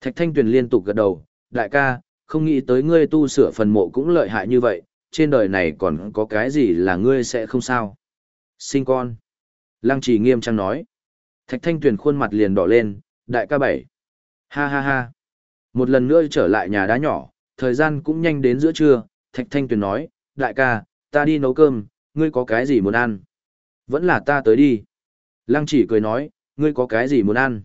Thạch Thanh Tuyền liên tục gật đầu, đại ca, không nghĩ tới ngươi tu sửa phần mộ cũng lợi hại như vậy, trên đời này còn có cái gì là ngươi sẽ không sao. Sinh con. Lăng trì nghiêm trang nói. Thạch Thanh Tuyền khuôn mặt liền đỏ lên, đại ca bảy. Ha ha ha. Một lần nữa trở lại nhà đá nhỏ, thời gian cũng nhanh đến giữa trưa, Thạch Thanh Tuyền nói, đại ca, ta đi nấu cơm, ngươi có cái gì muốn ăn? Vẫn là ta tới đi. Lăng chỉ cười nói, ngươi có cái gì muốn ăn?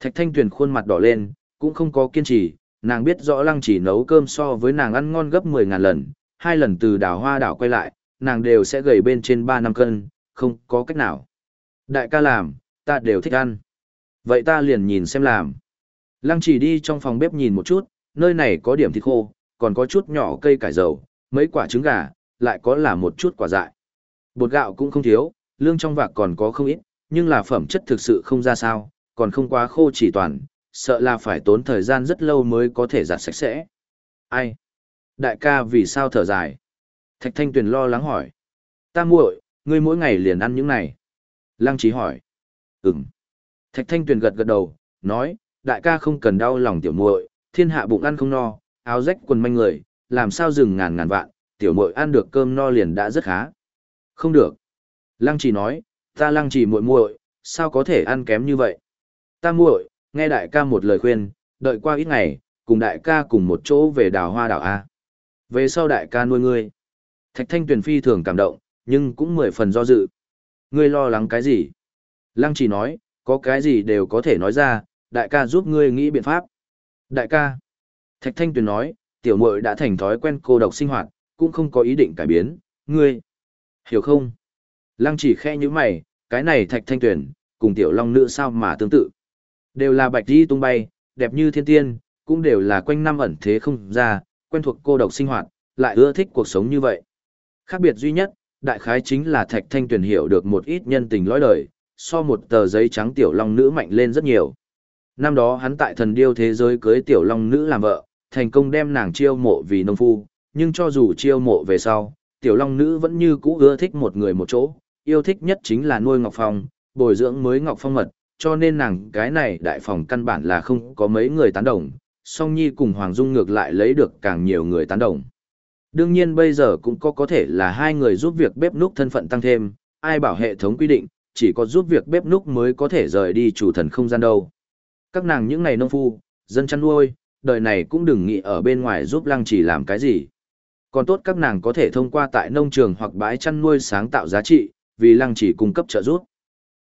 Thạch Thanh Tuyền khuôn mặt đỏ lên, cũng không có kiên trì, nàng biết rõ lăng chỉ nấu cơm so với nàng ăn ngon gấp 10 ngàn lần, hai lần từ đảo hoa đảo quay lại, nàng đều sẽ gầy bên trên 3 năm cân, không có cách nào. Đại ca làm, ta đều thích ăn. Vậy ta liền nhìn xem làm. Lăng chỉ đi trong phòng bếp nhìn một chút, nơi này có điểm thịt khô, còn có chút nhỏ cây cải dầu, mấy quả trứng gà, lại có là một chút quả dại. Bột gạo cũng không thiếu, lương trong vạc còn có không ít, nhưng là phẩm chất thực sự không ra sao, còn không quá khô chỉ toàn, sợ là phải tốn thời gian rất lâu mới có thể giặt sạch sẽ. Ai? Đại ca vì sao thở dài? Thạch Thanh Tuyền lo lắng hỏi. Ta muội, ngươi mỗi ngày liền ăn những này. Lăng Trí hỏi. Ừm. Thạch Thanh Tuyền gật gật đầu, nói, đại ca không cần đau lòng tiểu muội, thiên hạ bụng ăn không no, áo rách quần manh người, làm sao dừng ngàn ngàn vạn, tiểu muội ăn được cơm no liền đã rất khá. Không được. Lăng Chí nói, ta Lăng Chí muội muội, sao có thể ăn kém như vậy? Ta muội, nghe đại ca một lời khuyên, đợi qua ít ngày, cùng đại ca cùng một chỗ về đào hoa đảo A. Về sau đại ca nuôi ngươi. Thạch Thanh Tuyền phi thường cảm động, nhưng cũng mười phần do dự. Ngươi lo lắng cái gì? Lăng chỉ nói, có cái gì đều có thể nói ra, đại ca giúp ngươi nghĩ biện pháp. Đại ca. Thạch Thanh Tuyền nói, tiểu muội đã thành thói quen cô độc sinh hoạt, cũng không có ý định cải biến, ngươi. Hiểu không? Lăng chỉ khe như mày, cái này Thạch Thanh Tuyền, cùng tiểu long nữ sao mà tương tự. Đều là bạch đi tung bay, đẹp như thiên tiên, cũng đều là quanh năm ẩn thế không ra, quen thuộc cô độc sinh hoạt, lại ưa thích cuộc sống như vậy. Khác biệt duy nhất, đại khái chính là Thạch Thanh Tuyền hiểu được một ít nhân tình lõi đời, so một tờ giấy trắng tiểu long nữ mạnh lên rất nhiều. Năm đó hắn tại thần điêu thế giới cưới tiểu long nữ làm vợ, thành công đem nàng chiêu mộ vì nông phu, nhưng cho dù chiêu mộ về sau, tiểu long nữ vẫn như cũ ưa thích một người một chỗ, yêu thích nhất chính là nuôi ngọc phong, bồi dưỡng mới ngọc phong mật, cho nên nàng cái này đại phòng căn bản là không có mấy người tán đồng, song nhi cùng Hoàng Dung ngược lại lấy được càng nhiều người tán đồng. Đương nhiên bây giờ cũng có có thể là hai người giúp việc bếp núc thân phận tăng thêm, ai bảo hệ thống quy định, chỉ có giúp việc bếp núc mới có thể rời đi chủ thần không gian đâu. Các nàng những này nông phu, dân chăn nuôi, đời này cũng đừng nghĩ ở bên ngoài giúp lăng chỉ làm cái gì. Còn tốt các nàng có thể thông qua tại nông trường hoặc bãi chăn nuôi sáng tạo giá trị, vì lăng chỉ cung cấp trợ giúp.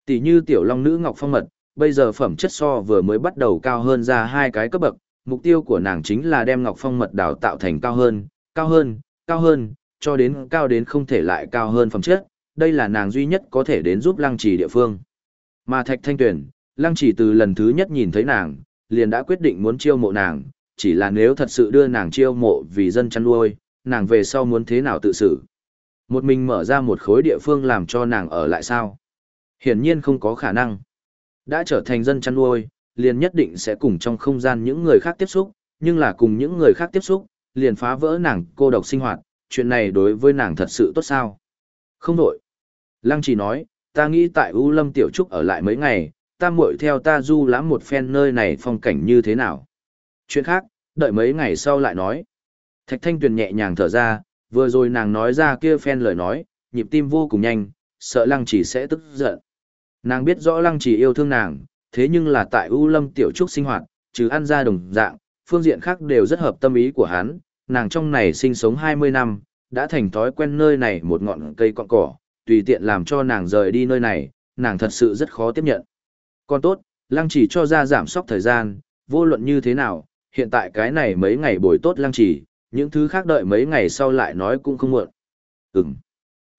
Tỷ như tiểu long nữ Ngọc Phong Mật, bây giờ phẩm chất so vừa mới bắt đầu cao hơn ra hai cái cấp bậc, mục tiêu của nàng chính là đem Ngọc Phong Mật đào tạo thành cao hơn, cao hơn, cao hơn, cho đến cao đến không thể lại cao hơn phẩm chất, đây là nàng duy nhất có thể đến giúp lăng trì địa phương. Mà Thạch Thanh Tuyển, lăng trì từ lần thứ nhất nhìn thấy nàng, liền đã quyết định muốn chiêu mộ nàng, chỉ là nếu thật sự đưa nàng chiêu mộ vì dân chăn nuôi, nàng về sau muốn thế nào tự xử. Một mình mở ra một khối địa phương làm cho nàng ở lại sao? Hiển nhiên không có khả năng. Đã trở thành dân chăn nuôi, liền nhất định sẽ cùng trong không gian những người khác tiếp xúc, nhưng là cùng những người khác tiếp xúc, liền phá vỡ nàng cô độc sinh hoạt, chuyện này đối với nàng thật sự tốt sao? Không đổi. Lăng chỉ nói, ta nghĩ tại U Lâm Tiểu Trúc ở lại mấy ngày, ta muội theo ta du lãm một phen nơi này phong cảnh như thế nào. Chuyện khác, đợi mấy ngày sau lại nói. Thạch Thanh Tuyền nhẹ nhàng thở ra, vừa rồi nàng nói ra kia phen lời nói, nhịp tim vô cùng nhanh, sợ Lăng chỉ sẽ tức giận. Nàng biết rõ Lăng chỉ yêu thương nàng, thế nhưng là tại U Lâm Tiểu Trúc sinh hoạt, trừ ăn ra đồng dạng, phương diện khác đều rất hợp tâm ý của hắn, nàng trong này sinh sống 20 năm, đã thành thói quen nơi này một ngọn cây cọn cỏ, tùy tiện làm cho nàng rời đi nơi này, nàng thật sự rất khó tiếp nhận. Còn tốt, lăng chỉ cho ra giảm sóc thời gian, vô luận như thế nào, hiện tại cái này mấy ngày bồi tốt lăng chỉ, những thứ khác đợi mấy ngày sau lại nói cũng không muộn. Ừm.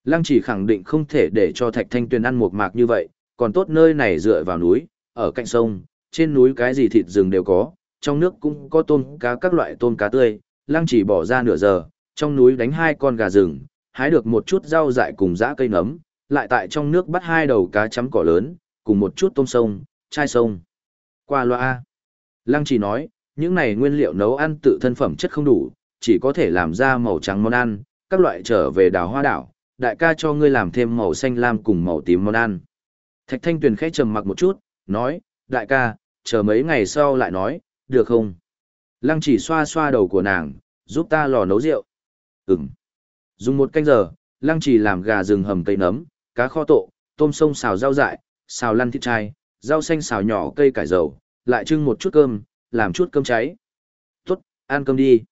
Lăng chỉ khẳng định không thể để cho thạch thanh tuyền ăn một mạc như vậy, còn tốt nơi này dựa vào núi, ở cạnh sông, trên núi cái gì thịt rừng đều có, trong nước cũng có tôm cá các loại tôm cá tươi, lăng chỉ bỏ ra nửa giờ, trong núi đánh hai con gà rừng, hái được một chút rau dại cùng dã cây nấm, lại tại trong nước bắt hai đầu cá chấm cỏ lớn, cùng một chút tôm sông, chai sông. Qua loa. Lăng chỉ nói, những này nguyên liệu nấu ăn tự thân phẩm chất không đủ, chỉ có thể làm ra màu trắng món ăn, các loại trở về đảo hoa đảo, đại ca cho ngươi làm thêm màu xanh lam cùng màu tím món ăn. Thạch Thanh Tuyền khẽ trầm mặc một chút, nói, đại ca, chờ mấy ngày sau lại nói, được không? Lăng chỉ xoa xoa đầu của nàng, giúp ta lò nấu rượu. Ừm. Dùng một canh giờ, lăng chỉ làm gà rừng hầm cây nấm, cá kho tộ, tôm sông xào rau dại, xào lăn thịt chai, rau xanh xào nhỏ cây cải dầu, lại trưng một chút cơm, làm chút cơm cháy. Tốt, ăn cơm đi.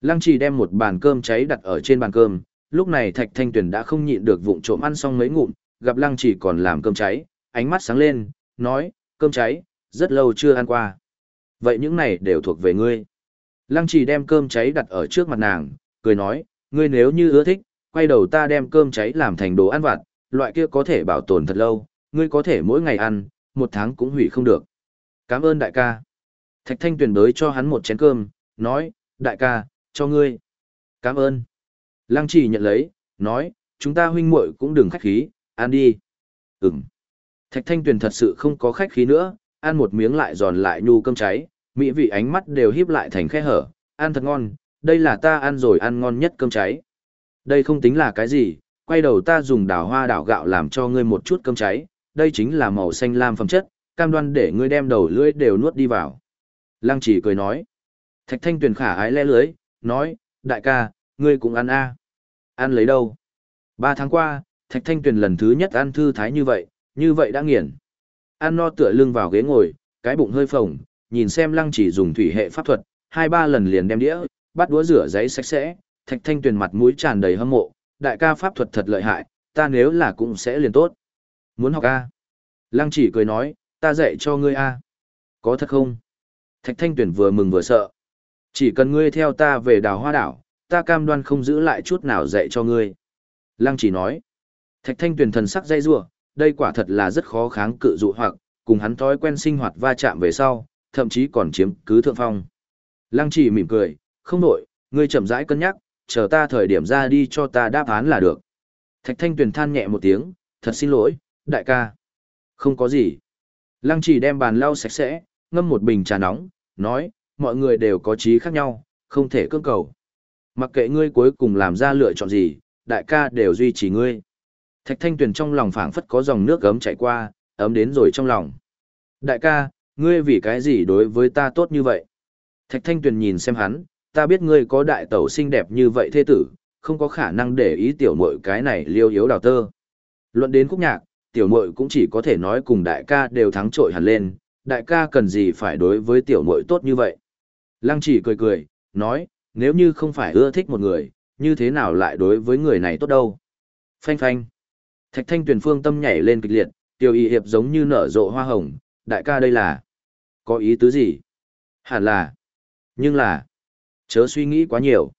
Lăng chỉ đem một bàn cơm cháy đặt ở trên bàn cơm, lúc này Thạch Thanh Tuyền đã không nhịn được vụng trộm ăn xong mấy ngụm, gặp Lăng chỉ còn làm cơm cháy, ánh mắt sáng lên, nói, cơm cháy, rất lâu chưa ăn qua. Vậy những này đều thuộc về ngươi. Lăng chỉ đem cơm cháy đặt ở trước mặt nàng, cười nói, ngươi nếu như ưa thích, quay đầu ta đem cơm cháy làm thành đồ ăn vặt, loại kia có thể bảo tồn thật lâu, ngươi có thể mỗi ngày ăn, một tháng cũng hủy không được. Cảm ơn đại ca. Thạch thanh tuyển đới cho hắn một chén cơm, nói, đại ca, cho ngươi. Cảm ơn. Lăng chỉ nhận lấy, nói, chúng ta huynh muội cũng đừng khách khí, ăn đi. Ừm. Thạch thanh Tuyền thật sự không có khách khí nữa, ăn một miếng lại giòn lại nhu cơm cháy, mỹ vị ánh mắt đều híp lại thành khe hở, ăn thật ngon, đây là ta ăn rồi ăn ngon nhất cơm cháy. Đây không tính là cái gì, quay đầu ta dùng đào hoa đảo gạo làm cho ngươi một chút cơm cháy, đây chính là màu xanh lam phẩm chất, cam đoan để ngươi đem đầu lưỡi đều nuốt đi vào. Lăng chỉ cười nói. Thạch thanh tuyền khả ái le lưới, nói, đại ca, ngươi cũng ăn a Ăn lấy đâu? Ba tháng qua, thạch thanh tuyền lần thứ nhất ăn thư thái như vậy, như vậy đã nghiền. an no tựa lưng vào ghế ngồi, cái bụng hơi phồng, nhìn xem lăng chỉ dùng thủy hệ pháp thuật, hai ba lần liền đem đĩa, bắt đũa rửa giấy sạch sẽ, thạch thanh tuyền mặt mũi tràn đầy hâm mộ, đại ca pháp thuật thật lợi hại, ta nếu là cũng sẽ liền tốt. Muốn học A. Lăng chỉ cười nói, ta dạy cho ngươi A. Có thật không? Thạch thanh tuyền vừa mừng vừa sợ. Chỉ cần ngươi theo ta về đào hoa đảo, ta cam đoan không giữ lại chút nào dạy cho ngươi. Lăng chỉ nói. Thạch thanh tuyền thần sắc dây rua, đây quả thật là rất khó kháng cự dụ hoặc, cùng hắn thói quen sinh hoạt va chạm về sau, thậm chí còn chiếm cứ thượng phong. Lăng chỉ mỉm cười, không nổi, ngươi chậm rãi cân nhắc, chờ ta thời điểm ra đi cho ta đáp án là được. Thạch thanh tuyển than nhẹ một tiếng, thật xin lỗi, đại ca. Không có gì. Lăng chỉ đem bàn lau sạch sẽ, ngâm một bình trà nóng, nói, mọi người đều có trí khác nhau, không thể cưỡng cầu. Mặc kệ ngươi cuối cùng làm ra lựa chọn gì, đại ca đều duy trì ngươi. Thạch thanh tuyền trong lòng phảng phất có dòng nước gấm chảy qua, ấm đến rồi trong lòng. Đại ca, ngươi vì cái gì đối với ta tốt như vậy? Thạch thanh tuyền nhìn xem hắn, ta biết ngươi có đại tẩu xinh đẹp như vậy thế tử, không có khả năng để ý tiểu muội cái này liêu yếu đào tơ. Luận đến khúc nhạc, tiểu muội cũng chỉ có thể nói cùng đại ca đều thắng trội hẳn lên, đại ca cần gì phải đối với tiểu muội tốt như vậy. Lăng chỉ cười cười, nói, nếu như không phải ưa thích một người, như thế nào lại đối với người này tốt đâu. Phanh phanh. Thạch thanh Tuyền phương tâm nhảy lên kịch liệt, tiểu y hiệp giống như nở rộ hoa hồng, đại ca đây là, có ý tứ gì? Hẳn là, nhưng là, chớ suy nghĩ quá nhiều.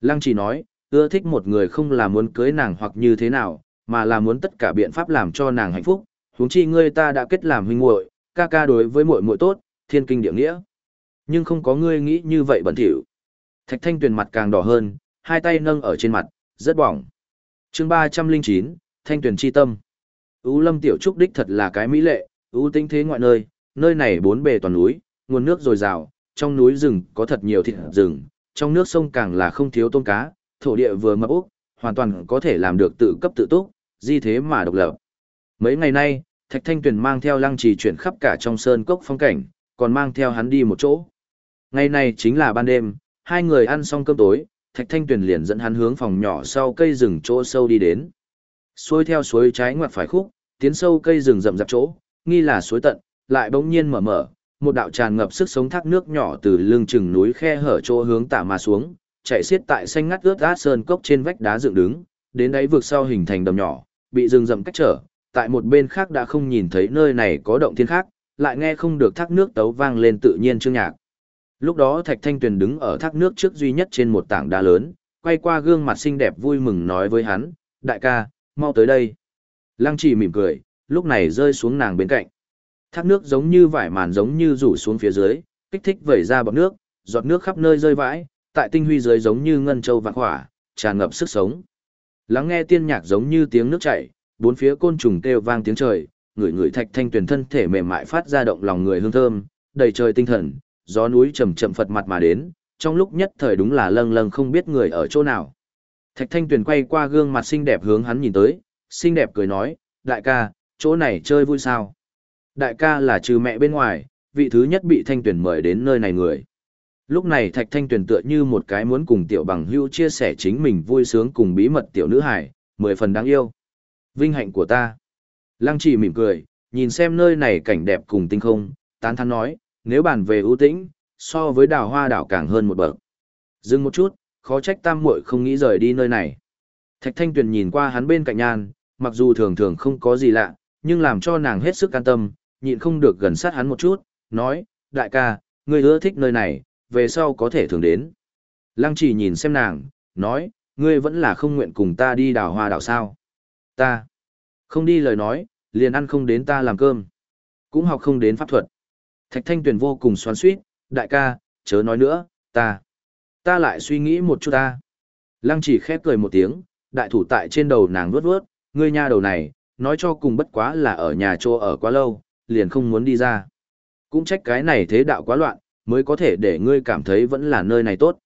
Lăng chỉ nói, ưa thích một người không là muốn cưới nàng hoặc như thế nào, mà là muốn tất cả biện pháp làm cho nàng hạnh phúc, huống chi ngươi ta đã kết làm huynh muội, ca ca đối với muội muội tốt, thiên kinh địa nghĩa. Nhưng không có ngươi nghĩ như vậy bẩn thỉu. Thạch Thanh Tuyền mặt càng đỏ hơn, hai tay nâng ở trên mặt, rất bỏng. Chương ba trăm linh chín, Thanh Tuyền chi tâm. Ú Lâm tiểu trúc đích thật là cái mỹ lệ, ưu tinh thế ngoại nơi, nơi này bốn bề toàn núi, nguồn nước dồi dào, trong núi rừng có thật nhiều thịt rừng, trong nước sông càng là không thiếu tôm cá, thổ địa vừa mập úc, hoàn toàn có thể làm được tự cấp tự túc, di thế mà độc lập. Mấy ngày nay, Thạch Thanh Tuyền mang theo lăng trì chuyển khắp cả trong sơn cốc phong cảnh, còn mang theo hắn đi một chỗ. Ngày này chính là ban đêm, hai người ăn xong cơm tối, Thạch Thanh Tuyền liền dẫn hắn hướng phòng nhỏ sau cây rừng chỗ sâu đi đến. Xuôi theo suối trái ngoặt phải khúc, tiến sâu cây rừng rậm rạp chỗ, nghi là suối tận, lại bỗng nhiên mở mở, một đạo tràn ngập sức sống thác nước nhỏ từ lưng chừng núi khe hở chỗ hướng tả mà xuống, chạy xiết tại xanh ngắt ướt át sơn cốc trên vách đá dựng đứng, đến đáy vực sau hình thành đầm nhỏ, bị rừng rậm cách trở, tại một bên khác đã không nhìn thấy nơi này có động thiên khác, lại nghe không được thác nước tấu vang lên tự nhiên chương nhạc. Lúc đó Thạch Thanh Tuyền đứng ở thác nước trước duy nhất trên một tảng đá lớn, quay qua gương mặt xinh đẹp vui mừng nói với hắn, đại ca, mau tới đây. Lăng chỉ mỉm cười, lúc này rơi xuống nàng bên cạnh. Thác nước giống như vải màn giống như rủ xuống phía dưới, kích thích vẩy ra bọt nước, giọt nước khắp nơi rơi vãi, tại tinh huy dưới giống như ngân châu vạn hỏa, tràn ngập sức sống. Lắng nghe tiên nhạc giống như tiếng nước chảy, bốn phía côn trùng kêu vang tiếng trời, người người thạch thanh tuyển thân thể mềm mại phát ra động lòng người hương thơm, đầy trời tinh thần, gió núi chậm chậm phật mặt mà đến, trong lúc nhất thời đúng là lâng lâng không biết người ở chỗ nào. Thạch thanh Tuyền quay qua gương mặt xinh đẹp hướng hắn nhìn tới, xinh đẹp cười nói, đại ca, chỗ này chơi vui sao? Đại ca là trừ mẹ bên ngoài, vị thứ nhất bị thanh Tuyền mời đến nơi này người. Lúc này Thạch Thanh Tuyền tựa như một cái muốn cùng tiểu bằng hưu chia sẻ chính mình vui sướng cùng bí mật tiểu nữ hải, mười phần đáng yêu. Vinh hạnh của ta. Lăng chỉ mỉm cười, nhìn xem nơi này cảnh đẹp cùng tinh không, tán thán nói, nếu bàn về ưu tĩnh, so với đào hoa đảo càng hơn một bậc. Dừng một chút, khó trách tam muội không nghĩ rời đi nơi này. Thạch Thanh Tuyền nhìn qua hắn bên cạnh nhan, mặc dù thường thường không có gì lạ, nhưng làm cho nàng hết sức an tâm, nhịn không được gần sát hắn một chút, nói, đại ca, ngươi ưa thích nơi này, về sau có thể thường đến. Lăng chỉ nhìn xem nàng, nói, ngươi vẫn là không nguyện cùng ta đi đào hoa đảo sao. Ta, không đi lời nói, liền ăn không đến ta làm cơm. Cũng học không đến pháp thuật. Thạch thanh Tuyền vô cùng xoắn suýt, đại ca, chớ nói nữa, ta. Ta lại suy nghĩ một chút ta. Lăng chỉ khép cười một tiếng, đại thủ tại trên đầu nàng vuốt vuốt, ngươi nha đầu này, nói cho cùng bất quá là ở nhà trô ở quá lâu, liền không muốn đi ra. Cũng trách cái này thế đạo quá loạn, mới có thể để ngươi cảm thấy vẫn là nơi này tốt.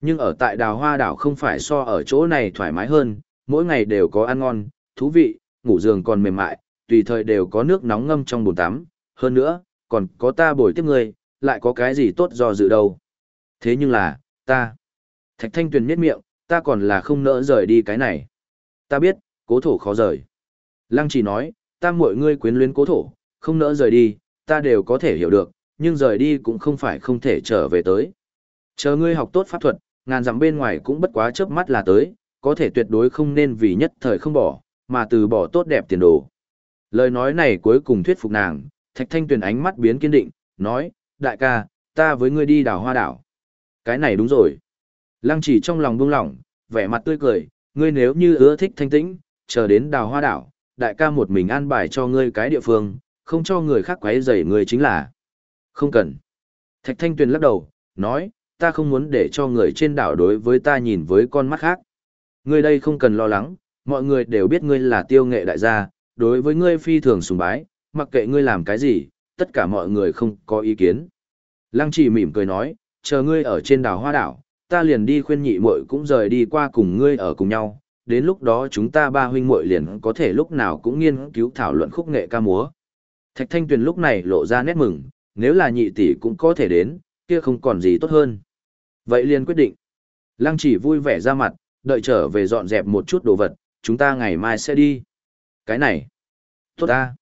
Nhưng ở tại đào hoa đảo không phải so ở chỗ này thoải mái hơn, mỗi ngày đều có ăn ngon, thú vị, ngủ giường còn mềm mại, tùy thời đều có nước nóng ngâm trong bồn tắm, hơn nữa, còn có ta bồi tiếp ngươi, lại có cái gì tốt do dự đâu. Thế nhưng là, ta, Thạch Thanh Tuyền miết miệng, ta còn là không nỡ rời đi cái này. Ta biết, cố thổ khó rời. Lăng chỉ nói, ta muội ngươi quyến luyến cố thổ, không nỡ rời đi, ta đều có thể hiểu được, nhưng rời đi cũng không phải không thể trở về tới. Chờ ngươi học tốt pháp thuật, ngàn dặm bên ngoài cũng bất quá chớp mắt là tới, có thể tuyệt đối không nên vì nhất thời không bỏ, mà từ bỏ tốt đẹp tiền đồ. Lời nói này cuối cùng thuyết phục nàng, Thạch Thanh Tuyền ánh mắt biến kiên định, nói, đại ca, ta với ngươi đi đảo hoa đảo. Cái này đúng rồi. Lăng chỉ trong lòng buông lỏng, vẻ mặt tươi cười, ngươi nếu như ưa thích thanh tĩnh, chờ đến đào hoa đảo, đại ca một mình an bài cho ngươi cái địa phương, không cho người khác quấy rầy ngươi chính là. Không cần. Thạch Thanh Tuyền lắc đầu, nói, ta không muốn để cho người trên đảo đối với ta nhìn với con mắt khác. Ngươi đây không cần lo lắng, mọi người đều biết ngươi là tiêu nghệ đại gia, đối với ngươi phi thường sùng bái, mặc kệ ngươi làm cái gì, tất cả mọi người không có ý kiến. Lăng chỉ mỉm cười nói, chờ ngươi ở trên đảo hoa đảo, ta liền đi khuyên nhị muội cũng rời đi qua cùng ngươi ở cùng nhau, đến lúc đó chúng ta ba huynh muội liền có thể lúc nào cũng nghiên cứu thảo luận khúc nghệ ca múa. Thạch Thanh Tuyền lúc này lộ ra nét mừng, nếu là nhị tỷ cũng có thể đến, kia không còn gì tốt hơn. Vậy liền quyết định. Lăng chỉ vui vẻ ra mặt, đợi trở về dọn dẹp một chút đồ vật, chúng ta ngày mai sẽ đi. Cái này. Tốt ta.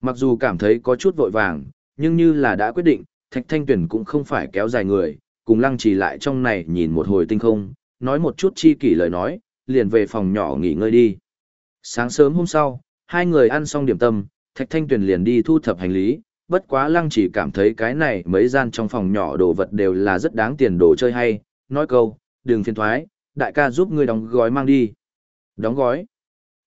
Mặc dù cảm thấy có chút vội vàng, nhưng như là đã quyết định, Thạch Thanh Tuyển cũng không phải kéo dài người, cùng lăng chỉ lại trong này nhìn một hồi tinh không, nói một chút chi kỷ lời nói, liền về phòng nhỏ nghỉ ngơi đi. Sáng sớm hôm sau, hai người ăn xong điểm tâm, Thạch Thanh Tuyền liền đi thu thập hành lý, bất quá lăng chỉ cảm thấy cái này mấy gian trong phòng nhỏ đồ vật đều là rất đáng tiền đồ chơi hay, nói câu, đừng phiền thoái, đại ca giúp ngươi đóng gói mang đi. Đóng gói.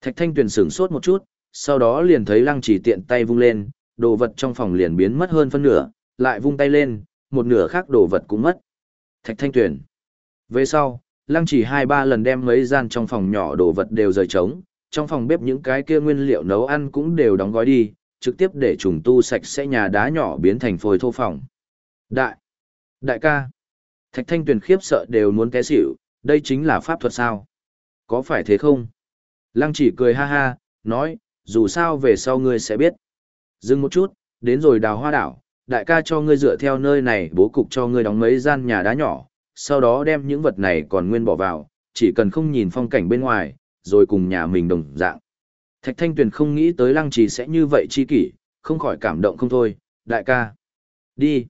Thạch Thanh Tuyền sửng sốt một chút, sau đó liền thấy lăng chỉ tiện tay vung lên, đồ vật trong phòng liền biến mất hơn phân nửa, lại vung tay lên, một nửa khác đồ vật cũng mất. Thạch Thanh Tuyền. Về sau, lăng chỉ hai ba lần đem mấy gian trong phòng nhỏ đồ vật đều rời trống, trong phòng bếp những cái kia nguyên liệu nấu ăn cũng đều đóng gói đi, trực tiếp để trùng tu sạch sẽ nhà đá nhỏ biến thành phôi thô phòng. Đại! Đại ca! Thạch thanh tuyền khiếp sợ đều muốn té xỉu, đây chính là pháp thuật sao? Có phải thế không? Lăng chỉ cười ha ha, nói, dù sao về sau ngươi sẽ biết. Dừng một chút, đến rồi đào hoa đảo, đại ca cho ngươi dựa theo nơi này bố cục cho ngươi đóng mấy gian nhà đá nhỏ, sau đó đem những vật này còn nguyên bỏ vào, chỉ cần không nhìn phong cảnh bên ngoài, rồi cùng nhà mình đồng dạng. Thạch Thanh Tuyền không nghĩ tới Lăng Trì sẽ như vậy chi kỷ, không khỏi cảm động không thôi, đại ca. Đi.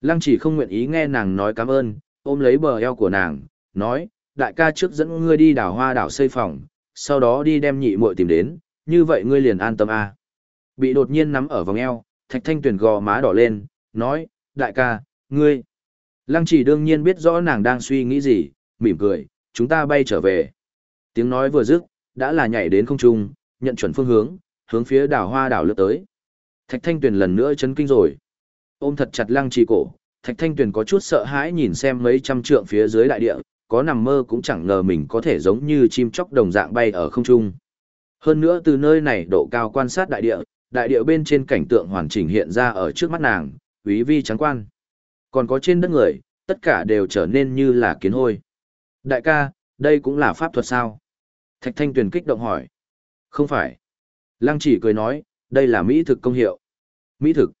Lăng Trì không nguyện ý nghe nàng nói cảm ơn, ôm lấy bờ eo của nàng, nói, đại ca trước dẫn ngươi đi đảo hoa đảo xây phòng, sau đó đi đem nhị muội tìm đến, như vậy ngươi liền an tâm a. À. Bị đột nhiên nắm ở vòng eo, Thạch Thanh Tuyền gò má đỏ lên, nói, đại ca, ngươi. Lăng Chỉ đương nhiên biết rõ nàng đang suy nghĩ gì, mỉm cười, chúng ta bay trở về. Tiếng nói vừa dứt, đã là nhảy đến không trung, nhận chuẩn phương hướng, hướng phía đảo hoa đảo lướt tới. Thạch Thanh Tuyền lần nữa chấn kinh rồi. Ôm thật chặt lăng trì cổ, Thạch Thanh Tuyền có chút sợ hãi nhìn xem mấy trăm trượng phía dưới đại địa, có nằm mơ cũng chẳng ngờ mình có thể giống như chim chóc đồng dạng bay ở không trung. Hơn nữa từ nơi này độ cao quan sát đại địa, đại địa bên trên cảnh tượng hoàn chỉnh hiện ra ở trước mắt nàng, quý vi trắng quan. Còn có trên đất người, tất cả đều trở nên như là kiến hôi. Đại ca, đây cũng là pháp thuật sao? Thạch Thanh Tuyền kích động hỏi. Không phải. Lăng chỉ cười nói, đây là mỹ thực công hiệu. Mỹ thực.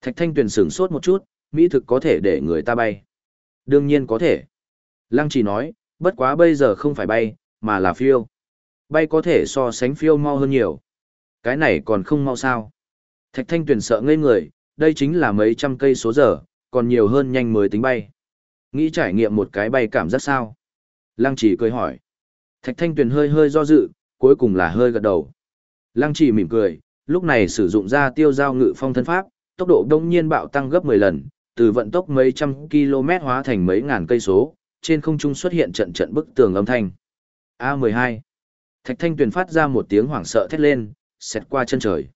Thạch Thanh Tuyền sửng sốt một chút, mỹ thực có thể để người ta bay. Đương nhiên có thể. Lăng chỉ nói, bất quá bây giờ không phải bay, mà là phiêu. Bay có thể so sánh phiêu mau hơn nhiều. Cái này còn không mau sao. Thạch Thanh Tuyền sợ ngây người, đây chính là mấy trăm cây số giờ, còn nhiều hơn nhanh mới tính bay. Nghĩ trải nghiệm một cái bay cảm giác sao? Lăng chỉ cười hỏi. Thạch Thanh Tuyền hơi hơi do dự, cuối cùng là hơi gật đầu. Lăng chỉ mỉm cười, lúc này sử dụng ra tiêu giao ngự phong thân pháp, tốc độ đông nhiên bạo tăng gấp 10 lần, từ vận tốc mấy trăm km hóa thành mấy ngàn cây số, trên không trung xuất hiện trận trận bức tường âm thanh. A12. Thạch Thanh Tuyền phát ra một tiếng hoảng sợ thét lên, xẹt qua chân trời.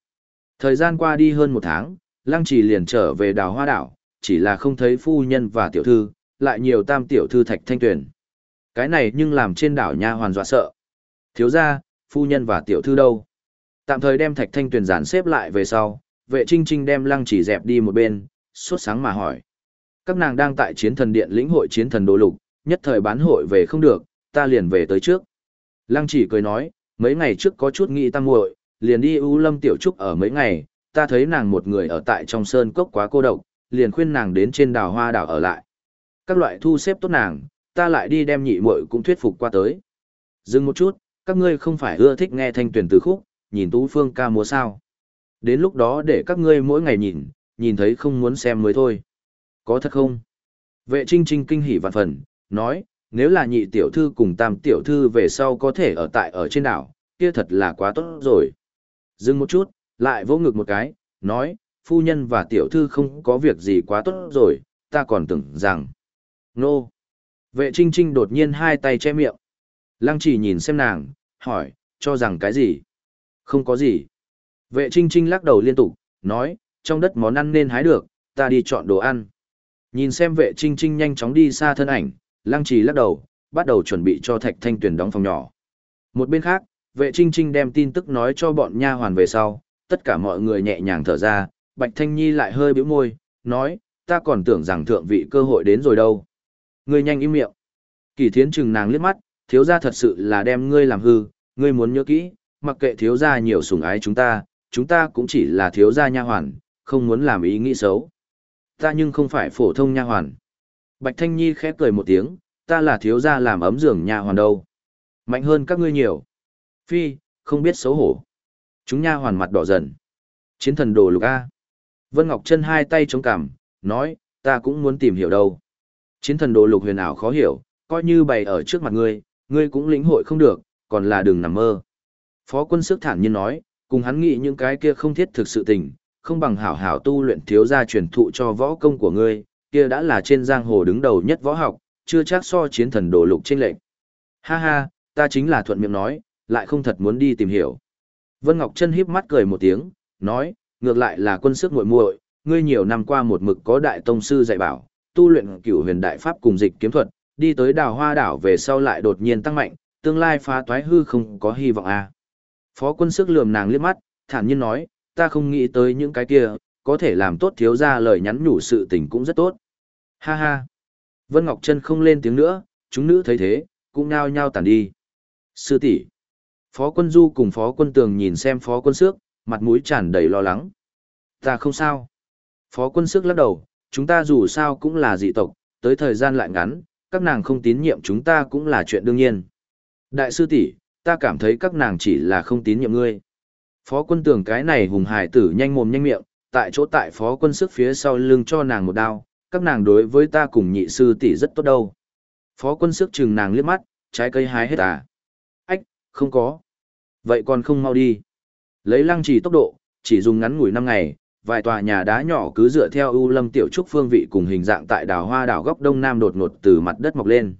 Thời gian qua đi hơn một tháng, Lăng Trì liền trở về đào hoa đảo, chỉ là không thấy phu nhân và tiểu thư, lại nhiều tam tiểu thư Thạch Thanh tuyển, Cái này nhưng làm trên đảo nha hoàn dọa sợ. Thiếu ra, phu nhân và tiểu thư đâu? Tạm thời đem Thạch Thanh tuyển dàn xếp lại về sau, vệ trinh trinh đem Lăng Trì dẹp đi một bên, suốt sáng mà hỏi. Các nàng đang tại chiến thần điện lĩnh hội chiến thần đồ lục, nhất thời bán hội về không được, ta liền về tới trước. Lăng chỉ cười nói, mấy ngày trước có chút nghĩ tăng muội, liền đi U Lâm Tiểu Trúc ở mấy ngày, ta thấy nàng một người ở tại trong sơn cốc quá cô độc, liền khuyên nàng đến trên đào hoa đảo ở lại. Các loại thu xếp tốt nàng, ta lại đi đem nhị muội cũng thuyết phục qua tới. Dừng một chút, các ngươi không phải ưa thích nghe thanh tuyển từ khúc, nhìn Tú Phương ca múa sao. Đến lúc đó để các ngươi mỗi ngày nhìn, nhìn thấy không muốn xem mới thôi. Có thật không? Vệ Trinh Trinh kinh hỉ vạn phần, nói, nếu là nhị tiểu thư cùng tam tiểu thư về sau có thể ở tại ở trên đảo, kia thật là quá tốt rồi. Dừng một chút, lại vỗ ngực một cái, nói, phu nhân và tiểu thư không có việc gì quá tốt rồi, ta còn tưởng rằng. Nô! Vệ Trinh Trinh đột nhiên hai tay che miệng. Lăng chỉ nhìn xem nàng, hỏi, cho rằng cái gì? Không có gì. Vệ Trinh Trinh lắc đầu liên tục, nói, trong đất món ăn nên hái được, ta đi chọn đồ ăn. Nhìn xem vệ Trinh Trinh nhanh chóng đi xa thân ảnh, lăng trì lắc đầu, bắt đầu chuẩn bị cho Thạch Thanh Tuyền đóng phòng nhỏ. Một bên khác, vệ Trinh Trinh đem tin tức nói cho bọn nha hoàn về sau, tất cả mọi người nhẹ nhàng thở ra, Bạch Thanh Nhi lại hơi bĩu môi, nói, ta còn tưởng rằng thượng vị cơ hội đến rồi đâu. Ngươi nhanh im miệng. Kỳ thiến chừng nàng liếc mắt, thiếu gia thật sự là đem ngươi làm hư, ngươi muốn nhớ kỹ, mặc kệ thiếu gia nhiều sủng ái chúng ta, chúng ta cũng chỉ là thiếu gia nha hoàn, không muốn làm ý nghĩ xấu. Ta nhưng không phải phổ thông nha hoàn. Bạch Thanh Nhi khẽ cười một tiếng, ta là thiếu gia làm ấm giường nha hoàn đâu. Mạnh hơn các ngươi nhiều. Phi, không biết xấu hổ. Chúng nha hoàn mặt đỏ dần. Chiến thần đồ lục A. Vân Ngọc chân hai tay chống cằm, nói, ta cũng muốn tìm hiểu đâu. Chiến thần đồ lục huyền ảo khó hiểu, coi như bày ở trước mặt ngươi, ngươi cũng lĩnh hội không được, còn là đừng nằm mơ. Phó quân sức thản nhiên nói, cùng hắn nghĩ những cái kia không thiết thực sự tình, không bằng hảo hảo tu luyện thiếu gia truyền thụ cho võ công của ngươi, kia đã là trên giang hồ đứng đầu nhất võ học, chưa chắc so chiến thần đồ lục trên lệnh. Ha ha, ta chính là thuận miệng nói, lại không thật muốn đi tìm hiểu. Vân Ngọc Trân híp mắt cười một tiếng, nói, ngược lại là quân sức muội muội, ngươi nhiều năm qua một mực có đại tông sư dạy bảo, tu luyện cửu huyền đại pháp cùng dịch kiếm thuật, đi tới đào hoa đảo về sau lại đột nhiên tăng mạnh, tương lai phá toái hư không có hy vọng à. Phó quân sức lườm nàng liếc mắt, thản nhiên nói, ta không nghĩ tới những cái kia, có thể làm tốt thiếu ra lời nhắn nhủ sự tình cũng rất tốt. Ha ha. Vân Ngọc Trân không lên tiếng nữa, chúng nữ thấy thế, cũng nhao nhao tản đi. Sư tỷ Phó quân du cùng phó quân tường nhìn xem phó quân sước, mặt mũi tràn đầy lo lắng. Ta không sao. Phó quân sước lắc đầu, chúng ta dù sao cũng là dị tộc, tới thời gian lại ngắn, các nàng không tín nhiệm chúng ta cũng là chuyện đương nhiên. Đại sư tỷ ta cảm thấy các nàng chỉ là không tín nhiệm ngươi. Phó quân tường cái này hùng hải tử nhanh mồm nhanh miệng, tại chỗ tại phó quân Sước phía sau lưng cho nàng một đao, các nàng đối với ta cùng nhị sư tỷ rất tốt đâu. Phó quân Sước chừng nàng liếc mắt, trái cây hái hết à. Không có. Vậy còn không mau đi. Lấy lăng trì tốc độ, chỉ dùng ngắn ngủi năm ngày, vài tòa nhà đá nhỏ cứ dựa theo ưu lâm tiểu trúc phương vị cùng hình dạng tại đảo hoa đảo góc đông nam đột ngột từ mặt đất mọc lên.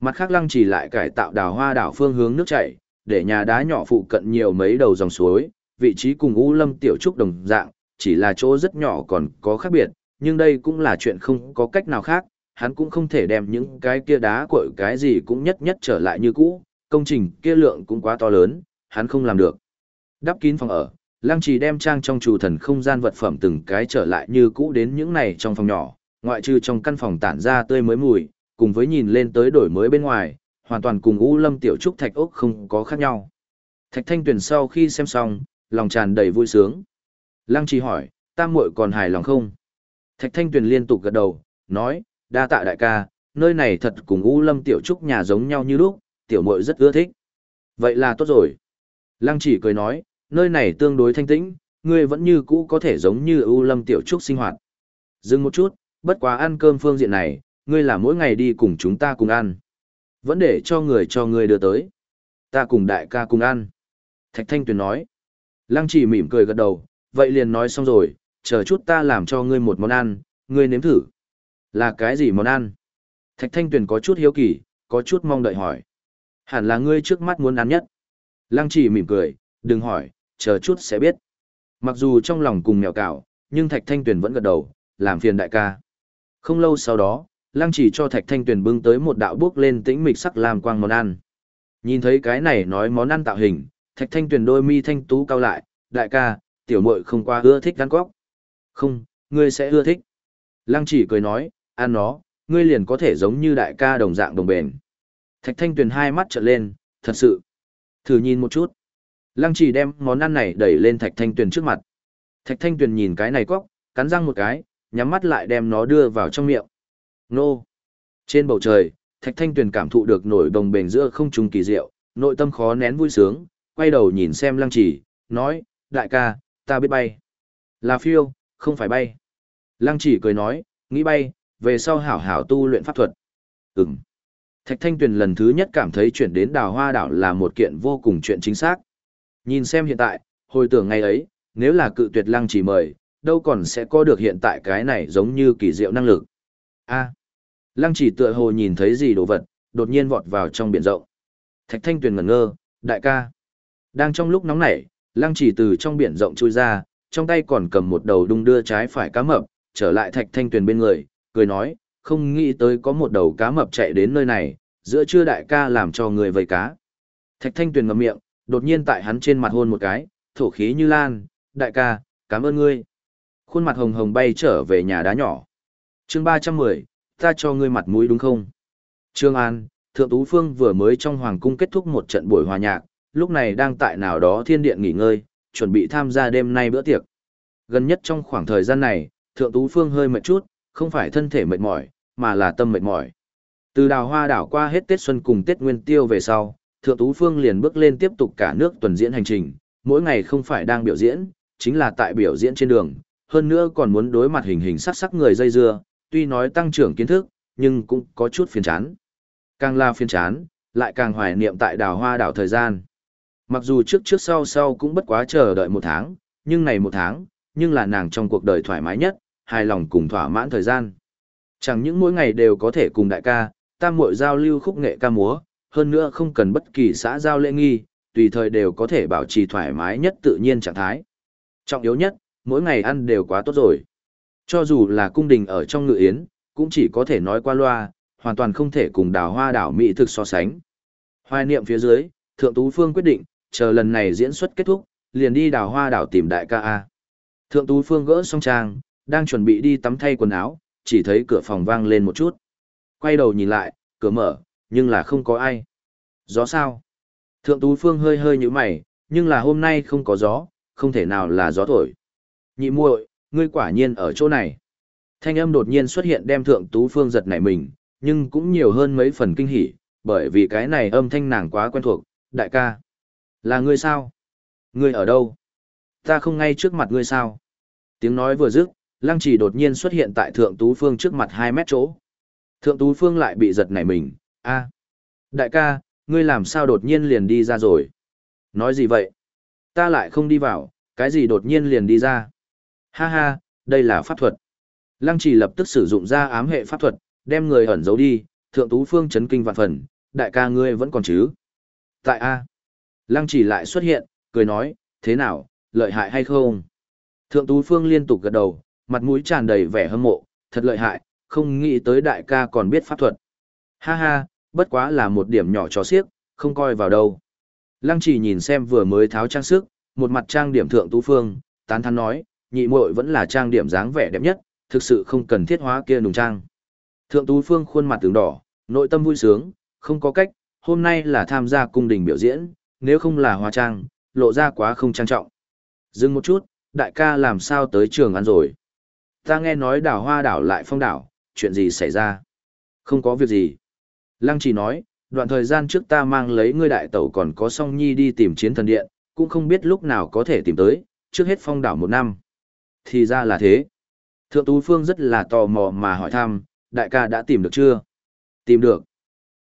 Mặt khác lăng trì lại cải tạo đảo hoa đảo phương hướng nước chảy, để nhà đá nhỏ phụ cận nhiều mấy đầu dòng suối, vị trí cùng ưu lâm tiểu trúc đồng dạng, chỉ là chỗ rất nhỏ còn có khác biệt, nhưng đây cũng là chuyện không có cách nào khác, hắn cũng không thể đem những cái kia đá cội cái gì cũng nhất nhất trở lại như cũ, công trình kia lượng cũng quá to lớn, hắn không làm được. Đắp kín phòng ở, Lăng Trì đem trang trong chủ thần không gian vật phẩm từng cái trở lại như cũ đến những này trong phòng nhỏ, ngoại trừ trong căn phòng tản ra tươi mới mùi, cùng với nhìn lên tới đổi mới bên ngoài, hoàn toàn cùng U Lâm tiểu trúc thạch ốc không có khác nhau. Thạch Thanh Tuyền sau khi xem xong, lòng tràn đầy vui sướng. Lăng Trì hỏi, Tam muội còn hài lòng không? Thạch Thanh Tuyền liên tục gật đầu, nói, đa tạ đại ca, nơi này thật cùng U Lâm Tiểu Trúc nhà giống nhau như lúc, tiểu muội rất ưa thích. Vậy là tốt rồi. Lăng chỉ cười nói, nơi này tương đối thanh tĩnh, ngươi vẫn như cũ có thể giống như U Lâm Tiểu Trúc sinh hoạt. Dừng một chút, bất quá ăn cơm phương diện này, ngươi là mỗi ngày đi cùng chúng ta cùng ăn. Vẫn để cho người cho ngươi đưa tới. Ta cùng đại ca cùng ăn. Thạch Thanh Tuyền nói. Lăng chỉ mỉm cười gật đầu, vậy liền nói xong rồi, chờ chút ta làm cho ngươi một món ăn, ngươi nếm thử. Là cái gì món ăn? Thạch Thanh Tuyền có chút hiếu kỳ, có chút mong đợi hỏi. Hẳn là ngươi trước mắt muốn ăn nhất. Lăng chỉ mỉm cười, đừng hỏi, chờ chút sẽ biết. Mặc dù trong lòng cùng mèo cào, nhưng Thạch Thanh Tuyền vẫn gật đầu, làm phiền đại ca. Không lâu sau đó, Lăng chỉ cho Thạch Thanh Tuyền bưng tới một đạo bước lên tĩnh mịch sắc làm quang món ăn. Nhìn thấy cái này nói món ăn tạo hình, Thạch Thanh Tuyền đôi mi thanh tú cao lại, đại ca, tiểu muội không qua ưa thích ăn cóc. Không, ngươi sẽ ưa thích. Lăng chỉ cười nói, ăn nó, ngươi liền có thể giống như đại ca đồng dạng đồng bền. Thạch Thanh Tuyền hai mắt trợn lên, thật sự. Thử nhìn một chút. Lăng chỉ đem món ăn này đẩy lên Thạch Thanh Tuyền trước mặt. Thạch Thanh Tuyền nhìn cái này cóc, cắn răng một cái, nhắm mắt lại đem nó đưa vào trong miệng. Nô! Trên bầu trời, Thạch Thanh Tuyền cảm thụ được nổi đồng bền giữa không trung kỳ diệu, nội tâm khó nén vui sướng, quay đầu nhìn xem Lăng Chỉ, nói, đại ca, ta biết bay. Là phiêu, không phải bay. Lăng Chỉ cười nói, nghĩ bay, về sau hảo hảo tu luyện pháp thuật. Ừm. Thạch Thanh Tuyền lần thứ nhất cảm thấy chuyển đến đào hoa đảo là một kiện vô cùng chuyện chính xác. Nhìn xem hiện tại, hồi tưởng ngày ấy, nếu là cự tuyệt lăng chỉ mời, đâu còn sẽ có được hiện tại cái này giống như kỳ diệu năng lực. A. lăng chỉ tựa hồ nhìn thấy gì đồ vật, đột nhiên vọt vào trong biển rộng. Thạch Thanh Tuyền ngẩn ngơ, đại ca. Đang trong lúc nóng nảy, lăng chỉ từ trong biển rộng chui ra, trong tay còn cầm một đầu đung đưa trái phải cá mập, trở lại Thạch Thanh Tuyền bên người, cười nói, không nghĩ tới có một đầu cá mập chạy đến nơi này, giữa trưa đại ca làm cho người vây cá. Thạch Thanh Tuyền ngậm miệng, đột nhiên tại hắn trên mặt hôn một cái, thổ khí như lan, đại ca, cảm ơn ngươi. Khuôn mặt hồng hồng bay trở về nhà đá nhỏ. chương 310, ta cho ngươi mặt mũi đúng không? Trương An, Thượng Tú Phương vừa mới trong Hoàng cung kết thúc một trận buổi hòa nhạc, lúc này đang tại nào đó thiên điện nghỉ ngơi, chuẩn bị tham gia đêm nay bữa tiệc. Gần nhất trong khoảng thời gian này, Thượng Tú Phương hơi mệt chút, không phải thân thể mệt mỏi, mà là tâm mệt mỏi. Từ đào hoa đảo qua hết Tết Xuân cùng Tết Nguyên Tiêu về sau, Thượng Tú Phương liền bước lên tiếp tục cả nước tuần diễn hành trình, mỗi ngày không phải đang biểu diễn, chính là tại biểu diễn trên đường, hơn nữa còn muốn đối mặt hình hình sắc sắc người dây dưa, tuy nói tăng trưởng kiến thức, nhưng cũng có chút phiền chán. Càng là phiền chán, lại càng hoài niệm tại đào hoa đảo thời gian. Mặc dù trước trước sau sau cũng bất quá chờ đợi một tháng, nhưng này một tháng, nhưng là nàng trong cuộc đời thoải mái nhất, hài lòng cùng thỏa mãn thời gian. Chẳng những mỗi ngày đều có thể cùng đại ca, tam muội giao lưu khúc nghệ ca múa, hơn nữa không cần bất kỳ xã giao lễ nghi, tùy thời đều có thể bảo trì thoải mái nhất tự nhiên trạng thái. Trọng yếu nhất, mỗi ngày ăn đều quá tốt rồi. Cho dù là cung đình ở trong ngự yến, cũng chỉ có thể nói qua loa, hoàn toàn không thể cùng đào hoa đảo mỹ thực so sánh. Hoài niệm phía dưới, Thượng Tú Phương quyết định, chờ lần này diễn xuất kết thúc, liền đi đào hoa đảo tìm đại ca A. Thượng Tú Phương gỡ xong trang, đang chuẩn bị đi tắm thay quần áo, chỉ thấy cửa phòng vang lên một chút. Quay đầu nhìn lại, cửa mở, nhưng là không có ai. Gió sao? Thượng Tú Phương hơi hơi như mày, nhưng là hôm nay không có gió, không thể nào là gió thổi. Nhị muội, ngươi quả nhiên ở chỗ này. Thanh âm đột nhiên xuất hiện đem Thượng Tú Phương giật nảy mình, nhưng cũng nhiều hơn mấy phần kinh hỉ, bởi vì cái này âm thanh nàng quá quen thuộc, đại ca. Là ngươi sao? Ngươi ở đâu? Ta không ngay trước mặt ngươi sao? Tiếng nói vừa dứt, Lăng Chỉ đột nhiên xuất hiện tại Thượng Tú Phương trước mặt 2 mét chỗ. Thượng Tú Phương lại bị giật nảy mình, a, Đại ca, ngươi làm sao đột nhiên liền đi ra rồi? Nói gì vậy? Ta lại không đi vào, cái gì đột nhiên liền đi ra? Ha ha, đây là pháp thuật. Lăng Chỉ lập tức sử dụng ra ám hệ pháp thuật, đem người ẩn giấu đi, Thượng Tú Phương chấn kinh vạn phần, đại ca ngươi vẫn còn chứ? Tại A. Lăng Chỉ lại xuất hiện, cười nói, thế nào, lợi hại hay không? Thượng Tú Phương liên tục gật đầu, mặt mũi tràn đầy vẻ hâm mộ, thật lợi hại, không nghĩ tới đại ca còn biết pháp thuật. Ha ha, bất quá là một điểm nhỏ cho xiếc, không coi vào đâu. Lăng chỉ nhìn xem vừa mới tháo trang sức, một mặt trang điểm thượng tú phương, tán thán nói, nhị muội vẫn là trang điểm dáng vẻ đẹp nhất, thực sự không cần thiết hóa kia nùng trang. Thượng tú phương khuôn mặt tướng đỏ, nội tâm vui sướng, không có cách, hôm nay là tham gia cung đình biểu diễn, nếu không là hóa trang, lộ ra quá không trang trọng. Dừng một chút, đại ca làm sao tới trường ăn rồi? Ta nghe nói đảo hoa đảo lại phong đảo, chuyện gì xảy ra? Không có việc gì. Lăng chỉ nói, đoạn thời gian trước ta mang lấy ngươi đại tẩu còn có song nhi đi tìm chiến thần điện, cũng không biết lúc nào có thể tìm tới, trước hết phong đảo một năm. Thì ra là thế. Thượng Tú Phương rất là tò mò mà hỏi thăm, đại ca đã tìm được chưa? Tìm được.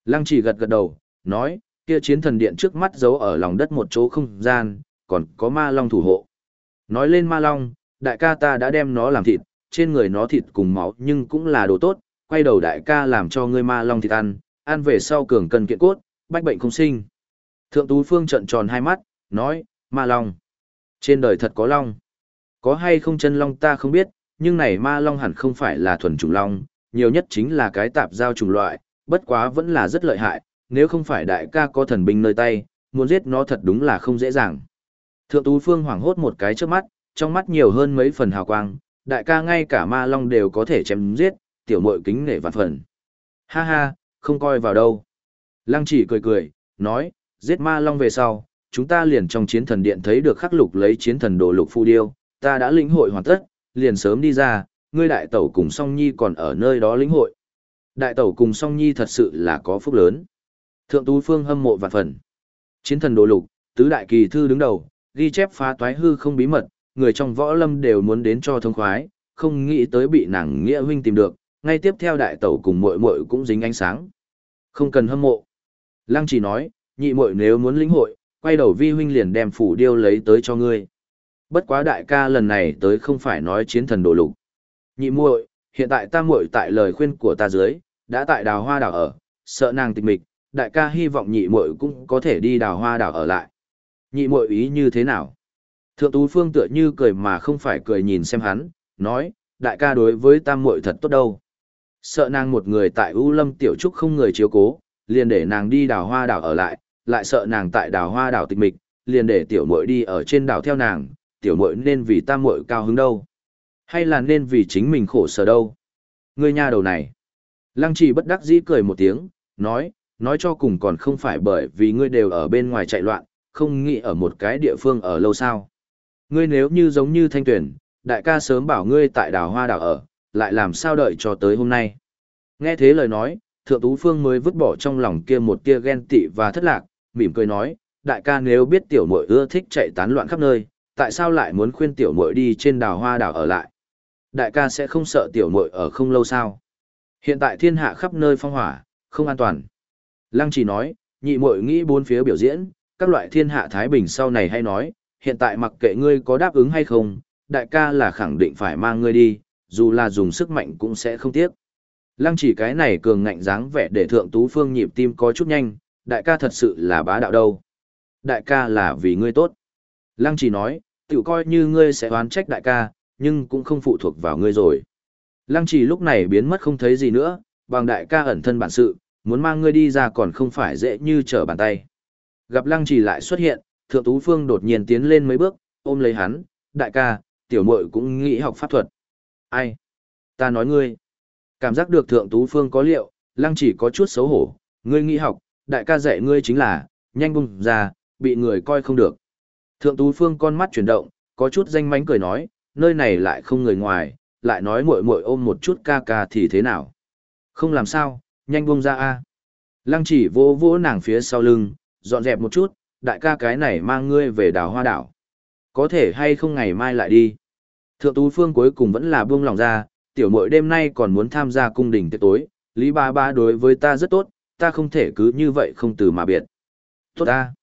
Lăng chỉ gật gật đầu, nói, kia chiến thần điện trước mắt giấu ở lòng đất một chỗ không gian, còn có ma long thủ hộ. Nói lên ma long, đại ca ta đã đem nó làm thịt, trên người nó thịt cùng máu nhưng cũng là đồ tốt, quay đầu đại ca làm cho ngươi ma long thịt ăn, ăn về sau cường cần kiện cốt, bách bệnh không sinh. Thượng Tú Phương trận tròn hai mắt, nói, ma long. Trên đời thật có long. Có hay không chân long ta không biết, nhưng này ma long hẳn không phải là thuần trùng long, nhiều nhất chính là cái tạp giao trùng loại, bất quá vẫn là rất lợi hại, nếu không phải đại ca có thần binh nơi tay, muốn giết nó thật đúng là không dễ dàng. Thượng Tú Phương hoảng hốt một cái trước mắt, trong mắt nhiều hơn mấy phần hào quang, đại ca ngay cả ma long đều có thể chém giết, tiểu muội kính nể vạn phần. Ha ha, không coi vào đâu. Lăng chỉ cười cười, nói, giết ma long về sau, chúng ta liền trong chiến thần điện thấy được khắc lục lấy chiến thần đồ lục phu điêu, ta đã lĩnh hội hoàn tất, liền sớm đi ra, ngươi đại tẩu cùng song nhi còn ở nơi đó lĩnh hội. Đại tẩu cùng song nhi thật sự là có phúc lớn. Thượng tú phương hâm mộ vạn phần. Chiến thần đồ lục, tứ đại kỳ thư đứng đầu, ghi chép phá toái hư không bí mật, người trong võ lâm đều muốn đến cho thông khoái, không nghĩ tới bị nàng nghĩa huynh tìm được, ngay tiếp theo đại tẩu cùng muội muội cũng dính ánh sáng. Không cần hâm mộ. Lăng chỉ nói, nhị muội nếu muốn lĩnh hội, quay đầu vi huynh liền đem phủ điêu lấy tới cho ngươi. Bất quá đại ca lần này tới không phải nói chiến thần đồ lục. Nhị muội, hiện tại ta muội tại lời khuyên của ta dưới, đã tại đào hoa đảo ở, sợ nàng tịch mịch, đại ca hy vọng nhị muội cũng có thể đi đào hoa đảo ở lại. Nhị muội ý như thế nào? Thượng Tú Phương tựa như cười mà không phải cười nhìn xem hắn, nói, đại ca đối với tam muội thật tốt đâu. Sợ nàng một người tại U Lâm Tiểu Trúc không người chiếu cố, liền để nàng đi đào hoa đảo ở lại, lại sợ nàng tại đào hoa đảo tịch mịch, liền để tiểu muội đi ở trên đảo theo nàng, tiểu muội nên vì tam muội cao hứng đâu. Hay là nên vì chính mình khổ sở đâu. Ngươi nhà đầu này. Lăng Chỉ bất đắc dĩ cười một tiếng, nói, nói cho cùng còn không phải bởi vì ngươi đều ở bên ngoài chạy loạn, không nghĩ ở một cái địa phương ở lâu sao. Ngươi nếu như giống như thanh tuyển, đại ca sớm bảo ngươi tại đảo hoa đảo ở, lại làm sao đợi cho tới hôm nay. Nghe thế lời nói, thượng tú phương mới vứt bỏ trong lòng kia một tia ghen tị và thất lạc, mỉm cười nói, đại ca nếu biết tiểu muội ưa thích chạy tán loạn khắp nơi, tại sao lại muốn khuyên tiểu muội đi trên đảo hoa đảo ở lại? Đại ca sẽ không sợ tiểu muội ở không lâu sao? Hiện tại thiên hạ khắp nơi phong hỏa, không an toàn. Lăng chỉ nói, nhị muội nghĩ bốn phía biểu diễn, các loại thiên hạ thái bình sau này hay nói, hiện tại mặc kệ ngươi có đáp ứng hay không, đại ca là khẳng định phải mang ngươi đi, dù là dùng sức mạnh cũng sẽ không tiếc. Lăng chỉ cái này cường ngạnh dáng vẻ để thượng tú phương nhịp tim có chút nhanh, đại ca thật sự là bá đạo đâu. Đại ca là vì ngươi tốt. Lăng chỉ nói, tự coi như ngươi sẽ oán trách đại ca, nhưng cũng không phụ thuộc vào ngươi rồi. Lăng chỉ lúc này biến mất không thấy gì nữa, bằng đại ca ẩn thân bản sự, muốn mang ngươi đi ra còn không phải dễ như trở bàn tay. Gặp lăng chỉ lại xuất hiện, thượng tú phương đột nhiên tiến lên mấy bước, ôm lấy hắn, đại ca, tiểu muội cũng nghĩ học pháp thuật. Ai? Ta nói ngươi. Cảm giác được thượng tú phương có liệu, lăng chỉ có chút xấu hổ, ngươi nghĩ học, đại ca dạy ngươi chính là, nhanh bung ra, bị người coi không được. Thượng tú phương con mắt chuyển động, có chút danh mánh cười nói, nơi này lại không người ngoài, lại nói muội muội ôm một chút ca ca thì thế nào. Không làm sao, nhanh bung ra a. Lăng chỉ vỗ vỗ nàng phía sau lưng, dọn dẹp một chút, đại ca cái này mang ngươi về đào hoa đảo. Có thể hay không ngày mai lại đi. Thượng Tú Phương cuối cùng vẫn là buông lòng ra, tiểu muội đêm nay còn muốn tham gia cung đình tiệc tối, Lý Ba Ba đối với ta rất tốt, ta không thể cứ như vậy không từ mà biệt. Tốt ta.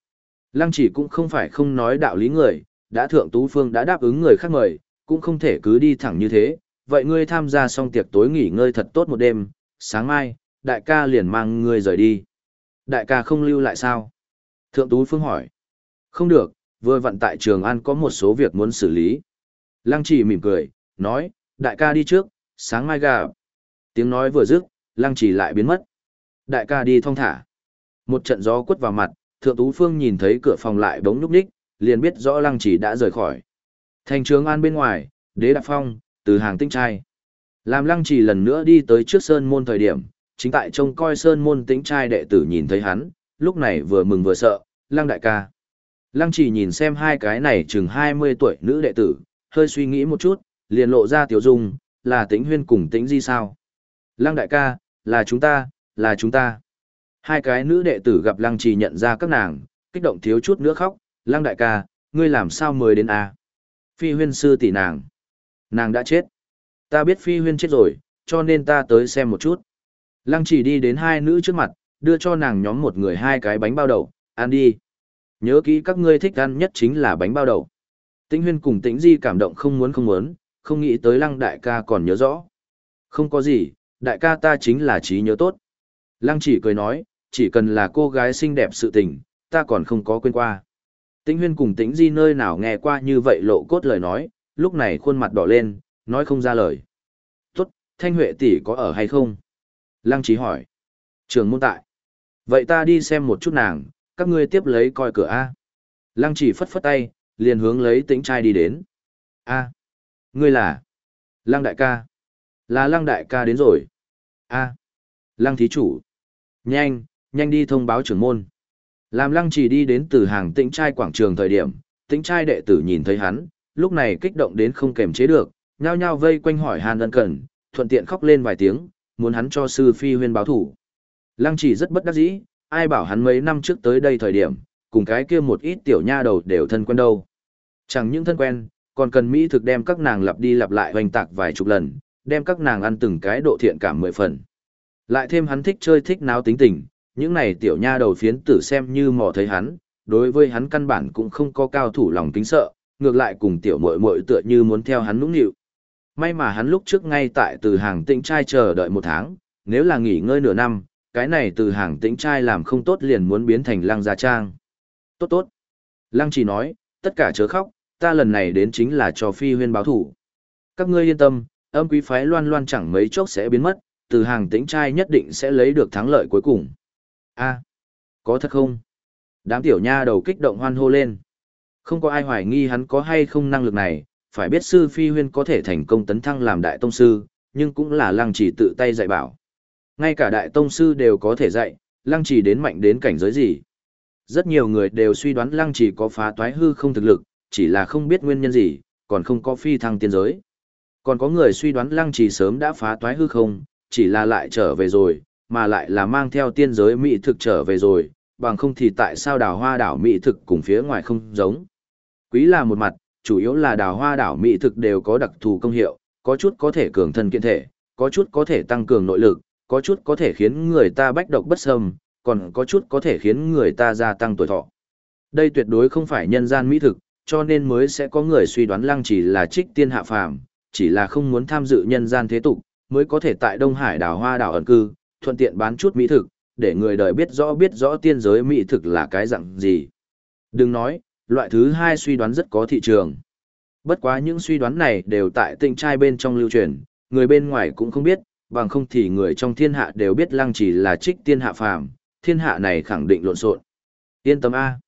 Lăng chỉ cũng không phải không nói đạo lý người, đã Thượng Tú Phương đã đáp ứng người khác mời, cũng không thể cứ đi thẳng như thế, vậy ngươi tham gia xong tiệc tối nghỉ ngơi thật tốt một đêm, sáng mai, đại ca liền mang ngươi rời đi. Đại ca không lưu lại sao? Thượng Tú Phương hỏi. Không được, vừa vận tại Trường An có một số việc muốn xử lý. Lăng chỉ mỉm cười, nói, đại ca đi trước, sáng mai gặp. Tiếng nói vừa dứt, lăng chỉ lại biến mất. Đại ca đi thong thả. Một trận gió quất vào mặt, Thượng Tú Phương nhìn thấy cửa phòng lại bóng núp ních, liền biết rõ lăng chỉ đã rời khỏi. Thành Trường An bên ngoài, đế đạp phong, từ hàng tinh trai. Làm lăng chỉ lần nữa đi tới trước sơn môn thời điểm, chính tại trông coi sơn môn tĩnh trai đệ tử nhìn thấy hắn, lúc này vừa mừng vừa sợ, lăng đại ca. Lăng chỉ nhìn xem hai cái này chừng 20 tuổi nữ đệ tử, hơi suy nghĩ một chút, liền lộ ra tiểu dung, là tĩnh huyên cùng tĩnh di sao. Lăng đại ca, là chúng ta, là chúng ta. Hai cái nữ đệ tử gặp lăng trì nhận ra các nàng, kích động thiếu chút nữa khóc, lăng đại ca, ngươi làm sao mới đến a? Phi huyên sư tỷ nàng. Nàng đã chết. Ta biết phi huyên chết rồi, cho nên ta tới xem một chút. Lăng chỉ đi đến hai nữ trước mặt, đưa cho nàng nhóm một người hai cái bánh bao đậu, ăn đi. Nhớ kỹ các ngươi thích ăn nhất chính là bánh bao đậu. Tĩnh huyên cùng tĩnh di cảm động không muốn không muốn, không nghĩ tới lăng đại ca còn nhớ rõ. Không có gì, đại ca ta chính là trí nhớ tốt. Lăng chỉ cười nói, chỉ cần là cô gái xinh đẹp sự tình, ta còn không có quên qua. Tĩnh huyên cùng tĩnh di nơi nào nghe qua như vậy lộ cốt lời nói, lúc này khuôn mặt đỏ lên, nói không ra lời. Tốt, thanh huệ tỷ có ở hay không? Lăng trí hỏi. Trường môn tại. Vậy ta đi xem một chút nàng, các ngươi tiếp lấy coi cửa A. Lăng chỉ phất phất tay, liền hướng lấy tĩnh trai đi đến. A. Ngươi là? Lăng đại ca. Là lăng đại ca đến rồi. A. Lăng thí chủ. Nhanh, nhanh đi thông báo trưởng môn. Làm lăng chỉ đi đến từ hàng tĩnh trai quảng trường thời điểm, tĩnh trai đệ tử nhìn thấy hắn, lúc này kích động đến không kềm chế được, nhao nhao vây quanh hỏi hàn ân cần, thuận tiện khóc lên vài tiếng, muốn hắn cho sư phi huyên báo thủ. Lăng chỉ rất bất đắc dĩ, ai bảo hắn mấy năm trước tới đây thời điểm, cùng cái kia một ít tiểu nha đầu đều thân quen đâu. Chẳng những thân quen, còn cần Mỹ thực đem các nàng lặp đi lặp lại hoành tạc vài chục lần, đem các nàng ăn từng cái độ thiện cảm mười phần. Lại thêm hắn thích chơi thích náo tính tình, những này tiểu nha đầu phiến tử xem như mò thấy hắn, đối với hắn căn bản cũng không có cao thủ lòng kính sợ, ngược lại cùng tiểu muội muội tựa như muốn theo hắn nũng nịu. May mà hắn lúc trước ngay tại từ hàng tĩnh trai chờ đợi một tháng, nếu là nghỉ ngơi nửa năm, cái này từ hàng tĩnh trai làm không tốt liền muốn biến thành lăng gia trang. Tốt tốt. Lăng chỉ nói, tất cả chớ khóc, ta lần này đến chính là cho phi huyên báo thủ. Các ngươi yên tâm, âm quý phái loan loan chẳng mấy chốc sẽ biến mất, từ hàng tĩnh trai nhất định sẽ lấy được thắng lợi cuối cùng. a có thật không? Đám tiểu nha đầu kích động hoan hô lên. Không có ai hoài nghi hắn có hay không năng lực này, phải biết sư phi huyên có thể thành công tấn thăng làm đại tông sư, nhưng cũng là lăng chỉ tự tay dạy bảo. Ngay cả đại tông sư đều có thể dạy, lăng trì đến mạnh đến cảnh giới gì. Rất nhiều người đều suy đoán lăng trì có phá toái hư không thực lực, chỉ là không biết nguyên nhân gì, còn không có phi thăng tiên giới. Còn có người suy đoán lăng trì sớm đã phá toái hư không, chỉ là lại trở về rồi, mà lại là mang theo tiên giới mỹ thực trở về rồi, bằng không thì tại sao đào hoa đảo mỹ thực cùng phía ngoài không giống. Quý là một mặt, chủ yếu là đào hoa đảo mỹ thực đều có đặc thù công hiệu, có chút có thể cường thân kiện thể, có chút có thể tăng cường nội lực, có chút có thể khiến người ta bách độc bất sâm, còn có chút có thể khiến người ta gia tăng tuổi thọ. Đây tuyệt đối không phải nhân gian mỹ thực, cho nên mới sẽ có người suy đoán lăng chỉ là trích tiên hạ phàm, chỉ là không muốn tham dự nhân gian thế tục, mới có thể tại Đông Hải đảo hoa đảo ẩn cư, thuận tiện bán chút mỹ thực, để người đời biết rõ biết rõ tiên giới mỹ thực là cái dạng gì. Đừng nói, loại thứ hai suy đoán rất có thị trường. Bất quá những suy đoán này đều tại tinh trai bên trong lưu truyền, người bên ngoài cũng không biết, bằng không thì người trong thiên hạ đều biết lăng chỉ là trích tiên hạ phàm, thiên hạ này khẳng định lộn xộn. Yên tâm A.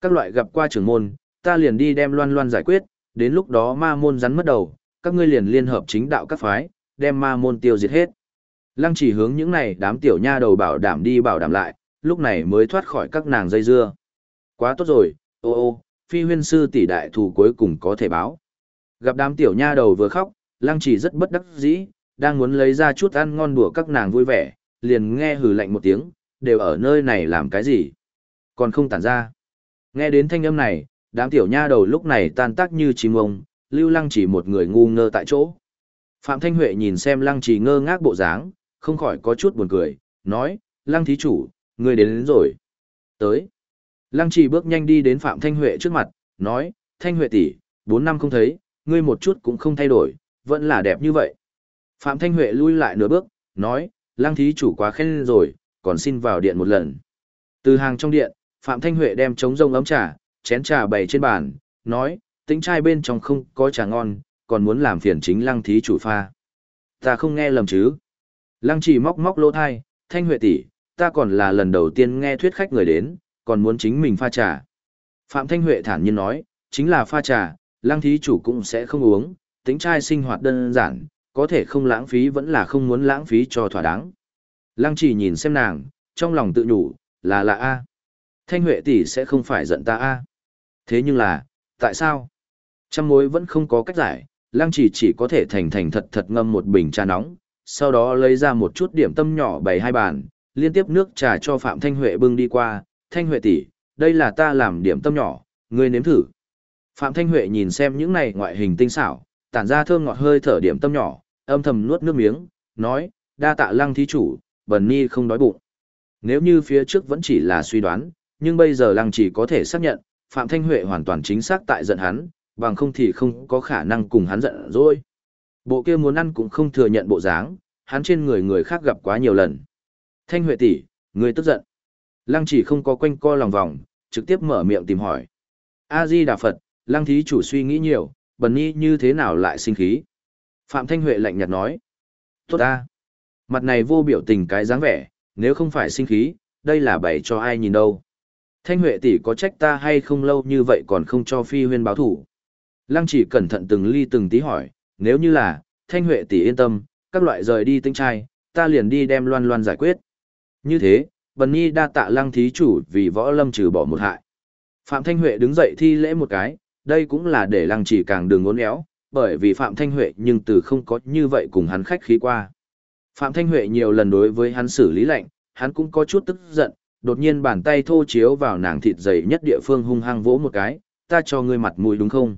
Các loại gặp qua trưởng môn, ta liền đi đem loan loan giải quyết, đến lúc đó ma môn rắn mất đầu, các ngươi liền liên hợp chính đạo các phái, đem ma môn tiêu diệt hết. Lăng chỉ hướng những này đám tiểu nha đầu bảo đảm đi bảo đảm lại, lúc này mới thoát khỏi các nàng dây dưa. Quá tốt rồi, ô ô, phi huyên sư tỷ đại thù cuối cùng có thể báo. Gặp đám tiểu nha đầu vừa khóc, lăng chỉ rất bất đắc dĩ, đang muốn lấy ra chút ăn ngon đùa các nàng vui vẻ, liền nghe hừ lạnh một tiếng, đều ở nơi này làm cái gì? Còn không tản ra. Nghe đến thanh âm này, đám tiểu nha đầu lúc này tan tác như chim ông, lưu lăng chỉ một người ngu ngơ tại chỗ. Phạm Thanh Huệ nhìn xem lăng chỉ ngơ ngác bộ dáng, không khỏi có chút buồn cười, nói, lăng thí chủ, người đến, đến rồi. Tới. Lăng chỉ bước nhanh đi đến Phạm Thanh Huệ trước mặt, nói, Thanh Huệ tỷ, bốn năm không thấy, ngươi một chút cũng không thay đổi, vẫn là đẹp như vậy. Phạm Thanh Huệ lui lại nửa bước, nói, lăng thí chủ quá khen rồi, còn xin vào điện một lần. Từ hàng trong điện, Phạm Thanh Huệ đem trống rông ấm trà, chén trà bày trên bàn, nói, tính trai bên trong không có trà ngon, còn muốn làm phiền chính lăng thí chủ pha. Ta không nghe lầm chứ. Lăng chỉ móc móc lỗ thai, Thanh Huệ tỷ, ta còn là lần đầu tiên nghe thuyết khách người đến, còn muốn chính mình pha trà. Phạm Thanh Huệ thản nhiên nói, chính là pha trà, lăng thí chủ cũng sẽ không uống, tính trai sinh hoạt đơn giản, có thể không lãng phí vẫn là không muốn lãng phí cho thỏa đáng. Lăng chỉ nhìn xem nàng, trong lòng tự nhủ, là là A. Thanh Huệ tỷ sẽ không phải giận ta A. Thế nhưng là, tại sao? Trăm mối vẫn không có cách giải, lăng chỉ chỉ có thể thành thành thật thật ngâm một bình trà nóng, sau đó lấy ra một chút điểm tâm nhỏ bày hai bàn, liên tiếp nước trà cho Phạm Thanh Huệ bưng đi qua, Thanh Huệ tỷ, đây là ta làm điểm tâm nhỏ, ngươi nếm thử. Phạm Thanh Huệ nhìn xem những này ngoại hình tinh xảo, tản ra thơm ngọt hơi thở điểm tâm nhỏ, âm thầm nuốt nước miếng, nói, đa tạ lăng thí chủ, bần ni không đói bụng. Nếu như phía trước vẫn chỉ là suy đoán, nhưng bây giờ lăng chỉ có thể xác nhận, Phạm Thanh Huệ hoàn toàn chính xác tại giận hắn, bằng không thì không có khả năng cùng hắn giận rồi. Bộ kia muốn ăn cũng không thừa nhận bộ dáng, hắn trên người người khác gặp quá nhiều lần. Thanh Huệ tỷ, người tức giận. Lăng chỉ không có quanh co lòng vòng, trực tiếp mở miệng tìm hỏi. A-di Đà Phật, lăng thí chủ suy nghĩ nhiều, bần Nhi như thế nào lại sinh khí. Phạm Thanh Huệ lạnh nhạt nói. Tốt ta. Mặt này vô biểu tình cái dáng vẻ, nếu không phải sinh khí, đây là bày cho ai nhìn đâu. Thanh Huệ tỷ có trách ta hay không lâu như vậy còn không cho phi huyên báo thủ. Lăng chỉ cẩn thận từng ly từng tí hỏi, nếu như là, Thanh Huệ tỷ yên tâm, các loại rời đi tinh trai, ta liền đi đem loan loan giải quyết. Như thế, Bần Nhi đa tạ lăng thí chủ vì võ lâm trừ bỏ một hại. Phạm Thanh Huệ đứng dậy thi lễ một cái, đây cũng là để lăng chỉ càng đường ngốn éo, bởi vì Phạm Thanh Huệ nhưng từ không có như vậy cùng hắn khách khí qua. Phạm Thanh Huệ nhiều lần đối với hắn xử lý lạnh, hắn cũng có chút tức giận, đột nhiên bàn tay thô chiếu vào nàng thịt dày nhất địa phương hung hăng vỗ một cái, ta cho ngươi mặt mũi đúng không?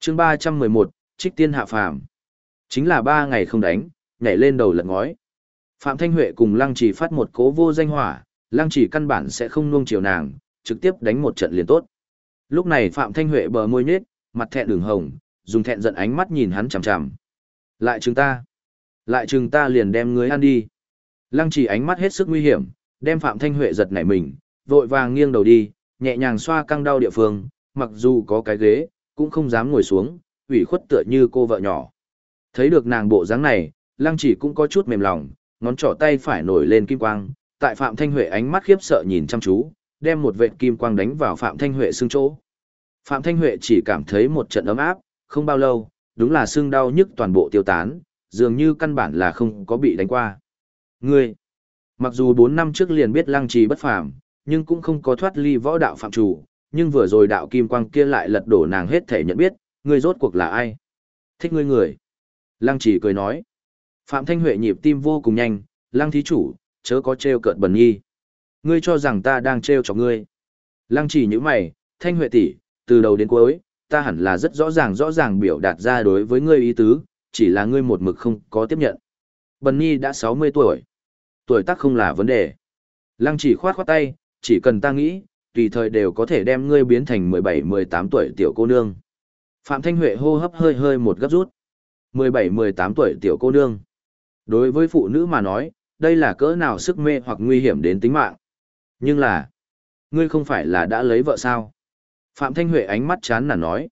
chương 311, Trích Tiên Hạ Phàm Chính là ba ngày không đánh, nhảy lên đầu lật ngói. Phạm Thanh Huệ cùng Lăng Chỉ phát một cố vô danh hỏa, Lăng Chỉ căn bản sẽ không nuông chiều nàng, trực tiếp đánh một trận liền tốt. Lúc này Phạm Thanh Huệ bờ môi nhếch, mặt thẹn đường hồng, dùng thẹn giận ánh mắt nhìn hắn chằm chằm. Lại chừng ta. Lại chừng ta liền đem ngươi ăn đi. Lăng Chỉ ánh mắt hết sức nguy hiểm, đem Phạm Thanh Huệ giật nảy mình, vội vàng nghiêng đầu đi, nhẹ nhàng xoa căng đau địa phương, mặc dù có cái ghế, cũng không dám ngồi xuống, ủy khuất tựa như cô vợ nhỏ. Thấy được nàng bộ dáng này, Lăng Chỉ cũng có chút mềm lòng, ngón trỏ tay phải nổi lên kim quang, tại Phạm Thanh Huệ ánh mắt khiếp sợ nhìn chăm chú, đem một vệt kim quang đánh vào Phạm Thanh Huệ xương chỗ. Phạm Thanh Huệ chỉ cảm thấy một trận ấm áp, không bao lâu, đúng là xương đau nhức toàn bộ tiêu tán, dường như căn bản là không có bị đánh qua. Ngươi, mặc dù 4 năm trước liền biết lăng trì bất phàm, nhưng cũng không có thoát ly võ đạo phạm chủ, nhưng vừa rồi đạo kim quang kia lại lật đổ nàng hết thể nhận biết, ngươi rốt cuộc là ai? Thích ngươi người. Lăng trì cười nói. Phạm Thanh Huệ nhịp tim vô cùng nhanh, lăng thí chủ, chớ có trêu cợt bẩn nhi. Ngươi cho rằng ta đang trêu cho ngươi. Lăng chỉ như mày, Thanh Huệ tỷ, từ đầu đến cuối, ta hẳn là rất rõ ràng rõ ràng biểu đạt ra đối với ngươi ý tứ, chỉ là ngươi một mực không có tiếp nhận. Bần nhi đã 60 tuổi. Tuổi tác không là vấn đề. Lăng chỉ khoát khoát tay, chỉ cần ta nghĩ, tùy thời đều có thể đem ngươi biến thành 17-18 tuổi tiểu cô nương. Phạm Thanh Huệ hô hấp hơi hơi một gấp rút. 17-18 tuổi tiểu cô nương. Đối với phụ nữ mà nói, đây là cỡ nào sức mê hoặc nguy hiểm đến tính mạng. Nhưng là, ngươi không phải là đã lấy vợ sao? Phạm Thanh Huệ ánh mắt chán nản nói.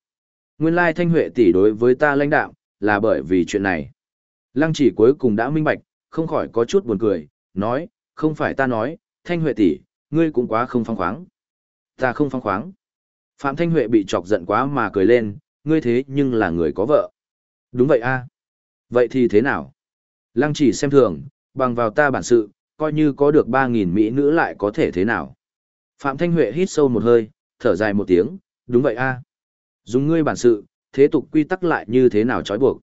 Nguyên lai Thanh Huệ tỷ đối với ta lãnh đạo, là bởi vì chuyện này. Lăng chỉ cuối cùng đã minh bạch, không khỏi có chút buồn cười, nói, không phải ta nói, Thanh Huệ tỷ, ngươi cũng quá không phong khoáng. Ta không phong khoáng. Phạm Thanh Huệ bị chọc giận quá mà cười lên, ngươi thế nhưng là người có vợ. Đúng vậy a. Vậy thì thế nào? Lăng chỉ xem thường, bằng vào ta bản sự, coi như có được 3.000 mỹ nữ lại có thể thế nào. Phạm Thanh Huệ hít sâu một hơi, thở dài một tiếng, đúng vậy a. Dùng ngươi bản sự, thế tục quy tắc lại như thế nào trói buộc.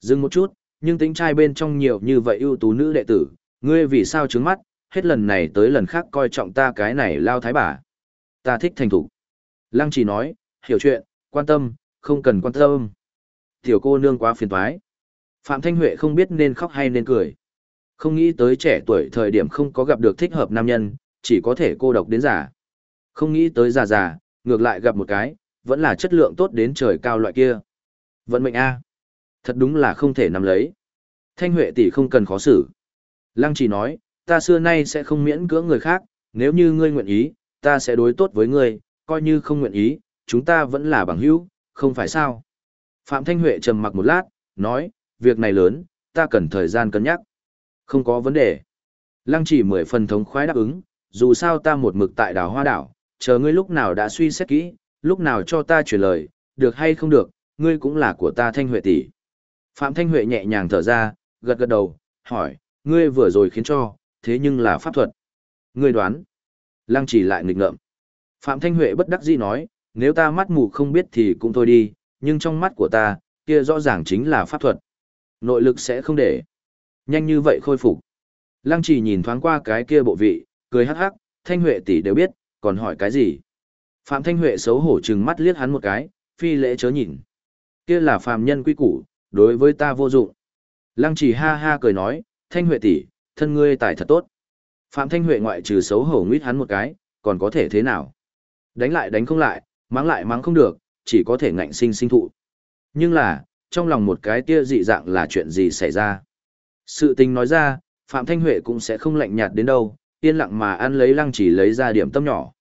Dừng một chút, nhưng tính trai bên trong nhiều như vậy ưu tú nữ đệ tử, ngươi vì sao trứng mắt, hết lần này tới lần khác coi trọng ta cái này lao thái bà. Ta thích thành thủ. Lăng chỉ nói, hiểu chuyện, quan tâm, không cần quan tâm. Tiểu cô nương quá phiền toái. Phạm Thanh Huệ không biết nên khóc hay nên cười. Không nghĩ tới trẻ tuổi thời điểm không có gặp được thích hợp nam nhân, chỉ có thể cô độc đến già. Không nghĩ tới già già, ngược lại gặp một cái, vẫn là chất lượng tốt đến trời cao loại kia. Vận mệnh A. Thật đúng là không thể nắm lấy. Thanh Huệ tỷ không cần khó xử. Lăng chỉ nói, ta xưa nay sẽ không miễn cưỡng người khác, nếu như ngươi nguyện ý, ta sẽ đối tốt với ngươi, coi như không nguyện ý, chúng ta vẫn là bằng hữu, không phải sao. Phạm Thanh Huệ trầm mặc một lát, nói, việc này lớn, ta cần thời gian cân nhắc. Không có vấn đề. Lăng chỉ mười phần thống khoái đáp ứng, dù sao ta một mực tại đảo hoa đảo, chờ ngươi lúc nào đã suy xét kỹ, lúc nào cho ta truyền lời, được hay không được, ngươi cũng là của ta Thanh Huệ tỷ. Phạm Thanh Huệ nhẹ nhàng thở ra, gật gật đầu, hỏi, ngươi vừa rồi khiến cho, thế nhưng là pháp thuật. Ngươi đoán. Lăng chỉ lại nghịch ngợm. Phạm Thanh Huệ bất đắc dĩ nói, nếu ta mắt mù không biết thì cũng thôi đi, nhưng trong mắt của ta, kia rõ ràng chính là pháp thuật. Nội lực sẽ không để. Nhanh như vậy khôi phục. Lăng chỉ nhìn thoáng qua cái kia bộ vị, cười hắc hắc, Thanh Huệ tỷ đều biết, còn hỏi cái gì? Phạm Thanh Huệ xấu hổ trừng mắt liếc hắn một cái, phi lễ chớ nhìn. Kia là phàm nhân quy củ, đối với ta vô dụng. Lăng chỉ ha ha cười nói, Thanh Huệ tỷ, thân ngươi tài thật tốt. Phạm Thanh Huệ ngoại trừ xấu hổ nguyết hắn một cái, còn có thể thế nào? Đánh lại đánh không lại, mắng lại mắng không được, chỉ có thể ngạnh sinh sinh thụ. Nhưng là, trong lòng một cái tia dị dạng là chuyện gì xảy ra? Sự tình nói ra, Phạm Thanh Huệ cũng sẽ không lạnh nhạt đến đâu, yên lặng mà ăn lấy lăng chỉ lấy ra điểm tâm nhỏ.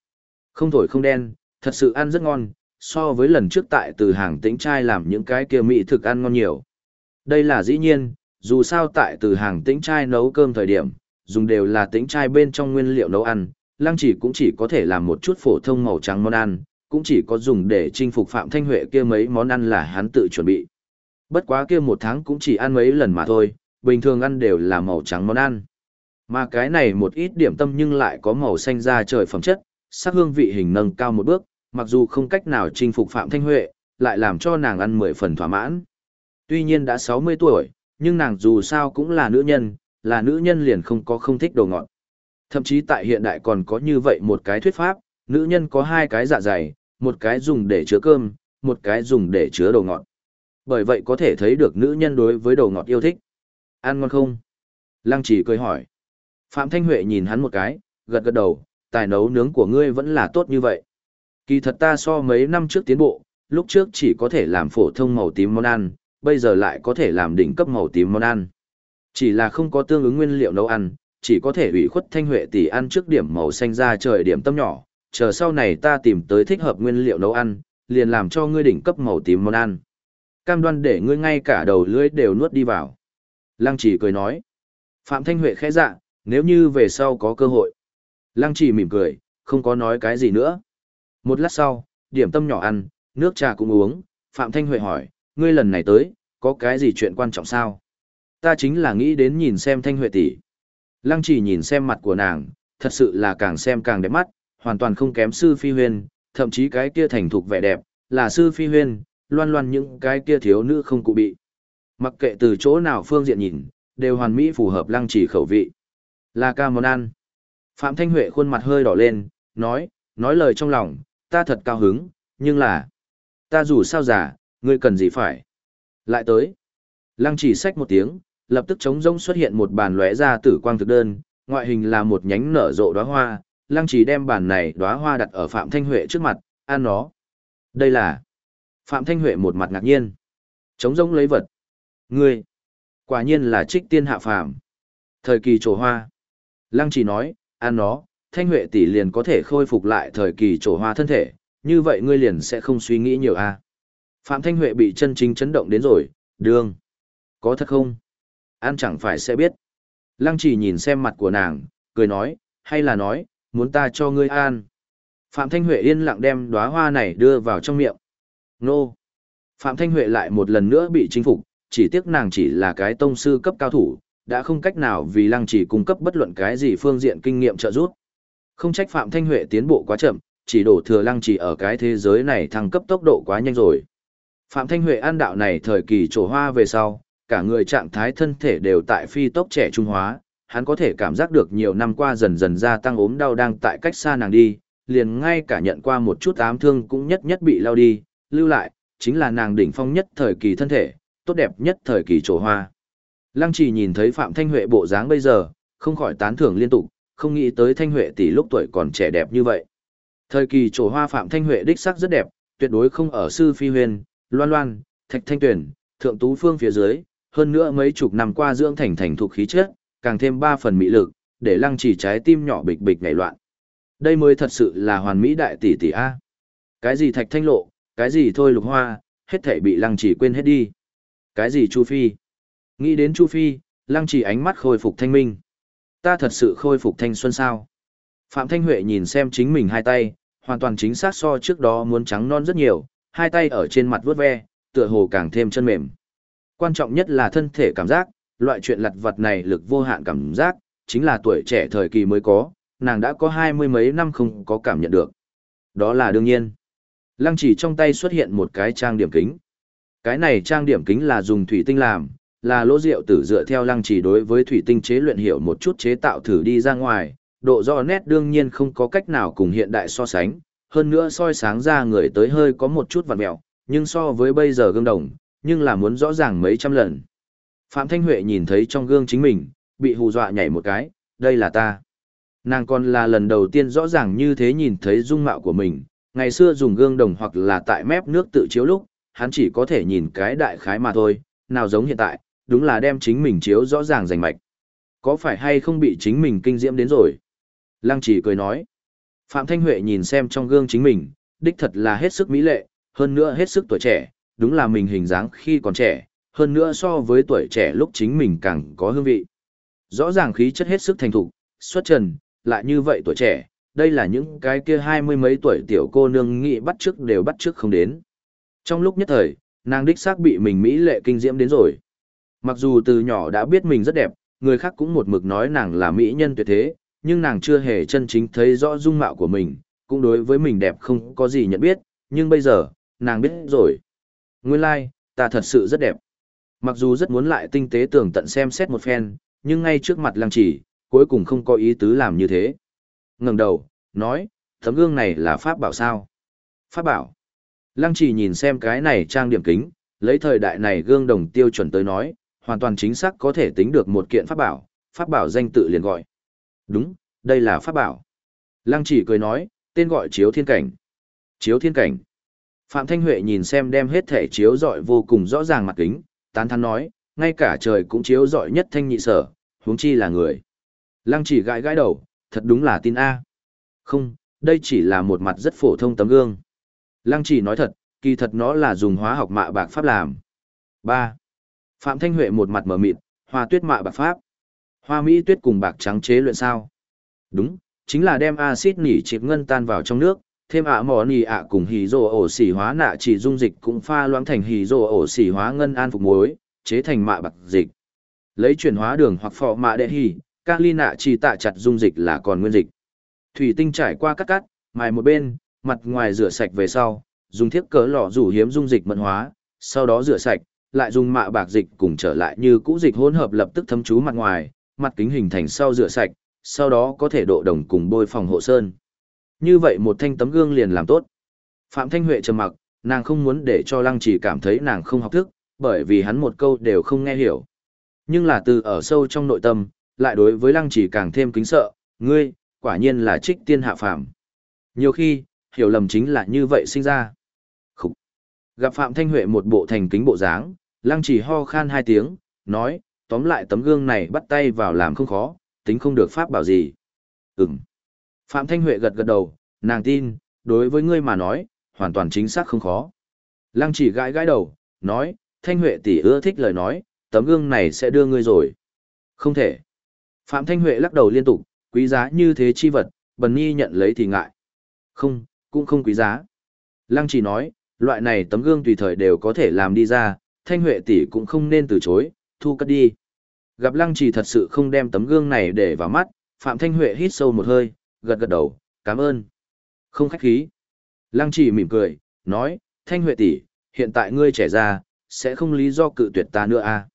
Không thổi không đen, thật sự ăn rất ngon, so với lần trước tại từ hàng tĩnh trai làm những cái kia mỹ thực ăn ngon nhiều. Đây là dĩ nhiên, dù sao tại từ hàng tĩnh trai nấu cơm thời điểm, dùng đều là tĩnh trai bên trong nguyên liệu nấu ăn, lăng chỉ cũng chỉ có thể làm một chút phổ thông màu trắng món ăn, cũng chỉ có dùng để chinh phục Phạm Thanh Huệ kia mấy món ăn là hắn tự chuẩn bị. Bất quá kia một tháng cũng chỉ ăn mấy lần mà thôi, bình thường ăn đều là màu trắng món ăn. Mà cái này một ít điểm tâm nhưng lại có màu xanh da trời phẩm chất, sắc hương vị hình nâng cao một bước, mặc dù không cách nào chinh phục Phạm Thanh Huệ, lại làm cho nàng ăn mười phần thỏa mãn. Tuy nhiên đã 60 tuổi, nhưng nàng dù sao cũng là nữ nhân, là nữ nhân liền không có không thích đồ ngọt. Thậm chí tại hiện đại còn có như vậy một cái thuyết pháp, nữ nhân có hai cái dạ dày, một cái dùng để chứa cơm, một cái dùng để chứa đồ ngọt. Bởi vậy có thể thấy được nữ nhân đối với đồ ngọt yêu thích. Ăn ngon không? Lăng chỉ cười hỏi. Phạm Thanh Huệ nhìn hắn một cái, gật gật đầu, tài nấu nướng của ngươi vẫn là tốt như vậy. Kỳ thật ta so mấy năm trước tiến bộ, lúc trước chỉ có thể làm phổ thông màu tím món ăn, bây giờ lại có thể làm đỉnh cấp màu tím món ăn. Chỉ là không có tương ứng nguyên liệu nấu ăn, chỉ có thể ủy khuất Thanh Huệ tỷ ăn trước điểm màu xanh ra trời điểm tâm nhỏ, chờ sau này ta tìm tới thích hợp nguyên liệu nấu ăn, liền làm cho ngươi đỉnh cấp màu tím món ăn. Cam đoan để ngươi ngay cả đầu lưỡi đều nuốt đi vào. Lăng chỉ cười nói. Phạm Thanh Huệ khẽ dạ, nếu như về sau có cơ hội. Lăng chỉ mỉm cười, không có nói cái gì nữa. Một lát sau, điểm tâm nhỏ ăn, nước trà cũng uống, Phạm Thanh Huệ hỏi, ngươi lần này tới, có cái gì chuyện quan trọng sao? Ta chính là nghĩ đến nhìn xem Thanh Huệ tỷ. Lăng chỉ nhìn xem mặt của nàng, thật sự là càng xem càng đẹp mắt, hoàn toàn không kém sư phi huyên, thậm chí cái kia thành thục vẻ đẹp, là sư phi huyên, loan loan những cái kia thiếu nữ không cụ bị. Mặc kệ từ chỗ nào phương diện nhìn, đều hoàn mỹ phù hợp lăng trì khẩu vị. Là ca món ăn. Phạm Thanh Huệ khuôn mặt hơi đỏ lên, nói, nói lời trong lòng, ta thật cao hứng, nhưng là, ta dù sao giả, ngươi cần gì phải. Lại tới. Lăng chỉ xách một tiếng, lập tức trống rông xuất hiện một bàn lóe ra tử quang thực đơn, ngoại hình là một nhánh nở rộ đóa hoa, lăng chỉ đem bàn này đóa hoa đặt ở Phạm Thanh Huệ trước mặt, ăn nó. Đây là... Phạm Thanh Huệ một mặt ngạc nhiên. Trống rông lấy vật. Ngươi. Quả nhiên là trích tiên hạ phàm. Thời kỳ trổ hoa. Lăng chỉ nói, ăn nó, Thanh Huệ tỷ liền có thể khôi phục lại thời kỳ trổ hoa thân thể, như vậy ngươi liền sẽ không suy nghĩ nhiều a. À. Phạm Thanh Huệ bị chân chính chấn động đến rồi, đương. Có thật không? Ăn chẳng phải sẽ biết. Lăng chỉ nhìn xem mặt của nàng, cười nói, hay là nói, muốn ta cho ngươi ăn. Phạm Thanh Huệ yên lặng đem đóa hoa này đưa vào trong miệng. Nô! Phạm Thanh Huệ lại một lần nữa bị chinh phục, chỉ tiếc nàng chỉ là cái tông sư cấp cao thủ, đã không cách nào vì lăng chỉ cung cấp bất luận cái gì phương diện kinh nghiệm trợ giúp. Không trách Phạm Thanh Huệ tiến bộ quá chậm, chỉ đổ thừa lăng chỉ ở cái thế giới này thăng cấp tốc độ quá nhanh rồi. Phạm Thanh Huệ an đạo này thời kỳ trổ hoa về sau, cả người trạng thái thân thể đều tại phi tốc trẻ trung hóa, hắn có thể cảm giác được nhiều năm qua dần dần gia tăng ốm đau đang tại cách xa nàng đi, liền ngay cả nhận qua một chút ám thương cũng nhất nhất bị lao đi, lưu lại, chính là nàng đỉnh phong nhất thời kỳ thân thể, tốt đẹp nhất thời kỳ trổ hoa. Lăng chỉ nhìn thấy Phạm Thanh Huệ bộ dáng bây giờ, không khỏi tán thưởng liên tục, không nghĩ tới Thanh Huệ tỷ lúc tuổi còn trẻ đẹp như vậy. Thời kỳ trổ hoa Phạm Thanh Huệ đích sắc rất đẹp, tuyệt đối không ở sư phi huyền, loan loan, thạch thanh tuyển, thượng tú phương phía dưới, hơn nữa mấy chục năm qua dưỡng thành thành thuộc khí chất, càng thêm ba phần mỹ lực, để lăng chỉ trái tim nhỏ bịch bịch nhảy loạn. Đây mới thật sự là hoàn mỹ đại tỷ tỷ A. Cái gì thạch thanh lộ, cái gì thôi lục hoa, hết thảy bị lăng chỉ quên hết đi. Cái gì Chu Phi? Nghĩ đến Chu Phi, lăng chỉ ánh mắt khôi phục thanh minh. Ta thật sự khôi phục thanh xuân sao? Phạm Thanh Huệ nhìn xem chính mình hai tay, hoàn toàn chính xác so trước đó muốn trắng non rất nhiều, hai tay ở trên mặt vuốt ve, tựa hồ càng thêm chân mềm. Quan trọng nhất là thân thể cảm giác, loại chuyện lặt vật này lực vô hạn cảm giác, chính là tuổi trẻ thời kỳ mới có, nàng đã có hai mươi mấy năm không có cảm nhận được. Đó là đương nhiên. Lăng chỉ trong tay xuất hiện một cái trang điểm kính. Cái này trang điểm kính là dùng thủy tinh làm, là lỗ rượu tử dựa theo lăng chỉ đối với thủy tinh chế luyện hiểu một chút chế tạo thử đi ra ngoài, độ rõ nét đương nhiên không có cách nào cùng hiện đại so sánh, hơn nữa soi sáng ra người tới hơi có một chút vằn mẹo, nhưng so với bây giờ gương đồng, nhưng là muốn rõ ràng mấy trăm lần. Phạm Thanh Huệ nhìn thấy trong gương chính mình, bị hù dọa nhảy một cái, đây là ta. Nàng còn là lần đầu tiên rõ ràng như thế nhìn thấy dung mạo của mình, ngày xưa dùng gương đồng hoặc là tại mép nước tự chiếu lúc, hắn chỉ có thể nhìn cái đại khái mà thôi, nào giống hiện tại, đúng là đem chính mình chiếu rõ ràng rành mạch. Có phải hay không bị chính mình kinh diễm đến rồi? Lăng chỉ cười nói. Phạm Thanh Huệ nhìn xem trong gương chính mình, đích thật là hết sức mỹ lệ, hơn nữa hết sức tuổi trẻ, đúng là mình hình dáng khi còn trẻ, hơn nữa so với tuổi trẻ lúc chính mình càng có hương vị. Rõ ràng khí chất hết sức thành thục, xuất trần, lại như vậy tuổi trẻ, đây là những cái kia hai mươi mấy tuổi tiểu cô nương nghị bắt trước đều bắt trước không đến. Trong lúc nhất thời, nàng đích xác bị mình mỹ lệ kinh diễm đến rồi. Mặc dù từ nhỏ đã biết mình rất đẹp, người khác cũng một mực nói nàng là mỹ nhân tuyệt thế, nhưng nàng chưa hề chân chính thấy rõ dung mạo của mình, cũng đối với mình đẹp không có gì nhận biết, nhưng bây giờ, nàng biết rồi. Nguyên lai, like, ta thật sự rất đẹp. Mặc dù rất muốn lại tinh tế tường tận xem xét một phen, nhưng ngay trước mặt lăng chỉ, cuối cùng không có ý tứ làm như thế. ngẩng đầu, nói, tấm gương này là pháp bảo sao? Pháp bảo. Lăng chỉ nhìn xem cái này trang điểm kính, lấy thời đại này gương đồng tiêu chuẩn tới nói, hoàn toàn chính xác có thể tính được một kiện pháp bảo, pháp bảo danh tự liền gọi. Đúng, đây là pháp bảo. Lăng chỉ cười nói, tên gọi chiếu thiên cảnh. Chiếu thiên cảnh. Phạm Thanh Huệ nhìn xem đem hết thể chiếu dọi vô cùng rõ ràng mặt kính, tán thắn nói, ngay cả trời cũng chiếu dọi nhất thanh nhị sở, huống chi là người. Lăng chỉ gãi gãi đầu, thật đúng là tin A. Không, đây chỉ là một mặt rất phổ thông tấm gương. Lăng chỉ nói thật, kỳ thật nó là dùng hóa học mạ bạc pháp làm. 3. Phạm Thanh Huệ một mặt mở mịt, hoa tuyết mạ bạc pháp. Hoa Mỹ tuyết cùng bạc trắng chế luyện sao? Đúng, chính là đem axit nỉ chịp ngân tan vào trong nước, thêm ạ mỏ nỉ ạ cùng hì rồ ổ xỉ hóa nạ chỉ dung dịch cũng pha loãng thành hì rồ ổ xỉ hóa ngân an phục muối, chế thành mạ bạc dịch. Lấy chuyển hóa đường hoặc phọ mạ đệ hì, kali nạ chỉ tạ chặt dung dịch là còn nguyên dịch. Thủy tinh trải qua cắt cắt, mài một bên, mặt ngoài rửa sạch về sau, dùng thiếc cỡ lọ rủ hiếm dung dịch mận hóa, sau đó rửa sạch, lại dùng mạ bạc dịch cùng trở lại như cũ dịch hỗn hợp lập tức thấm chú mặt ngoài, mặt kính hình thành sau rửa sạch, sau đó có thể độ đồng cùng bôi phòng hộ sơn. Như vậy một thanh tấm gương liền làm tốt. Phạm Thanh Huệ trầm mặc, nàng không muốn để cho Lăng Chỉ cảm thấy nàng không học thức, bởi vì hắn một câu đều không nghe hiểu. Nhưng là từ ở sâu trong nội tâm, lại đối với Lăng Chỉ càng thêm kính sợ, ngươi, quả nhiên là trích tiên hạ phàm. Nhiều khi, hiểu lầm chính là như vậy sinh ra. Khúc. Gặp Phạm Thanh Huệ một bộ thành kính bộ dáng, Lăng Chỉ ho khan hai tiếng, nói, tóm lại tấm gương này bắt tay vào làm không khó, tính không được pháp bảo gì. Ừm. Phạm Thanh Huệ gật gật đầu, nàng tin, đối với ngươi mà nói, hoàn toàn chính xác không khó. Lăng chỉ gãi gãi đầu, nói, Thanh Huệ tỷ ưa thích lời nói, tấm gương này sẽ đưa ngươi rồi. Không thể. Phạm Thanh Huệ lắc đầu liên tục, quý giá như thế chi vật, Bần Nhi nhận lấy thì ngại. Không, cũng không quý giá. Lăng chỉ nói, loại này tấm gương tùy thời đều có thể làm đi ra, Thanh Huệ tỷ cũng không nên từ chối, thu cất đi. Gặp Lăng Trì thật sự không đem tấm gương này để vào mắt, Phạm Thanh Huệ hít sâu một hơi, gật gật đầu, cảm ơn. Không khách khí. Lăng Trì mỉm cười, nói, Thanh Huệ tỷ, hiện tại ngươi trẻ ra, sẽ không lý do cự tuyệt ta nữa à.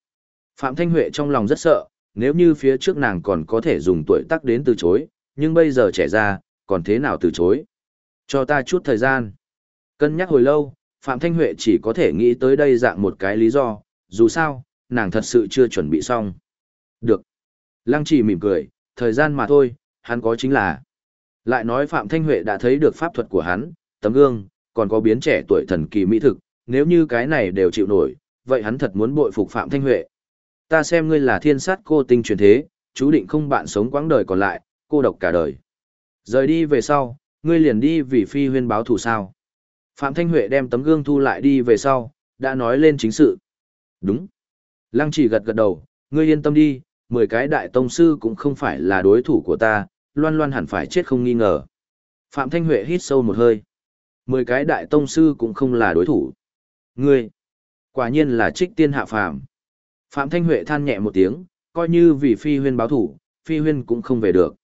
Phạm Thanh Huệ trong lòng rất sợ, nếu như phía trước nàng còn có thể dùng tuổi tác đến từ chối, nhưng bây giờ trẻ ra, còn thế nào từ chối. Cho ta chút thời gian. Cân nhắc hồi lâu, Phạm Thanh Huệ chỉ có thể nghĩ tới đây dạng một cái lý do, dù sao, nàng thật sự chưa chuẩn bị xong. Được. Lăng trì mỉm cười, thời gian mà thôi, hắn có chính là. Lại nói Phạm Thanh Huệ đã thấy được pháp thuật của hắn, tấm gương, còn có biến trẻ tuổi thần kỳ mỹ thực, nếu như cái này đều chịu nổi, vậy hắn thật muốn bội phục Phạm Thanh Huệ. Ta xem ngươi là thiên sát cô tinh truyền thế, chú định không bạn sống quãng đời còn lại, cô độc cả đời. Rời đi về sau, ngươi liền đi vì phi huyên báo thù sao. Phạm Thanh Huệ đem tấm gương thu lại đi về sau, đã nói lên chính sự. Đúng. Lăng chỉ gật gật đầu, ngươi yên tâm đi, mười cái đại tông sư cũng không phải là đối thủ của ta, loan loan hẳn phải chết không nghi ngờ. Phạm Thanh Huệ hít sâu một hơi. Mười cái đại tông sư cũng không là đối thủ. Ngươi, quả nhiên là trích tiên hạ phàm. Phạm Thanh Huệ than nhẹ một tiếng, coi như vì phi huyên báo thủ, phi huyên cũng không về được.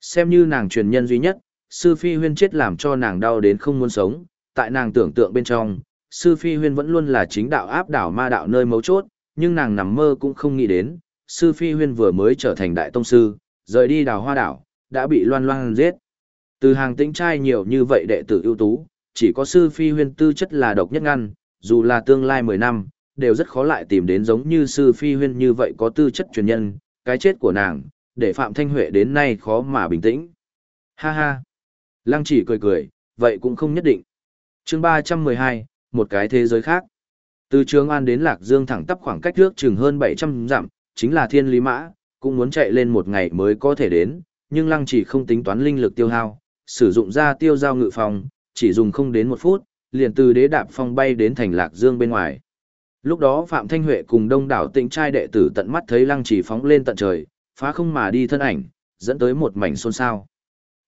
Xem như nàng truyền nhân duy nhất, sư phi huyên chết làm cho nàng đau đến không muốn sống, tại nàng tưởng tượng bên trong, sư phi huyên vẫn luôn là chính đạo áp đảo ma đạo nơi mấu chốt, nhưng nàng nằm mơ cũng không nghĩ đến, sư phi huyên vừa mới trở thành đại tông sư, rời đi đào hoa đảo, đã bị loan loan giết. Từ hàng tĩnh trai nhiều như vậy đệ tử ưu tú, chỉ có sư phi huyên tư chất là độc nhất ngăn, dù là tương lai 10 năm, đều rất khó lại tìm đến giống như sư phi huyên như vậy có tư chất truyền nhân, cái chết của nàng, để Phạm Thanh Huệ đến nay khó mà bình tĩnh. Ha ha! Lăng chỉ cười cười, vậy cũng không nhất định. chương 312, một cái thế giới khác. Từ Trường An đến Lạc Dương thẳng tắp khoảng cách trước chừng hơn 700 dặm, chính là thiên lý mã, cũng muốn chạy lên một ngày mới có thể đến, nhưng lăng chỉ không tính toán linh lực tiêu hao, sử dụng ra tiêu giao ngự phòng, chỉ dùng không đến một phút, liền từ đế đạp phong bay đến thành Lạc Dương bên ngoài. Lúc đó Phạm Thanh Huệ cùng đông đảo Tịnh trai đệ tử tận mắt thấy lăng chỉ phóng lên tận trời, phá không mà đi thân ảnh, dẫn tới một mảnh xôn xao.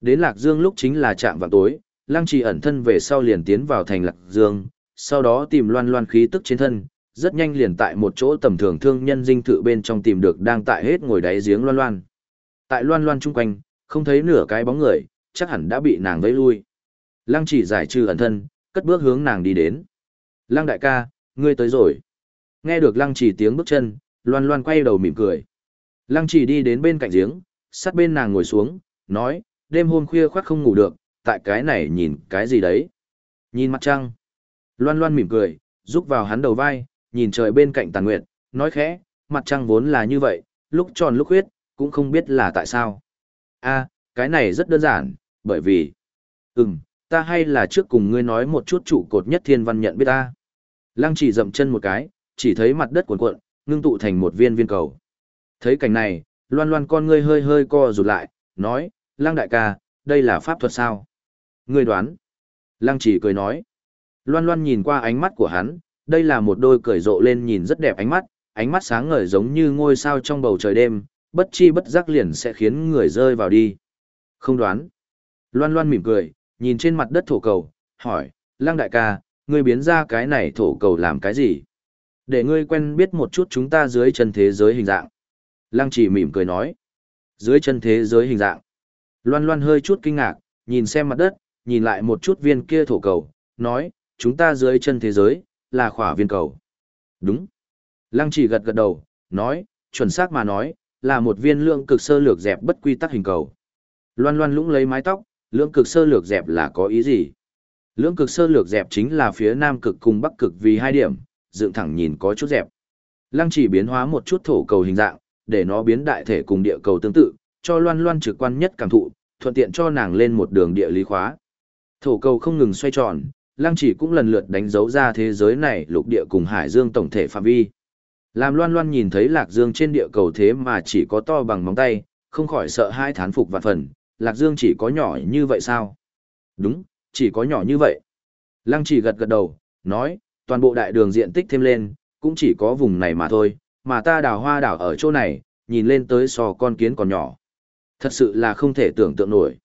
Đến Lạc Dương lúc chính là trạm vào tối, lăng trì ẩn thân về sau liền tiến vào thành Lạc Dương, sau đó tìm loan loan khí tức trên thân, rất nhanh liền tại một chỗ tầm thường thương nhân dinh thự bên trong tìm được đang tại hết ngồi đáy giếng loan loan. Tại loan loan chung quanh, không thấy nửa cái bóng người, chắc hẳn đã bị nàng vẫy lui. Lăng chỉ giải trừ ẩn thân, cất bước hướng nàng đi đến. Lăng đại ca, ngươi tới rồi. Nghe được lăng chỉ tiếng bước chân, loan loan quay đầu mỉm cười. Lăng chỉ đi đến bên cạnh giếng, sát bên nàng ngồi xuống, nói, đêm hôm khuya khoác không ngủ được, tại cái này nhìn cái gì đấy. Nhìn mặt trăng. Loan loan mỉm cười, rúc vào hắn đầu vai, nhìn trời bên cạnh tàn nguyệt, nói khẽ, mặt trăng vốn là như vậy, lúc tròn lúc huyết, cũng không biết là tại sao. a cái này rất đơn giản, bởi vì... Ừm, ta hay là trước cùng ngươi nói một chút trụ cột nhất thiên văn nhận biết ta. Lăng chỉ dậm chân một cái, chỉ thấy mặt đất cuộn cuộn, ngưng tụ thành một viên viên cầu. Thấy cảnh này, loan loan con ngươi hơi hơi co rụt lại, nói, Lăng đại ca, đây là pháp thuật sao? Ngươi đoán. Lăng chỉ cười nói. Loan loan nhìn qua ánh mắt của hắn, đây là một đôi cười rộ lên nhìn rất đẹp ánh mắt, ánh mắt sáng ngời giống như ngôi sao trong bầu trời đêm, bất chi bất giác liền sẽ khiến người rơi vào đi. Không đoán. Loan loan mỉm cười, nhìn trên mặt đất thổ cầu, hỏi, Lăng đại ca, ngươi biến ra cái này thổ cầu làm cái gì? Để ngươi quen biết một chút chúng ta dưới chân thế giới hình dạng. Lăng chỉ mỉm cười nói, dưới chân thế giới hình dạng. Loan loan hơi chút kinh ngạc, nhìn xem mặt đất, nhìn lại một chút viên kia thổ cầu, nói, chúng ta dưới chân thế giới, là khỏa viên cầu. Đúng. Lăng chỉ gật gật đầu, nói, chuẩn xác mà nói, là một viên lượng cực sơ lược dẹp bất quy tắc hình cầu. Loan loan lũng lấy mái tóc, lượng cực sơ lược dẹp là có ý gì? Lượng cực sơ lược dẹp chính là phía nam cực cùng bắc cực vì hai điểm, dựng thẳng nhìn có chút dẹp. Lăng chỉ biến hóa một chút thổ cầu hình dạng, để nó biến đại thể cùng địa cầu tương tự, cho loan loan trực quan nhất cảm thụ, thuận tiện cho nàng lên một đường địa lý khóa. Thổ cầu không ngừng xoay tròn, lăng chỉ cũng lần lượt đánh dấu ra thế giới này lục địa cùng hải dương tổng thể phạm vi. Làm loan loan nhìn thấy lạc dương trên địa cầu thế mà chỉ có to bằng móng tay, không khỏi sợ hai thán phục vạn phần, lạc dương chỉ có nhỏ như vậy sao? Đúng, chỉ có nhỏ như vậy. Lăng chỉ gật gật đầu, nói, toàn bộ đại đường diện tích thêm lên, cũng chỉ có vùng này mà thôi, mà ta đào hoa đảo ở chỗ này, nhìn lên tới so con kiến còn nhỏ. Thật sự là không thể tưởng tượng nổi.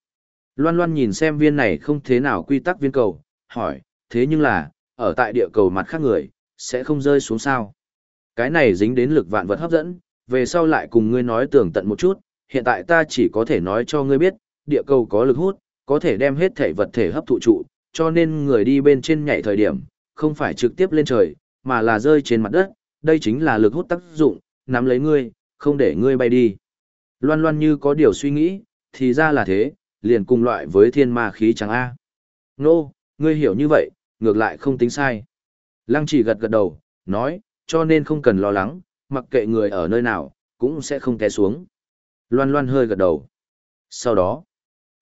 Loan loan nhìn xem viên này không thế nào quy tắc viên cầu, hỏi, thế nhưng là, ở tại địa cầu mặt khác người, sẽ không rơi xuống sao. Cái này dính đến lực vạn vật hấp dẫn, về sau lại cùng ngươi nói tường tận một chút, hiện tại ta chỉ có thể nói cho ngươi biết, địa cầu có lực hút, có thể đem hết thể vật thể hấp thụ trụ, cho nên người đi bên trên nhảy thời điểm, không phải trực tiếp lên trời, mà là rơi trên mặt đất, đây chính là lực hút tác dụng, nắm lấy ngươi, không để ngươi bay đi. Loan loan như có điều suy nghĩ, thì ra là thế, liền cùng loại với thiên ma khí trắng A. Nô, ngươi hiểu như vậy, ngược lại không tính sai. Lăng chỉ gật gật đầu, nói, cho nên không cần lo lắng, mặc kệ người ở nơi nào, cũng sẽ không té xuống. Loan loan hơi gật đầu. Sau đó,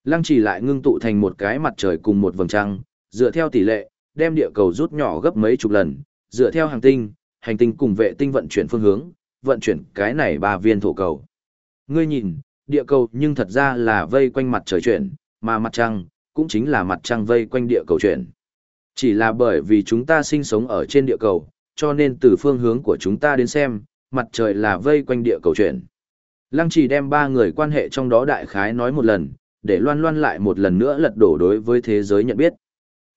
Lăng chỉ lại ngưng tụ thành một cái mặt trời cùng một vầng trăng, dựa theo tỷ lệ, đem địa cầu rút nhỏ gấp mấy chục lần, dựa theo hành tinh, hành tinh cùng vệ tinh vận chuyển phương hướng, vận chuyển cái này ba viên thổ cầu. Ngươi nhìn, địa cầu nhưng thật ra là vây quanh mặt trời chuyển, mà mặt trăng, cũng chính là mặt trăng vây quanh địa cầu chuyển. Chỉ là bởi vì chúng ta sinh sống ở trên địa cầu, cho nên từ phương hướng của chúng ta đến xem, mặt trời là vây quanh địa cầu chuyển. Lăng chỉ đem ba người quan hệ trong đó đại khái nói một lần, để loan loan lại một lần nữa lật đổ đối với thế giới nhận biết.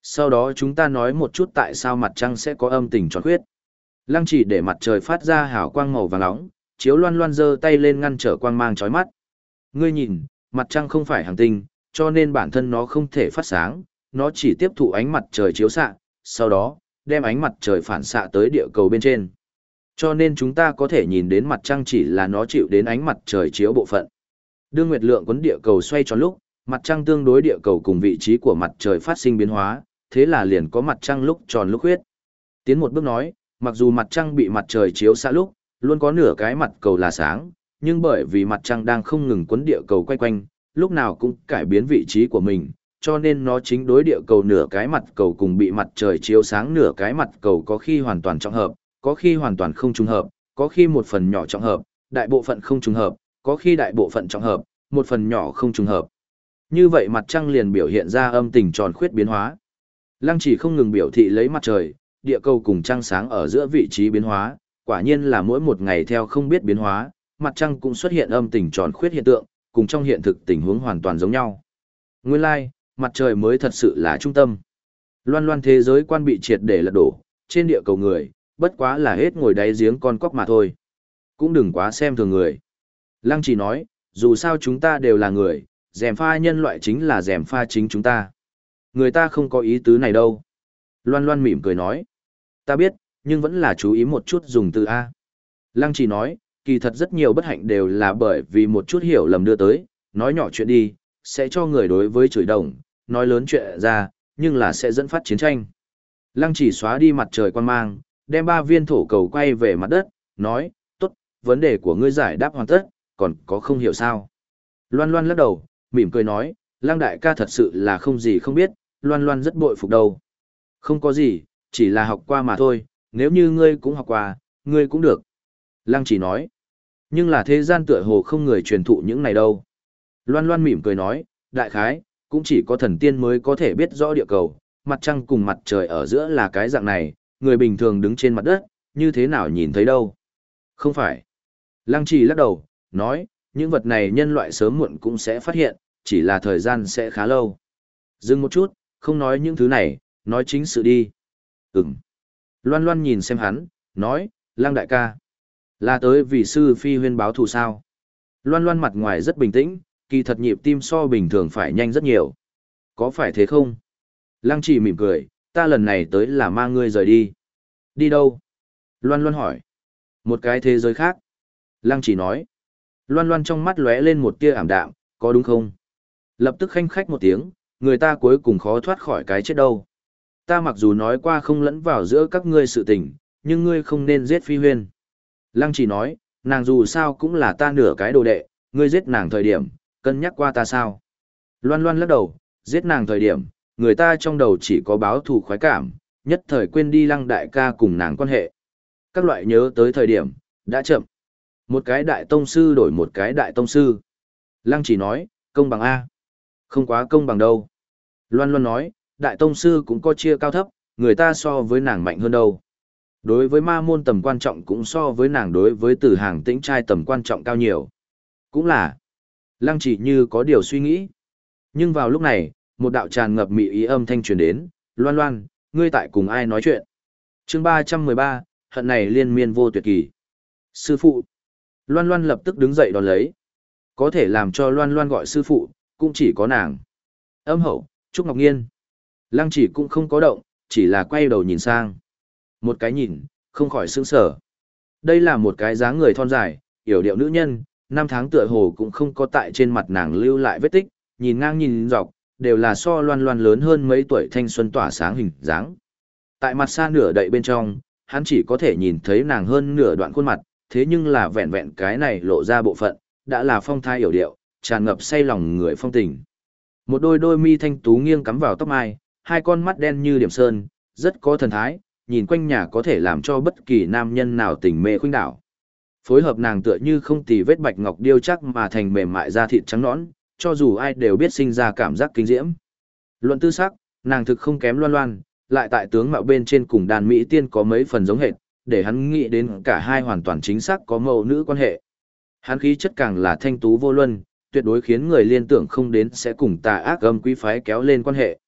Sau đó chúng ta nói một chút tại sao mặt trăng sẽ có âm tình tròn khuyết. Lăng chỉ để mặt trời phát ra hào quang màu vàng nóng, chiếu loan loan giơ tay lên ngăn trở quang mang chói mắt. Ngươi nhìn, mặt trăng không phải hành tinh, cho nên bản thân nó không thể phát sáng, nó chỉ tiếp thụ ánh mặt trời chiếu xạ, sau đó, đem ánh mặt trời phản xạ tới địa cầu bên trên. Cho nên chúng ta có thể nhìn đến mặt trăng chỉ là nó chịu đến ánh mặt trời chiếu bộ phận. Đương nguyệt lượng quấn địa cầu xoay tròn lúc, mặt trăng tương đối địa cầu cùng vị trí của mặt trời phát sinh biến hóa, thế là liền có mặt trăng lúc tròn lúc huyết. Tiến một bước nói, mặc dù mặt trăng bị mặt trời chiếu xa lúc, luôn có nửa cái mặt cầu là sáng, nhưng bởi vì mặt trăng đang không ngừng quấn địa cầu quay quanh, lúc nào cũng cải biến vị trí của mình, cho nên nó chính đối địa cầu nửa cái mặt cầu cùng bị mặt trời chiếu sáng nửa cái mặt cầu có khi hoàn toàn trọng hợp, có khi hoàn toàn không trùng hợp, có khi một phần nhỏ trọng hợp, đại bộ phận không trùng hợp, có khi đại bộ phận trọng hợp, một phần nhỏ không trùng hợp. Như vậy mặt trăng liền biểu hiện ra âm tình tròn khuyết biến hóa. Lăng chỉ không ngừng biểu thị lấy mặt trời, địa cầu cùng trăng sáng ở giữa vị trí biến hóa, quả nhiên là mỗi một ngày theo không biết biến hóa, mặt trăng cũng xuất hiện âm tình tròn khuyết hiện tượng, cùng trong hiện thực tình huống hoàn toàn giống nhau. Nguyên lai, like, mặt trời mới thật sự là trung tâm. Loan loan thế giới quan bị triệt để lật đổ, trên địa cầu người, bất quá là hết ngồi đáy giếng con cóc mà thôi. Cũng đừng quá xem thường người. Lăng chỉ nói, dù sao chúng ta đều là người, dèm pha nhân loại chính là dèm pha chính chúng ta. Người ta không có ý tứ này đâu. Loan loan mỉm cười nói. Ta biết, nhưng vẫn là chú ý một chút dùng từ A. Lăng chỉ nói, kỳ thật rất nhiều bất hạnh đều là bởi vì một chút hiểu lầm đưa tới, nói nhỏ chuyện đi, sẽ cho người đối với chửi đồng, nói lớn chuyện ra, nhưng là sẽ dẫn phát chiến tranh. Lăng chỉ xóa đi mặt trời quan mang, đem ba viên thổ cầu quay về mặt đất, nói, tốt, vấn đề của ngươi giải đáp hoàn tất, còn có không hiểu sao. Loan loan lắc đầu, mỉm cười nói, lăng đại ca thật sự là không gì không biết, loan loan rất bội phục đầu. Không có gì, chỉ là học qua mà thôi, nếu như ngươi cũng học qua, ngươi cũng được. Lăng chỉ nói, nhưng là thế gian tựa hồ không người truyền thụ những này đâu. Loan loan mỉm cười nói, đại khái, cũng chỉ có thần tiên mới có thể biết rõ địa cầu, mặt trăng cùng mặt trời ở giữa là cái dạng này, người bình thường đứng trên mặt đất, như thế nào nhìn thấy đâu. Không phải. Lăng trì lắc đầu, nói, những vật này nhân loại sớm muộn cũng sẽ phát hiện, chỉ là thời gian sẽ khá lâu. Dừng một chút, không nói những thứ này, nói chính sự đi. Ừm. Loan loan nhìn xem hắn, nói, Lăng đại ca. Là tới vì sư phi huyên báo thù sao. Loan loan mặt ngoài rất bình tĩnh, kỳ thật nhịp tim so bình thường phải nhanh rất nhiều. Có phải thế không? Lăng chỉ mỉm cười, ta lần này tới là mang ngươi rời đi. Đi đâu? Loan Loan hỏi. Một cái thế giới khác. Lăng chỉ nói. Loan Loan trong mắt lóe lên một tia ảm đạm, có đúng không? Lập tức khanh khách một tiếng, người ta cuối cùng khó thoát khỏi cái chết đâu. Ta mặc dù nói qua không lẫn vào giữa các ngươi sự tình, nhưng ngươi không nên giết phi huyên. Lăng chỉ nói, nàng dù sao cũng là ta nửa cái đồ đệ, ngươi giết nàng thời điểm, cân nhắc qua ta sao? Loan Loan lắc đầu, giết nàng thời điểm, người ta trong đầu chỉ có báo thù khoái cảm, nhất thời quên đi lăng đại ca cùng nàng quan hệ. Các loại nhớ tới thời điểm, đã chậm. Một cái đại tông sư đổi một cái đại tông sư. Lăng chỉ nói, công bằng A. Không quá công bằng đâu. Loan Loan nói, đại tông sư cũng có chia cao thấp, người ta so với nàng mạnh hơn đâu. Đối với ma môn tầm quan trọng cũng so với nàng đối với tử hàng tĩnh trai tầm quan trọng cao nhiều. Cũng là, lăng chỉ như có điều suy nghĩ. Nhưng vào lúc này, một đạo tràn ngập mị ý âm thanh truyền đến, loan loan, ngươi tại cùng ai nói chuyện. chương ba trăm mười ba hận này liên miên vô tuyệt kỳ. Sư phụ. Loan loan lập tức đứng dậy đón lấy. Có thể làm cho loan loan gọi sư phụ, cũng chỉ có nàng. Âm hậu, Trúc Ngọc Nghiên. Lăng chỉ cũng không có động, chỉ là quay đầu nhìn sang. Một cái nhìn, không khỏi sững sở. Đây là một cái dáng người thon dài, yểu điệu nữ nhân, năm tháng tựa hồ cũng không có tại trên mặt nàng lưu lại vết tích, nhìn ngang nhìn dọc, đều là so loan loan lớn hơn mấy tuổi thanh xuân tỏa sáng hình dáng. Tại mặt xa nửa đậy bên trong, hắn chỉ có thể nhìn thấy nàng hơn nửa đoạn khuôn mặt, thế nhưng là vẹn vẹn cái này lộ ra bộ phận, đã là phong thái hiểu điệu, tràn ngập say lòng người phong tình. Một đôi đôi mi thanh tú nghiêng cắm vào tóc mai, hai con mắt đen như điểm sơn, rất có thần thái, nhìn quanh nhà có thể làm cho bất kỳ nam nhân nào tình mê khuynh đảo. Phối hợp nàng tựa như không tì vết bạch ngọc điêu chắc mà thành mềm mại da thịt trắng nõn, cho dù ai đều biết sinh ra cảm giác kinh diễm. Luận tư sắc, nàng thực không kém loan loan, lại tại tướng mạo bên trên cùng đàn Mỹ tiên có mấy phần giống hệt, để hắn nghĩ đến cả hai hoàn toàn chính xác có mẫu nữ quan hệ. Hắn khí chất càng là thanh tú vô luân, tuyệt đối khiến người liên tưởng không đến sẽ cùng tà ác âm quý phái kéo lên quan hệ.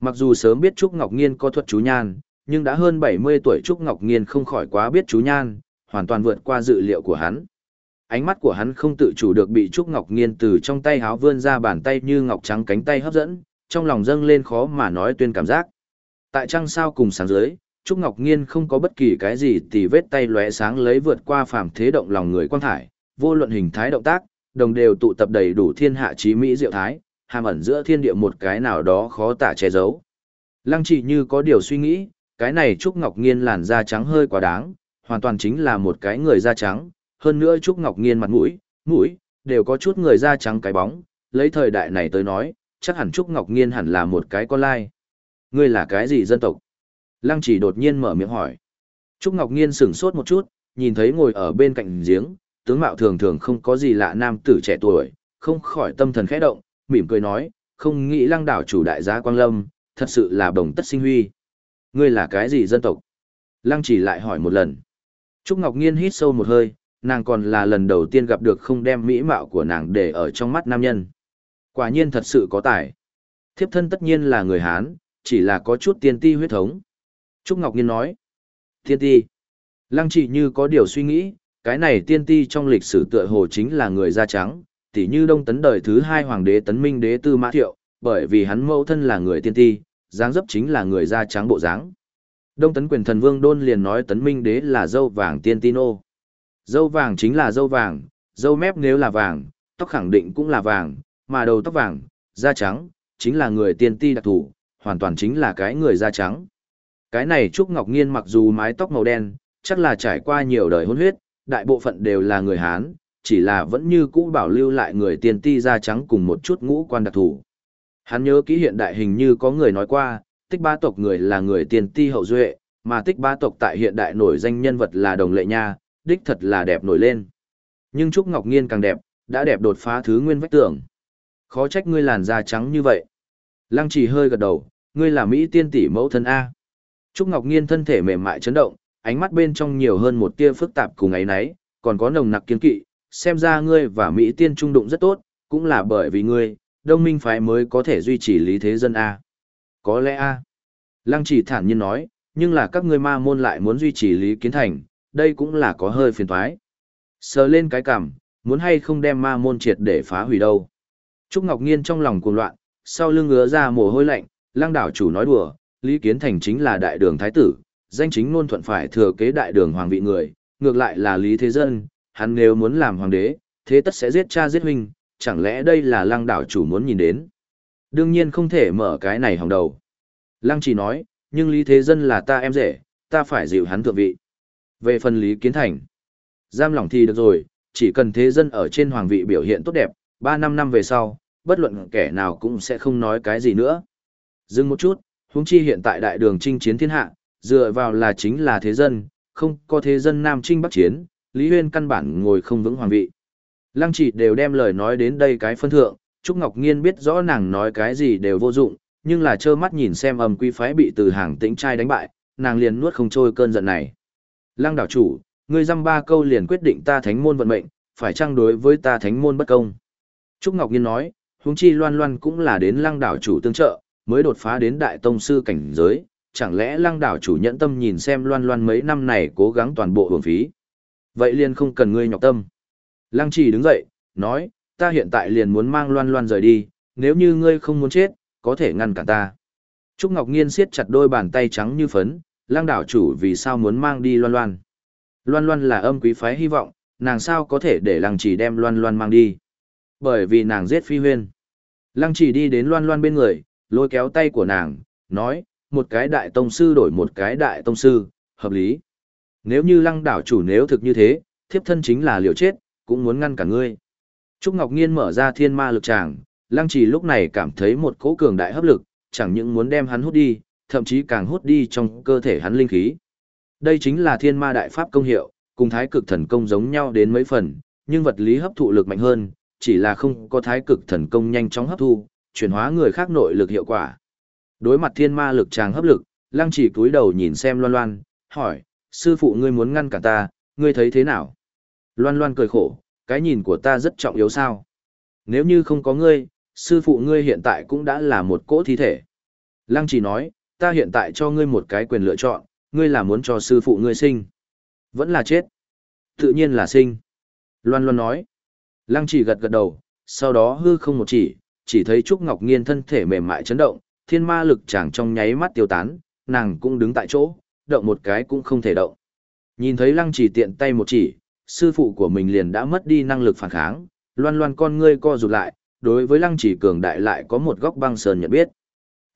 Mặc dù sớm biết Trúc Ngọc Nghiên có thuật chú nhan, nhưng đã hơn 70 tuổi Trúc Ngọc Nghiên không khỏi quá biết chú nhan, hoàn toàn vượt qua dự liệu của hắn ánh mắt của hắn không tự chủ được bị Trúc Ngọc Nghiên từ trong tay háo vươn ra bàn tay như ngọc trắng cánh tay hấp dẫn, trong lòng dâng lên khó mà nói tuyên cảm giác. Tại trăng sao cùng sáng dưới, Trúc Ngọc Nghiên không có bất kỳ cái gì tì vết tay lóe sáng lấy vượt qua phàm thế động lòng người quang thải, vô luận hình thái động tác, đồng đều tụ tập đầy đủ thiên hạ trí mỹ diệu thái, hàm ẩn giữa thiên địa một cái nào đó khó tả che giấu. Lăng chỉ như có điều suy nghĩ, cái này Trúc Ngọc Nghiên làn da trắng hơi quá đáng, hoàn toàn chính là một cái người da trắng, hơn nữa Trúc Ngọc Nghiên mặt mũi, mũi, đều có chút người da trắng cái bóng, lấy thời đại này tới nói, chắc hẳn Trúc Ngọc Nghiên hẳn là một cái con lai. Ngươi là cái gì dân tộc? Lăng chỉ đột nhiên mở miệng hỏi. Trúc Ngọc Nghiên sửng sốt một chút, nhìn thấy ngồi ở bên cạnh giếng, tướng mạo thường thường không có gì lạ nam tử trẻ tuổi, không khỏi tâm thần khẽ động, mỉm cười nói, không nghĩ lăng đảo chủ đại gia Quang Lâm, thật sự là đồng tất sinh huy. Ngươi là cái gì dân tộc? Lăng chỉ lại hỏi một lần. Trúc Ngọc Nghiên hít sâu một hơi, nàng còn là lần đầu tiên gặp được không đem mỹ mạo của nàng để ở trong mắt nam nhân. Quả nhiên thật sự có tài. Thiếp thân tất nhiên là người Hán, chỉ là có chút tiên ti huyết thống. Trúc Ngọc nghiên nói. Tiên ti. Lăng chỉ như có điều suy nghĩ, cái này tiên ti trong lịch sử tựa hồ chính là người da trắng, tỉ như đông tấn đời thứ hai hoàng đế tấn minh đế tư mã thiệu, bởi vì hắn mẫu thân là người tiên ti, dáng dấp chính là người da trắng bộ dáng. Đông tấn quyền thần vương đôn liền nói tấn minh đế là dâu vàng tiên ti nô. Dâu vàng chính là dâu vàng, dâu mép nếu là vàng, tóc khẳng định cũng là vàng, mà đầu tóc vàng, da trắng, chính là người tiên ti đặc thủ, hoàn toàn chính là cái người da trắng. Cái này Trúc Ngọc Nghiên mặc dù mái tóc màu đen, chắc là trải qua nhiều đời hôn huyết, đại bộ phận đều là người Hán, chỉ là vẫn như cũ bảo lưu lại người tiên ti da trắng cùng một chút ngũ quan đặc thù Hắn nhớ kỹ hiện đại hình như có người nói qua, tích ba tộc người là người tiên ti hậu duệ, mà tích ba tộc tại hiện đại nổi danh nhân vật là đồng lệ nha, đích thật là đẹp nổi lên. Nhưng Trúc Ngọc Nghiên càng đẹp, đã đẹp đột phá thứ nguyên vách tưởng Khó trách ngươi làn da trắng như vậy. Lăng chỉ hơi gật đầu, ngươi là Mỹ tiên tỷ mẫu thân A. Trúc Ngọc Nghiên thân thể mềm mại chấn động, ánh mắt bên trong nhiều hơn một tia phức tạp cùng ấy nấy, còn có nồng nặc kiên kỵ, xem ra ngươi và Mỹ tiên trung đụng rất tốt, cũng là bởi vì ngươi, đông minh phái mới có thể duy trì lý thế dân A. Có lẽ A. Lăng chỉ thản nhiên nói, nhưng là các ngươi ma môn lại muốn duy trì lý kiến thành, đây cũng là có hơi phiền toái. Sờ lên cái cằm, muốn hay không đem ma môn triệt để phá hủy đâu. Trúc Ngọc Nghiên trong lòng cuồng loạn, sau lưng ngứa ra mồ hôi lạnh, lăng đảo chủ nói đùa, Lý Kiến Thành chính là đại đường thái tử, danh chính ngôn thuận phải thừa kế đại đường hoàng vị người, ngược lại là Lý Thế Dân, hắn nếu muốn làm hoàng đế, thế tất sẽ giết cha giết huynh, chẳng lẽ đây là lăng đảo chủ muốn nhìn đến. Đương nhiên không thể mở cái này hòng đầu. Lăng chỉ nói, nhưng Lý Thế Dân là ta em rể, ta phải dịu hắn thượng vị. Về phần Lý Kiến Thành, giam lỏng thì được rồi, chỉ cần Thế Dân ở trên hoàng vị biểu hiện tốt đẹp, 3 năm năm về sau, bất luận kẻ nào cũng sẽ không nói cái gì nữa. Dừng một chút, huống chi hiện tại đại đường chinh chiến thiên hạ, dựa vào là chính là thế dân, không có thế dân nam trinh bắc chiến, Lý Huyên căn bản ngồi không vững hoàng vị. Lăng chỉ đều đem lời nói đến đây cái phân thượng, Trúc Ngọc Nghiên biết rõ nàng nói cái gì đều vô dụng, nhưng là trơ mắt nhìn xem ầm quy phái bị từ hàng tĩnh trai đánh bại, nàng liền nuốt không trôi cơn giận này. Lăng đảo chủ, ngươi dăm ba câu liền quyết định ta thánh môn vận mệnh, phải chăng đối với ta thánh môn bất công. Trúc Ngọc Nghiên nói, huống chi loan loan cũng là đến lăng đảo chủ tương trợ, mới đột phá đến đại tông sư cảnh giới, chẳng lẽ lăng đảo chủ nhẫn tâm nhìn xem loan loan mấy năm này cố gắng toàn bộ hưởng phí. Vậy liền không cần ngươi nhọc tâm. Lăng chỉ đứng dậy, nói, ta hiện tại liền muốn mang loan loan rời đi, nếu như ngươi không muốn chết, có thể ngăn cản ta. Trúc Ngọc Nghiên siết chặt đôi bàn tay trắng như phấn, lăng đảo chủ vì sao muốn mang đi loan loan. Loan loan là âm quý phái hy vọng, nàng sao có thể để lăng chỉ đem loan loan mang đi. Bởi vì nàng giết phi huyên. Lăng chỉ đi đến loan loan bên người, lôi kéo tay của nàng, nói, một cái đại tông sư đổi một cái đại tông sư, hợp lý. Nếu như lăng đảo chủ nếu thực như thế, thiếp thân chính là liều chết, cũng muốn ngăn cả ngươi. Trúc Ngọc Nghiên mở ra thiên ma lực tràng, lăng trì lúc này cảm thấy một cỗ cường đại hấp lực, chẳng những muốn đem hắn hút đi, thậm chí càng hút đi trong cơ thể hắn linh khí. Đây chính là thiên ma đại pháp công hiệu, cùng thái cực thần công giống nhau đến mấy phần, nhưng vật lý hấp thụ lực mạnh hơn, chỉ là không có thái cực thần công nhanh chóng hấp thu, chuyển hóa người khác nội lực hiệu quả. Đối mặt thiên ma lực tràng hấp lực, lăng chỉ cúi đầu nhìn xem loan loan, hỏi, sư phụ ngươi muốn ngăn cản ta, ngươi thấy thế nào? Loan loan cười khổ, cái nhìn của ta rất trọng yếu sao? Nếu như không có ngươi, sư phụ ngươi hiện tại cũng đã là một cỗ thi thể. Lăng chỉ nói, ta hiện tại cho ngươi một cái quyền lựa chọn, ngươi là muốn cho sư phụ ngươi sinh. Vẫn là chết. Tự nhiên là sinh. Loan loan nói. Lăng chỉ gật gật đầu, sau đó hư không một chỉ, chỉ thấy Trúc Ngọc Nghiên thân thể mềm mại chấn động, thiên ma lực chàng trong nháy mắt tiêu tán, nàng cũng đứng tại chỗ, động một cái cũng không thể động. Nhìn thấy lăng chỉ tiện tay một chỉ, sư phụ của mình liền đã mất đi năng lực phản kháng, loan loan con ngươi co rụt lại, đối với lăng chỉ cường đại lại có một góc băng sơn nhận biết.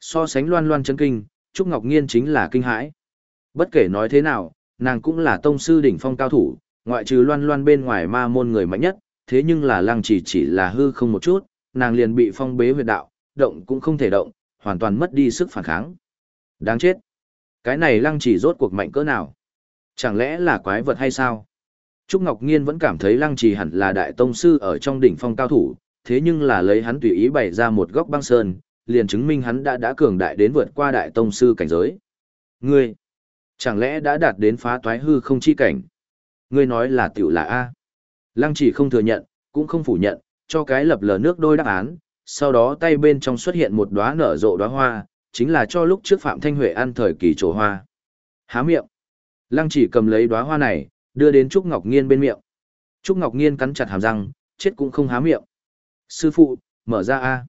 So sánh loan loan chân kinh, Trúc Ngọc Nghiên chính là kinh hãi. Bất kể nói thế nào, nàng cũng là tông sư đỉnh phong cao thủ, ngoại trừ loan loan bên ngoài ma môn người mạnh nhất, thế nhưng là lăng chỉ chỉ là hư không một chút, nàng liền bị phong bế huyệt đạo, động cũng không thể động, hoàn toàn mất đi sức phản kháng. Đáng chết. Cái này lăng chỉ rốt cuộc mạnh cỡ nào? Chẳng lẽ là quái vật hay sao? Trúc Ngọc Nghiên vẫn cảm thấy lăng trì hẳn là đại tông sư ở trong đỉnh phong cao thủ, thế nhưng là lấy hắn tùy ý bày ra một góc băng sơn, liền chứng minh hắn đã đã cường đại đến vượt qua đại tông sư cảnh giới. Ngươi, chẳng lẽ đã đạt đến phá toái hư không chi cảnh? Ngươi nói là tiểu là A. Lăng chỉ không thừa nhận, cũng không phủ nhận, cho cái lập lờ nước đôi đáp án, sau đó tay bên trong xuất hiện một đóa nở rộ đóa hoa, chính là cho lúc trước Phạm Thanh Huệ ăn thời kỳ trổ hoa. Há miệng. Lăng chỉ cầm lấy đóa hoa này, đưa đến Trúc Ngọc Nghiên bên miệng. Trúc Ngọc Nghiên cắn chặt hàm răng, chết cũng không há miệng. Sư phụ, mở ra A.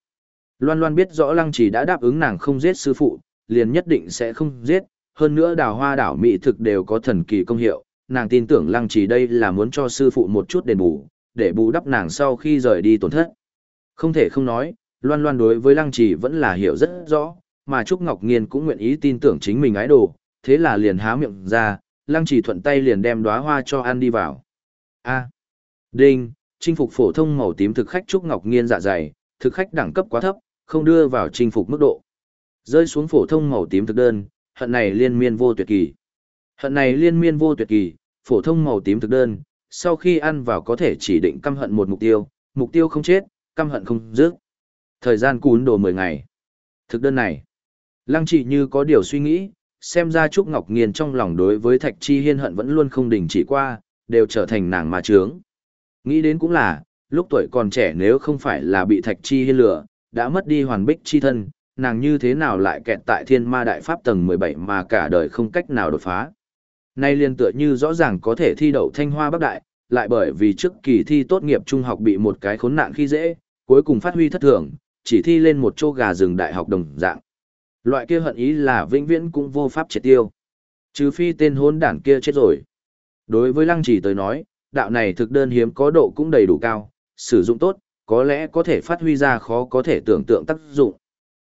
Loan Loan biết rõ Lăng chỉ đã đáp ứng nàng không giết sư phụ, liền nhất định sẽ không giết, hơn nữa đào hoa đảo mỹ thực đều có thần kỳ công hiệu, nàng tin tưởng Lăng chỉ đây là muốn cho sư phụ một chút đền bù, để bù đắp nàng sau khi rời đi tổn thất. Không thể không nói, Loan Loan đối với Lăng Trì vẫn là hiểu rất rõ, mà Trúc Ngọc Nghiên cũng nguyện ý tin tưởng chính mình ái đồ, thế là liền há miệng ra, Lăng Trì thuận tay liền đem đóa hoa cho ăn đi vào. A. Đinh, chinh phục phổ thông màu tím thực khách Trúc Ngọc Nghiên dạ dày, thực khách đẳng cấp quá thấp, không đưa vào chinh phục mức độ. Rơi xuống phổ thông màu tím thực đơn, hận này liên miên vô tuyệt kỳ. Hận này liên miên vô tuyệt kỳ, phổ thông màu tím thực đơn, sau khi ăn vào có thể chỉ định căm hận một mục tiêu, mục tiêu không chết, căm hận không dứt. Thời gian cún đồ 10 ngày. Thực đơn này, Lăng Chỉ như có điều suy nghĩ, xem ra Trúc Ngọc Nghiên trong lòng đối với Thạch Chi Hiên hận vẫn luôn không đình chỉ qua, đều trở thành nàng mà trướng. Nghĩ đến cũng là, lúc tuổi còn trẻ nếu không phải là bị Thạch Chi Hiên lừa, đã mất đi hoàn bích chi thân, nàng như thế nào lại kẹt tại thiên ma đại pháp tầng 17 mà cả đời không cách nào đột phá. Nay liên tựa như rõ ràng có thể thi đậu thanh hoa bắc đại, lại bởi vì trước kỳ thi tốt nghiệp trung học bị một cái khốn nạn khi dễ, cuối cùng phát huy thất thường, chỉ thi lên một chỗ gà rừng đại học đồng dạng. Loại kia hận ý là vĩnh viễn cũng vô pháp triệt tiêu. Trừ phi tên hôn đản kia chết rồi. Đối với lăng chỉ tới nói, đạo này thực đơn hiếm có độ cũng đầy đủ cao, sử dụng tốt, có lẽ có thể phát huy ra khó có thể tưởng tượng tác dụng.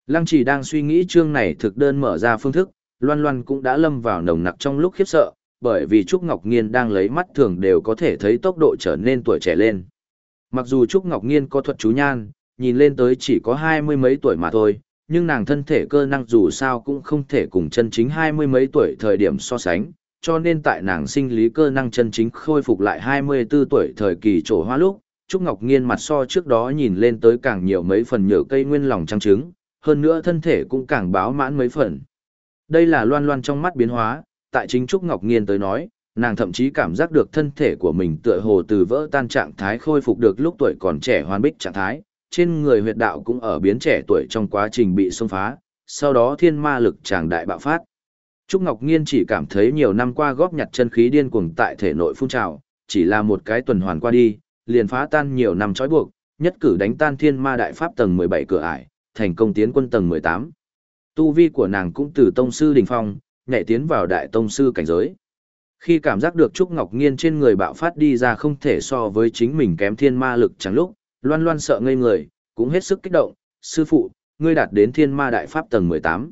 Lăng chỉ đang suy nghĩ chương này thực đơn mở ra phương thức, loan loan cũng đã lâm vào nồng nặc trong lúc khiếp sợ, bởi vì Trúc Ngọc Nghiên đang lấy mắt thường đều có thể thấy tốc độ trở nên tuổi trẻ lên. Mặc dù Trúc Ngọc Nghiên có thuật chú nhan, nhìn lên tới chỉ có hai mươi mấy tuổi mà thôi, nhưng nàng thân thể cơ năng dù sao cũng không thể cùng chân chính hai mươi mấy tuổi thời điểm so sánh, cho nên tại nàng sinh lý cơ năng chân chính khôi phục lại hai mươi 24 tuổi thời kỳ trổ hoa lúc, Trúc Ngọc Nghiên mặt so trước đó nhìn lên tới càng nhiều mấy phần nhựa cây nguyên lòng trăng trứng, hơn nữa thân thể cũng càng báo mãn mấy phần. Đây là loan loan trong mắt biến hóa, tại chính Trúc Ngọc Nghiên tới nói, nàng thậm chí cảm giác được thân thể của mình tựa hồ từ vỡ tan trạng thái khôi phục được lúc tuổi còn trẻ hoàn bích trạng thái, trên người huyệt đạo cũng ở biến trẻ tuổi trong quá trình bị xông phá, sau đó thiên ma lực tràng đại bạo phát. Trúc Ngọc Nghiên chỉ cảm thấy nhiều năm qua góp nhặt chân khí điên cuồng tại thể nội phun trào, chỉ là một cái tuần hoàn qua đi, liền phá tan nhiều năm trói buộc, nhất cử đánh tan thiên ma đại pháp tầng 17 cửa ải, thành công tiến quân tầng 18. Tu vi của nàng cũng từ tông sư đỉnh phong, nhảy tiến vào đại tông sư cảnh giới. Khi cảm giác được Trúc Ngọc Nghiên trên người bạo phát đi ra không thể so với chính mình kém thiên ma lực chẳng lúc, loan loan sợ ngây người, cũng hết sức kích động, sư phụ, ngươi đạt đến thiên ma đại pháp tầng 18.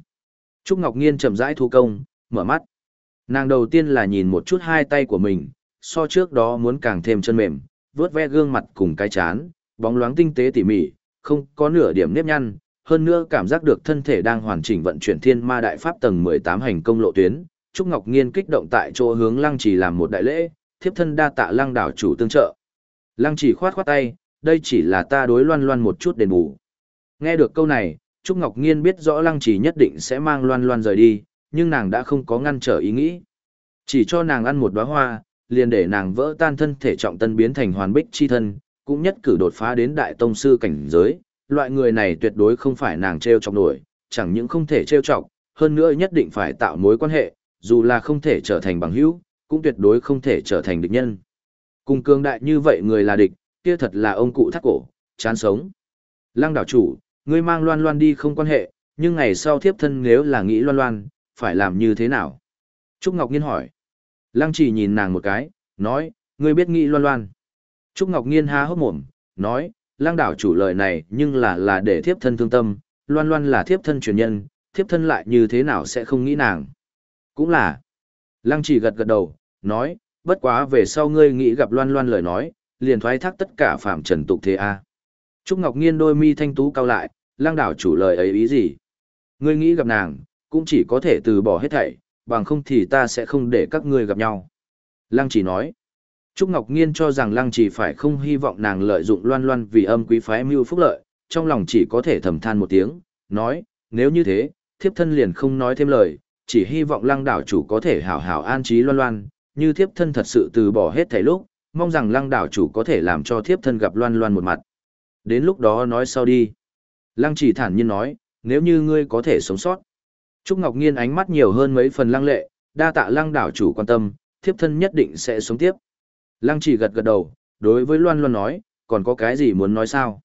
Trúc Ngọc Nghiên chậm rãi thu công, mở mắt. Nàng đầu tiên là nhìn một chút hai tay của mình, so trước đó muốn càng thêm chân mềm, vướt ve gương mặt cùng cái chán, bóng loáng tinh tế tỉ mỉ, không có nửa điểm nếp nhăn, hơn nữa cảm giác được thân thể đang hoàn chỉnh vận chuyển thiên ma đại pháp tầng 18 hành công lộ tuyến. Trúc Ngọc Nghiên kích động tại chỗ hướng Lăng Chỉ làm một đại lễ, thiếp thân đa tạ Lăng đảo chủ tương trợ. Lăng Chỉ khoát khoát tay, đây chỉ là ta đối loan loan một chút đền bù. Nghe được câu này, Trúc Ngọc Nghiên biết rõ Lăng Chỉ nhất định sẽ mang loan loan rời đi, nhưng nàng đã không có ngăn trở ý nghĩ. Chỉ cho nàng ăn một đóa hoa, liền để nàng vỡ tan thân thể trọng tân biến thành hoàn bích chi thân, cũng nhất cử đột phá đến đại tông sư cảnh giới, loại người này tuyệt đối không phải nàng treo chọc nổi, chẳng những không thể treo chọc, hơn nữa nhất định phải tạo mối quan hệ, dù là không thể trở thành bằng hữu, cũng tuyệt đối không thể trở thành địch nhân. Cùng cương đại như vậy người là địch, kia thật là ông cụ thắt cổ, chán sống. Lăng đảo chủ, ngươi mang loan loan đi không quan hệ, nhưng ngày sau thiếp thân nếu là nghĩ loan loan, phải làm như thế nào? Trúc Ngọc Nghiên hỏi. Lăng chỉ nhìn nàng một cái, nói, ngươi biết nghĩ loan loan. Trúc Ngọc Nghiên há hốc mồm, nói, lang đảo chủ lời này nhưng là là để thiếp thân thương tâm, loan loan là thiếp thân truyền nhân, thiếp thân lại như thế nào sẽ không nghĩ nàng. Cũng là. Lăng chỉ gật gật đầu, nói, bất quá về sau ngươi nghĩ gặp loan loan lời nói, liền thoái thác tất cả phạm trần tục thế a. Trúc Ngọc Nghiên đôi mi thanh tú cao lại, lang đảo chủ lời ấy ý gì? Ngươi nghĩ gặp nàng, cũng chỉ có thể từ bỏ hết thảy, bằng không thì ta sẽ không để các ngươi gặp nhau. Lăng chỉ nói, Trúc Ngọc Nghiên cho rằng Lăng chỉ phải không hy vọng nàng lợi dụng loan loan vì âm quý phái mưu phúc lợi, trong lòng chỉ có thể thầm than một tiếng, nói, nếu như thế, thiếp thân liền không nói thêm lời, chỉ hy vọng lăng đảo chủ có thể hảo hảo an trí loan loan, như thiếp thân thật sự từ bỏ hết thảy lúc, mong rằng lăng đảo chủ có thể làm cho thiếp thân gặp loan loan một mặt. Đến lúc đó nói sau đi. Lăng chỉ thản nhiên nói, nếu như ngươi có thể sống sót. Trúc Ngọc Nghiên ánh mắt nhiều hơn mấy phần lăng lệ, đa tạ lăng đảo chủ quan tâm, thiếp thân nhất định sẽ sống tiếp. Lăng chỉ gật gật đầu, đối với Loan Loan nói, còn có cái gì muốn nói sao?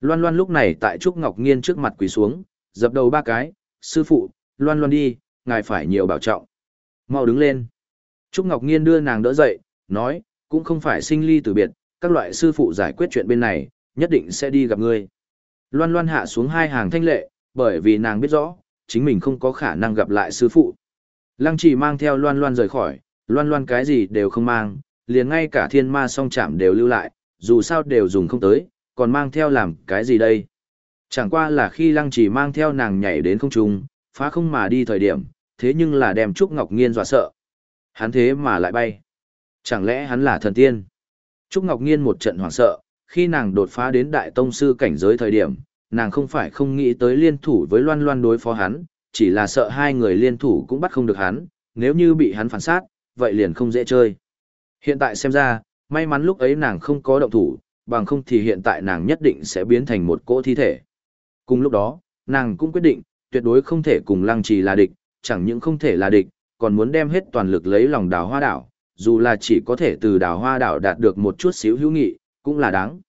Loan Loan lúc này tại Trúc Ngọc Nghiên trước mặt quỳ xuống, dập đầu ba cái, sư phụ, Loan Loan đi, ngài phải nhiều bảo trọng. Mau đứng lên. Trúc Ngọc Nghiên đưa nàng đỡ dậy, nói, cũng không phải sinh ly từ biệt, các loại sư phụ giải quyết chuyện bên này, nhất định sẽ đi gặp ngươi. Loan Loan hạ xuống hai hàng thanh lệ, bởi vì nàng biết rõ, chính mình không có khả năng gặp lại sư phụ. Lăng chỉ mang theo Loan Loan rời khỏi, Loan Loan cái gì đều không mang, liền ngay cả thiên ma song chạm đều lưu lại, dù sao đều dùng không tới, còn mang theo làm cái gì đây? Chẳng qua là khi lăng chỉ mang theo nàng nhảy đến không trung, phá không mà đi thời điểm, thế nhưng là đem Trúc Ngọc Nghiên dọa sợ. Hắn thế mà lại bay. Chẳng lẽ hắn là thần tiên? Trúc Ngọc Nghiên một trận hoảng sợ, khi nàng đột phá đến đại tông sư cảnh giới thời điểm, nàng không phải không nghĩ tới liên thủ với loan loan đối phó hắn, chỉ là sợ hai người liên thủ cũng bắt không được hắn, nếu như bị hắn phản sát, vậy liền không dễ chơi. Hiện tại xem ra, may mắn lúc ấy nàng không có động thủ, bằng không thì hiện tại nàng nhất định sẽ biến thành một cỗ thi thể. Cùng lúc đó, nàng cũng quyết định, tuyệt đối không thể cùng lăng trì là địch, chẳng những không thể là địch, còn muốn đem hết toàn lực lấy lòng đào hoa đảo, dù là chỉ có thể từ đào hoa đảo đạt được một chút xíu hữu nghị, cũng là đáng.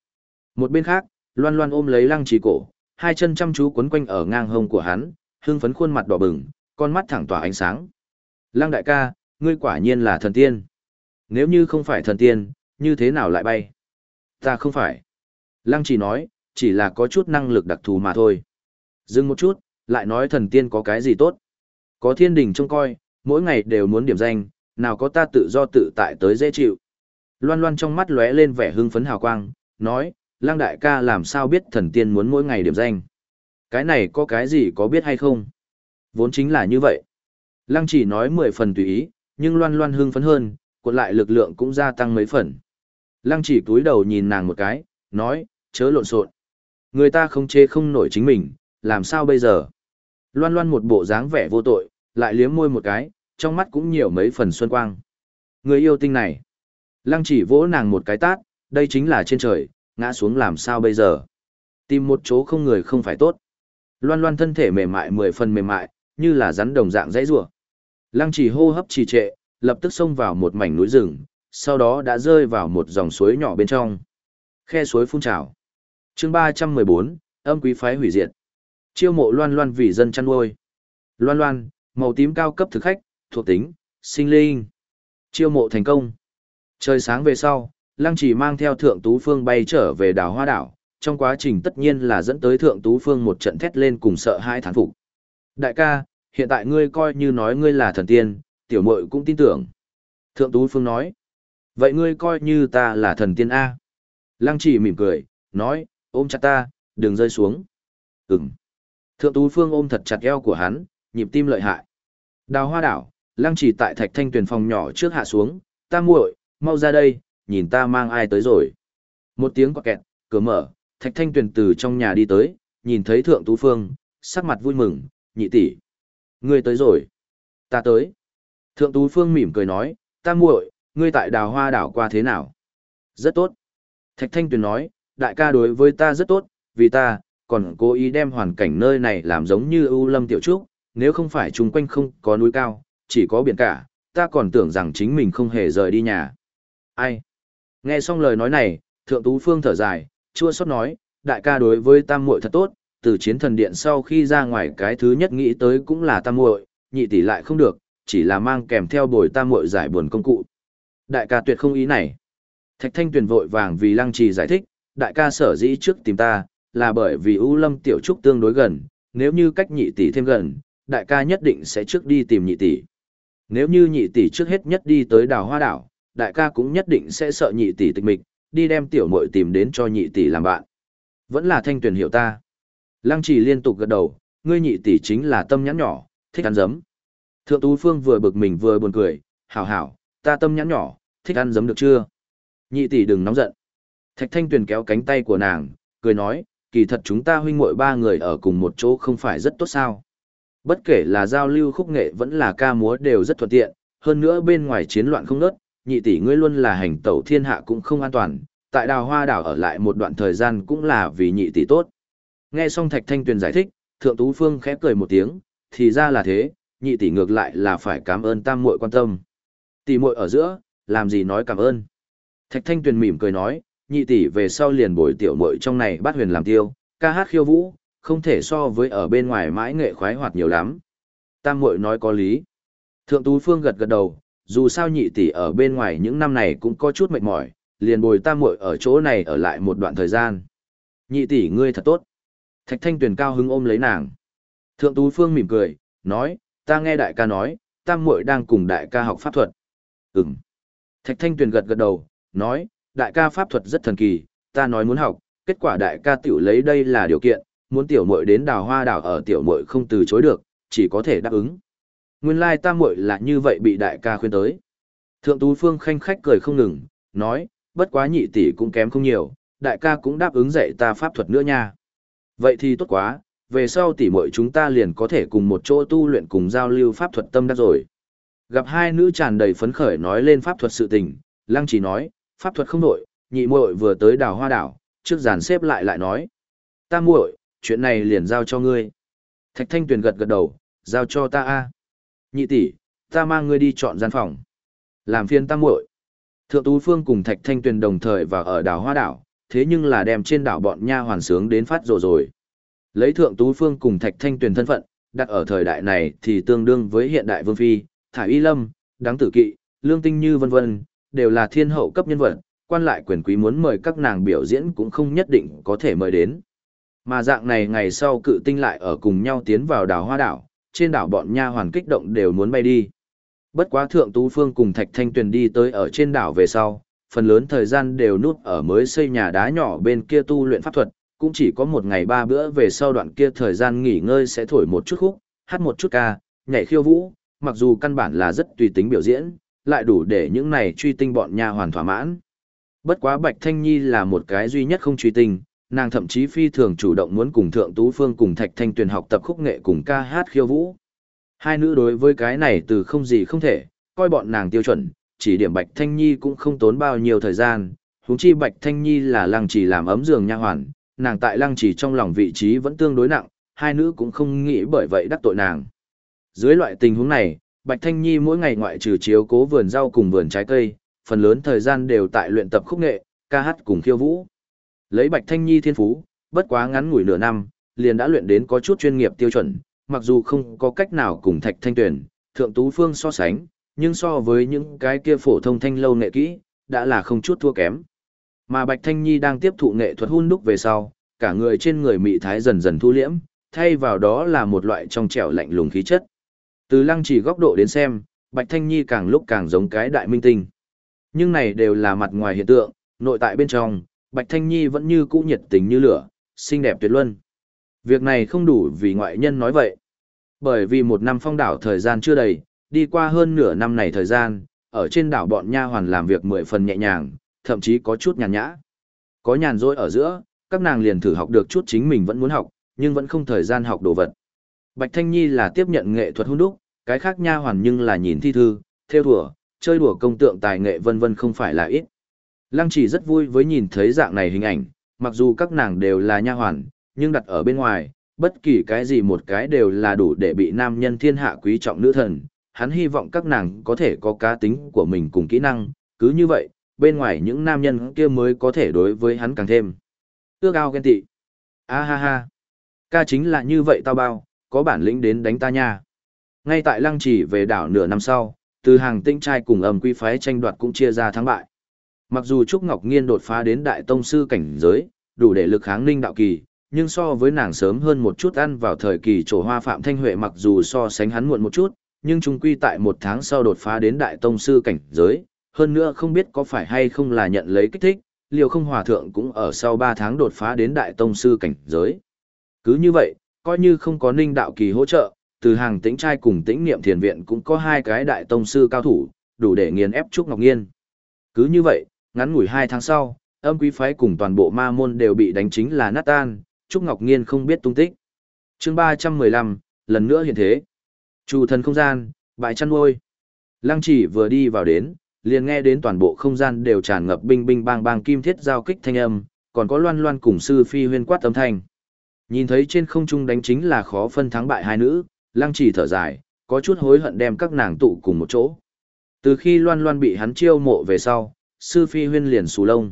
Một bên khác, loan loan ôm lấy lăng trì cổ, hai chân chăm chú quấn quanh ở ngang hông của hắn, hưng phấn khuôn mặt đỏ bừng, con mắt thẳng tỏa ánh sáng. Lăng đại ca, ngươi quả nhiên là thần tiên. Nếu như không phải thần tiên, như thế nào lại bay? Ta không phải. Lăng chỉ nói, chỉ là có chút năng lực đặc thù mà thôi. Dừng một chút, lại nói thần tiên có cái gì tốt. Có thiên đình trông coi, mỗi ngày đều muốn điểm danh, nào có ta tự do tự tại tới dễ chịu. Loan loan trong mắt lóe lên vẻ hưng phấn hào quang, nói, lang đại ca làm sao biết thần tiên muốn mỗi ngày điểm danh. Cái này có cái gì có biết hay không? Vốn chính là như vậy. Lăng chỉ nói mười phần tùy ý, nhưng loan loan hưng phấn hơn, cuộn lại lực lượng cũng gia tăng mấy phần. Lăng chỉ túi đầu nhìn nàng một cái, nói, chớ lộn xộn. Người ta không chê không nổi chính mình, làm sao bây giờ? Loan loan một bộ dáng vẻ vô tội, lại liếm môi một cái, trong mắt cũng nhiều mấy phần xuân quang. Người yêu tinh này. Lăng chỉ vỗ nàng một cái tát, đây chính là trên trời, ngã xuống làm sao bây giờ? Tìm một chỗ không người không phải tốt. Loan loan thân thể mềm mại mười phần mềm mại, như là rắn đồng dạng dãy rủa. Lăng chỉ hô hấp trì trệ, lập tức xông vào một mảnh núi rừng, sau đó đã rơi vào một dòng suối nhỏ bên trong. Khe suối phun trào. Chương 314, âm quý phái hủy diệt. Chiêu mộ loan loan vì dân chăn nuôi. Loan loan, màu tím cao cấp thực khách, thuộc tính, sinh linh. Chiêu mộ thành công. Trời sáng về sau, Lăng Chỉ mang theo Thượng Tú Phương bay trở về đảo Hoa Đảo, trong quá trình tất nhiên là dẫn tới Thượng Tú Phương một trận thét lên cùng sợ hai thán phục. Đại ca, hiện tại ngươi coi như nói ngươi là thần tiên, tiểu muội cũng tin tưởng. Thượng Tú Phương nói, vậy ngươi coi như ta là thần tiên A. Lăng Chỉ mỉm cười, nói, ôm chặt ta, đừng rơi xuống. Ừm. Thượng Tú Phương ôm thật chặt eo của hắn, nhịp tim lợi hại. Đào Hoa Đảo, Lăng Chỉ tại Thạch Thanh Tuyền phòng nhỏ trước hạ xuống, ta muội, mau ra đây, nhìn ta mang ai tới rồi. Một tiếng quạt kẹt, cửa mở, Thạch Thanh Tuyền từ trong nhà đi tới, nhìn thấy Thượng Tú Phương, sắc mặt vui mừng, nhị tỷ, Ngươi tới rồi. Ta tới. Thượng Tú Phương mỉm cười nói, ta muội, ngươi tại đào hoa đảo qua thế nào? Rất tốt. Thạch Thanh Tuyền nói, đại ca đối với ta rất tốt, vì ta, còn cố ý đem hoàn cảnh nơi này làm giống như ưu lâm tiểu trúc, nếu không phải chung quanh không có núi cao, chỉ có biển cả, ta còn tưởng rằng chính mình không hề rời đi nhà. Ai? Nghe xong lời nói này, Thượng Tú Phương thở dài, chua xót nói, đại ca đối với tam muội thật tốt, từ chiến thần điện sau khi ra ngoài cái thứ nhất nghĩ tới cũng là tam muội, nhị tỷ lại không được, chỉ là mang kèm theo bồi tam muội giải buồn công cụ. Đại ca tuyệt không ý này. Thạch Thanh Tuyền vội vàng vì Lăng Trì giải thích, đại ca sở dĩ trước tìm ta, là bởi vì U Lâm Tiểu Trúc tương đối gần, nếu như cách nhị tỷ thêm gần, đại ca nhất định sẽ trước đi tìm nhị tỷ. Nếu như nhị tỷ trước hết nhất đi tới đào hoa đảo, đại ca cũng nhất định sẽ sợ nhị tỷ tịch mịch, đi đem tiểu muội tìm đến cho nhị tỷ làm bạn. Vẫn là thanh tuyển hiểu ta. Lăng trì liên tục gật đầu, ngươi nhị tỷ chính là tâm nhãn nhỏ, thích ăn giấm. Thượng Tú Phương vừa bực mình vừa buồn cười, hảo hảo, ta tâm nhãn nhỏ, thích ăn giấm được chưa? Nhị tỷ đừng nóng giận. Thạch thanh tuyển kéo cánh tay của nàng, cười nói, kỳ thật chúng ta huynh muội ba người ở cùng một chỗ không phải rất tốt sao. Bất kể là giao lưu khúc nghệ vẫn là ca múa đều rất thuận tiện, hơn nữa bên ngoài chiến loạn không nớt, nhị tỷ ngươi luôn là hành tẩu thiên hạ cũng không an toàn, tại đào hoa đảo ở lại một đoạn thời gian cũng là vì nhị tỷ tốt. Nghe xong Thạch Thanh Tuyền giải thích, Thượng Tú Phương khẽ cười một tiếng, thì ra là thế, nhị tỷ ngược lại là phải cảm ơn tam muội quan tâm. Tỷ muội ở giữa, làm gì nói cảm ơn. Thạch Thanh Tuyền mỉm cười nói, nhị tỷ về sau liền bồi tiểu muội trong này bắt huyền làm tiêu, ca hát khiêu vũ, không thể so với ở bên ngoài mãi nghệ khoái hoạt nhiều lắm. Tam muội nói có lý. Thượng Tú Phương gật gật đầu, dù sao nhị tỷ ở bên ngoài những năm này cũng có chút mệt mỏi, liền bồi tam muội ở chỗ này ở lại một đoạn thời gian. Nhị tỷ ngươi thật tốt. Thạch Thanh Tuyền cao hứng ôm lấy nàng. Thượng Tú Phương mỉm cười, nói, ta nghe đại ca nói, tam muội đang cùng đại ca học pháp thuật. Ừm. Thạch Thanh Tuyền gật gật đầu, nói, đại ca pháp thuật rất thần kỳ, ta nói muốn học, kết quả đại ca tiểu lấy đây là điều kiện, muốn tiểu muội đến đào hoa đảo ở tiểu muội không từ chối được, chỉ có thể đáp ứng. Nguyên lai tam muội là như vậy bị đại ca khuyên tới. Thượng Tú Phương khanh khách cười không ngừng, nói, bất quá nhị tỷ cũng kém không nhiều, đại ca cũng đáp ứng dạy ta pháp thuật nữa nha. Vậy thì tốt quá, về sau tỷ muội chúng ta liền có thể cùng một chỗ tu luyện cùng giao lưu pháp thuật tâm đắc rồi. Gặp hai nữ tràn đầy phấn khởi nói lên pháp thuật sự tình, Lăng chỉ nói, pháp thuật không đổi, nhị muội vừa tới đào hoa đảo, trước giàn xếp lại lại nói. Ta muội, chuyện này liền giao cho ngươi. Thạch Thanh Tuyền gật gật đầu, giao cho ta a. Nhị tỷ, ta mang ngươi đi chọn gian phòng. Làm phiên ta muội. Thượng Tú Phương cùng Thạch Thanh Tuyền đồng thời vào ở đảo Hoa đảo, thế nhưng là đem trên đảo bọn nha hoàn sướng đến phát rồ rồi. Lấy Thượng Tú Phương cùng Thạch Thanh Tuyền thân phận, đặt ở thời đại này thì tương đương với hiện đại vương phi, thải y lâm, đáng tử kỵ, lương tinh như vân vân, đều là thiên hậu cấp nhân vật, quan lại quyền quý muốn mời các nàng biểu diễn cũng không nhất định có thể mời đến. Mà dạng này ngày sau cự tinh lại ở cùng nhau tiến vào đảo hoa đảo, trên đảo bọn nha hoàn kích động đều muốn bay đi. Bất quá thượng tú phương cùng thạch thanh tuyền đi tới ở trên đảo về sau, phần lớn thời gian đều núp ở mới xây nhà đá nhỏ bên kia tu luyện pháp thuật, cũng chỉ có một ngày ba bữa về sau đoạn kia thời gian nghỉ ngơi sẽ thổi một chút khúc, hát một chút ca, nhảy khiêu vũ, mặc dù căn bản là rất tùy tính biểu diễn, lại đủ để những này truy tinh bọn nha hoàn thỏa mãn. Bất quá Bạch Thanh Nhi là một cái duy nhất không truy tinh, nàng thậm chí phi thường chủ động muốn cùng Thượng Tú Phương cùng Thạch Thanh Tuyền học tập khúc nghệ cùng ca hát khiêu vũ. Hai nữ đối với cái này từ không gì không thể, coi bọn nàng tiêu chuẩn, chỉ điểm Bạch Thanh Nhi cũng không tốn bao nhiêu thời gian, huống chi Bạch Thanh Nhi là lăng chỉ làm ấm giường nha hoàn, nàng tại lăng chỉ trong lòng vị trí vẫn tương đối nặng, hai nữ cũng không nghĩ bởi vậy đắc tội nàng. Dưới loại tình huống này, Bạch Thanh Nhi mỗi ngày ngoại trừ chiếu cố vườn rau cùng vườn trái cây, phần lớn thời gian đều tại luyện tập khúc nghệ, ca hát cùng khiêu vũ. Lấy Bạch Thanh Nhi thiên phú, bất quá ngắn ngủi nửa năm, liền đã luyện đến có chút chuyên nghiệp tiêu chuẩn, mặc dù không có cách nào cùng Thạch Thanh Tuyển, Thượng Tú Phương so sánh, nhưng so với những cái kia phổ thông thanh lâu nghệ kỹ, đã là không chút thua kém. Mà Bạch Thanh Nhi đang tiếp thụ nghệ thuật hun đúc về sau, cả người trên người mị thái dần dần thu liễm, thay vào đó là một loại trong trẻo lạnh lùng khí chất. Từ lăng chỉ góc độ đến xem, Bạch Thanh Nhi càng lúc càng giống cái đại minh tinh. Nhưng này đều là mặt ngoài hiện tượng, nội tại bên trong, Bạch Thanh Nhi vẫn như cũ nhiệt tình như lửa, xinh đẹp tuyệt luân. Việc này không đủ vì ngoại nhân nói vậy. Bởi vì một năm phong đảo thời gian chưa đầy, đi qua hơn nửa năm này thời gian, ở trên đảo bọn nha hoàn làm việc mười phần nhẹ nhàng, thậm chí có chút nhàn nhã. Có nhàn rỗi ở giữa, các nàng liền thử học được chút chính mình vẫn muốn học, nhưng vẫn không thời gian học đồ vật. Bạch Thanh Nhi là tiếp nhận nghệ thuật hôn đúc, cái khác nha hoàn nhưng là nhìn thi thư, theo đùa, chơi đùa công tượng tài nghệ vân vân không phải là ít. Lăng chỉ rất vui với nhìn thấy dạng này hình ảnh, mặc dù các nàng đều là nha hoàn, nhưng đặt ở bên ngoài, bất kỳ cái gì một cái đều là đủ để bị nam nhân thiên hạ quý trọng nữ thần. Hắn hy vọng các nàng có thể có cá tính của mình cùng kỹ năng, cứ như vậy, bên ngoài những nam nhân kia mới có thể đối với hắn càng thêm. Ước ao ghen tị. A ha ha. Ca chính là như vậy tao bao, có bản lĩnh đến đánh ta nha. Ngay tại lăng chỉ về đảo nửa năm sau, từ hàng tinh trai cùng âm quy phái tranh đoạt cũng chia ra thắng bại. Mặc dù Trúc Ngọc Nghiên đột phá đến đại tông sư cảnh giới, đủ để lực kháng ninh đạo kỳ, nhưng so với nàng sớm hơn một chút ăn vào thời kỳ trổ hoa Phạm Thanh Huệ mặc dù so sánh hắn muộn một chút, nhưng trung quy tại một tháng sau đột phá đến đại tông sư cảnh giới, hơn nữa không biết có phải hay không là nhận lấy kích thích, liều không hòa thượng cũng ở sau 3 tháng đột phá đến đại tông sư cảnh giới. Cứ như vậy, coi như không có ninh đạo kỳ hỗ trợ, từ hàng tĩnh trai cùng tĩnh niệm thiền viện cũng có hai cái đại tông sư cao thủ, đủ để nghiền ép Trúc Ngọc Nghiên. Cứ như vậy, ngắn ngủi hai tháng sau, âm quý phái cùng toàn bộ ma môn đều bị đánh chính là nát tan, Trúc Ngọc Nghiên không biết tung tích. chương 315, lần nữa hiện thế. Chủ thần không gian, bại chăn nuôi. Lăng chỉ vừa đi vào đến, liền nghe đến toàn bộ không gian đều tràn ngập binh binh bang bang kim thiết giao kích thanh âm, còn có loan loan cùng sư phi huyên quát âm thanh. Nhìn thấy trên không trung đánh chính là khó phân thắng bại hai nữ, lăng chỉ thở dài, có chút hối hận đem các nàng tụ cùng một chỗ. Từ khi loan loan bị hắn chiêu mộ về sau, sư phi huyên liền xù lông.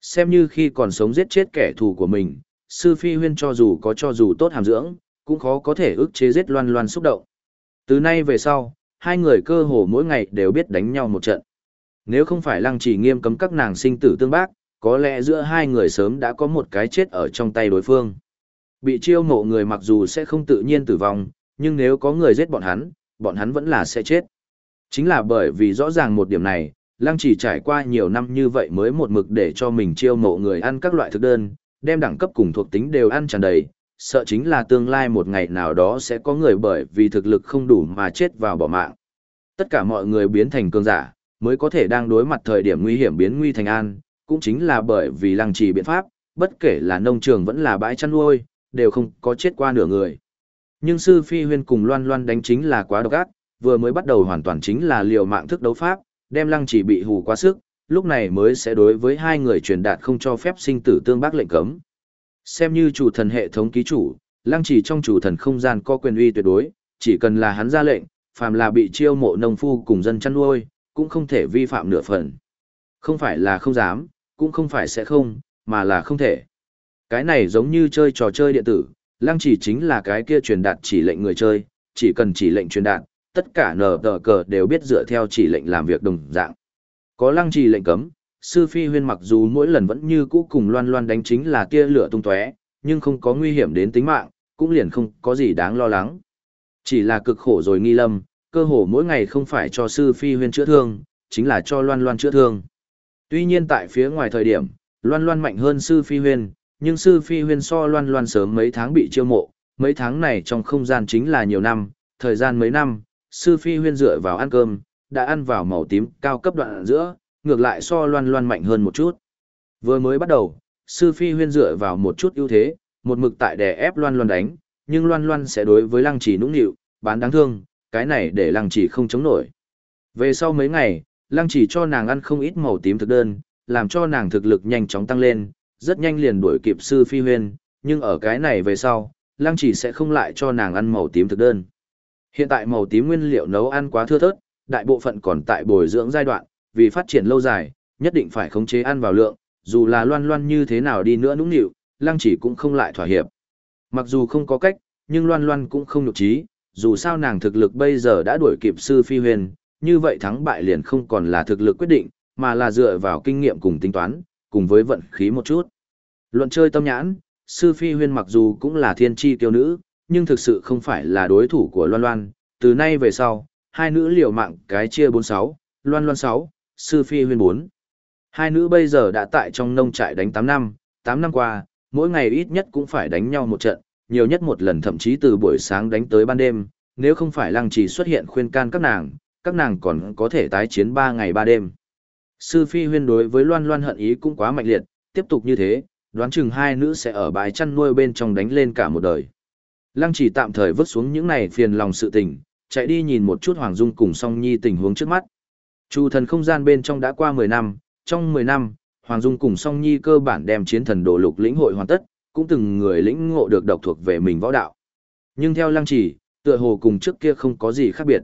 Xem như khi còn sống giết chết kẻ thù của mình, sư phi huyên cho dù có cho dù tốt hàm dưỡng, cũng khó có thể ức chế giết loan loan xúc động. Từ nay về sau, hai người cơ hồ mỗi ngày đều biết đánh nhau một trận. Nếu không phải lăng chỉ nghiêm cấm các nàng sinh tử tương bác, có lẽ giữa hai người sớm đã có một cái chết ở trong tay đối phương. Bị chiêu mộ người mặc dù sẽ không tự nhiên tử vong, nhưng nếu có người giết bọn hắn, bọn hắn vẫn là sẽ chết. Chính là bởi vì rõ ràng một điểm này, lăng chỉ trải qua nhiều năm như vậy mới một mực để cho mình chiêu mộ người ăn các loại thực đơn, đem đẳng cấp cùng thuộc tính đều ăn tràn đầy, sợ chính là tương lai một ngày nào đó sẽ có người bởi vì thực lực không đủ mà chết vào bỏ mạng. Tất cả mọi người biến thành cường giả, mới có thể đang đối mặt thời điểm nguy hiểm biến nguy thành an, cũng chính là bởi vì lăng trì biện pháp, bất kể là nông trường vẫn là bãi chăn nuôi, đều không có chết qua nửa người. Nhưng sư phi huyên cùng loan loan đánh chính là quá độc ác, vừa mới bắt đầu hoàn toàn chính là liều mạng thức đấu pháp, đem lăng Chỉ bị hù quá sức, lúc này mới sẽ đối với hai người truyền đạt không cho phép sinh tử tương bác lệnh cấm. Xem như chủ thần hệ thống ký chủ, lăng Chỉ trong chủ thần không gian có quyền uy tuyệt đối, chỉ cần là hắn ra lệnh, phàm là bị chiêu mộ nông phu cùng dân chăn nuôi, cũng không thể vi phạm nửa phần. Không phải là không dám, cũng không phải sẽ không, mà là không thể. Cái này giống như chơi trò chơi điện tử, lăng chỉ chính là cái kia truyền đạt chỉ lệnh người chơi, chỉ cần chỉ lệnh truyền đạt, tất cả nở tờ cờ đều biết dựa theo chỉ lệnh làm việc đồng dạng. Có lăng trì lệnh cấm, sư phi huyên mặc dù mỗi lần vẫn như cũ cùng loan loan đánh chính là tia lửa tung tóe, nhưng không có nguy hiểm đến tính mạng, cũng liền không có gì đáng lo lắng. Chỉ là cực khổ rồi nghi lâm, cơ hồ mỗi ngày không phải cho sư phi huyên chữa thương, chính là cho loan loan chữa thương. Tuy nhiên tại phía ngoài thời điểm, loan loan mạnh hơn sư phi huyên, nhưng sư phi huyên so loan loan sớm mấy tháng bị chiêu mộ, mấy tháng này trong không gian chính là nhiều năm, thời gian mấy năm, sư phi huyên dựa vào ăn cơm, đã ăn vào màu tím cao cấp đoạn giữa, ngược lại so loan loan mạnh hơn một chút. Vừa mới bắt đầu, sư phi huyên dựa vào một chút ưu thế, một mực tại đè ép loan loan đánh, nhưng loan loan sẽ đối với lăng chỉ nũng nịu, bán đáng thương, cái này để lăng chỉ không chống nổi. Về sau mấy ngày, lăng chỉ cho nàng ăn không ít màu tím thực đơn, làm cho nàng thực lực nhanh chóng tăng lên, rất nhanh liền đuổi kịp sư phi huyên, nhưng ở cái này về sau, lăng chỉ sẽ không lại cho nàng ăn màu tím thực đơn. Hiện tại màu tím nguyên liệu nấu ăn quá thưa thớt, đại bộ phận còn tại bồi dưỡng giai đoạn, vì phát triển lâu dài, nhất định phải khống chế ăn vào lượng, dù là loan loan như thế nào đi nữa nũng nịu, lăng chỉ cũng không lại thỏa hiệp. Mặc dù không có cách, nhưng loan loan cũng không nhục trí, dù sao nàng thực lực bây giờ đã đuổi kịp sư phi huyền, như vậy thắng bại liền không còn là thực lực quyết định, mà là dựa vào kinh nghiệm cùng tính toán, cùng với vận khí một chút. Luận chơi tâm nhãn, sư phi huyền mặc dù cũng là thiên tri tiêu nữ, nhưng thực sự không phải là đối thủ của Loan Loan, từ nay về sau, hai nữ liều mạng cái chia 46, Loan Loan 6, sư phi huyên 4. Hai nữ bây giờ đã tại trong nông trại đánh 8 năm, 8 năm qua, mỗi ngày ít nhất cũng phải đánh nhau một trận, nhiều nhất một lần thậm chí từ buổi sáng đánh tới ban đêm, nếu không phải lăng trì xuất hiện khuyên can các nàng, các nàng còn có thể tái chiến 3 ngày 3 đêm. Sư Phi Huyên đối với Loan Loan hận ý cũng quá mạnh liệt, tiếp tục như thế, đoán chừng hai nữ sẽ ở bãi chăn nuôi bên trong đánh lên cả một đời. Lăng chỉ tạm thời vứt xuống những này phiền lòng sự tình, chạy đi nhìn một chút Hoàng Dung cùng Song Nhi tình huống trước mắt. Chu thần không gian bên trong đã qua 10 năm, trong 10 năm, Hoàng Dung cùng Song Nhi cơ bản đem chiến thần đồ lục lĩnh hội hoàn tất, cũng từng người lĩnh ngộ được độc thuộc về mình võ đạo. Nhưng theo lăng chỉ, tựa hồ cùng trước kia không có gì khác biệt.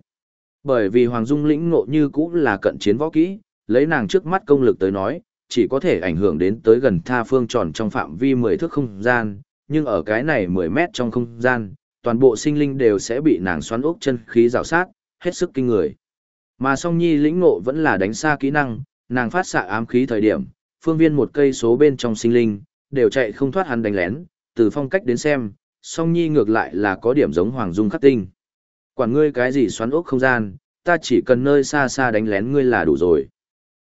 Bởi vì Hoàng Dung lĩnh ngộ như cũ là cận chiến võ kỹ, lấy nàng trước mắt công lực tới nói, chỉ có thể ảnh hưởng đến tới gần tha phương tròn trong phạm vi 10 thước không gian, nhưng ở cái này 10 mét trong không gian, toàn bộ sinh linh đều sẽ bị nàng xoắn ốc chân khí rào sát, hết sức kinh người. Mà song nhi lĩnh ngộ vẫn là đánh xa kỹ năng, nàng phát xạ ám khí thời điểm, phương viên một cây số bên trong sinh linh, đều chạy không thoát hắn đánh lén, từ phong cách đến xem, song nhi ngược lại là có điểm giống hoàng dung khắc tinh. Quản ngươi cái gì xoắn ốc không gian, ta chỉ cần nơi xa xa đánh lén ngươi là đủ rồi.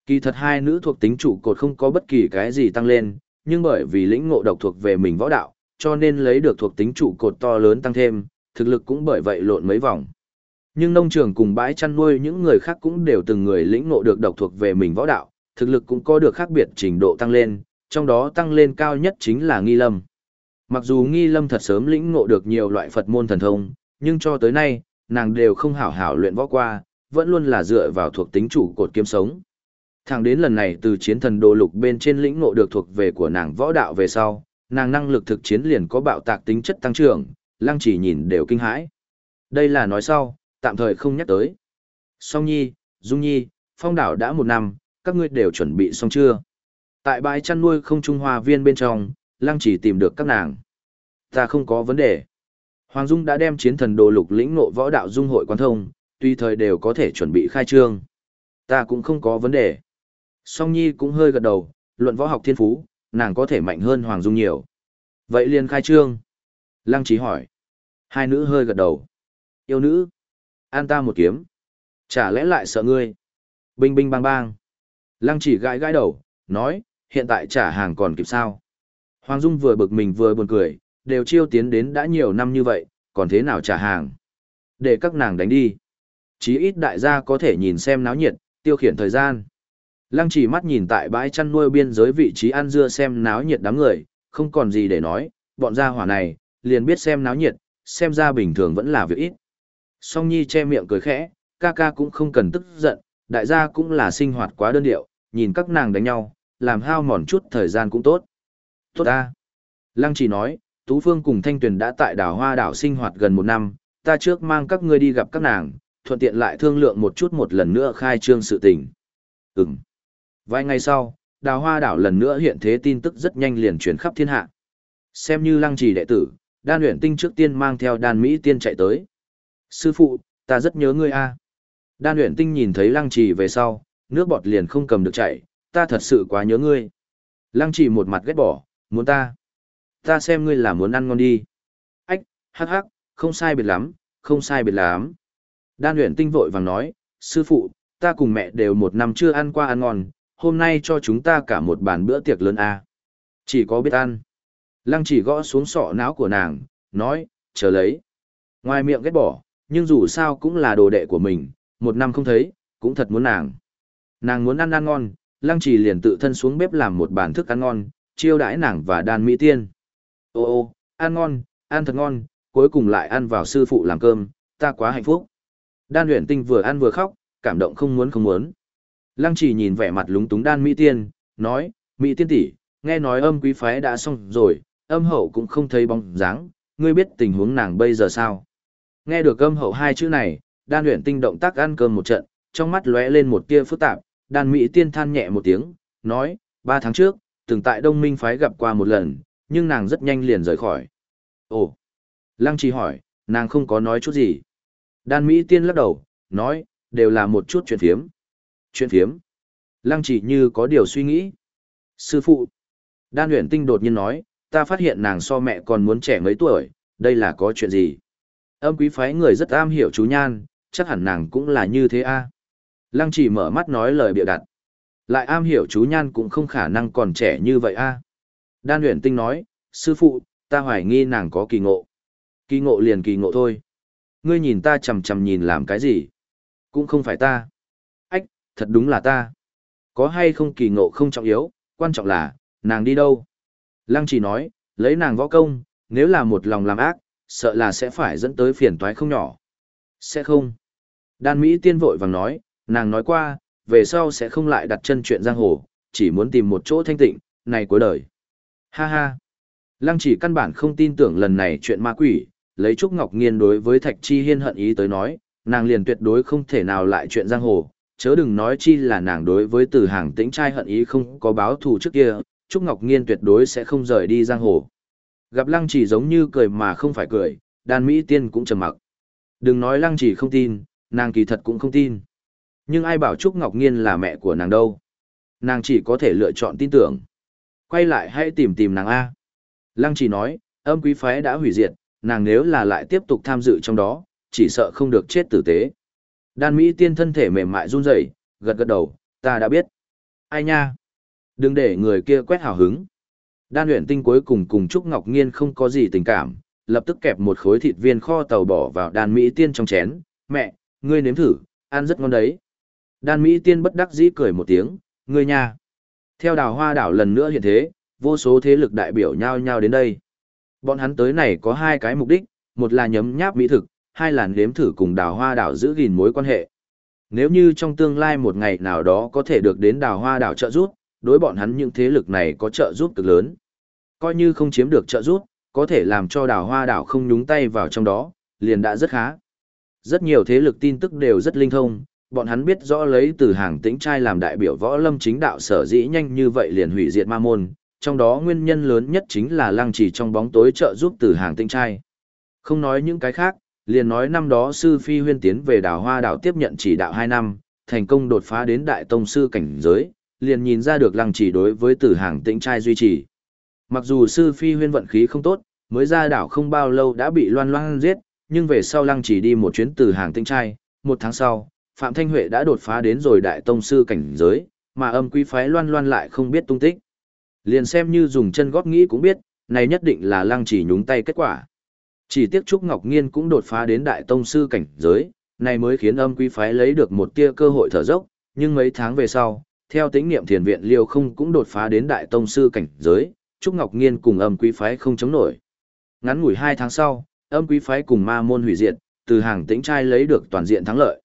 Kỳ thật hai nữ thuộc tính trụ cột không có bất kỳ cái gì tăng lên, nhưng bởi vì lĩnh ngộ độc thuộc về mình võ đạo, cho nên lấy được thuộc tính trụ cột to lớn tăng thêm, thực lực cũng bởi vậy lộn mấy vòng. Nhưng nông trường cùng bãi chăn nuôi những người khác cũng đều từng người lĩnh ngộ được độc thuộc về mình võ đạo, thực lực cũng có được khác biệt trình độ tăng lên, trong đó tăng lên cao nhất chính là nghi lâm. Mặc dù nghi lâm thật sớm lĩnh ngộ được nhiều loại Phật môn thần thông, nhưng cho tới nay, nàng đều không hảo hảo luyện võ qua, vẫn luôn là dựa vào thuộc tính chủ cột kiếm sống. Thẳng đến lần này từ chiến thần đồ lục bên trên lĩnh ngộ được thuộc về của nàng võ đạo về sau, nàng năng lực thực chiến liền có bạo tạc tính chất tăng trưởng, lăng chỉ nhìn đều kinh hãi. Đây là nói sau, tạm thời không nhắc tới. Song Nhi, Dung Nhi, phong đảo đã một năm, các ngươi đều chuẩn bị xong chưa? Tại bãi chăn nuôi không trung hoa viên bên trong, lăng chỉ tìm được các nàng. Ta không có vấn đề. Hoàng Dung đã đem chiến thần đồ lục lĩnh ngộ võ đạo dung hội quan thông, tùy thời đều có thể chuẩn bị khai trương. Ta cũng không có vấn đề. Song Nhi cũng hơi gật đầu, luận võ học thiên phú, nàng có thể mạnh hơn Hoàng Dung nhiều. Vậy liền khai trương. Lăng trí hỏi. Hai nữ hơi gật đầu. Yêu nữ. An ta một kiếm. Chả lẽ lại sợ ngươi. Binh binh bang bang. Lăng chỉ gãi gãi đầu, nói, hiện tại trả hàng còn kịp sao. Hoàng Dung vừa bực mình vừa buồn cười, đều chiêu tiến đến đã nhiều năm như vậy, còn thế nào trả hàng. Để các nàng đánh đi. Chí ít đại gia có thể nhìn xem náo nhiệt, tiêu khiển thời gian. Lăng chỉ mắt nhìn tại bãi chăn nuôi biên giới vị trí ăn dưa xem náo nhiệt đám người, không còn gì để nói, bọn gia hỏa này, liền biết xem náo nhiệt, xem ra bình thường vẫn là việc ít. Song Nhi che miệng cười khẽ, ca ca cũng không cần tức giận, đại gia cũng là sinh hoạt quá đơn điệu, nhìn các nàng đánh nhau, làm hao mòn chút thời gian cũng tốt. Tốt ta. Lăng chỉ nói, Tú Phương cùng Thanh Tuyền đã tại đảo Hoa đảo sinh hoạt gần một năm, ta trước mang các ngươi đi gặp các nàng, thuận tiện lại thương lượng một chút một lần nữa khai trương sự tình. Ừm. Vài ngày sau, đào hoa đảo lần nữa hiện thế tin tức rất nhanh liền truyền khắp thiên hạ. Xem như lăng trì đệ tử, đan luyện tinh trước tiên mang theo đan Mỹ tiên chạy tới. Sư phụ, ta rất nhớ ngươi a. Đan luyện tinh nhìn thấy lăng trì về sau, nước bọt liền không cầm được chạy, ta thật sự quá nhớ ngươi. Lăng trì một mặt ghét bỏ, muốn ta. Ta xem ngươi là muốn ăn ngon đi. Ách, hắc hắc, không sai biệt lắm, không sai biệt lắm. Đan luyện tinh vội vàng nói, sư phụ, ta cùng mẹ đều một năm chưa ăn qua ăn ngon, hôm nay cho chúng ta cả một bàn bữa tiệc lớn à. Chỉ có biết ăn. Lăng chỉ gõ xuống sọ não của nàng, nói, chờ lấy. Ngoài miệng ghét bỏ, nhưng dù sao cũng là đồ đệ của mình, một năm không thấy, cũng thật muốn nàng. Nàng muốn ăn ăn ngon, lăng chỉ liền tự thân xuống bếp làm một bàn thức ăn ngon, chiêu đãi nàng và đàn mỹ tiên. Ô ô, ăn ngon, ăn thật ngon, cuối cùng lại ăn vào sư phụ làm cơm, ta quá hạnh phúc. Đan luyện tinh vừa ăn vừa khóc, cảm động không muốn không muốn. Lăng chỉ nhìn vẻ mặt lúng túng đan Mỹ Tiên, nói, Mỹ Tiên tỷ, nghe nói âm quý phái đã xong rồi, âm hậu cũng không thấy bóng dáng, ngươi biết tình huống nàng bây giờ sao? Nghe được âm hậu hai chữ này, đan luyện tinh động tác ăn cơm một trận, trong mắt lóe lên một tia phức tạp, đan Mỹ Tiên than nhẹ một tiếng, nói, ba tháng trước, từng tại Đông Minh phái gặp qua một lần, nhưng nàng rất nhanh liền rời khỏi. Ồ! Lăng Chỉ hỏi, nàng không có nói chút gì. Đan Mỹ Tiên lắc đầu, nói, đều là một chút chuyện phiếm chuyện phiếm. Lăng chỉ như có điều suy nghĩ. Sư phụ. Đan luyện tinh đột nhiên nói, ta phát hiện nàng so mẹ còn muốn trẻ mấy tuổi, đây là có chuyện gì? Âm quý phái người rất am hiểu chú nhan, chắc hẳn nàng cũng là như thế a. Lăng chỉ mở mắt nói lời bịa đặt. Lại am hiểu chú nhan cũng không khả năng còn trẻ như vậy a. Đan luyện tinh nói, sư phụ, ta hoài nghi nàng có kỳ ngộ. Kỳ ngộ liền kỳ ngộ thôi. Ngươi nhìn ta chầm chầm nhìn làm cái gì? Cũng không phải ta thật đúng là ta. Có hay không kỳ ngộ không trọng yếu, quan trọng là, nàng đi đâu? Lăng chỉ nói, lấy nàng võ công, nếu là một lòng làm ác, sợ là sẽ phải dẫn tới phiền toái không nhỏ. Sẽ không. Đan Mỹ tiên vội vàng nói, nàng nói qua, về sau sẽ không lại đặt chân chuyện giang hồ, chỉ muốn tìm một chỗ thanh tịnh, này cuối đời. Ha ha. Lăng chỉ căn bản không tin tưởng lần này chuyện ma quỷ, lấy Trúc Ngọc Nghiên đối với Thạch Chi Hiên hận ý tới nói, nàng liền tuyệt đối không thể nào lại chuyện giang hồ, chớ đừng nói chi là nàng đối với từ hàng tĩnh trai hận ý không có báo thù trước kia, Trúc Ngọc Nghiên tuyệt đối sẽ không rời đi giang hồ. Gặp lăng chỉ giống như cười mà không phải cười, đan Mỹ tiên cũng trầm mặc. Đừng nói lăng chỉ không tin, nàng kỳ thật cũng không tin. Nhưng ai bảo Trúc Ngọc Nghiên là mẹ của nàng đâu. Nàng chỉ có thể lựa chọn tin tưởng. Quay lại hãy tìm tìm nàng A. Lăng chỉ nói, âm quý phái đã hủy diệt, nàng nếu là lại tiếp tục tham dự trong đó, chỉ sợ không được chết tử tế. Đan Mỹ tiên thân thể mềm mại run rẩy, gật gật đầu, ta đã biết. Ai nha? Đừng để người kia quét hào hứng. Đan luyện tinh cuối cùng cùng Trúc Ngọc Nghiên không có gì tình cảm, lập tức kẹp một khối thịt viên kho tàu bỏ vào đan Mỹ tiên trong chén. Mẹ, ngươi nếm thử, ăn rất ngon đấy. Đan Mỹ tiên bất đắc dĩ cười một tiếng, ngươi nha. Theo đào hoa đảo lần nữa hiện thế, vô số thế lực đại biểu nhau nhau đến đây. Bọn hắn tới này có hai cái mục đích, một là nhấm nháp mỹ thực, hai là nếm thử cùng đào hoa đảo giữ gìn mối quan hệ. Nếu như trong tương lai một ngày nào đó có thể được đến đào hoa đảo trợ giúp, đối bọn hắn những thế lực này có trợ giúp cực lớn. Coi như không chiếm được trợ giúp, có thể làm cho đào hoa đảo không nhúng tay vào trong đó, liền đã rất khá. Rất nhiều thế lực tin tức đều rất linh thông, bọn hắn biết rõ lấy từ hàng tĩnh trai làm đại biểu võ lâm chính đạo sở dĩ nhanh như vậy liền hủy diệt ma môn, trong đó nguyên nhân lớn nhất chính là lăng trì trong bóng tối trợ giúp từ hàng tĩnh trai. Không nói những cái khác, liền nói năm đó sư phi huyên tiến về đảo hoa đảo tiếp nhận chỉ đạo 2 năm, thành công đột phá đến đại tông sư cảnh giới, liền nhìn ra được lăng chỉ đối với tử hàng tĩnh trai duy trì. Mặc dù sư phi huyên vận khí không tốt, mới ra đảo không bao lâu đã bị loan loan giết, nhưng về sau lăng chỉ đi một chuyến tử hàng tĩnh trai, một tháng sau, Phạm Thanh Huệ đã đột phá đến rồi đại tông sư cảnh giới, mà âm quý phái loan loan lại không biết tung tích. Liền xem như dùng chân góp nghĩ cũng biết, này nhất định là lăng chỉ nhúng tay kết quả. Chỉ tiếc Trúc Ngọc Nghiên cũng đột phá đến đại tông sư cảnh giới, này mới khiến âm quý phái lấy được một tia cơ hội thở dốc, nhưng mấy tháng về sau, theo tính niệm thiền viện liêu không cũng đột phá đến đại tông sư cảnh giới, Trúc Ngọc Nghiên cùng âm quý phái không chống nổi. Ngắn ngủi hai tháng sau, âm quý phái cùng ma môn hủy diệt, từ hàng tĩnh trai lấy được toàn diện thắng lợi.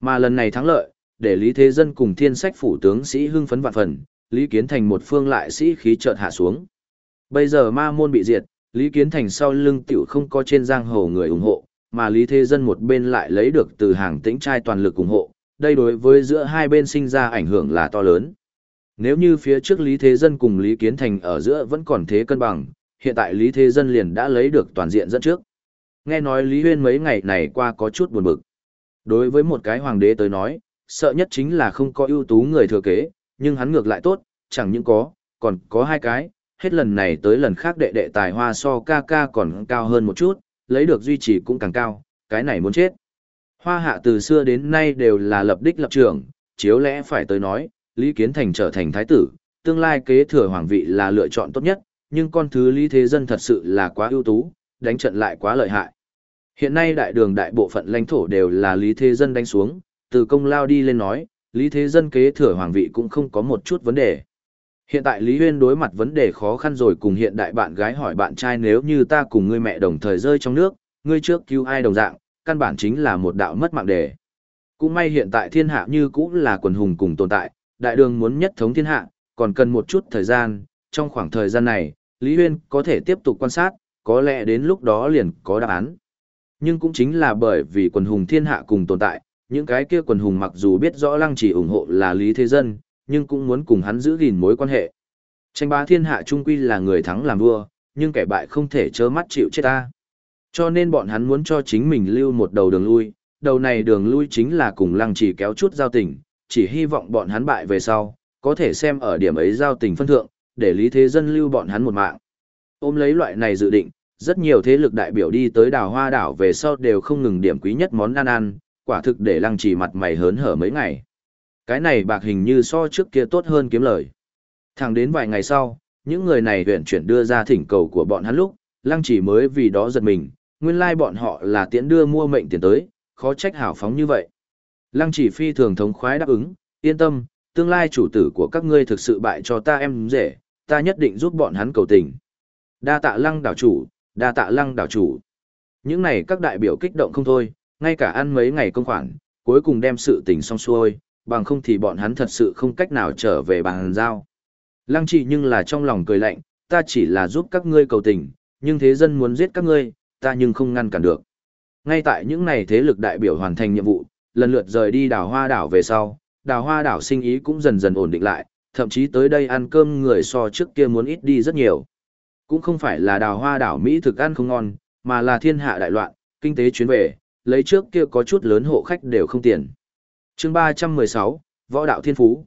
Mà lần này thắng lợi, để Lý Thế Dân cùng thiên sách phủ tướng sĩ hưng phấn vạn phần, Lý Kiến Thành một phương lại sĩ khí chợt hạ xuống. Bây giờ ma môn bị diệt, Lý Kiến Thành sau lưng tiểu không có trên giang hồ người ủng hộ, mà Lý Thế Dân một bên lại lấy được từ hàng tĩnh trai toàn lực ủng hộ, đây đối với giữa hai bên sinh ra ảnh hưởng là to lớn. Nếu như phía trước Lý Thế Dân cùng Lý Kiến Thành ở giữa vẫn còn thế cân bằng, hiện tại Lý Thế Dân liền đã lấy được toàn diện dẫn trước. Nghe nói Lý Huyên mấy ngày này qua có chút buồn bực. Đối với một cái hoàng đế tới nói, sợ nhất chính là không có ưu tú người thừa kế, nhưng hắn ngược lại tốt, chẳng những có, còn có hai cái, hết lần này tới lần khác đệ đệ tài hoa so ca ca còn cao hơn một chút, lấy được duy trì cũng càng cao, cái này muốn chết. Hoa hạ từ xưa đến nay đều là lập đích lập trường, chiếu lẽ phải tới nói, Lý Kiến Thành trở thành thái tử, tương lai kế thừa hoàng vị là lựa chọn tốt nhất, nhưng con thứ Lý Thế Dân thật sự là quá ưu tú, đánh trận lại quá lợi hại. Hiện nay đại đường đại bộ phận lãnh thổ đều là Lý Thế Dân đánh xuống, từ công lao đi lên nói, Lý Thế Dân kế thừa hoàng vị cũng không có một chút vấn đề. Hiện tại Lý Huyên đối mặt vấn đề khó khăn rồi cùng hiện đại bạn gái hỏi bạn trai nếu như ta cùng ngươi mẹ đồng thời rơi trong nước, ngươi trước cứu ai đồng dạng, căn bản chính là một đạo mất mạng đề. Cũng may hiện tại thiên hạ như cũ là quần hùng cùng tồn tại, đại đường muốn nhất thống thiên hạ, còn cần một chút thời gian, trong khoảng thời gian này, Lý Huyên có thể tiếp tục quan sát, có lẽ đến lúc đó liền có đáp án. Nhưng cũng chính là bởi vì quần hùng thiên hạ cùng tồn tại, những cái kia quần hùng mặc dù biết rõ lăng chỉ ủng hộ là Lý Thế Dân, nhưng cũng muốn cùng hắn giữ gìn mối quan hệ. Tranh bá thiên hạ trung quy là người thắng làm vua, nhưng kẻ bại không thể trơ mắt chịu chết ta. Cho nên bọn hắn muốn cho chính mình lưu một đầu đường lui, đầu này đường lui chính là cùng lăng chỉ kéo chút giao tình, chỉ hy vọng bọn hắn bại về sau, có thể xem ở điểm ấy giao tình phân thượng, để lý thế dân lưu bọn hắn một mạng. Ôm lấy loại này dự định, rất nhiều thế lực đại biểu đi tới đào hoa đảo về sau đều không ngừng điểm quý nhất món ăn ăn, quả thực để lăng chỉ mặt mày hớn hở mấy ngày. Cái này bạc hình như so trước kia tốt hơn kiếm lời. Thẳng đến vài ngày sau, những người này huyện chuyển đưa ra thỉnh cầu của bọn hắn lúc, lăng chỉ mới vì đó giật mình, nguyên lai bọn họ là tiễn đưa mua mệnh tiền tới, khó trách hảo phóng như vậy. Lăng chỉ phi thường thống khoái đáp ứng, yên tâm, tương lai chủ tử của các ngươi thực sự bại cho ta em dễ, ta nhất định giúp bọn hắn cầu tình. Đa tạ lăng đảo chủ, đa tạ lăng đảo chủ. Những này các đại biểu kích động không thôi, ngay cả ăn mấy ngày công khoản, cuối cùng đem sự tình xong xuôi, bằng không thì bọn hắn thật sự không cách nào trở về bàn giao. Lăng trì nhưng là trong lòng cười lạnh, ta chỉ là giúp các ngươi cầu tình, nhưng thế dân muốn giết các ngươi, ta nhưng không ngăn cản được. Ngay tại những này thế lực đại biểu hoàn thành nhiệm vụ, lần lượt rời đi đảo hoa đảo về sau, đảo hoa đảo sinh ý cũng dần dần ổn định lại, thậm chí tới đây ăn cơm người so trước kia muốn ít đi rất nhiều. Cũng không phải là đào hoa đảo Mỹ thực ăn không ngon, mà là thiên hạ đại loạn, kinh tế chuyến về, lấy trước kia có chút lớn hộ khách đều không tiền chương 316, Võ đạo thiên phú.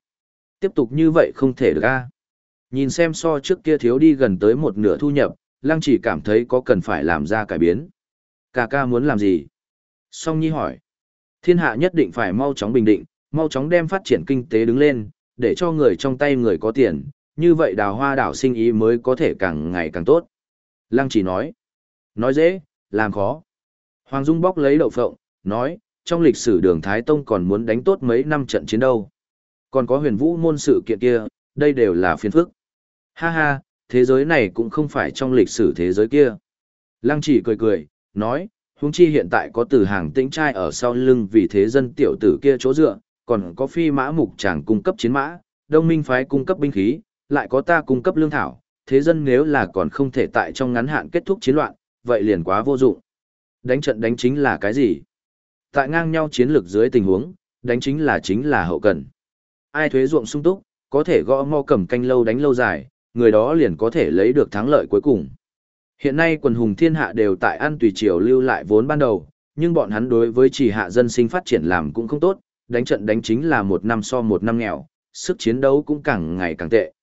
Tiếp tục như vậy không thể được a Nhìn xem so trước kia thiếu đi gần tới một nửa thu nhập, lăng chỉ cảm thấy có cần phải làm ra cải biến. Cà ca muốn làm gì? Song Nhi hỏi. Thiên hạ nhất định phải mau chóng bình định, mau chóng đem phát triển kinh tế đứng lên, để cho người trong tay người có tiền, như vậy đào hoa đảo sinh ý mới có thể càng ngày càng tốt. Lăng chỉ nói. Nói dễ, làm khó. Hoàng Dung bóc lấy đậu phộng, nói, trong lịch sử đường Thái Tông còn muốn đánh tốt mấy năm trận chiến đâu. Còn có huyền vũ môn sự kiện kia, đây đều là phiền phức. Ha ha, thế giới này cũng không phải trong lịch sử thế giới kia. Lăng chỉ cười cười, nói, huống chi hiện tại có từ hàng tĩnh trai ở sau lưng vì thế dân tiểu tử kia chỗ dựa, còn có phi mã mục chàng cung cấp chiến mã, đông minh phái cung cấp binh khí, lại có ta cung cấp lương thảo, thế dân nếu là còn không thể tại trong ngắn hạn kết thúc chiến loạn, vậy liền quá vô dụng. Đánh trận đánh chính là cái gì? Tại ngang nhau chiến lược dưới tình huống, đánh chính là chính là hậu cần. Ai thuế ruộng sung túc, có thể gõ mò cầm canh lâu đánh lâu dài, người đó liền có thể lấy được thắng lợi cuối cùng. Hiện nay quần hùng thiên hạ đều tại ăn tùy triều lưu lại vốn ban đầu, nhưng bọn hắn đối với chỉ hạ dân sinh phát triển làm cũng không tốt, đánh trận đánh chính là một năm so một năm nghèo, sức chiến đấu cũng càng ngày càng tệ.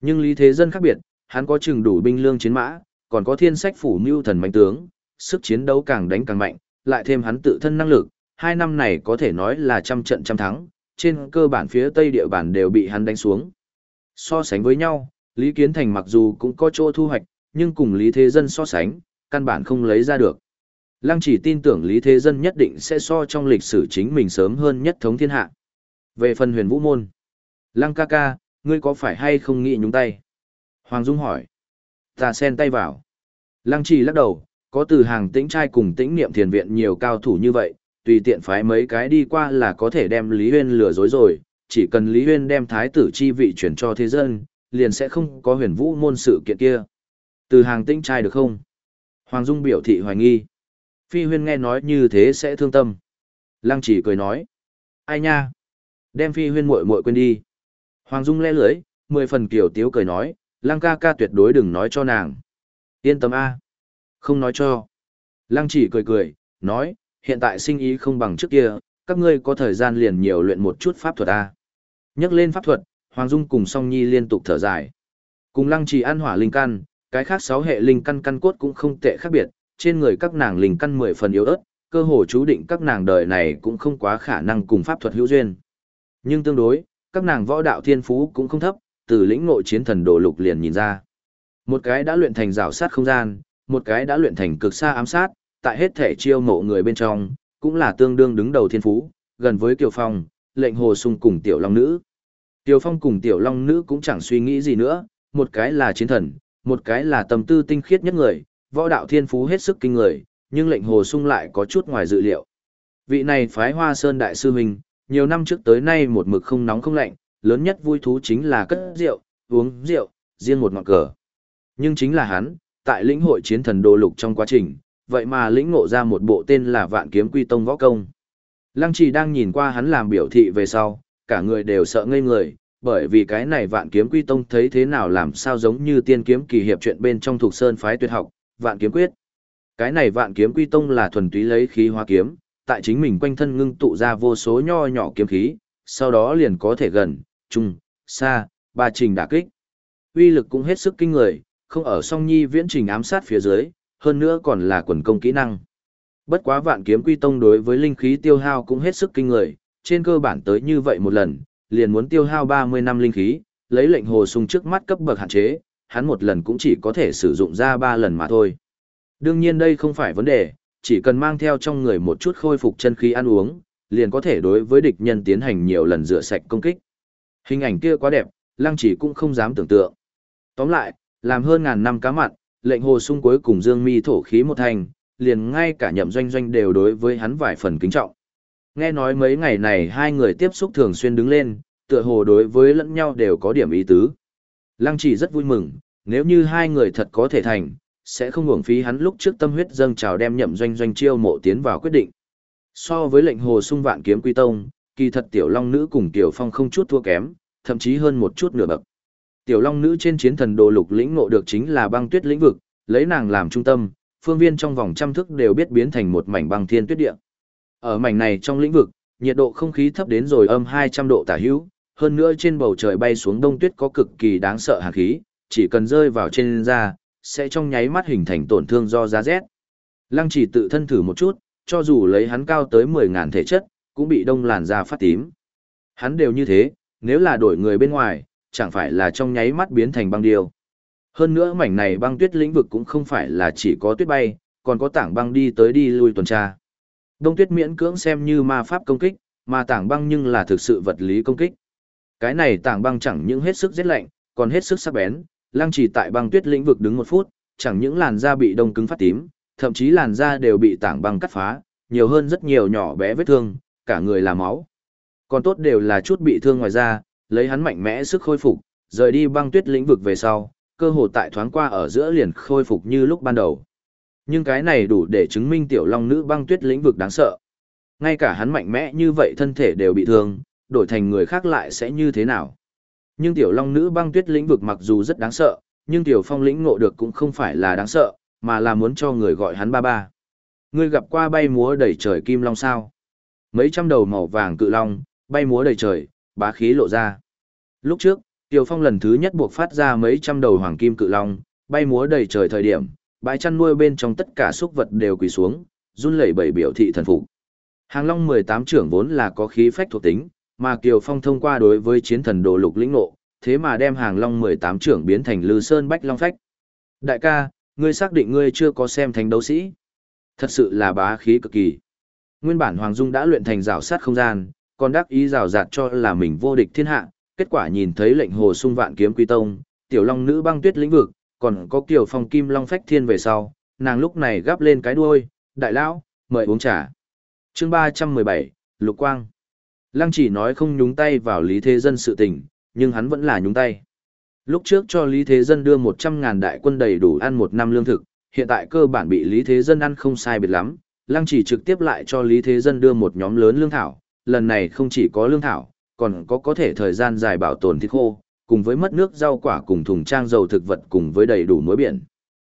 Nhưng lý thế dân khác biệt, hắn có chừng đủ binh lương chiến mã, còn có thiên sách phủ mưu thần mạnh tướng, sức chiến đấu càng đánh càng mạnh, lại thêm hắn tự thân năng lực, hai năm này có thể nói là trăm trận trăm thắng, trên cơ bản phía tây địa bản đều bị hắn đánh xuống. So sánh với nhau, Lý Kiến Thành mặc dù cũng có chỗ thu hoạch, nhưng cùng Lý Thế Dân so sánh, căn bản không lấy ra được. Lăng chỉ tin tưởng Lý Thế Dân nhất định sẽ so trong lịch sử chính mình sớm hơn nhất thống thiên hạ. Về phần huyền vũ môn, Lăng ca ca, ngươi có phải hay không nghĩ nhúng tay? Hoàng Dung hỏi. Ta sen tay vào. Lăng chỉ lắc đầu, có từ hàng tĩnh trai cùng tĩnh niệm thiền viện nhiều cao thủ như vậy, tùy tiện phái mấy cái đi qua là có thể đem Lý Huyên lừa dối rồi, chỉ cần Lý Huyên đem thái tử chi vị chuyển cho thế dân, liền sẽ không có huyền vũ môn sự kiện kia. Từ hàng tĩnh trai được không? Hoàng Dung biểu thị hoài nghi. Phi huyên nghe nói như thế sẽ thương tâm. Lăng chỉ cười nói. Ai nha? Đem phi huyên muội muội quên đi. Hoàng Dung le lưới, mười phần kiểu tiếu cười nói, lăng ca ca tuyệt đối đừng nói cho nàng. Yên tâm A. Không nói cho. Lăng chỉ cười cười, nói, hiện tại sinh ý không bằng trước kia, các ngươi có thời gian liền nhiều luyện một chút pháp thuật A. Nhắc lên pháp thuật, Hoàng Dung cùng Song Nhi liên tục thở dài. Cùng lăng chỉ ăn hỏa linh căn, cái khác sáu hệ linh căn căn cốt cũng không tệ khác biệt, trên người các nàng linh căn mười phần yếu ớt, cơ hồ chú định các nàng đời này cũng không quá khả năng cùng pháp thuật hữu duyên. Nhưng tương đối, các nàng võ đạo thiên phú cũng không thấp, từ lĩnh ngộ chiến thần đồ lục liền nhìn ra. Một cái đã luyện thành rào sát không gian, một cái đã luyện thành cực xa ám sát, tại hết thể chiêu mộ người bên trong, cũng là tương đương đứng đầu thiên phú, gần với Kiều Phong, lệnh hồ sung cùng tiểu long nữ. Kiều Phong cùng tiểu long nữ cũng chẳng suy nghĩ gì nữa, một cái là chiến thần, một cái là tâm tư tinh khiết nhất người, võ đạo thiên phú hết sức kinh người, nhưng lệnh hồ sung lại có chút ngoài dự liệu. Vị này phái hoa sơn đại sư huynh, nhiều năm trước tới nay một mực không nóng không lạnh, lớn nhất vui thú chính là cất rượu, uống rượu, riêng một ngọn cờ. Nhưng chính là hắn, tại lĩnh hội chiến thần đồ lục trong quá trình, vậy mà lĩnh ngộ ra một bộ tên là vạn kiếm quy tông võ công. Lăng trì đang nhìn qua hắn làm biểu thị về sau, cả người đều sợ ngây người, bởi vì cái này vạn kiếm quy tông thấy thế nào làm sao giống như tiên kiếm kỳ hiệp chuyện bên trong thuộc sơn phái tuyệt học, vạn kiếm quyết. Cái này vạn kiếm quy tông là thuần túy lấy khí hóa kiếm, tại chính mình quanh thân ngưng tụ ra vô số nho nhỏ kiếm khí, sau đó liền có thể gần, trung, xa, ba trình đả kích. Uy lực cũng hết sức kinh người, không ở song nhi viễn trình ám sát phía dưới, hơn nữa còn là quần công kỹ năng. Bất quá vạn kiếm quy tông đối với linh khí tiêu hao cũng hết sức kinh người, trên cơ bản tới như vậy một lần, liền muốn tiêu hao 30 năm linh khí, lấy lệnh hồ sung trước mắt cấp bậc hạn chế, hắn một lần cũng chỉ có thể sử dụng ra 3 lần mà thôi. Đương nhiên đây không phải vấn đề, chỉ cần mang theo trong người một chút khôi phục chân khí ăn uống, liền có thể đối với địch nhân tiến hành nhiều lần rửa sạch công kích. Hình ảnh kia quá đẹp, lăng chỉ cũng không dám tưởng tượng. Tóm lại, làm hơn ngàn năm cá mặn, lệnh hồ sung cuối cùng dương mi thổ khí một thành, liền ngay cả nhậm doanh doanh đều đối với hắn vài phần kính trọng. Nghe nói mấy ngày này hai người tiếp xúc thường xuyên đứng lên, tựa hồ đối với lẫn nhau đều có điểm ý tứ. Lăng chỉ rất vui mừng, nếu như hai người thật có thể thành, sẽ không uổng phí hắn lúc trước tâm huyết dâng trào đem nhậm doanh doanh chiêu mộ tiến vào quyết định. So với lệnh hồ sung vạn kiếm quy tông, kỳ thật tiểu long nữ cùng tiểu phong không chút thua kém, thậm chí hơn một chút nửa bậc. Tiểu long nữ trên chiến thần đồ lục lĩnh ngộ được chính là băng tuyết lĩnh vực, lấy nàng làm trung tâm, phương viên trong vòng trăm thước đều biết biến thành một mảnh băng thiên tuyết địa. Ở mảnh này trong lĩnh vực, nhiệt độ không khí thấp đến rồi âm 200 độ tả hữu, hơn nữa trên bầu trời bay xuống đông tuyết có cực kỳ đáng sợ hàn khí, chỉ cần rơi vào trên da, sẽ trong nháy mắt hình thành tổn thương do giá rét. Lăng chỉ tự thân thử một chút, cho dù lấy hắn cao tới 10.000 thể chất, cũng bị đông làn da phát tím. Hắn đều như thế, nếu là đổi người bên ngoài, chẳng phải là trong nháy mắt biến thành băng điêu. Hơn nữa mảnh này băng tuyết lĩnh vực cũng không phải là chỉ có tuyết bay, còn có tảng băng đi tới đi lui tuần tra. Đông tuyết miễn cưỡng xem như ma pháp công kích, mà tảng băng nhưng là thực sự vật lý công kích. Cái này tảng băng chẳng những hết sức giết lạnh, còn hết sức sắc bén, lăng chỉ tại băng tuyết lĩnh vực đứng một phút, chẳng những làn da bị đông cứng phát tím, thậm chí làn da đều bị tảng băng cắt phá, nhiều hơn rất nhiều nhỏ bé vết thương, cả người là máu. Còn tốt đều là chút bị thương ngoài da, lấy hắn mạnh mẽ sức khôi phục, rời đi băng tuyết lĩnh vực về sau, cơ hồ tại thoáng qua ở giữa liền khôi phục như lúc ban đầu. Nhưng cái này đủ để chứng minh tiểu long nữ băng tuyết lĩnh vực đáng sợ. Ngay cả hắn mạnh mẽ như vậy thân thể đều bị thương, đổi thành người khác lại sẽ như thế nào. Nhưng tiểu long nữ băng tuyết lĩnh vực mặc dù rất đáng sợ, nhưng tiểu phong lĩnh ngộ được cũng không phải là đáng sợ, mà là muốn cho người gọi hắn ba ba. Ngươi gặp qua bay múa đầy trời kim long sao? Mấy trăm đầu màu vàng cự long, bay múa đầy trời, bá khí lộ ra. Lúc trước, Tiêu Phong lần thứ nhất buộc phát ra mấy trăm đầu hoàng kim cự long, bay múa đầy trời thời điểm, bãi chăn nuôi bên trong tất cả súc vật đều quỳ xuống, run lẩy bẩy biểu thị thần phục. Hàng Long 18 trưởng vốn là có khí phách thuộc tính, mà Kiều Phong thông qua đối với chiến thần đồ lục lĩnh ngộ, thế mà đem Hàng Long 18 trưởng biến thành Lư Sơn Bách Long phách. Đại ca, ngươi xác định ngươi chưa có xem thành đấu sĩ? Thật sự là bá khí cực kỳ. Nguyên bản Hoàng Dung đã luyện thành rào sát không gian, còn đắc ý rào rạt cho là mình vô địch thiên hạ, kết quả nhìn thấy lệnh hồ sung vạn kiếm quy tông, tiểu long nữ băng tuyết lĩnh vực, còn có kiểu phong kim long phách thiên về sau, nàng lúc này gắp lên cái đuôi, đại lão, mời uống trà. chương ba trăm mười bảy Lục Quang. Lăng chỉ nói không nhúng tay vào Lý Thế Dân sự tình, nhưng hắn vẫn là nhúng tay. Lúc trước cho Lý Thế Dân đưa một trăm ngàn đại quân đầy đủ ăn một năm lương thực, hiện tại cơ bản bị Lý Thế Dân ăn không sai biệt lắm, Lăng chỉ trực tiếp lại cho Lý Thế Dân đưa một nhóm lớn lương thảo, lần này không chỉ có lương thảo, còn có có thể thời gian dài bảo tồn thịt khô, cùng với mất nước rau quả cùng thùng trang dầu thực vật cùng với đầy đủ muối biển.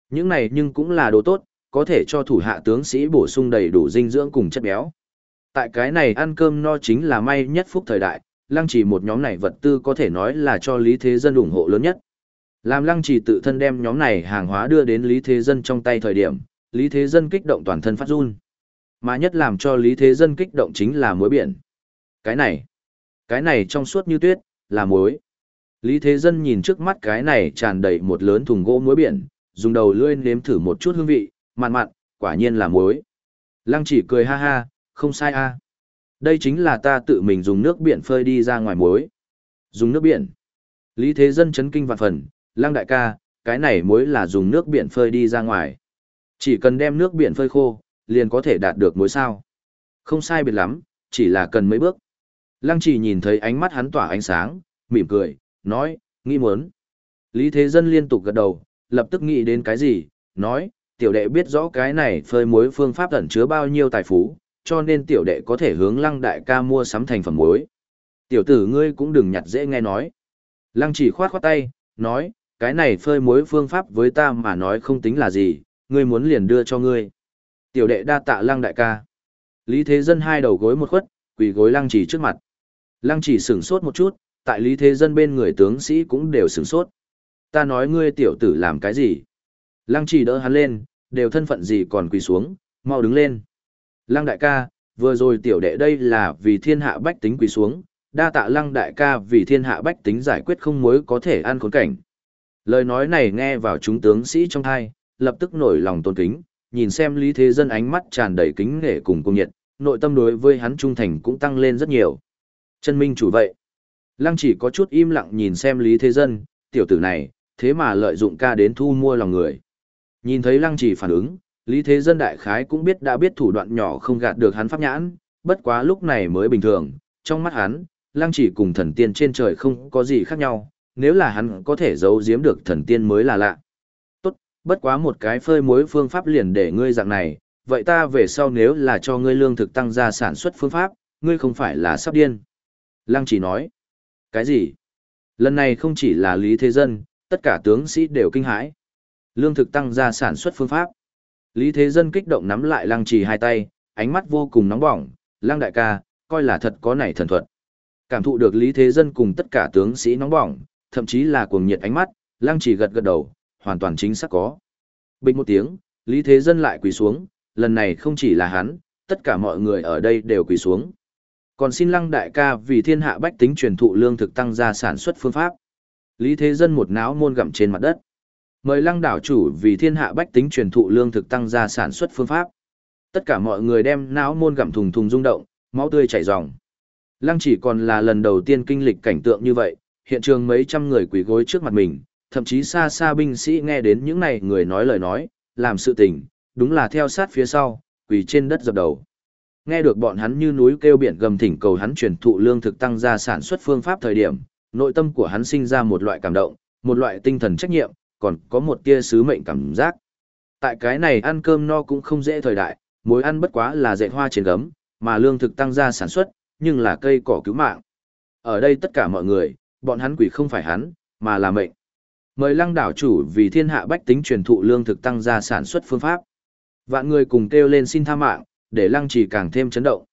Những này nhưng cũng là đồ tốt, có thể cho thủ hạ tướng sĩ bổ sung đầy đủ dinh dưỡng cùng chất béo. Tại cái này ăn cơm no chính là may nhất phúc thời đại, lăng trì một nhóm này vật tư có thể nói là cho Lý Thế Dân ủng hộ lớn nhất. Làm lăng trì tự thân đem nhóm này hàng hóa đưa đến Lý Thế Dân trong tay thời điểm, Lý Thế Dân kích động toàn thân phát run. Mà nhất làm cho Lý Thế Dân kích động chính là muối biển. Cái này, cái này trong suốt như tuyết, là muối. Lý Thế Dân nhìn trước mắt cái này tràn đầy một lớn thùng gỗ muối biển, dùng đầu lưỡi nếm thử một chút hương vị, mặn mặn, quả nhiên là muối. Lăng chỉ cười ha ha, không sai a. À. Đây chính là ta tự mình dùng nước biển phơi đi ra ngoài muối. Dùng nước biển. Lý Thế Dân chấn kinh vạn phần, lăng đại ca, cái này muối là dùng nước biển phơi đi ra ngoài. Chỉ cần đem nước biển phơi khô, liền có thể đạt được muối sao. Không sai biệt lắm, chỉ là cần mấy bước. Lăng chỉ nhìn thấy ánh mắt hắn tỏa ánh sáng, mỉm cười, nói, nghĩ muốn. Lý Thế Dân liên tục gật đầu, lập tức nghĩ đến cái gì, nói, tiểu đệ biết rõ cái này phơi muối phương pháp ẩn chứa bao nhiêu tài phú, cho nên tiểu đệ có thể hướng lăng đại ca mua sắm thành phẩm muối. Tiểu tử ngươi cũng đừng nhặt dễ nghe nói. Lăng chỉ khoát khoát tay, nói, cái này phơi muối phương pháp với ta mà nói không tính là gì, ngươi muốn liền đưa cho ngươi. Tiểu đệ đa tạ lăng đại ca. Lý Thế Dân hai đầu gối một khuất, quỳ gối lăng chỉ trước mặt. Lăng chỉ sửng sốt một chút, tại lý thế dân bên người tướng sĩ cũng đều sửng sốt. Ta nói ngươi tiểu tử làm cái gì? Lăng chỉ đỡ hắn lên, đều thân phận gì còn quỳ xuống, mau đứng lên. Lăng đại ca, vừa rồi tiểu đệ đây là vì thiên hạ bách tính quỳ xuống, đa tạ lăng đại ca vì thiên hạ bách tính giải quyết không mối có thể ăn khốn cảnh. Lời nói này nghe vào chúng tướng sĩ trong thai, lập tức nổi lòng tôn kính, nhìn xem lý thế dân ánh mắt tràn đầy kính nể cùng công nhiệt, nội tâm đối với hắn trung thành cũng tăng lên rất nhiều. Chân minh chủ vậy. Lăng chỉ có chút im lặng nhìn xem Lý Thế Dân, tiểu tử này, thế mà lợi dụng ca đến thu mua lòng người. Nhìn thấy lăng chỉ phản ứng, Lý Thế Dân đại khái cũng biết đã biết thủ đoạn nhỏ không gạt được hắn pháp nhãn, bất quá lúc này mới bình thường, trong mắt hắn, lăng chỉ cùng thần tiên trên trời không có gì khác nhau, nếu là hắn có thể giấu giếm được thần tiên mới là lạ. Tốt, bất quá một cái phơi muối phương pháp liền để ngươi dạng này, vậy ta về sau nếu là cho ngươi lương thực tăng gia sản xuất phương pháp, ngươi không phải là sắp điên. Lăng chỉ nói. Cái gì? Lần này không chỉ là Lý Thế Dân, tất cả tướng sĩ đều kinh hãi. Lương thực tăng ra, sản xuất phương pháp. Lý Thế Dân kích động nắm lại lăng trì hai tay, ánh mắt vô cùng nóng bỏng, lăng đại ca, coi là thật có này thần thuật. Cảm thụ được Lý Thế Dân cùng tất cả tướng sĩ nóng bỏng, thậm chí là cuồng nhiệt ánh mắt, lăng trì gật gật đầu, hoàn toàn chính xác có. Bình một tiếng, Lý Thế Dân lại quỳ xuống, lần này không chỉ là hắn, tất cả mọi người ở đây đều quỳ xuống. Còn xin lăng đại ca vì thiên hạ bách tính truyền thụ lương thực tăng gia sản xuất phương pháp. Lý Thế Dân một náo môn gặm trên mặt đất. Mời lăng đảo chủ vì thiên hạ bách tính truyền thụ lương thực tăng gia sản xuất phương pháp. Tất cả mọi người đem náo môn gặm thùng thùng rung động, máu tươi chảy ròng. Lăng chỉ còn là lần đầu tiên kinh lịch cảnh tượng như vậy, hiện trường mấy trăm người quỳ gối trước mặt mình, thậm chí xa xa binh sĩ nghe đến những này người nói lời nói, làm sự tình, đúng là theo sát phía sau, quỳ trên đất dập đầu. Nghe được bọn hắn như núi kêu biển gầm thỉnh cầu hắn truyền thụ lương thực tăng gia sản xuất phương pháp thời điểm, nội tâm của hắn sinh ra một loại cảm động, một loại tinh thần trách nhiệm, còn có một tia sứ mệnh cảm giác. Tại cái này ăn cơm no cũng không dễ thời đại, mối ăn bất quá là dệt hoa trên gấm, mà lương thực tăng gia sản xuất, nhưng là cây cỏ cứu mạng. Ở đây tất cả mọi người, bọn hắn quỷ không phải hắn, mà là mệnh. Mời lăng đảo chủ vì thiên hạ bách tính truyền thụ lương thực tăng gia sản xuất phương pháp. Vạn người cùng kêu lên xin tha mạng, để lăng chỉ càng thêm chấn động.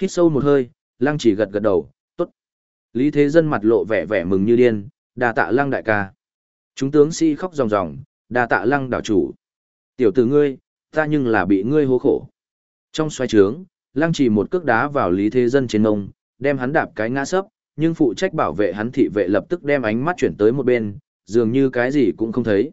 Hít sâu một hơi, lăng chỉ gật gật đầu, tốt. Lý Thế Dân mặt lộ vẻ vẻ mừng như điên, đà tạ lăng đại ca. Chúng tướng sĩ si khóc ròng ròng, đà tạ lăng đảo chủ. Tiểu tử ngươi, ta nhưng là bị ngươi hố khổ. Trong xoay trướng, lăng chỉ một cước đá vào Lý Thế Dân trên ngông, đem hắn đạp cái ngã sấp, nhưng phụ trách bảo vệ hắn thị vệ lập tức đem ánh mắt chuyển tới một bên, dường như cái gì cũng không thấy.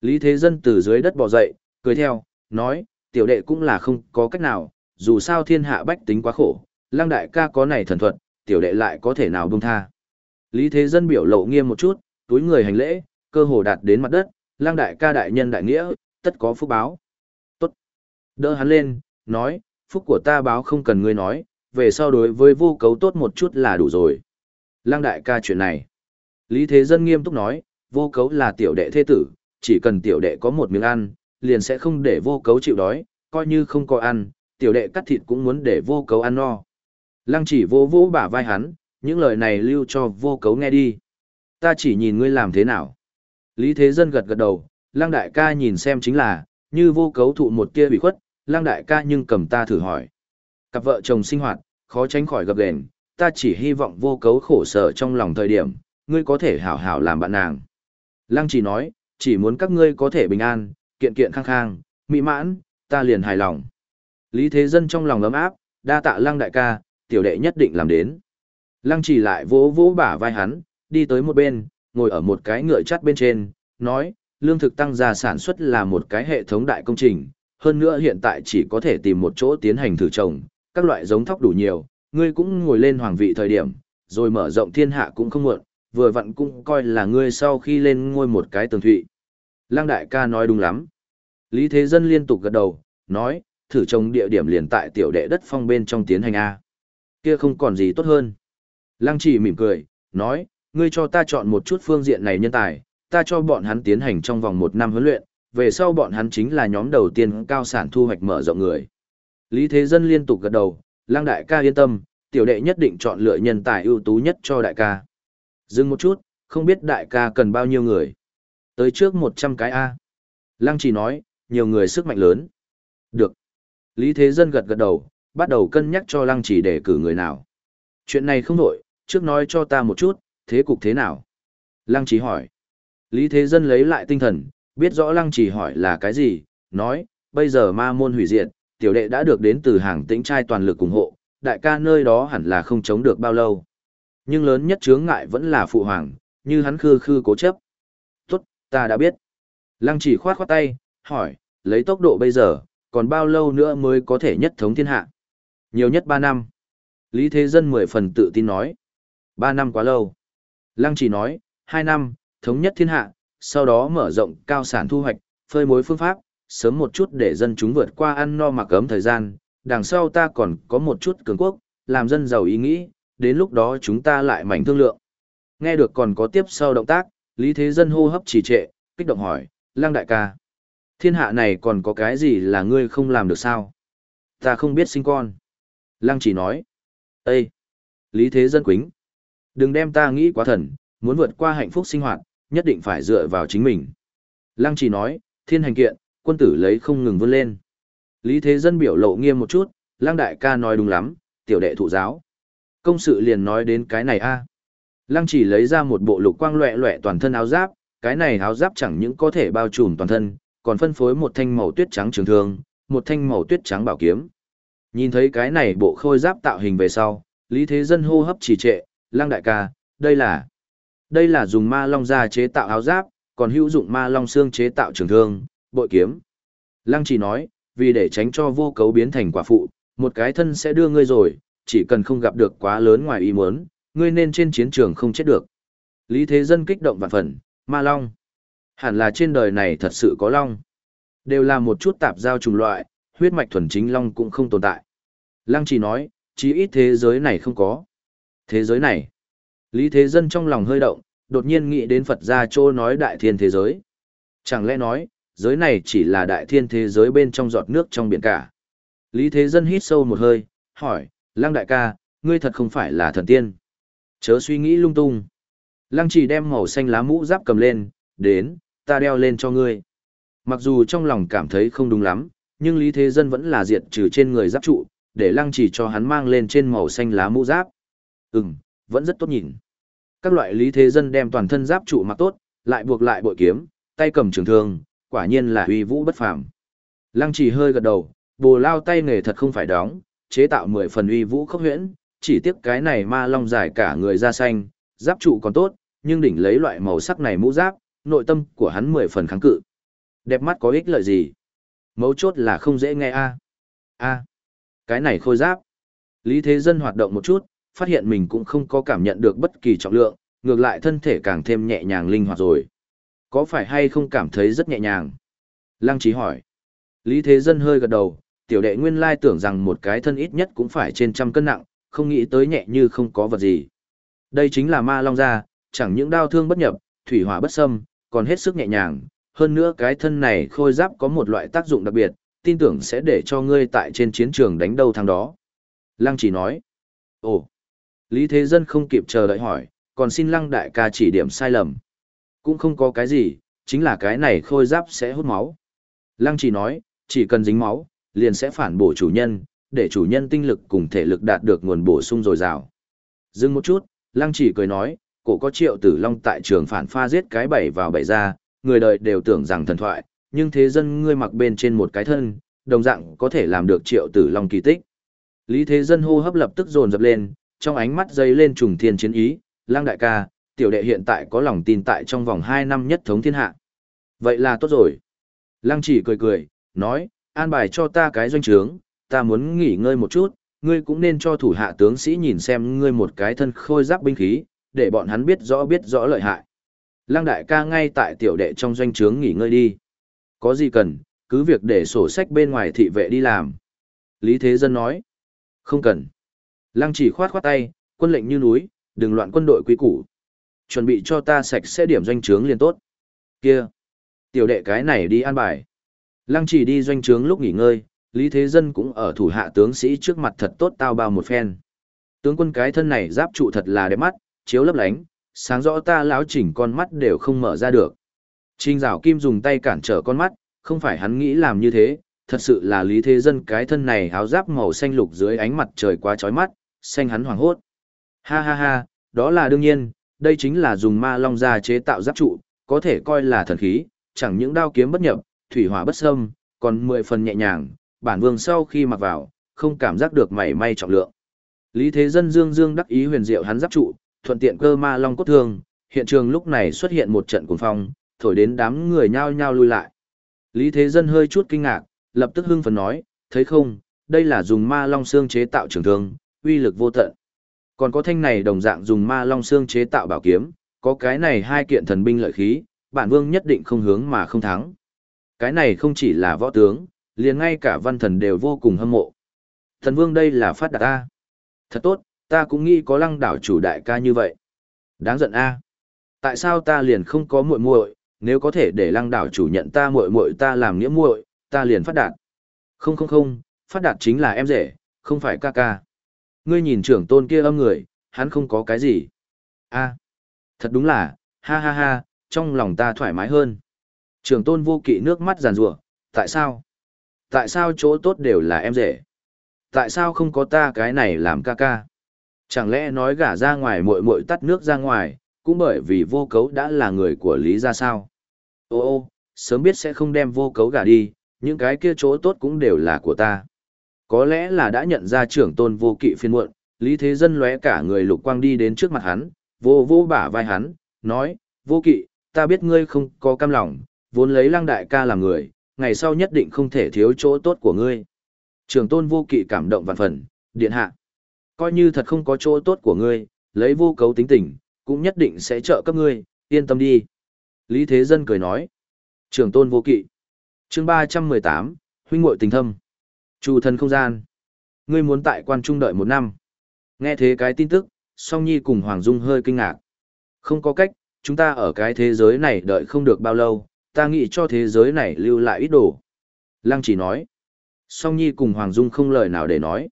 Lý Thế Dân từ dưới đất bò dậy, cười theo, nói, tiểu đệ cũng là không có cách nào, dù sao thiên hạ bách tính quá khổ, lăng đại ca có này thần thuật, tiểu đệ lại có thể nào buông tha. Lý Thế Dân biểu lộ nghiêm một chút, túi người hành lễ, cơ hồ đạt đến mặt đất, lăng đại ca đại nhân đại nghĩa, tất có phúc báo. Tốt. Đỡ hắn lên, nói, phúc của ta báo không cần ngươi nói, về sau đối với vô cấu tốt một chút là đủ rồi. Lăng đại ca chuyện này. Lý Thế Dân nghiêm túc nói, vô cấu là tiểu đệ thế tử, chỉ cần tiểu đệ có một miếng ăn, liền sẽ không để vô cấu chịu đói, coi như không có ăn, tiểu đệ cắt thịt cũng muốn để vô cấu ăn no. Lăng chỉ vô vô bả vai hắn, những lời này lưu cho vô cấu nghe đi. Ta chỉ nhìn ngươi làm thế nào. Lý Thế Dân gật gật đầu, lăng đại ca nhìn xem chính là, như vô cấu thụ một kia bị khuất, lăng đại ca nhưng cầm ta thử hỏi. Cặp vợ chồng sinh hoạt, khó tránh khỏi gặp gền, ta chỉ hy vọng vô cấu khổ sở trong lòng thời điểm, ngươi có thể hảo hảo làm bạn nàng. Lăng chỉ nói, chỉ muốn các ngươi có thể bình an, kiện kiện khang khang, mỹ mãn, ta liền hài lòng. Lý Thế Dân trong lòng ấm áp, đa tạ lăng đại ca, tiểu đệ nhất định làm đến. Lăng chỉ lại vỗ vỗ bả vai hắn, đi tới một bên, ngồi ở một cái ngựa chắt bên trên, nói, lương thực tăng gia sản xuất là một cái hệ thống đại công trình, hơn nữa hiện tại chỉ có thể tìm một chỗ tiến hành thử trồng, các loại giống thóc đủ nhiều, ngươi cũng ngồi lên hoàng vị thời điểm, rồi mở rộng thiên hạ cũng không muộn, vừa vặn cũng coi là ngươi sau khi lên ngôi một cái tường thụy. Lăng đại ca nói đúng lắm. Lý Thế Dân liên tục gật đầu, nói, thử trồng địa điểm liền tại tiểu đệ đất phong bên trong tiến hành A. Kia không còn gì tốt hơn. Lăng chỉ mỉm cười, nói, ngươi cho ta chọn một chút phương diện này nhân tài, ta cho bọn hắn tiến hành trong vòng một năm huấn luyện, về sau bọn hắn chính là nhóm đầu tiên cao sản thu hoạch mở rộng người. Lý Thế Dân liên tục gật đầu, Lăng đại ca yên tâm, tiểu đệ nhất định chọn lựa nhân tài ưu tú nhất cho đại ca. Dừng một chút, không biết đại ca cần bao nhiêu người. Tới trước 100 cái A. Lăng chỉ nói, nhiều người sức mạnh lớn. Được. Lý Thế Dân gật gật đầu, bắt đầu cân nhắc cho Lăng chỉ để cử người nào. Chuyện này không đổi, trước nói cho ta một chút, thế cục thế nào? Lăng chỉ hỏi. Lý Thế Dân lấy lại tinh thần, biết rõ Lăng chỉ hỏi là cái gì, nói, bây giờ ma môn hủy diệt, tiểu đệ đã được đến từ hàng tĩnh trai toàn lực ủng hộ, đại ca nơi đó hẳn là không chống được bao lâu. Nhưng lớn nhất chướng ngại vẫn là phụ hoàng, như hắn khư khư cố chấp. Ta đã biết. Lăng chỉ khoát khoát tay, hỏi, lấy tốc độ bây giờ, còn bao lâu nữa mới có thể nhất thống thiên hạ? Nhiều nhất 3 năm. Lý Thế Dân mười phần tự tin nói. 3 năm quá lâu. Lăng chỉ nói, 2 năm, thống nhất thiên hạ, sau đó mở rộng cao sản thu hoạch, phơi mối phương pháp, sớm một chút để dân chúng vượt qua ăn no mặc ấm thời gian, đằng sau ta còn có một chút cường quốc, làm dân giàu ý nghĩ, đến lúc đó chúng ta lại mảnh thương lượng. Nghe được còn có tiếp sau động tác, Lý Thế Dân hô hấp trì trệ, kích động hỏi, Lăng đại ca, thiên hạ này còn có cái gì là ngươi không làm được sao? Ta không biết sinh con. Lăng chỉ nói, Ê! Lý Thế Dân quính, đừng đem ta nghĩ quá thần, muốn vượt qua hạnh phúc sinh hoạt, nhất định phải dựa vào chính mình. Lăng chỉ nói, thiên hành kiện, quân tử lấy không ngừng vươn lên. Lý Thế Dân biểu lộ nghiêm một chút, Lăng đại ca nói đúng lắm, tiểu đệ thụ giáo. Công sự liền nói đến cái này a. Lăng chỉ lấy ra một bộ lục quang loẹ loẹ toàn thân áo giáp, cái này áo giáp chẳng những có thể bao trùm toàn thân, còn phân phối một thanh màu tuyết trắng trường thương, một thanh màu tuyết trắng bảo kiếm. Nhìn thấy cái này bộ khôi giáp tạo hình về sau, Lý Thế Dân hô hấp trì trệ, Lăng đại ca, đây là đây là dùng ma long da chế tạo áo giáp, còn hữu dụng ma long xương chế tạo trường thương, bội kiếm. Lăng chỉ nói, vì để tránh cho vô cấu biến thành quả phụ, một cái thân sẽ đưa ngươi rồi, chỉ cần không gặp được quá lớn ngoài ý muốn, ngươi nên trên chiến trường không chết được. Lý Thế Dân kích động vạn phần, ma long. Hẳn là trên đời này thật sự có long. Đều là một chút tạp giao trùng loại, huyết mạch thuần chính long cũng không tồn tại. Lăng chỉ nói, chí ít thế giới này không có. Thế giới này. Lý Thế Dân trong lòng hơi động, đột nhiên nghĩ đến Phật gia Chô nói đại thiên thế giới. Chẳng lẽ nói, giới này chỉ là đại thiên thế giới bên trong giọt nước trong biển cả. Lý Thế Dân hít sâu một hơi, hỏi, Lăng đại ca, ngươi thật không phải là thần tiên. Chớ suy nghĩ lung tung. Lăng chỉ đem màu xanh lá mũ giáp cầm lên, đến, ta đeo lên cho ngươi. Mặc dù trong lòng cảm thấy không đúng lắm, nhưng Lý Thế Dân vẫn là diệt trừ trên người giáp trụ, để lăng chỉ cho hắn mang lên trên màu xanh lá mũ giáp. Ừm, vẫn rất tốt nhìn. Các loại Lý Thế Dân đem toàn thân giáp trụ mặc tốt, lại buộc lại bội kiếm, tay cầm trường thương, quả nhiên là uy vũ bất phàm. Lăng chỉ hơi gật đầu, bồ lao tay nghề thật không phải đóng, chế tạo mười phần uy vũ khốc huyễn, chỉ tiếc cái này ma long dài cả người da xanh, giáp trụ còn tốt, nhưng đỉnh lấy loại màu sắc này mũ giáp, nội tâm của hắn mười phần kháng cự. Đẹp mắt có ích lợi gì? Mấu chốt là không dễ nghe a. A, cái này khôi giáp. Lý Thế Dân hoạt động một chút, phát hiện mình cũng không có cảm nhận được bất kỳ trọng lượng, ngược lại thân thể càng thêm nhẹ nhàng linh hoạt rồi. Có phải hay không cảm thấy rất nhẹ nhàng? Lăng Chí hỏi. Lý Thế Dân hơi gật đầu, tiểu đệ nguyên lai tưởng rằng một cái thân ít nhất cũng phải trên trăm cân nặng, không nghĩ tới nhẹ như không có vật gì. Đây chính là ma long gia, chẳng những đau thương bất nhập, thủy hỏa bất xâm, còn hết sức nhẹ nhàng, hơn nữa cái thân này khôi giáp có một loại tác dụng đặc biệt, tin tưởng sẽ để cho ngươi tại trên chiến trường đánh đâu thằng đó. Lăng chỉ nói, ồ, Lý Thế Dân không kịp chờ đợi hỏi, còn xin Lăng đại ca chỉ điểm sai lầm. Cũng không có cái gì, chính là cái này khôi giáp sẽ hút máu. Lăng chỉ nói, chỉ cần dính máu, liền sẽ phản bổ chủ nhân, để chủ nhân tinh lực cùng thể lực đạt được nguồn bổ sung dồi dào. Dừng một chút, Lăng chỉ cười nói, cổ có triệu tử long tại trường phản pha giết cái bảy vào bảy ra, người đời đều tưởng rằng thần thoại, nhưng thế dân ngươi mặc bên trên một cái thân, đồng dạng có thể làm được triệu tử long kỳ tích. Lý thế dân hô hấp lập tức dồn dập lên, trong ánh mắt dấy lên trùng thiên chiến ý, lang đại ca, tiểu đệ hiện tại có lòng tin tại trong vòng 2 năm nhất thống thiên hạ. Vậy là tốt rồi. Lăng chỉ cười cười, nói, an bài cho ta cái doanh trướng, ta muốn nghỉ ngơi một chút, ngươi cũng nên cho thủ hạ tướng sĩ nhìn xem ngươi một cái thân khôi giáp binh khí, để bọn hắn biết rõ biết rõ lợi hại. Lăng đại ca ngay tại tiểu đệ trong doanh trướng nghỉ ngơi đi. Có gì cần, cứ việc để sổ sách bên ngoài thị vệ đi làm. Lý Thế Dân nói. Không cần. Lăng chỉ khoát khoát tay, quân lệnh như núi, đừng loạn quân đội quý củ. Chuẩn bị cho ta sạch sẽ điểm doanh trướng liền tốt. Kia. Tiểu đệ cái này đi an bài. Lăng chỉ đi doanh trướng lúc nghỉ ngơi, Lý Thế Dân cũng ở thủ hạ tướng sĩ trước mặt thật tốt tao bao một phen. Tướng quân cái thân này giáp trụ thật là đẹp mắt, chiếu lấp lánh, sáng rõ ta lão chỉnh con mắt đều không mở ra được. Trình rào kim dùng tay cản trở con mắt, không phải hắn nghĩ làm như thế, thật sự là lý thế dân cái thân này áo giáp màu xanh lục dưới ánh mặt trời quá chói mắt, xanh hắn hoảng hốt. Ha ha ha, đó là đương nhiên, đây chính là dùng ma long ra chế tạo giáp trụ, có thể coi là thần khí, chẳng những đao kiếm bất nhập, thủy hỏa bất xâm, còn mười phần nhẹ nhàng, bản vương sau khi mặc vào, không cảm giác được mảy may trọng lượng. Lý Thế Dân dương dương đắc ý huyền diệu hắn giáp trụ, thuận tiện cơ ma long cốt thương, hiện trường lúc này xuất hiện một trận cuồng phong, thổi đến đám người nhao nhao lui lại. Lý Thế Dân hơi chút kinh ngạc, lập tức hưng phấn nói, thấy không, đây là dùng ma long xương chế tạo trường thương, uy lực vô tận. Còn có thanh này đồng dạng dùng ma long xương chế tạo bảo kiếm, có cái này hai kiện thần binh lợi khí, bản vương nhất định không hướng mà không thắng. Cái này không chỉ là võ tướng, liền ngay cả văn thần đều vô cùng hâm mộ. Thần vương đây là phát đạt ta. Thật tốt, ta cũng nghĩ có lăng đảo chủ đại ca như vậy. Đáng giận a. Tại sao ta liền không có muội muội, nếu có thể để lăng đảo chủ nhận ta muội muội ta làm nghĩa muội, ta liền phát đạt. Không không không, phát đạt chính là em rể, không phải ca ca. Ngươi nhìn trưởng tôn kia âm người, hắn không có cái gì. a thật đúng là, ha ha ha, trong lòng ta thoải mái hơn. Trưởng tôn vô kỵ nước mắt giàn rủa Tại sao? Tại sao chỗ tốt đều là em rể? Tại sao không có ta cái này làm ca ca? Chẳng lẽ nói gả ra ngoài muội muội tắt nước ra ngoài, cũng bởi vì vô cấu đã là người của Lý ra sao? Ô ô, sớm biết sẽ không đem vô cấu gả đi, những cái kia chỗ tốt cũng đều là của ta. Có lẽ là đã nhận ra trưởng tôn vô kỵ phiên muộn, Lý Thế Dân lóe cả người lục quang đi đến trước mặt hắn, vô vô bả vai hắn, nói, vô kỵ, ta biết ngươi không có cam lòng, vốn lấy lăng đại ca làm người, ngày sau nhất định không thể thiếu chỗ tốt của ngươi. Trường tôn vô kỵ cảm động vạn phần, điện hạ. Coi như thật không có chỗ tốt của ngươi, lấy vô cấu tính tình, cũng nhất định sẽ trợ cấp ngươi, yên tâm đi. Lý Thế Dân cười nói. Trường tôn vô kỵ. chương 318, huynh muội tình thâm. Chủ thần không gian. Ngươi muốn tại quan trung đợi một năm. Nghe thế cái tin tức, Song Nhi cùng Hoàng Dung hơi kinh ngạc. Không có cách, chúng ta ở cái thế giới này đợi không được bao lâu, ta nghĩ cho thế giới này lưu lại ít đồ. Lăng chỉ nói. Song Nhi cùng Hoàng Dung không lời nào để nói.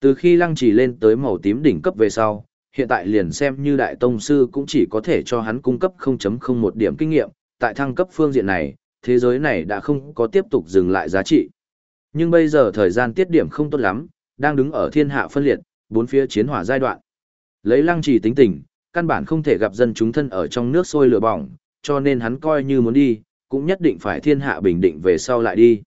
Từ khi Lăng chỉ lên tới màu tím đỉnh cấp về sau, hiện tại liền xem như Đại Tông Sư cũng chỉ có thể cho hắn cung cấp 0.01 điểm kinh nghiệm, tại thăng cấp phương diện này, thế giới này đã không có tiếp tục dừng lại giá trị. Nhưng bây giờ thời gian tiết điểm không tốt lắm, đang đứng ở thiên hạ phân liệt, bốn phía chiến hỏa giai đoạn. Lấy lăng Chỉ tính tình, căn bản không thể gặp dân chúng thân ở trong nước sôi lửa bỏng, cho nên hắn coi như muốn đi, cũng nhất định phải thiên hạ bình định về sau lại đi.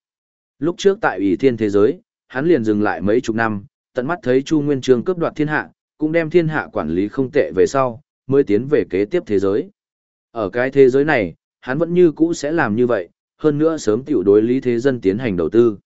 Lúc trước tại ủy thiên thế giới, hắn liền dừng lại mấy chục năm, tận mắt thấy Chu Nguyên Chương cướp đoạt thiên hạ, cũng đem thiên hạ quản lý không tệ về sau, mới tiến về kế tiếp thế giới. Ở cái thế giới này, hắn vẫn như cũ sẽ làm như vậy, hơn nữa sớm tiểu đối lý thế dân tiến hành đầu tư.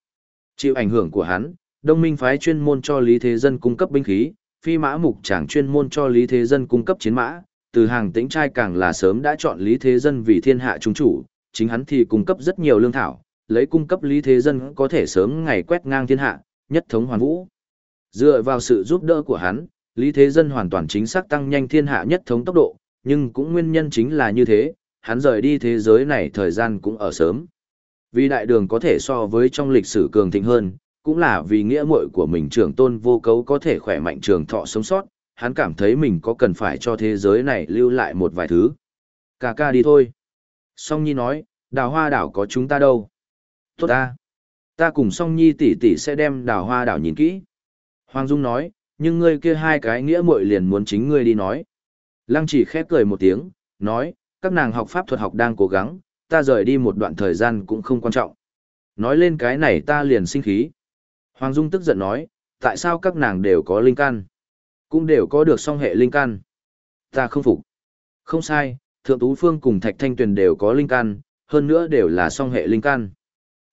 Chịu ảnh hưởng của hắn, Đông Minh phái chuyên môn cho Lý Thế Dân cung cấp binh khí, phi mã mục chẳng chuyên môn cho Lý Thế Dân cung cấp chiến mã, từ hàng tĩnh trai càng là sớm đã chọn Lý Thế Dân vì thiên hạ trung chủ, chính hắn thì cung cấp rất nhiều lương thảo, lấy cung cấp Lý Thế Dân có thể sớm ngày quét ngang thiên hạ, nhất thống hoàn vũ. Dựa vào sự giúp đỡ của hắn, Lý Thế Dân hoàn toàn chính xác tăng nhanh thiên hạ nhất thống tốc độ, nhưng cũng nguyên nhân chính là như thế, hắn rời đi thế giới này thời gian cũng ở sớm. Vì đại đường có thể so với trong lịch sử cường thịnh hơn, cũng là vì nghĩa muội của mình trưởng tôn vô cấu có thể khỏe mạnh trường thọ sống sót, hắn cảm thấy mình có cần phải cho thế giới này lưu lại một vài thứ. Cà ca đi thôi. Song Nhi nói, đào hoa đảo có chúng ta đâu. Tốt ta. Ta cùng Song Nhi tỷ tỷ sẽ đem đào hoa đảo nhìn kỹ. Hoàng Dung nói, nhưng ngươi kia hai cái nghĩa muội liền muốn chính ngươi đi nói. Lăng chỉ khép cười một tiếng, nói, các nàng học pháp thuật học đang cố gắng, ta rời đi một đoạn thời gian cũng không quan trọng. Nói lên cái này ta liền sinh khí. Hoàng Dung tức giận nói, tại sao các nàng đều có linh căn? Cũng đều có được song hệ linh căn. Ta không phục. Không sai, Thượng Tú Phương cùng Thạch Thanh Tuyền đều có linh căn, hơn nữa đều là song hệ linh căn.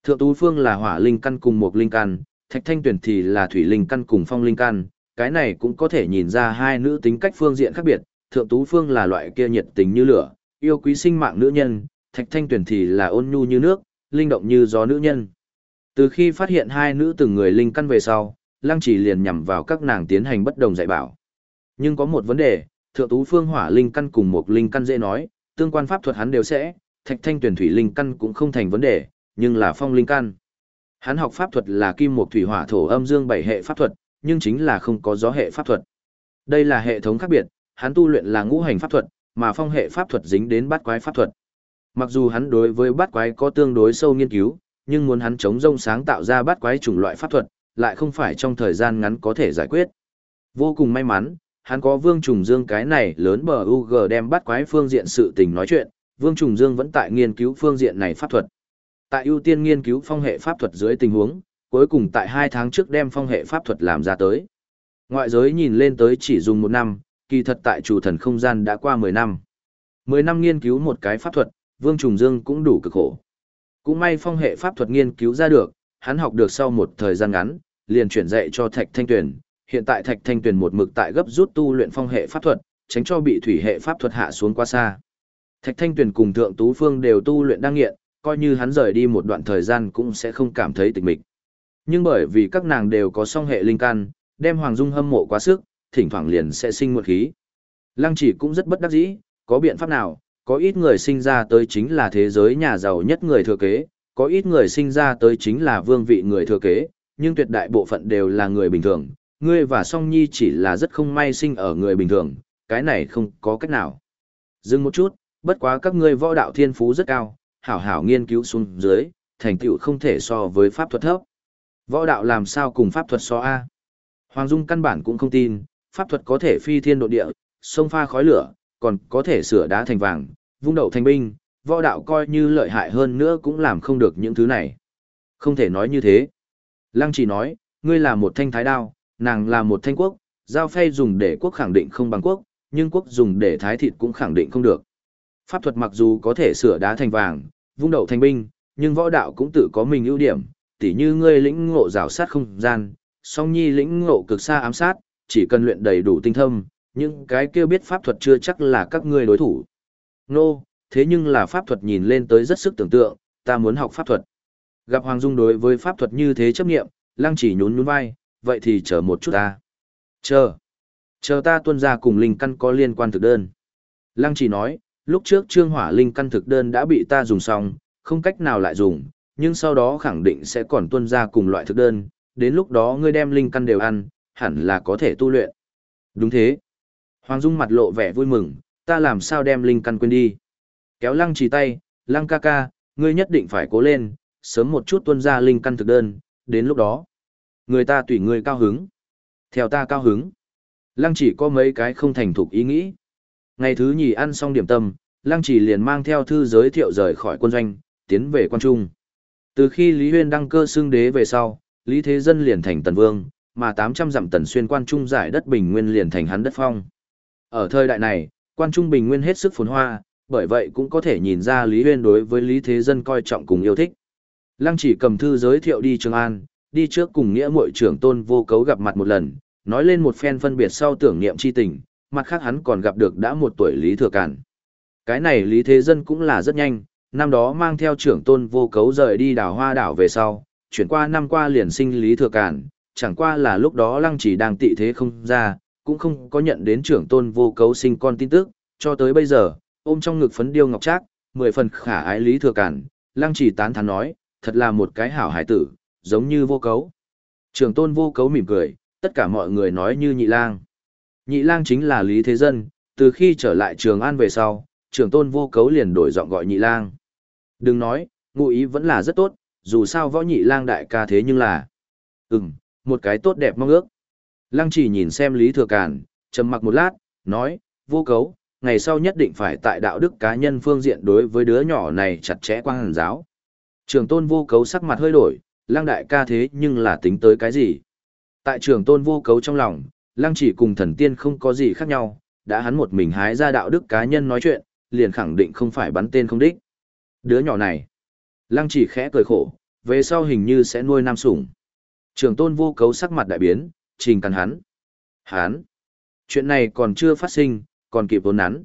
Thượng Tú Phương là hỏa linh căn cùng một linh căn, Thạch Thanh Tuyền thì là thủy linh căn cùng phong linh căn, cái này cũng có thể nhìn ra hai nữ tính cách phương diện khác biệt. Thượng Tú Phương là loại kia nhiệt tình như lửa, yêu quý sinh mạng nữ nhân, Thạch Thanh Tuyền thì là ôn nhu như nước, linh động như gió nữ nhân. Từ khi phát hiện hai nữ từng người linh căn về sau, Lăng Chỉ liền nhằm vào các nàng tiến hành bất đồng dạy bảo. Nhưng có một vấn đề, Thượng Tú Phương Hỏa linh căn cùng một linh căn dễ nói, tương quan pháp thuật hắn đều sẽ, Thạch Thanh Tuyển thủy linh căn cũng không thành vấn đề, nhưng là phong linh căn. Hắn học pháp thuật là kim một thủy hỏa thổ âm dương bảy hệ pháp thuật, nhưng chính là không có gió hệ pháp thuật. Đây là hệ thống khác biệt, hắn tu luyện là ngũ hành pháp thuật, mà phong hệ pháp thuật dính đến bát quái pháp thuật. Mặc dù hắn đối với bát quái có tương đối sâu nghiên cứu, nhưng muốn hắn chống rông sáng tạo ra bát quái chủng loại pháp thuật, lại không phải trong thời gian ngắn có thể giải quyết. Vô cùng may mắn, hắn có Vương Trùng Dương cái này lớn bờ UG đem bắt quái phương diện sự tình nói chuyện, Vương Trùng Dương vẫn tại nghiên cứu phương diện này pháp thuật. Tại ưu tiên nghiên cứu phong hệ pháp thuật dưới tình huống, cuối cùng tại hai tháng trước đem phong hệ pháp thuật làm ra tới. Ngoại giới nhìn lên tới chỉ dùng một năm, kỳ thật tại chủ thần không gian đã qua 10 năm. 10 năm nghiên cứu một cái pháp thuật, Vương Trùng Dương cũng đủ cực khổ. Cũng may phong hệ pháp thuật nghiên cứu ra được, hắn học được sau một thời gian ngắn, liền chuyển dạy cho Thạch Thanh Tuyền. Hiện tại Thạch Thanh Tuyền một mực tại gấp rút tu luyện phong hệ pháp thuật, tránh cho bị thủy hệ pháp thuật hạ xuống quá xa. Thạch Thanh Tuyền cùng Thượng Tú Phương đều tu luyện đang nghiện, coi như hắn rời đi một đoạn thời gian cũng sẽ không cảm thấy tịch mịch. Nhưng bởi vì các nàng đều có song hệ linh căn, đem Hoàng Dung hâm mộ quá sức, thỉnh thoảng liền sẽ sinh một khí. Lăng chỉ cũng rất bất đắc dĩ, có biện pháp nào, có ít người sinh ra tới chính là thế giới nhà giàu nhất người thừa kế, có ít người sinh ra tới chính là vương vị người thừa kế, nhưng tuyệt đại bộ phận đều là người bình thường. Ngươi và Song Nhi chỉ là rất không may sinh ở người bình thường, cái này không có cách nào. Dừng một chút, bất quá các ngươi võ đạo thiên phú rất cao, hảo hảo nghiên cứu xuống dưới, thành tựu không thể so với pháp thuật thấp. Võ đạo làm sao cùng pháp thuật so A? Hoàng Dung căn bản cũng không tin, pháp thuật có thể phi thiên độ địa, sông pha khói lửa, còn có thể sửa đá thành vàng, vung đậu thành binh, võ đạo coi như lợi hại hơn nữa cũng làm không được những thứ này. Không thể nói như thế. Lăng chỉ nói, ngươi là một thanh thái đao, nàng là một thanh quốc, giao phay dùng để quốc khẳng định không bằng quốc, nhưng quốc dùng để thái thịt cũng khẳng định không được. Pháp thuật mặc dù có thể sửa đá thành vàng, vung đậu thành binh, nhưng võ đạo cũng tự có mình ưu điểm, tỉ như ngươi lĩnh ngộ rào sát không gian, song nhi lĩnh ngộ cực xa ám sát, chỉ cần luyện đầy đủ tinh thâm, những cái kia biết pháp thuật chưa chắc là các ngươi đối thủ. Nô, thế nhưng là pháp thuật nhìn lên tới rất sức tưởng tượng, ta muốn học pháp thuật. Gặp Hoàng Dung đối với pháp thuật như thế chấp nghiệm, lăng chỉ nhún nhún vai, vậy thì chờ một chút ta. Chờ. Chờ ta tuân ra cùng linh căn có liên quan thực đơn. Lăng chỉ nói, lúc trước trương hỏa linh căn thực đơn đã bị ta dùng xong, không cách nào lại dùng, nhưng sau đó khẳng định sẽ còn tuân ra cùng loại thực đơn, đến lúc đó ngươi đem linh căn đều ăn, hẳn là có thể tu luyện. Đúng thế. Hoàng Dung mặt lộ vẻ vui mừng, ta làm sao đem linh căn quên đi. Kéo lăng chỉ tay, lăng ca ca, ngươi nhất định phải cố lên, sớm một chút tuân ra linh căn thực đơn, đến lúc đó. Người ta tùy người cao hứng. Theo ta cao hứng. Lăng chỉ có mấy cái không thành thục ý nghĩ. Ngày thứ nhì ăn xong điểm tâm, Lăng chỉ liền mang theo thư giới thiệu rời khỏi quân doanh, tiến về quan trung. Từ khi Lý Huyên đăng cơ xưng đế về sau, Lý Thế Dân liền thành tần vương, mà 800 dặm tần xuyên quan trung giải đất bình nguyên liền thành hắn đất phong. Ở thời đại này, quan trung bình nguyên hết sức phồn hoa, bởi vậy cũng có thể nhìn ra Lý Huyên đối với Lý Thế Dân coi trọng cùng yêu thích. Lăng chỉ cầm thư giới thiệu đi Trường An, đi trước cùng nghĩa muội trưởng tôn vô cấu gặp mặt một lần, nói lên một phen phân biệt sau tưởng niệm chi tình, mặt khác hắn còn gặp được đã một tuổi Lý Thừa Cản. Cái này Lý Thế Dân cũng là rất nhanh, năm đó mang theo trưởng tôn vô cấu rời đi đảo hoa đảo về sau, chuyển qua năm qua liền sinh Lý Thừa Cản, chẳng qua là lúc đó lăng chỉ đang tị thế không ra, cũng không có nhận đến trưởng tôn vô cấu sinh con tin tức, cho tới bây giờ, ôm trong ngực phấn điêu ngọc trác, mười phần khả ái Lý Thừa Cản, lăng chỉ tán thán nói, thật là một cái hảo hải tử, giống như vô cấu. trường tôn vô cấu mỉm cười, tất cả mọi người nói như nhị lang. Nhị lang chính là Lý Thế Dân, từ khi trở lại Trường An về sau, trường tôn vô cấu liền đổi giọng gọi nhị lang. Đừng nói, ngụ ý vẫn là rất tốt, dù sao võ nhị lang đại ca thế nhưng là... Ừm, một cái tốt đẹp mong ước. Lăng chỉ nhìn xem Lý Thừa cản, trầm mặc một lát, nói, vô cấu, ngày sau nhất định phải tại đạo đức cá nhân phương diện đối với đứa nhỏ này chặt chẽ quang hàn giáo. Trường tôn vô cấu sắc mặt hơi đổi, lăng đại ca thế nhưng là tính tới cái gì? Tại trường tôn vô cấu trong lòng, lăng chỉ cùng thần tiên không có gì khác nhau, đã hắn một mình hái ra đạo đức cá nhân nói chuyện, liền khẳng định không phải bắn tên không đích. Đứa nhỏ này, lăng chỉ khẽ cười khổ, về sau hình như sẽ nuôi nam sủng. Trường tôn vô cấu sắc mặt đại biến, trình cắn hắn. Hắn, chuyện này còn chưa phát sinh, còn kịp vốn nắn.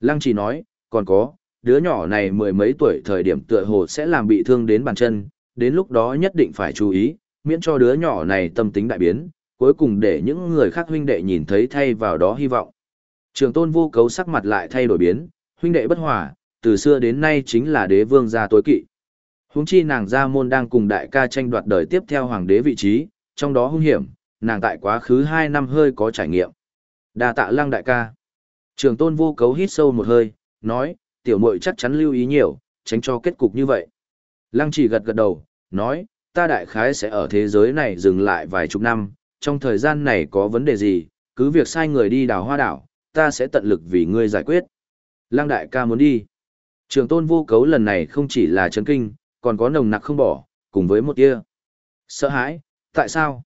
Lăng chỉ nói, còn có, đứa nhỏ này mười mấy tuổi thời điểm tựa hồ sẽ làm bị thương đến bàn chân, đến lúc đó nhất định phải chú ý, miễn cho đứa nhỏ này tâm tính đại biến, cuối cùng để những người khác huynh đệ nhìn thấy thay vào đó hy vọng. Trường tôn vô cấu sắc mặt lại thay đổi biến, huynh đệ bất hòa, từ xưa đến nay chính là đế vương gia tối kỵ. Huống chi nàng gia môn đang cùng đại ca tranh đoạt đời tiếp theo hoàng đế vị trí, trong đó hung hiểm, nàng tại quá khứ 2 năm hơi có trải nghiệm. Đa tạ lăng đại ca. Trường tôn vô cấu hít sâu một hơi, nói, tiểu muội chắc chắn lưu ý nhiều, tránh cho kết cục như vậy. Lăng chỉ gật gật đầu, nói, ta đại khái sẽ ở thế giới này dừng lại vài chục năm, trong thời gian này có vấn đề gì, cứ việc sai người đi đào hoa đảo, ta sẽ tận lực vì ngươi giải quyết. Lăng đại ca muốn đi. Trường tôn vô cấu lần này không chỉ là chấn kinh, còn có nồng nặc không bỏ, cùng với một tia. Sợ hãi, tại sao?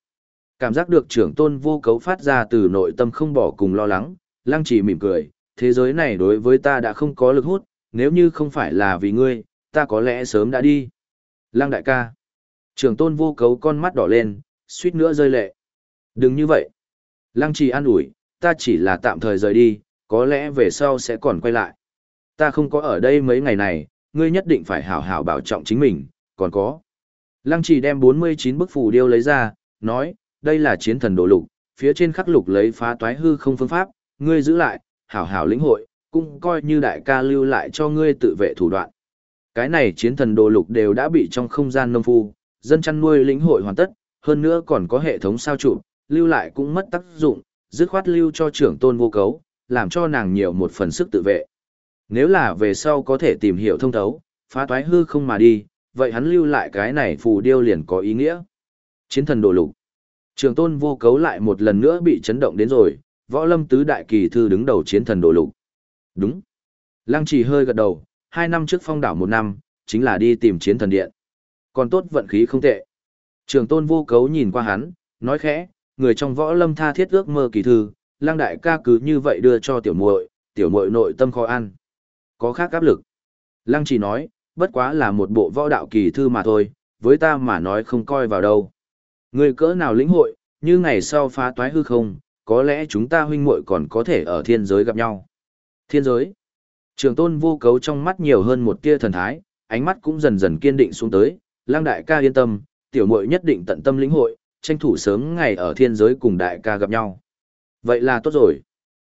Cảm giác được trưởng tôn vô cấu phát ra từ nội tâm không bỏ cùng lo lắng, lăng chỉ mỉm cười, thế giới này đối với ta đã không có lực hút, nếu như không phải là vì ngươi, ta có lẽ sớm đã đi. Lăng đại ca. Trường tôn vô cấu con mắt đỏ lên, suýt nữa rơi lệ. Đừng như vậy. Lăng trì an ủi, ta chỉ là tạm thời rời đi, có lẽ về sau sẽ còn quay lại. Ta không có ở đây mấy ngày này, ngươi nhất định phải hảo hảo bảo trọng chính mình, còn có. Lăng trì đem 49 bức phù điêu lấy ra, nói, đây là chiến thần đồ lục, phía trên khắc lục lấy phá toái hư không phương pháp, ngươi giữ lại, hảo hảo lĩnh hội, cũng coi như đại ca lưu lại cho ngươi tự vệ thủ đoạn. Cái này chiến thần đồ lục đều đã bị trong không gian nông phu, dân chăn nuôi lĩnh hội hoàn tất, hơn nữa còn có hệ thống sao trụ, lưu lại cũng mất tác dụng, dứt khoát lưu cho trưởng tôn vô cấu, làm cho nàng nhiều một phần sức tự vệ. Nếu là về sau có thể tìm hiểu thông thấu, phá toái hư không mà đi, vậy hắn lưu lại cái này phù điêu liền có ý nghĩa. Chiến thần đồ lục. Trường tôn vô cấu lại một lần nữa bị chấn động đến rồi, võ lâm tứ đại kỳ thư đứng đầu chiến thần đồ lục. Đúng. Lăng trì hơi gật đầu, hai năm trước phong đảo một năm, chính là đi tìm chiến thần điện. Còn tốt vận khí không tệ. Trường tôn vô cấu nhìn qua hắn, nói khẽ, người trong võ lâm tha thiết ước mơ kỳ thư, Lang đại ca cứ như vậy đưa cho tiểu muội, tiểu muội nội tâm khó ăn. Có khác áp lực. Lăng chỉ nói, bất quá là một bộ võ đạo kỳ thư mà thôi, với ta mà nói không coi vào đâu. Người cỡ nào lĩnh hội, như ngày sau phá toái hư không, có lẽ chúng ta huynh muội còn có thể ở thiên giới gặp nhau. Thiên giới. Trường tôn vô cấu trong mắt nhiều hơn một tia thần thái, ánh mắt cũng dần dần kiên định xuống tới, lang đại ca yên tâm, tiểu muội nhất định tận tâm lĩnh hội, tranh thủ sớm ngày ở thiên giới cùng đại ca gặp nhau. Vậy là tốt rồi.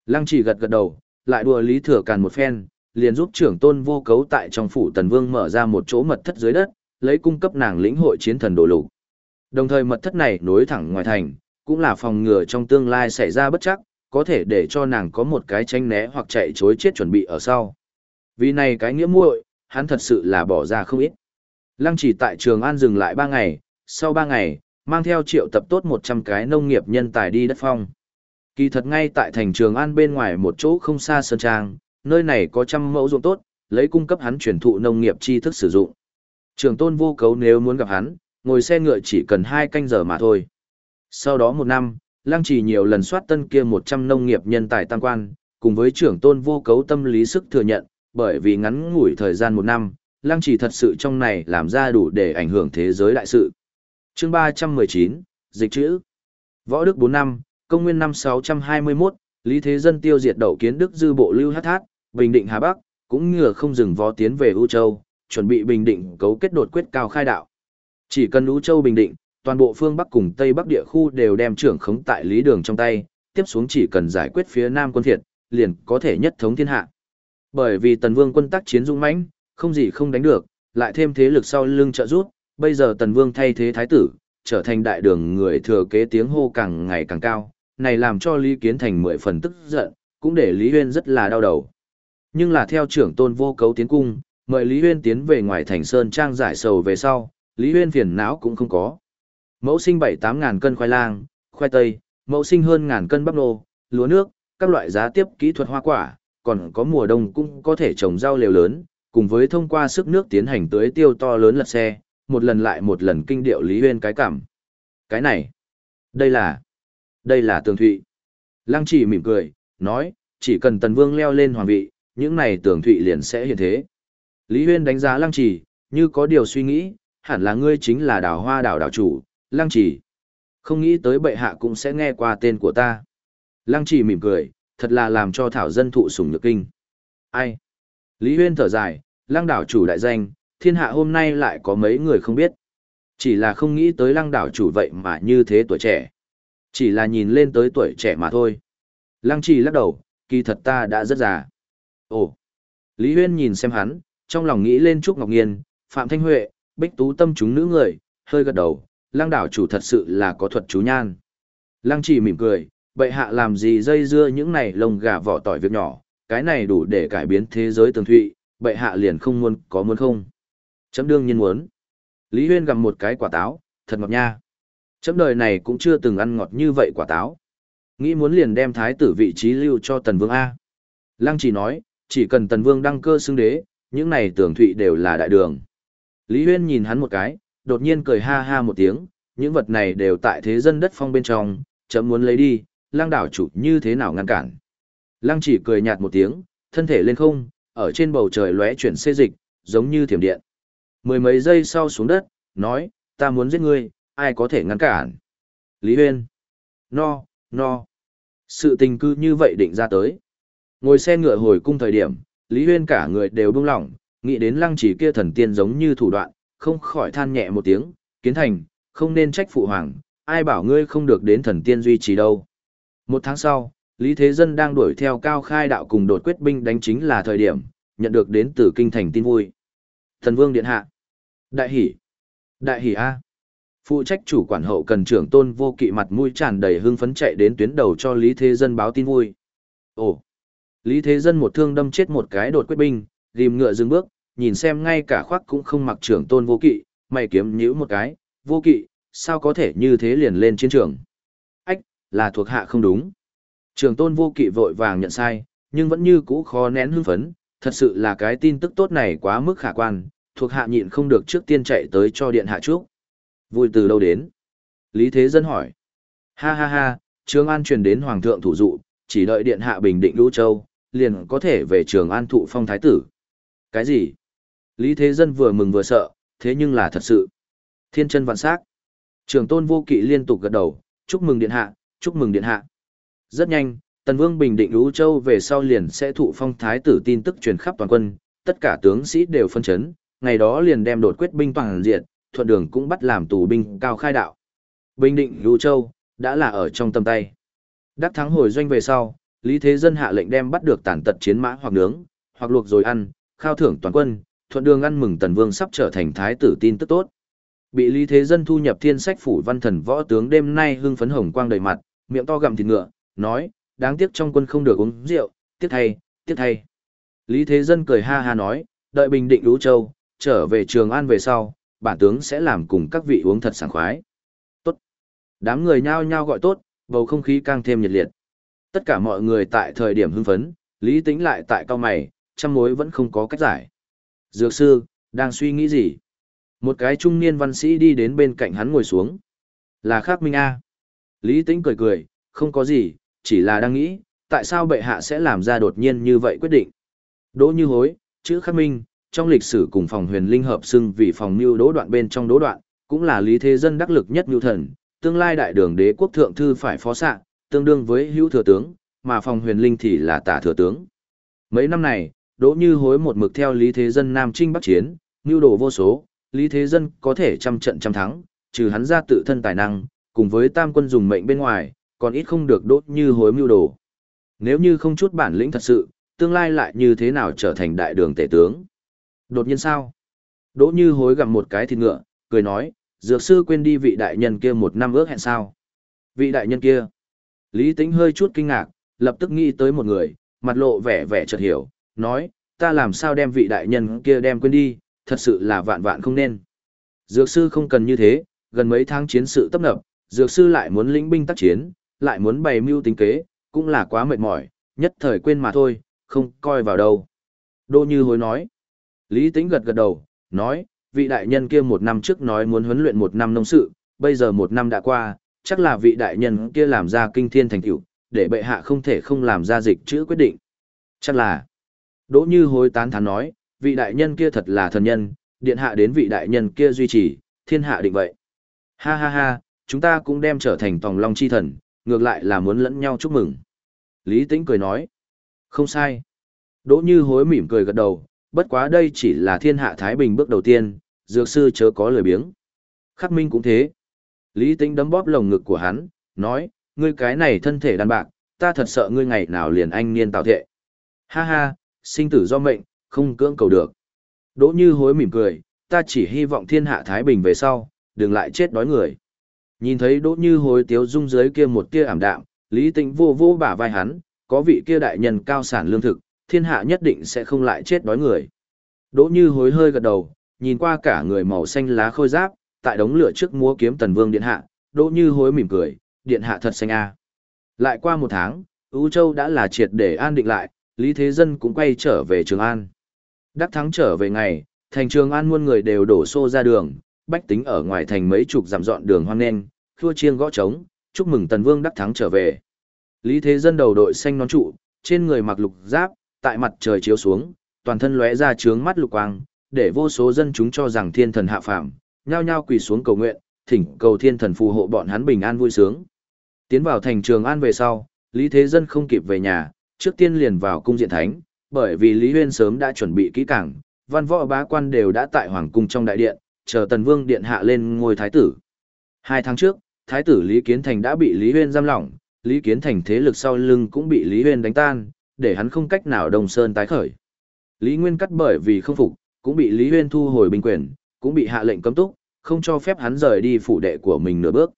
Lăng chỉ gật gật đầu, lại đùa lý thừa càn một phen, liền giúp trưởng tôn vô cấu tại trong phủ tần vương mở ra một chỗ mật thất dưới đất, lấy cung cấp nàng lĩnh hội chiến thần đồ lục. Đồng thời mật thất này nối thẳng ngoài thành, cũng là phòng ngừa trong tương lai xảy ra bất chắc, có thể để cho nàng có một cái tranh né hoặc chạy chối chết chuẩn bị ở sau. Vì này cái nghĩa muội, hắn thật sự là bỏ ra không ít. Lăng chỉ tại Trường An dừng lại 3 ngày, sau 3 ngày, mang theo triệu tập tốt 100 cái nông nghiệp nhân tài đi đất phong. Kỳ thật ngay tại thành Trường An bên ngoài một chỗ không xa Sơn Trang, nơi này có trăm mẫu ruộng tốt, lấy cung cấp hắn truyền thụ nông nghiệp tri thức sử dụng. Trường tôn vô cấu nếu muốn gặp hắn, ngồi xe ngựa chỉ cần 2 canh giờ mà thôi. Sau đó một năm, Lăng Trì nhiều lần soát tân kia 100 nông nghiệp nhân tài tăng quan, cùng với trưởng tôn vô cấu tâm lý sức thừa nhận, bởi vì ngắn ngủi thời gian một năm, Lăng Trì thật sự trong này làm ra đủ để ảnh hưởng thế giới đại sự. Chương 319, Dịch chữ. Võ Đức 4 năm, công nguyên năm 621, Lý Thế Dân tiêu diệt đậu kiến Đức dư bộ lưu hát hát, Bình Định Hà Bắc, cũng ngừa không dừng vó tiến về U Châu, chuẩn bị Bình Định cấu kết đột quyết cao khai đạo. Chỉ cần U Châu Bình Định, toàn bộ phương Bắc cùng Tây Bắc địa khu đều đem trưởng khống tại Lý Đường trong tay, tiếp xuống chỉ cần giải quyết phía Nam quân thiệt, liền có thể nhất thống thiên hạ. Bởi vì Tần Vương quân tác chiến dũng mãnh, không gì không đánh được, lại thêm thế lực sau lưng trợ giúp, bây giờ Tần Vương thay thế thái tử, trở thành đại đường người thừa kế tiếng hô càng ngày càng cao, này làm cho Lý Kiến Thành mười phần tức giận, cũng để Lý Uyên rất là đau đầu. Nhưng là theo trưởng tôn vô cấu tiến cung, mời Lý Uyên tiến về ngoài thành Sơn Trang giải sầu về sau, Lý Uyên phiền não cũng không có. Mẫu sinh bảy tám ngàn cân khoai lang, khoai tây, mẫu sinh hơn ngàn cân bắp nô, lúa nước, các loại giá tiếp kỹ thuật hoa quả, còn có mùa đông cũng có thể trồng rau liều lớn, cùng với thông qua sức nước tiến hành tưới tiêu to lớn lật xe, một lần lại một lần kinh điệu Lý Huyên cái cảm. Cái này, đây là, đây là tường thụy. Lăng chỉ mỉm cười, nói, chỉ cần tần vương leo lên hoàng vị, những này tường thụy liền sẽ hiện thế. Lý Huyên đánh giá lăng chỉ, như có điều suy nghĩ, hẳn là ngươi chính là đào hoa đảo đảo chủ, lăng chỉ. Không nghĩ tới bệ hạ cũng sẽ nghe qua tên của ta. Lăng chỉ mỉm cười, thật là làm cho thảo dân thụ sủng nhược kinh. Ai? Lý Huyên thở dài, lăng đảo chủ đại danh, thiên hạ hôm nay lại có mấy người không biết. Chỉ là không nghĩ tới lăng đảo chủ vậy mà như thế tuổi trẻ. Chỉ là nhìn lên tới tuổi trẻ mà thôi. Lăng trì lắc đầu, kỳ thật ta đã rất già. Ồ! Lý Huyên nhìn xem hắn, trong lòng nghĩ lên Trúc Ngọc Nghiên, Phạm Thanh Huệ, Bích Tú tâm chúng nữ người, hơi gật đầu, lăng đảo chủ thật sự là có thuật chú nhan. Lăng chỉ mỉm cười, bệ hạ làm gì dây dưa những này lông gà vỏ tỏi việc nhỏ, cái này đủ để cải biến thế giới tường thụy, bệ hạ liền không muốn có muốn không. Chấm đương nhiên muốn. Lý Huyên gặm một cái quả táo, thật ngọt nha. Chấm đời này cũng chưa từng ăn ngọt như vậy quả táo. Nghĩ muốn liền đem thái tử vị trí lưu cho Tần Vương A. Lăng chỉ nói, chỉ cần Tần Vương đăng cơ xưng đế, những này tưởng thụy đều là đại đường. Lý Huyên nhìn hắn một cái, đột nhiên cười ha ha một tiếng, những vật này đều tại thế dân đất phong bên trong, chấm muốn lấy đi, lang đảo chủ như thế nào ngăn cản. Lăng chỉ cười nhạt một tiếng, thân thể lên không, ở trên bầu trời lóe chuyển xê dịch, giống như thiểm điện. Mười mấy giây sau xuống đất, nói, ta muốn giết ngươi, ai có thể ngăn cản. Lý Huyên. No, no. Sự tình cư như vậy định ra tới. Ngồi xe ngựa hồi cung thời điểm, Lý Huyên cả người đều buông lỏng, nghĩ đến lăng chỉ kia thần tiên giống như thủ đoạn, không khỏi than nhẹ một tiếng, kiến thành, không nên trách phụ hoàng, ai bảo ngươi không được đến thần tiên duy trì đâu. Một tháng sau, Lý Thế Dân đang đuổi theo cao khai đạo cùng đột quyết binh đánh chính là thời điểm, nhận được đến từ kinh thành tin vui. Thần Vương Điện Hạ. Đại hỷ. Đại hỷ A. Phụ trách chủ quản hậu cần trưởng tôn vô kỵ mặt mũi tràn đầy hưng phấn chạy đến tuyến đầu cho Lý Thế Dân báo tin vui. Ồ. Lý Thế Dân một thương đâm chết một cái đột quyết binh, rìm ngựa dừng bước, nhìn xem ngay cả khoác cũng không mặc trưởng tôn vô kỵ, mày kiếm nhíu một cái, vô kỵ, sao có thể như thế liền lên chiến trường? Ách, là thuộc hạ không đúng. Trường tôn vô kỵ vội vàng nhận sai, nhưng vẫn như cũ khó nén hưng phấn, thật sự là cái tin tức tốt này quá mức khả quan, thuộc hạ nhịn không được trước tiên chạy tới cho điện hạ trước. Vui từ đâu đến? Lý Thế Dân hỏi. Ha ha ha, Trường An truyền đến Hoàng thượng thủ dụ, chỉ đợi điện hạ bình định Lũ Châu, liền có thể về Trường An thụ phong thái tử. Cái gì? Lý Thế Dân vừa mừng vừa sợ, thế nhưng là thật sự. Thiên chân vạn sắc. Trường tôn vô kỵ liên tục gật đầu, chúc mừng điện hạ, chúc mừng điện hạ. Rất nhanh, Tần Vương bình định Lũ Châu về sau liền sẽ thụ phong thái tử tin tức truyền khắp toàn quân, tất cả tướng sĩ đều phân chấn, ngày đó liền đem đột quyết binh toàn diện, thuận đường cũng bắt làm tù binh cao khai đạo. Bình định Lũ Châu, đã là ở trong tầm tay. Đắc thắng hồi doanh về sau, Lý Thế Dân hạ lệnh đem bắt được tàn tật chiến mã hoặc nướng, hoặc luộc rồi ăn, khao thưởng toàn quân, thuận đường ăn mừng Tần Vương sắp trở thành thái tử tin tức tốt. Bị Lý Thế Dân thu nhập thiên sách phủ văn thần võ tướng đêm nay hưng phấn hồng quang đầy mặt, miệng to gặm thịt ngựa, nói, đáng tiếc trong quân không được uống rượu, tiếc thay, tiếc thay. Lý Thế Dân cười ha ha nói, đợi bình định Lũ Châu, trở về Trường An về sau, bản tướng sẽ làm cùng các vị uống thật sảng khoái. Tốt. Đám người nhao nhao gọi tốt, bầu không khí càng thêm nhiệt liệt. Tất cả mọi người tại thời điểm hưng phấn, Lý Tính lại tại cao mày, trăm mối vẫn không có cách giải. Dược sư, đang suy nghĩ gì? Một cái trung niên văn sĩ đi đến bên cạnh hắn ngồi xuống. Là Khắc Minh A. Lý Tĩnh cười cười, không có gì, chỉ là đang nghĩ, tại sao bệ hạ sẽ làm ra đột nhiên như vậy quyết định. Đỗ như hối, chữ Khắc Minh, trong lịch sử cùng phòng huyền linh hợp xưng vì phòng mưu đỗ đoạn bên trong đỗ đoạn, cũng là lý thế dân đắc lực nhất mưu thần, tương lai đại đường đế quốc thượng thư phải phó sạ, tương đương với hữu thừa tướng, mà phòng huyền linh thì là tả thừa tướng. Mấy năm này, đỗ như hối một mực theo lý thế dân nam trinh bắc chiến, mưu đồ vô số, lý thế dân có thể trăm trận trăm thắng, trừ hắn ra tự thân tài năng, cùng với tam quân dùng mệnh bên ngoài, còn ít không được đốt như hối mưu đồ. Nếu như không chút bản lĩnh thật sự, tương lai lại như thế nào trở thành đại đường tể tướng? Đột nhiên sao? Đỗ như hối gặp một cái thịt ngựa, cười nói, dược sư quên đi vị đại nhân kia một năm ước hẹn sao? Vị đại nhân kia? Lý tính hơi chút kinh ngạc, lập tức nghĩ tới một người, mặt lộ vẻ vẻ chợt hiểu, nói, ta làm sao đem vị đại nhân kia đem quên đi, thật sự là vạn vạn không nên. Dược sư không cần như thế, gần mấy tháng chiến sự tấp nập, dược sư lại muốn lĩnh binh tác chiến, lại muốn bày mưu tính kế, cũng là quá mệt mỏi, nhất thời quên mà thôi, không coi vào đâu. đô Như Hối nói. Lý Tĩnh gật gật đầu, nói, vị đại nhân kia một năm trước nói muốn huấn luyện một năm nông sự, bây giờ một năm đã qua, chắc là vị đại nhân kia làm ra kinh thiên thành tựu, để bệ hạ không thể không làm ra dịch chữ quyết định. Chắc là. Đỗ Như Hối tán thán nói, vị đại nhân kia thật là thần nhân, điện hạ đến vị đại nhân kia duy trì, thiên hạ định vậy. Ha ha ha, chúng ta cũng đem trở thành tòng long chi thần, ngược lại là muốn lẫn nhau chúc mừng. Lý Tĩnh cười nói, không sai. Đỗ Như Hối mỉm cười gật đầu, bất quá đây chỉ là thiên hạ Thái Bình bước đầu tiên, dược sư chớ có lời biếng. Khắc Minh cũng thế. Lý Tĩnh đấm bóp lồng ngực của hắn, nói, ngươi cái này thân thể đàn bạc, ta thật sợ ngươi ngày nào liền anh niên tạo thệ. Ha ha, sinh tử do mệnh, không cưỡng cầu được. Đỗ Như Hối mỉm cười, ta chỉ hy vọng thiên hạ Thái Bình về sau, đừng lại chết đói người. Nhìn thấy Đỗ Như Hối tiếu dung dưới kia một tia ảm đạm, Lý Tĩnh vô vô bả vai hắn, có vị kia đại nhân cao sản lương thực, thiên hạ nhất định sẽ không lại chết đói người. Đỗ Như Hối hơi gật đầu, nhìn qua cả người màu xanh lá khôi giáp, tại đống lửa trước múa kiếm Tần Vương điện hạ, Đỗ Như Hối mỉm cười, điện hạ thật xanh a. Lại qua một tháng, Ú Châu đã là triệt để an định lại, Lý Thế Dân cũng quay trở về Trường An. Đắc thắng trở về ngày, thành Trường An muôn người đều đổ xô ra đường, bách tính ở ngoài thành mấy chục giảm dọn đường hoang nên, khua chiêng gõ trống, chúc mừng Tần Vương đắc thắng trở về. Lý Thế Dân đầu đội xanh nón trụ, trên người mặc lục giáp, tại mặt trời chiếu xuống, toàn thân lóe ra trướng mắt lục quang, để vô số dân chúng cho rằng thiên thần hạ phàm, nhao nhao quỳ xuống cầu nguyện, thỉnh cầu thiên thần phù hộ bọn hắn bình an vui sướng. Tiến vào thành Trường An về sau, Lý Thế Dân không kịp về nhà, trước tiên liền vào cung diện thánh, bởi vì Lý Huyên sớm đã chuẩn bị kỹ càng, văn võ bá quan đều đã tại hoàng cung trong đại điện, chờ Tần Vương điện hạ lên ngôi thái tử. Hai tháng trước, thái tử Lý Kiến Thành đã bị Lý Huyên giam lỏng, Lý Kiến Thành thế lực sau lưng cũng bị Lý Huyên đánh tan, để hắn không cách nào đồng sơn tái khởi. Lý Nguyên cắt bởi vì không phục, cũng bị Lý Huyên thu hồi binh quyền, cũng bị hạ lệnh cấm túc, không cho phép hắn rời đi phủ đệ của mình nửa bước.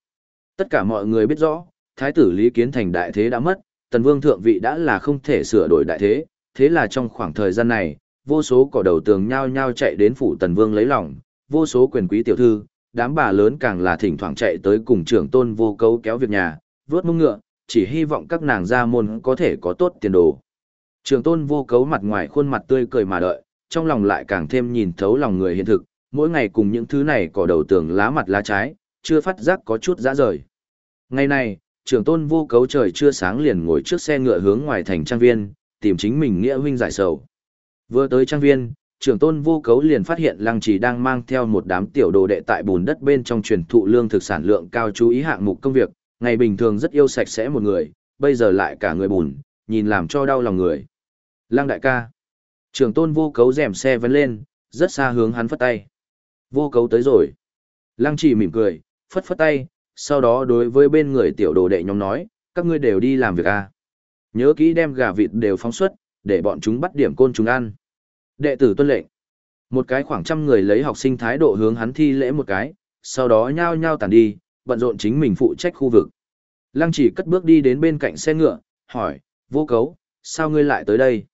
Tất cả mọi người biết rõ, thái tử Lý Kiến Thành đại thế đã mất, tần vương thượng vị đã là không thể sửa đổi đại thế, thế là trong khoảng thời gian này, vô số cỏ đầu tường nhao nhao chạy đến phủ tần vương lấy lòng, vô số quyền quý tiểu thư, đám bà lớn càng là thỉnh thoảng chạy tới cùng trưởng tôn vô cấu kéo việc nhà, vớt mông ngựa, chỉ hy vọng các nàng gia môn có thể có tốt tiền đồ. Trưởng tôn vô cấu mặt ngoài khuôn mặt tươi cười mà đợi, trong lòng lại càng thêm nhìn thấu lòng người hiện thực, mỗi ngày cùng những thứ này cỏ đầu tường lá mặt lá trái, chưa phát giác có chút dã rời. Ngày này, trưởng tôn vô cấu trời chưa sáng liền ngồi trước xe ngựa hướng ngoài thành trang viên, tìm chính mình nghĩa huynh giải sầu. Vừa tới trang viên, trưởng tôn vô cấu liền phát hiện lăng trì đang mang theo một đám tiểu đồ đệ tại bùn đất bên trong truyền thụ lương thực sản lượng cao chú ý hạng mục công việc, ngày bình thường rất yêu sạch sẽ một người, bây giờ lại cả người bùn, nhìn làm cho đau lòng người. Lăng đại ca. Trưởng tôn vô cấu rèm xe vấn lên, rất xa hướng hắn phất tay. Vô cấu tới rồi. Lăng trì mỉm cười, phất phất tay, sau đó đối với bên người tiểu đồ đệ nhóm nói, các ngươi đều đi làm việc à. Nhớ kỹ đem gà vịt đều phóng xuất, để bọn chúng bắt điểm côn trùng ăn. Đệ tử tuân lệnh. Một cái khoảng trăm người lấy học sinh thái độ hướng hắn thi lễ một cái, sau đó nhao nhao tàn đi, bận rộn chính mình phụ trách khu vực. Lăng chỉ cất bước đi đến bên cạnh xe ngựa, hỏi, vô cấu, sao ngươi lại tới đây?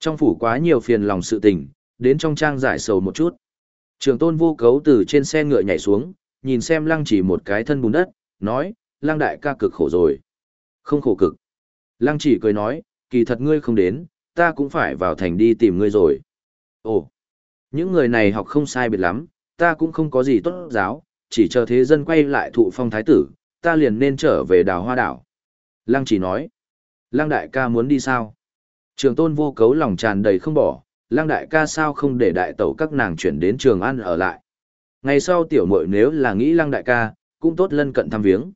Trong phủ quá nhiều phiền lòng sự tình, đến trong trang giải sầu một chút. Trường tôn vô cấu từ trên xe ngựa nhảy xuống, nhìn xem lăng chỉ một cái thân bùn đất, nói, lăng đại ca cực khổ rồi. Không khổ cực. Lăng chỉ cười nói, kỳ thật ngươi không đến, ta cũng phải vào thành đi tìm ngươi rồi. Ồ, những người này học không sai biệt lắm, ta cũng không có gì tốt giáo, chỉ chờ thế dân quay lại thụ phong thái tử, ta liền nên trở về đào hoa đảo. Lăng chỉ nói, lăng đại ca muốn đi sao? Trường tôn vô cấu lòng tràn đầy không bỏ, lăng đại ca sao không để đại tẩu các nàng chuyển đến trường ăn ở lại. Ngày sau tiểu muội nếu là nghĩ lăng đại ca, cũng tốt lân cận thăm viếng.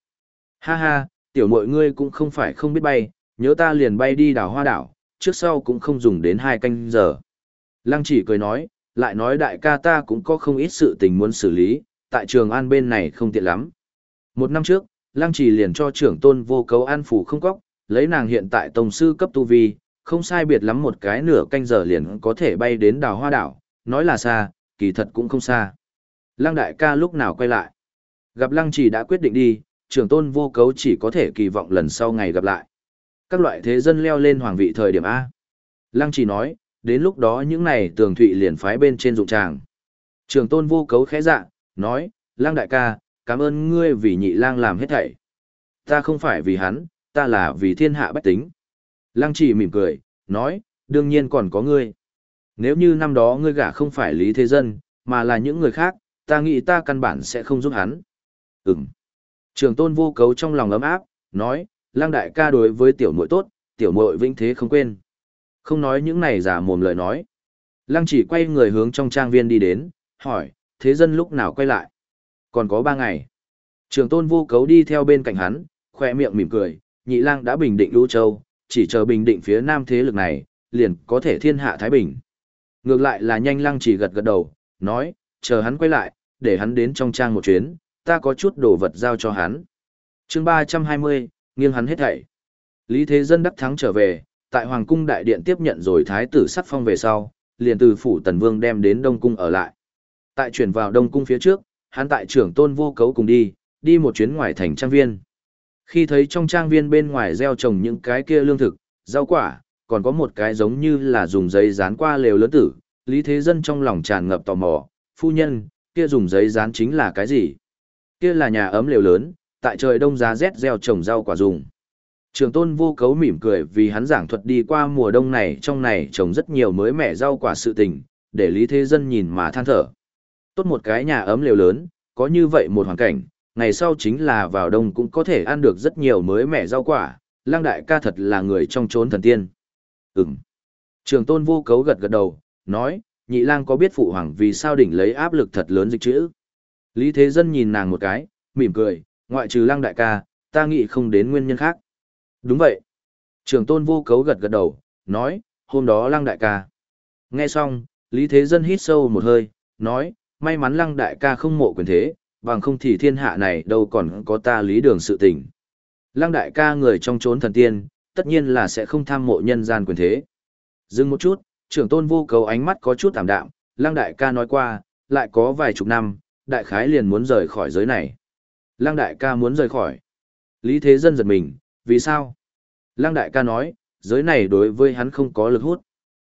Ha ha, tiểu muội ngươi cũng không phải không biết bay, nhớ ta liền bay đi đảo hoa đảo, trước sau cũng không dùng đến hai canh giờ. Lăng chỉ cười nói, lại nói đại ca ta cũng có không ít sự tình muốn xử lý, tại trường an bên này không tiện lắm. Một năm trước, Lăng chỉ liền cho trưởng tôn vô cấu an phủ không cóc, lấy nàng hiện tại tổng sư cấp tu vi, không sai biệt lắm một cái nửa canh giờ liền có thể bay đến đảo hoa đảo, nói là xa, kỳ thật cũng không xa. Lăng đại ca lúc nào quay lại? Gặp lăng chỉ đã quyết định đi, trưởng tôn vô cấu chỉ có thể kỳ vọng lần sau ngày gặp lại. Các loại thế dân leo lên hoàng vị thời điểm A. Lăng chỉ nói, đến lúc đó những này tường thụy liền phái bên trên dụng tràng. Trường tôn vô cấu khẽ dạ, nói, lang đại ca, cảm ơn ngươi vì nhị lang làm hết thảy. Ta không phải vì hắn, ta là vì thiên hạ bách tính. Lăng chỉ mỉm cười, nói, đương nhiên còn có ngươi. Nếu như năm đó ngươi gả không phải lý thế dân, mà là những người khác, ta nghĩ ta căn bản sẽ không giúp hắn. Ừm. Trường tôn vô cấu trong lòng ấm áp, nói, lang đại ca đối với tiểu muội tốt, tiểu muội vĩnh thế không quên. Không nói những này giả mồm lời nói. Lăng chỉ quay người hướng trong trang viên đi đến, hỏi, thế dân lúc nào quay lại? Còn có ba ngày. Trường tôn vô cấu đi theo bên cạnh hắn, khoe miệng mỉm cười, nhị lang đã bình định Lũ Châu, chỉ chờ bình định phía nam thế lực này, liền có thể thiên hạ Thái Bình. Ngược lại là nhanh lăng chỉ gật gật đầu, nói, chờ hắn quay lại, để hắn đến trong trang một chuyến, ta có chút đồ vật giao cho hắn. chương 320, nghiêng hắn hết thảy. Lý Thế Dân đắc thắng trở về, tại Hoàng cung đại điện tiếp nhận rồi thái tử sắc phong về sau, liền từ phủ Tần Vương đem đến Đông cung ở lại. Tại chuyển vào Đông cung phía trước, hắn tại trưởng tôn vô cấu cùng đi, đi một chuyến ngoài thành trang viên. Khi thấy trong trang viên bên ngoài gieo trồng những cái kia lương thực, rau quả, còn có một cái giống như là dùng giấy dán qua lều lớn tử, Lý Thế Dân trong lòng tràn ngập tò mò, phu nhân, kia dùng giấy dán chính là cái gì? Kia là nhà ấm lều lớn, tại trời đông giá rét gieo trồng rau quả dùng. Trường tôn vô cấu mỉm cười vì hắn giảng thuật đi qua mùa đông này trong này trồng rất nhiều mới mẻ rau quả sự tình, để Lý Thế Dân nhìn mà than thở. Tốt một cái nhà ấm lều lớn, có như vậy một hoàn cảnh, ngày sau chính là vào đông cũng có thể ăn được rất nhiều mới mẻ rau quả, lang đại ca thật là người trong chốn thần tiên. Ừm. Trường tôn vô cấu gật gật đầu, nói, nhị lang có biết phụ hoàng vì sao đỉnh lấy áp lực thật lớn dịch chữ. Lý Thế Dân nhìn nàng một cái, mỉm cười, ngoại trừ lang đại ca, ta nghĩ không đến nguyên nhân khác. Đúng vậy. Trường tôn vô cấu gật gật đầu, nói, hôm đó Lang đại ca. Nghe xong, Lý Thế Dân hít sâu một hơi, nói, may mắn lăng đại ca không mộ quyền thế, bằng không thì thiên hạ này đâu còn có ta lý đường sự tình. Lăng đại ca người trong chốn thần tiên, tất nhiên là sẽ không tham mộ nhân gian quyền thế. Dừng một chút, trưởng tôn vô cầu ánh mắt có chút tạm đạm, lăng đại ca nói qua, lại có vài chục năm, đại khái liền muốn rời khỏi giới này. Lăng đại ca muốn rời khỏi. Lý Thế Dân giật mình, vì sao? Lăng đại ca nói, giới này đối với hắn không có lực hút.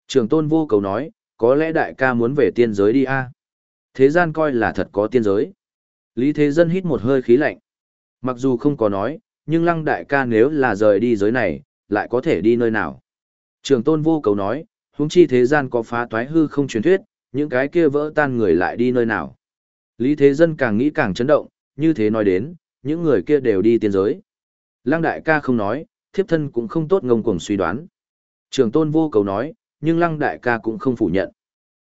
Trường tôn vô cầu nói, có lẽ đại ca muốn về tiên giới đi a Thế gian coi là thật có tiên giới. Lý Thế Dân hít một hơi khí lạnh. Mặc dù không có nói, nhưng lăng đại ca nếu là rời đi giới này, lại có thể đi nơi nào. Trường tôn vô cầu nói, huống chi thế gian có phá toái hư không truyền thuyết, những cái kia vỡ tan người lại đi nơi nào. Lý Thế Dân càng nghĩ càng chấn động, như thế nói đến, những người kia đều đi tiên giới. Lăng đại ca không nói, thiếp thân cũng không tốt ngông cuồng suy đoán. Trường tôn vô cầu nói, nhưng lăng đại ca cũng không phủ nhận.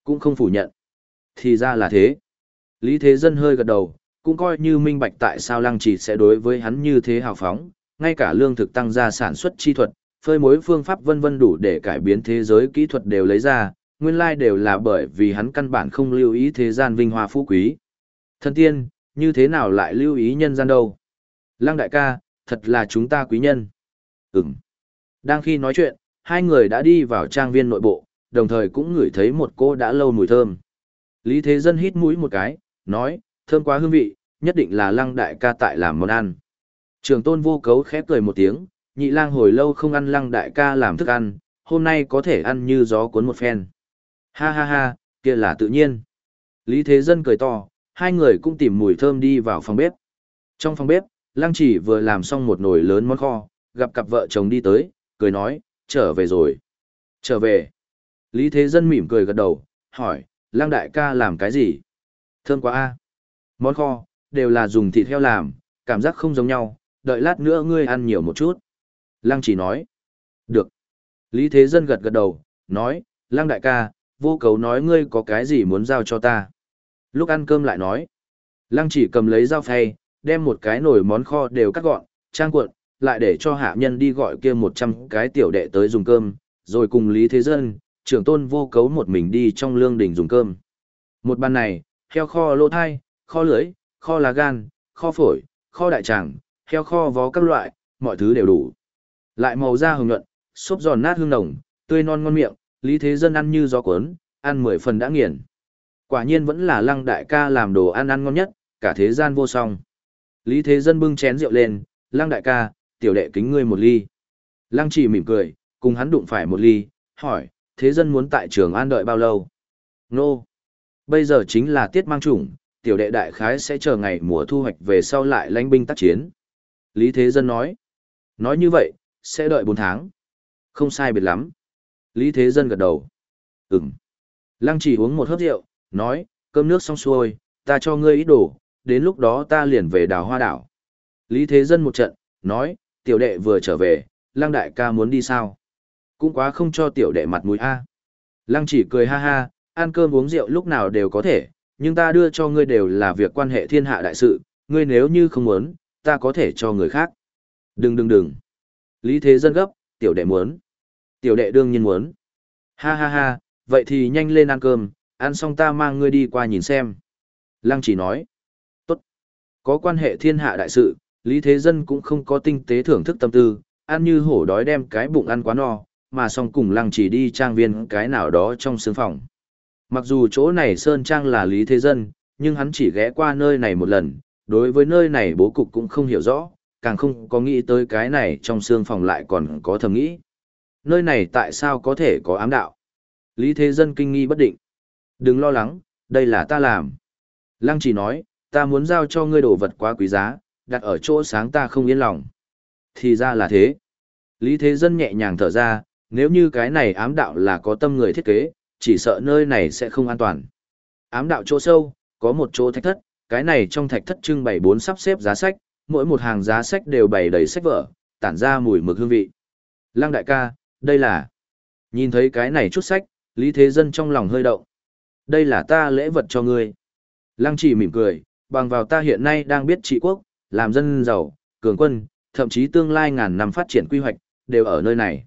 Cũng không phủ nhận. Thì ra là thế. Lý Thế Dân hơi gật đầu, cũng coi như minh bạch tại sao lăng chỉ sẽ đối với hắn như thế hào phóng, ngay cả lương thực tăng gia sản xuất chi thuật, phơi mối phương pháp vân vân đủ để cải biến thế giới kỹ thuật đều lấy ra, nguyên lai đều là bởi vì hắn căn bản không lưu ý thế gian vinh hoa phú quý. Thân tiên, như thế nào lại lưu ý nhân gian đâu? Lăng đại ca, thật là chúng ta quý nhân. Ừm. Đang khi nói chuyện, hai người đã đi vào trang viên nội bộ, đồng thời cũng ngửi thấy một cô đã lâu mùi thơm. Lý Thế Dân hít mũi một cái, nói, thơm quá hương vị, nhất định là lăng đại ca tại làm món ăn. Trường tôn vô cấu khép cười một tiếng, nhị lang hồi lâu không ăn lăng đại ca làm thức ăn, hôm nay có thể ăn như gió cuốn một phen. Ha ha ha, kia là tự nhiên. Lý Thế Dân cười to, hai người cũng tìm mùi thơm đi vào phòng bếp. Trong phòng bếp, lăng chỉ vừa làm xong một nồi lớn món kho, gặp cặp vợ chồng đi tới, cười nói, trở về rồi. Trở về. Lý Thế Dân mỉm cười gật đầu, hỏi, lăng đại ca làm cái gì? Thơm quá a Món kho, đều là dùng thịt heo làm, cảm giác không giống nhau, đợi lát nữa ngươi ăn nhiều một chút. Lăng chỉ nói. Được. Lý Thế Dân gật gật đầu, nói, Lăng đại ca, vô cầu nói ngươi có cái gì muốn giao cho ta. Lúc ăn cơm lại nói. Lăng chỉ cầm lấy dao phay, đem một cái nồi món kho đều cắt gọn, trang cuộn, lại để cho hạ nhân đi gọi kia 100 cái tiểu đệ tới dùng cơm, rồi cùng Lý Thế Dân, trưởng tôn vô cấu một mình đi trong lương đình dùng cơm. Một bàn này, heo kho lô thai, kho lưới, kho lá gan, kho phổi, kho đại tràng, heo kho vó các loại, mọi thứ đều đủ. Lại màu da hồng nhuận, xốp giòn nát hương nồng, tươi non ngon miệng, Lý Thế Dân ăn như gió cuốn, ăn mười phần đã nghiền. Quả nhiên vẫn là lăng đại ca làm đồ ăn ăn ngon nhất, cả thế gian vô song. Lý Thế Dân bưng chén rượu lên, lăng đại ca, tiểu đệ kính ngươi một ly. Lăng chỉ mỉm cười, cùng hắn đụng phải một ly, hỏi, thế dân muốn tại trường an đợi bao lâu? Nô! Bây giờ chính là tiết mang chủng, tiểu đệ đại khái sẽ chờ ngày mùa thu hoạch về sau lại lãnh binh tác chiến. Lý Thế Dân nói. Nói như vậy, sẽ đợi 4 tháng. Không sai biệt lắm. Lý Thế Dân gật đầu. Ừm. Lăng chỉ uống một hớp rượu, nói, cơm nước xong xuôi, ta cho ngươi ít đồ, đến lúc đó ta liền về đào hoa đảo. Lý Thế Dân một trận, nói, tiểu đệ vừa trở về, lăng đại ca muốn đi sao? Cũng quá không cho tiểu đệ mặt mũi a. Lăng chỉ cười ha ha, ăn cơm uống rượu lúc nào đều có thể, nhưng ta đưa cho ngươi đều là việc quan hệ thiên hạ đại sự, ngươi nếu như không muốn, ta có thể cho người khác. Đừng đừng đừng. Lý Thế Dân gấp, tiểu đệ muốn. Tiểu đệ đương nhiên muốn. Ha ha ha, vậy thì nhanh lên ăn cơm, ăn xong ta mang ngươi đi qua nhìn xem. Lăng chỉ nói. Tốt. Có quan hệ thiên hạ đại sự, Lý Thế Dân cũng không có tinh tế thưởng thức tâm tư, ăn như hổ đói đem cái bụng ăn quá no, mà xong cùng lăng chỉ đi trang viên cái nào đó trong sướng phòng. Mặc dù chỗ này Sơn Trang là Lý Thế Dân, nhưng hắn chỉ ghé qua nơi này một lần, đối với nơi này bố cục cũng không hiểu rõ, càng không có nghĩ tới cái này trong xương phòng lại còn có thầm nghĩ. Nơi này tại sao có thể có ám đạo? Lý Thế Dân kinh nghi bất định. Đừng lo lắng, đây là ta làm. Lăng chỉ nói, ta muốn giao cho ngươi đồ vật quá quý giá, đặt ở chỗ sáng ta không yên lòng. Thì ra là thế. Lý Thế Dân nhẹ nhàng thở ra, nếu như cái này ám đạo là có tâm người thiết kế, chỉ sợ nơi này sẽ không an toàn. Ám đạo chỗ sâu, có một chỗ thạch thất, cái này trong thạch thất trưng bày bốn sắp xếp giá sách, mỗi một hàng giá sách đều bày đầy sách vở, tản ra mùi mực hương vị. Lăng đại ca, đây là... Nhìn thấy cái này chút sách, Lý Thế Dân trong lòng hơi động. Đây là ta lễ vật cho ngươi. Lăng chỉ mỉm cười, bằng vào ta hiện nay đang biết trị quốc, làm dân giàu, cường quân, thậm chí tương lai ngàn năm phát triển quy hoạch, đều ở nơi này.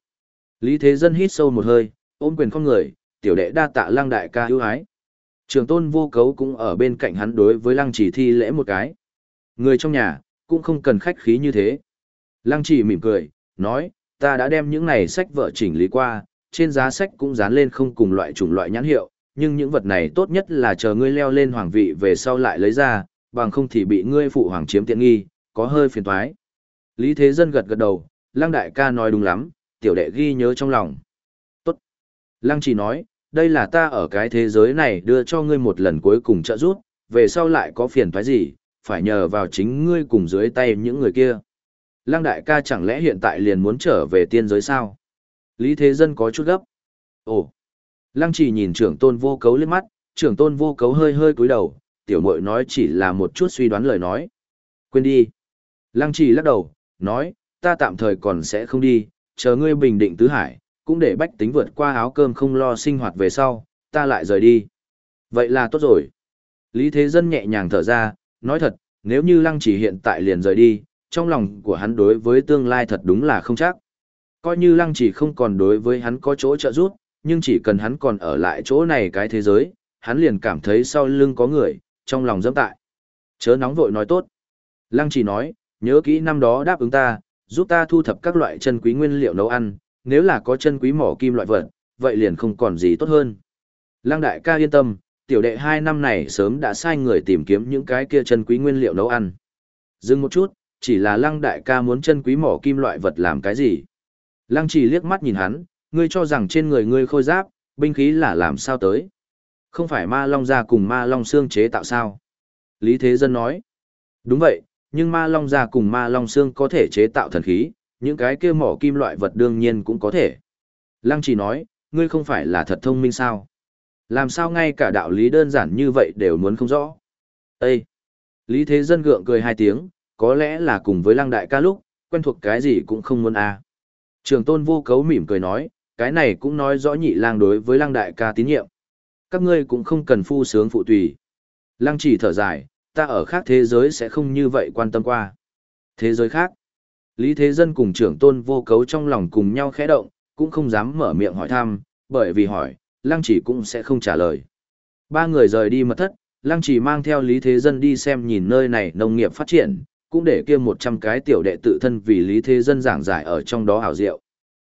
Lý Thế Dân hít sâu một hơi, ôm quyền con người, tiểu đệ đa tạ lăng đại ca ưu ái. Trường tôn vô cấu cũng ở bên cạnh hắn đối với lăng chỉ thi lễ một cái. Người trong nhà, cũng không cần khách khí như thế. Lăng chỉ mỉm cười, nói, ta đã đem những này sách vợ chỉnh lý qua, trên giá sách cũng dán lên không cùng loại chủng loại nhãn hiệu, nhưng những vật này tốt nhất là chờ ngươi leo lên hoàng vị về sau lại lấy ra, bằng không thì bị ngươi phụ hoàng chiếm tiện nghi, có hơi phiền toái. Lý Thế Dân gật gật đầu, Lăng Đại ca nói đúng lắm, tiểu đệ ghi nhớ trong lòng. Tốt. Lăng chỉ nói, đây là ta ở cái thế giới này đưa cho ngươi một lần cuối cùng trợ giúp, về sau lại có phiền toái gì, phải nhờ vào chính ngươi cùng dưới tay những người kia. Lăng đại ca chẳng lẽ hiện tại liền muốn trở về tiên giới sao? Lý Thế Dân có chút gấp. Ồ! Lăng chỉ nhìn trưởng tôn vô cấu lên mắt, trưởng tôn vô cấu hơi hơi cúi đầu, tiểu mội nói chỉ là một chút suy đoán lời nói. Quên đi. Lăng chỉ lắc đầu, nói, ta tạm thời còn sẽ không đi, chờ ngươi bình định tứ hải, cũng để bách tính vượt qua áo cơm không lo sinh hoạt về sau, ta lại rời đi. Vậy là tốt rồi. Lý Thế Dân nhẹ nhàng thở ra, nói thật, nếu như lăng chỉ hiện tại liền rời đi, trong lòng của hắn đối với tương lai thật đúng là không chắc. Coi như lăng chỉ không còn đối với hắn có chỗ trợ giúp, nhưng chỉ cần hắn còn ở lại chỗ này cái thế giới, hắn liền cảm thấy sau lưng có người, trong lòng dẫm tại. Chớ nóng vội nói tốt. Lăng chỉ nói, nhớ kỹ năm đó đáp ứng ta, giúp ta thu thập các loại chân quý nguyên liệu nấu ăn, nếu là có chân quý mỏ kim loại vật, vậy liền không còn gì tốt hơn. Lăng đại ca yên tâm, tiểu đệ hai năm này sớm đã sai người tìm kiếm những cái kia chân quý nguyên liệu nấu ăn. Dừng một chút, chỉ là lăng đại ca muốn chân quý mỏ kim loại vật làm cái gì. Lăng chỉ liếc mắt nhìn hắn, ngươi cho rằng trên người ngươi khôi giáp, binh khí là làm sao tới. Không phải ma long ra cùng ma long xương chế tạo sao? Lý Thế Dân nói. Đúng vậy, nhưng ma long ra cùng ma long xương có thể chế tạo thần khí, những cái kia mỏ kim loại vật đương nhiên cũng có thể. Lăng chỉ nói, ngươi không phải là thật thông minh sao? Làm sao ngay cả đạo lý đơn giản như vậy đều muốn không rõ? Ê! Lý Thế Dân gượng cười hai tiếng, có lẽ là cùng với lăng đại ca lúc, quen thuộc cái gì cũng không muốn à. Trường tôn vô cấu mỉm cười nói, cái này cũng nói rõ nhị lang đối với lăng đại ca tín nhiệm. Các ngươi cũng không cần phu sướng phụ tùy. Lăng chỉ thở dài, ta ở khác thế giới sẽ không như vậy quan tâm qua. Thế giới khác. Lý Thế Dân cùng trưởng tôn vô cấu trong lòng cùng nhau khẽ động, cũng không dám mở miệng hỏi thăm, bởi vì hỏi, Lăng chỉ cũng sẽ không trả lời. Ba người rời đi mật thất, Lăng chỉ mang theo Lý Thế Dân đi xem nhìn nơi này nông nghiệp phát triển, cũng để kia một trăm cái tiểu đệ tự thân vì Lý Thế Dân giảng giải ở trong đó hảo diệu.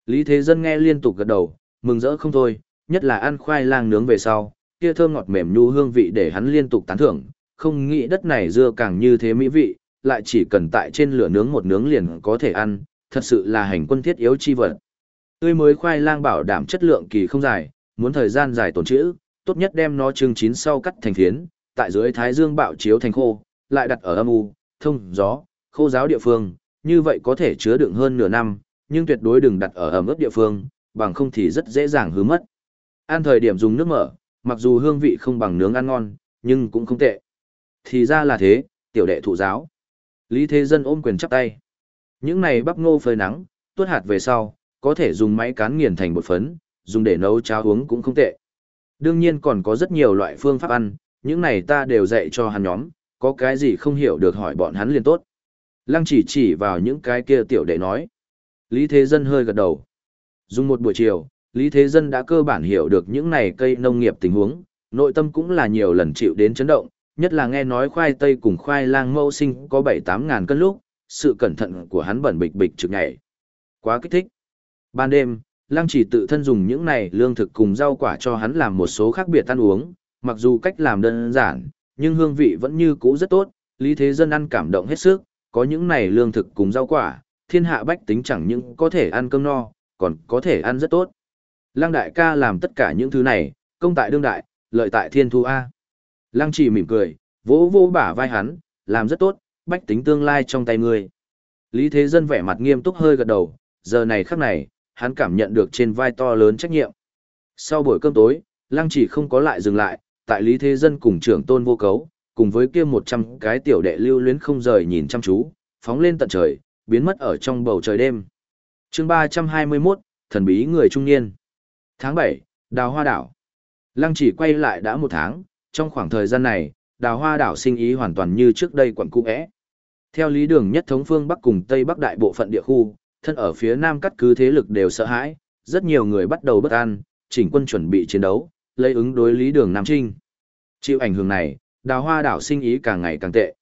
Lý Thế Dân nghe liên tục gật đầu, mừng rỡ không thôi, nhất là ăn khoai lang nướng về sau, kia thơm ngọt mềm nhu hương vị để hắn liên tục tán thưởng, không nghĩ đất này dưa càng như thế mỹ vị, lại chỉ cần tại trên lửa nướng một nướng liền có thể ăn, thật sự là hành quân thiết yếu chi vật. Tươi mới khoai lang bảo đảm chất lượng kỳ không dài, muốn thời gian dài tồn trữ, tốt nhất đem nó trưng chín sau cắt thành phiến, tại dưới thái dương bạo chiếu thành khô, lại đặt ở âm u, thông, gió, khô giáo địa phương, như vậy có thể chứa đựng hơn nửa năm, nhưng tuyệt đối đừng đặt ở ẩm ướt địa phương, bằng không thì rất dễ dàng hư mất. Ăn thời điểm dùng nước mở, mặc dù hương vị không bằng nướng ăn ngon, nhưng cũng không tệ. Thì ra là thế, tiểu đệ thụ giáo. Lý Thế Dân ôm quyền chắp tay. Những này bắp ngô phơi nắng, tuốt hạt về sau, có thể dùng máy cán nghiền thành bột phấn, dùng để nấu cháo uống cũng không tệ. Đương nhiên còn có rất nhiều loại phương pháp ăn, những này ta đều dạy cho hắn nhóm, có cái gì không hiểu được hỏi bọn hắn liền tốt. Lăng chỉ chỉ vào những cái kia tiểu đệ nói. Lý Thế Dân hơi gật đầu. Dùng một buổi chiều, Lý Thế Dân đã cơ bản hiểu được những này cây nông nghiệp tình huống, nội tâm cũng là nhiều lần chịu đến chấn động, nhất là nghe nói khoai tây cùng khoai lang mâu sinh có 7-8 ngàn cân lúc, sự cẩn thận của hắn bẩn bịch bịch trực ngày. Quá kích thích. Ban đêm, Lăng chỉ tự thân dùng những này lương thực cùng rau quả cho hắn làm một số khác biệt ăn uống, mặc dù cách làm đơn giản, nhưng hương vị vẫn như cũ rất tốt, Lý Thế Dân ăn cảm động hết sức, có những này lương thực cùng rau quả, thiên hạ bách tính chẳng những có thể ăn cơm no, còn có thể ăn rất tốt. Lăng đại ca làm tất cả những thứ này, công tại đương đại, lợi tại thiên thu A. Lăng chỉ mỉm cười, vỗ vỗ bả vai hắn, làm rất tốt, bách tính tương lai trong tay người. Lý Thế Dân vẻ mặt nghiêm túc hơi gật đầu, giờ này khắc này, hắn cảm nhận được trên vai to lớn trách nhiệm. Sau buổi cơm tối, Lăng chỉ không có lại dừng lại, tại Lý Thế Dân cùng trưởng tôn vô cấu, cùng với kia một trăm cái tiểu đệ lưu luyến không rời nhìn chăm chú, phóng lên tận trời, biến mất ở trong bầu trời đêm. chương 321, thần bí người trung niên. Tháng 7, Đào Hoa Đảo. Lăng chỉ quay lại đã một tháng, trong khoảng thời gian này, Đào Hoa Đảo sinh ý hoàn toàn như trước đây quận cũ ẽ. Theo lý đường nhất thống phương Bắc cùng Tây Bắc đại bộ phận địa khu, thân ở phía Nam cắt cứ thế lực đều sợ hãi, rất nhiều người bắt đầu bất an, chỉnh quân chuẩn bị chiến đấu, lấy ứng đối lý đường Nam Trinh. Chịu ảnh hưởng này, Đào Hoa Đảo sinh ý càng ngày càng tệ.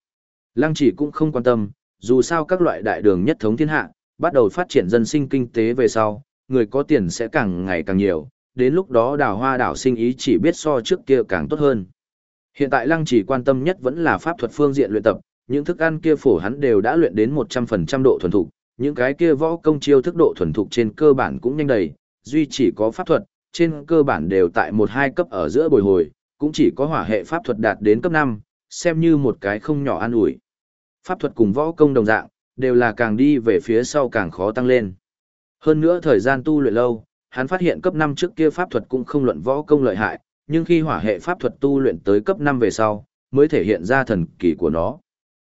Lăng chỉ cũng không quan tâm, dù sao các loại đại đường nhất thống thiên hạ, bắt đầu phát triển dân sinh kinh tế về sau, người có tiền sẽ càng ngày càng nhiều, đến lúc đó đào hoa đảo sinh ý chỉ biết so trước kia càng tốt hơn. Hiện tại lăng chỉ quan tâm nhất vẫn là pháp thuật phương diện luyện tập, những thức ăn kia phổ hắn đều đã luyện đến 100% độ thuần thục, những cái kia võ công chiêu thức độ thuần thục trên cơ bản cũng nhanh đầy, duy chỉ có pháp thuật, trên cơ bản đều tại một hai cấp ở giữa bồi hồi, cũng chỉ có hỏa hệ pháp thuật đạt đến cấp 5, xem như một cái không nhỏ an ủi. Pháp thuật cùng võ công đồng dạng, đều là càng đi về phía sau càng khó tăng lên. Hơn nữa thời gian tu luyện lâu, hắn phát hiện cấp 5 trước kia pháp thuật cũng không luận võ công lợi hại, nhưng khi hỏa hệ pháp thuật tu luyện tới cấp 5 về sau, mới thể hiện ra thần kỳ của nó.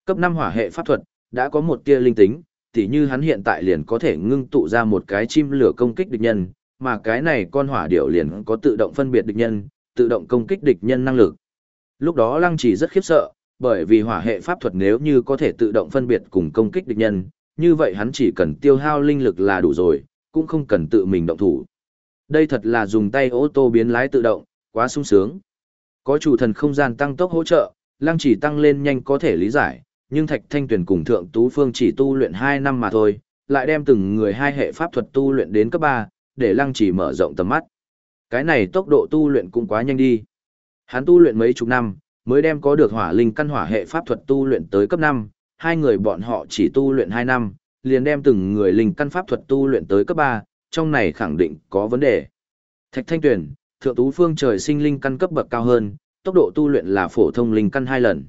Cấp 5 hỏa hệ pháp thuật, đã có một tia linh tính, tỉ như hắn hiện tại liền có thể ngưng tụ ra một cái chim lửa công kích địch nhân, mà cái này con hỏa điểu liền có tự động phân biệt địch nhân, tự động công kích địch nhân năng lực. Lúc đó Lăng Chỉ rất khiếp sợ, bởi vì hỏa hệ pháp thuật nếu như có thể tự động phân biệt cùng công kích địch nhân, như vậy hắn chỉ cần tiêu hao linh lực là đủ rồi, cũng không cần tự mình động thủ. Đây thật là dùng tay ô tô biến lái tự động, quá sung sướng. Có chủ thần không gian tăng tốc hỗ trợ, Lăng Chỉ tăng lên nhanh có thể lý giải, nhưng Thạch Thanh Tuyền cùng Thượng Tú Phương chỉ tu luyện 2 năm mà thôi, lại đem từng người hai hệ pháp thuật tu luyện đến cấp 3, để Lăng Chỉ mở rộng tầm mắt. Cái này tốc độ tu luyện cũng quá nhanh đi. Hắn tu luyện mấy chục năm, mới đem có được hỏa linh căn hỏa hệ pháp thuật tu luyện tới cấp 5, hai người bọn họ chỉ tu luyện 2 năm, liền đem từng người linh căn pháp thuật tu luyện tới cấp 3, trong này khẳng định có vấn đề. Thạch Thanh Tuyền, Thượng Tú Phương trời sinh linh căn cấp bậc cao hơn, tốc độ tu luyện là phổ thông linh căn 2 lần.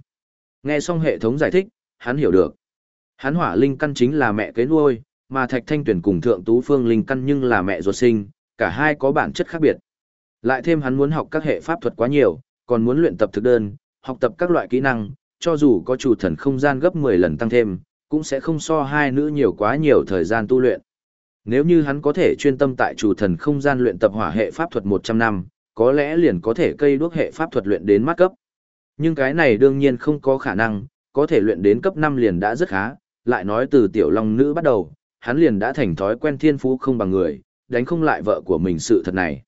Nghe xong hệ thống giải thích, hắn hiểu được. Hắn hỏa linh căn chính là mẹ kế nuôi, mà Thạch Thanh Tuyển cùng Thượng Tú Phương linh căn nhưng là mẹ ruột sinh, cả hai có bản chất khác biệt. Lại thêm hắn muốn học các hệ pháp thuật quá nhiều, còn muốn luyện tập thực đơn, học tập các loại kỹ năng, cho dù có chủ thần không gian gấp 10 lần tăng thêm, cũng sẽ không so hai nữ nhiều quá nhiều thời gian tu luyện. Nếu như hắn có thể chuyên tâm tại chủ thần không gian luyện tập hỏa hệ pháp thuật 100 năm, có lẽ liền có thể cây đuốc hệ pháp thuật luyện đến mắt cấp. Nhưng cái này đương nhiên không có khả năng, có thể luyện đến cấp 5 liền đã rất khá, lại nói từ tiểu long nữ bắt đầu, hắn liền đã thành thói quen thiên phú không bằng người, đánh không lại vợ của mình sự thật này.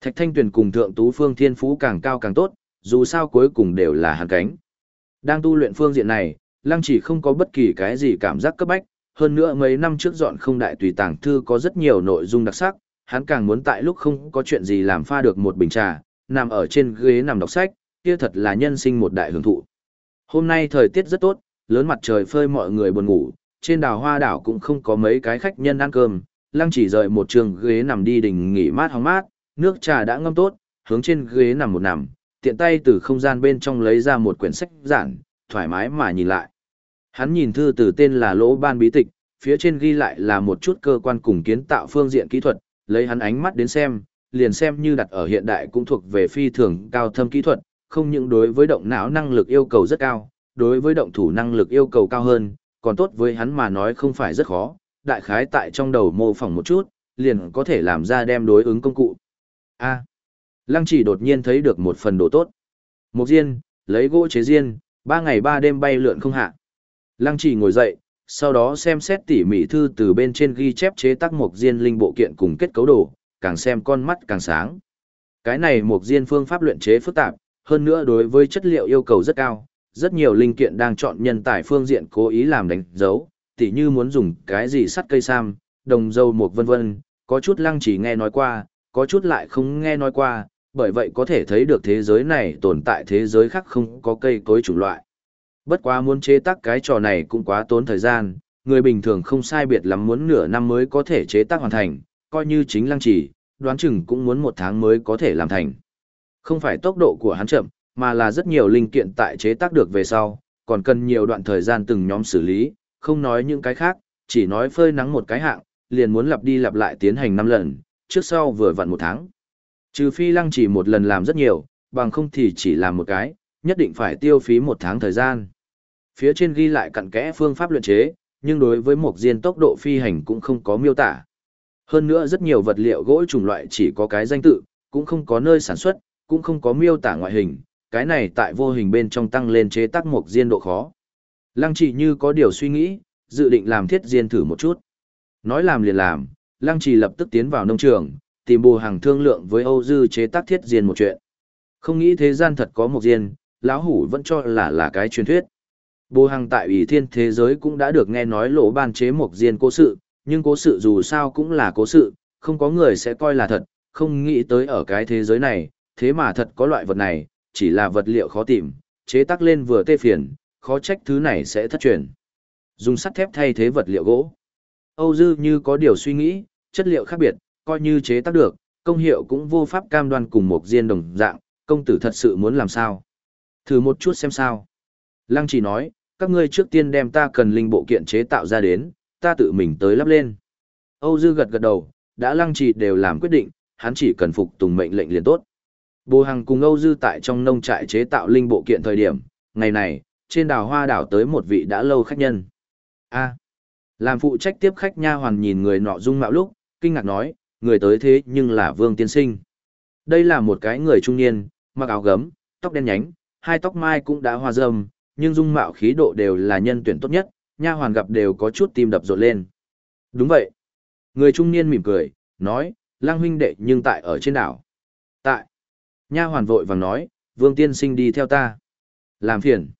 Thạch Thanh Tuyền cùng Thượng Tú Phương thiên phú càng cao càng tốt, dù sao cuối cùng đều là hàn cánh. Đang tu luyện phương diện này, Lăng chỉ không có bất kỳ cái gì cảm giác cấp bách, hơn nữa mấy năm trước dọn không đại tùy tàng thư có rất nhiều nội dung đặc sắc, hắn càng muốn tại lúc không có chuyện gì làm pha được một bình trà, nằm ở trên ghế nằm đọc sách, kia thật là nhân sinh một đại hưởng thụ. Hôm nay thời tiết rất tốt, lớn mặt trời phơi mọi người buồn ngủ, trên đảo hoa đảo cũng không có mấy cái khách nhân ăn cơm, lăng chỉ rời một trường ghế nằm đi đình nghỉ mát hóng mát, nước trà đã ngâm tốt, hướng trên ghế nằm một nằm, tiện tay từ không gian bên trong lấy ra một quyển sách giản, thoải mái mà nhìn lại. Hắn nhìn thư từ tên là Lỗ Ban Bí Tịch, phía trên ghi lại là một chút cơ quan cùng kiến tạo phương diện kỹ thuật, lấy hắn ánh mắt đến xem, liền xem như đặt ở hiện đại cũng thuộc về phi thường cao thâm kỹ thuật, không những đối với động não năng lực yêu cầu rất cao, đối với động thủ năng lực yêu cầu cao hơn, còn tốt với hắn mà nói không phải rất khó, đại khái tại trong đầu mô phỏng một chút, liền có thể làm ra đem đối ứng công cụ. A. Lăng chỉ đột nhiên thấy được một phần đồ tốt. Một diên, lấy gỗ chế diên, ba ngày ba đêm bay lượn không hạ. Lăng chỉ ngồi dậy, sau đó xem xét tỉ mỉ thư từ bên trên ghi chép chế tác một diên linh bộ kiện cùng kết cấu đồ, càng xem con mắt càng sáng. Cái này một diên phương pháp luyện chế phức tạp, hơn nữa đối với chất liệu yêu cầu rất cao, rất nhiều linh kiện đang chọn nhân tài phương diện cố ý làm đánh dấu, tỉ như muốn dùng cái gì sắt cây sam, đồng dâu mục vân vân, có chút lăng chỉ nghe nói qua, có chút lại không nghe nói qua, bởi vậy có thể thấy được thế giới này tồn tại thế giới khác không có cây cối chủng loại. Bất quá muốn chế tác cái trò này cũng quá tốn thời gian, người bình thường không sai biệt lắm muốn nửa năm mới có thể chế tác hoàn thành, coi như chính lăng chỉ, đoán chừng cũng muốn một tháng mới có thể làm thành. Không phải tốc độ của hắn chậm, mà là rất nhiều linh kiện tại chế tác được về sau, còn cần nhiều đoạn thời gian từng nhóm xử lý, không nói những cái khác, chỉ nói phơi nắng một cái hạng, liền muốn lặp đi lặp lại tiến hành 5 lần, trước sau vừa vặn một tháng. Trừ phi lăng chỉ một lần làm rất nhiều, bằng không thì chỉ làm một cái, nhất định phải tiêu phí một tháng thời gian. Phía trên ghi lại cặn kẽ phương pháp luyện chế, nhưng đối với một diên tốc độ phi hành cũng không có miêu tả. Hơn nữa rất nhiều vật liệu gỗ chủng loại chỉ có cái danh tự, cũng không có nơi sản xuất, cũng không có miêu tả ngoại hình, cái này tại vô hình bên trong tăng lên chế tác một diên độ khó. Lăng chỉ như có điều suy nghĩ, dự định làm thiết diên thử một chút. Nói làm liền làm, Lăng chỉ lập tức tiến vào nông trường, tìm bù hàng thương lượng với Âu Dư chế tác thiết diên một chuyện. Không nghĩ thế gian thật có một diên, lão hủ vẫn cho là là cái truyền thuyết. Bù hàng tại ủy thiên thế giới cũng đã được nghe nói lỗ ban chế một diên cố sự, nhưng cố sự dù sao cũng là cố sự, không có người sẽ coi là thật, không nghĩ tới ở cái thế giới này, thế mà thật có loại vật này, chỉ là vật liệu khó tìm, chế tác lên vừa tê phiền, khó trách thứ này sẽ thất truyền. Dùng sắt thép thay thế vật liệu gỗ. Âu Dư như có điều suy nghĩ, chất liệu khác biệt, coi như chế tác được, công hiệu cũng vô pháp cam đoan cùng một diên đồng dạng, công tử thật sự muốn làm sao. Thử một chút xem sao. Lăng chỉ nói, các ngươi trước tiên đem ta cần linh bộ kiện chế tạo ra đến, ta tự mình tới lắp lên. Âu Dư gật gật đầu, đã lăng trì đều làm quyết định, hắn chỉ cần phục tùng mệnh lệnh liền tốt. Bồ Hằng cùng Âu Dư tại trong nông trại chế tạo linh bộ kiện thời điểm, ngày này, trên đảo hoa đảo tới một vị đã lâu khách nhân. A. làm phụ trách tiếp khách nha hoàn nhìn người nọ dung mạo lúc, kinh ngạc nói, người tới thế nhưng là Vương Tiên Sinh. Đây là một cái người trung niên, mặc áo gấm, tóc đen nhánh, hai tóc mai cũng đã hoa râm, nhưng dung mạo khí độ đều là nhân tuyển tốt nhất, nha hoàn gặp đều có chút tim đập rộn lên. Đúng vậy. Người trung niên mỉm cười, nói, lang huynh đệ nhưng tại ở trên đảo. Tại. Nha hoàn vội vàng nói, vương tiên sinh đi theo ta. Làm phiền.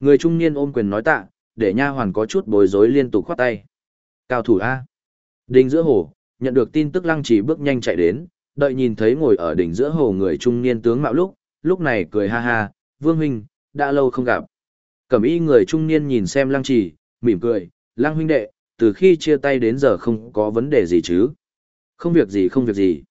Người trung niên ôm quyền nói tạ, để nha hoàn có chút bối rối liên tục khoát tay. Cao thủ A. Đỉnh giữa hồ, nhận được tin tức lăng chỉ bước nhanh chạy đến, đợi nhìn thấy ngồi ở đỉnh giữa hồ người trung niên tướng mạo lúc, lúc này cười ha ha, vương huynh, đã lâu không gặp. Cẩm y người trung niên nhìn xem lăng chỉ, mỉm cười, lăng huynh đệ, từ khi chia tay đến giờ không có vấn đề gì chứ. Không việc gì không việc gì.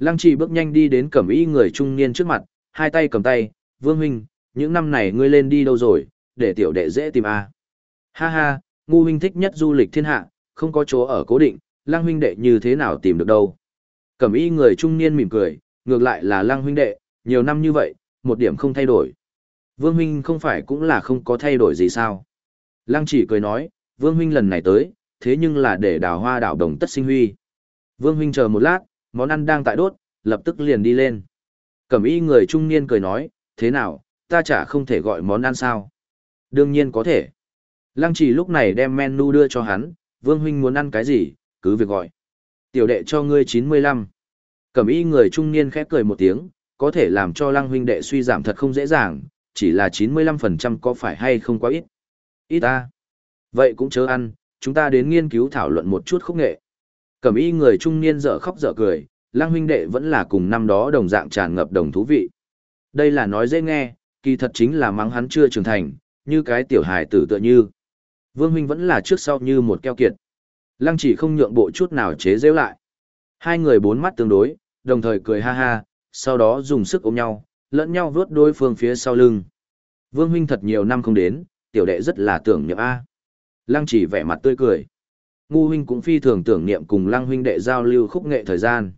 Lăng trì bước nhanh đi đến cẩm y người trung niên trước mặt, hai tay cầm tay, vương huynh, những năm này ngươi lên đi đâu rồi, để tiểu đệ dễ tìm a. Ha ha, ngu huynh thích nhất du lịch thiên hạ, không có chỗ ở cố định, lăng huynh đệ như thế nào tìm được đâu. Cẩm y người trung niên mỉm cười, ngược lại là lăng huynh đệ, nhiều năm như vậy, một điểm không thay đổi. Vương huynh không phải cũng là không có thay đổi gì sao. Lăng chỉ cười nói, vương huynh lần này tới, thế nhưng là để đào hoa đảo đồng tất sinh huy. Vương huynh chờ một lát, món ăn đang tại đốt, lập tức liền đi lên. Cẩm y người trung niên cười nói, thế nào, ta chả không thể gọi món ăn sao? Đương nhiên có thể. Lăng chỉ lúc này đem menu đưa cho hắn, vương huynh muốn ăn cái gì, cứ việc gọi. Tiểu đệ cho ngươi 95. Cẩm y người trung niên khẽ cười một tiếng, có thể làm cho lăng huynh đệ suy giảm thật không dễ dàng, chỉ là 95% có phải hay không quá ít. Ít ta. Vậy cũng chớ ăn, chúng ta đến nghiên cứu thảo luận một chút khúc nghệ. Cẩm y người trung niên dở khóc dở cười, lang huynh đệ vẫn là cùng năm đó đồng dạng tràn ngập đồng thú vị. Đây là nói dễ nghe, kỳ thật chính là mắng hắn chưa trưởng thành, như cái tiểu hài tử tựa như. Vương huynh vẫn là trước sau như một keo kiệt. Lăng chỉ không nhượng bộ chút nào chế giễu lại. Hai người bốn mắt tương đối, đồng thời cười ha ha, sau đó dùng sức ôm nhau, lẫn nhau vướt đối phương phía sau lưng. Vương huynh thật nhiều năm không đến, tiểu đệ rất là tưởng niệm A. Lăng chỉ vẻ mặt tươi cười. Ngu huynh cũng phi thường tưởng niệm cùng lăng huynh đệ giao lưu khúc nghệ thời gian.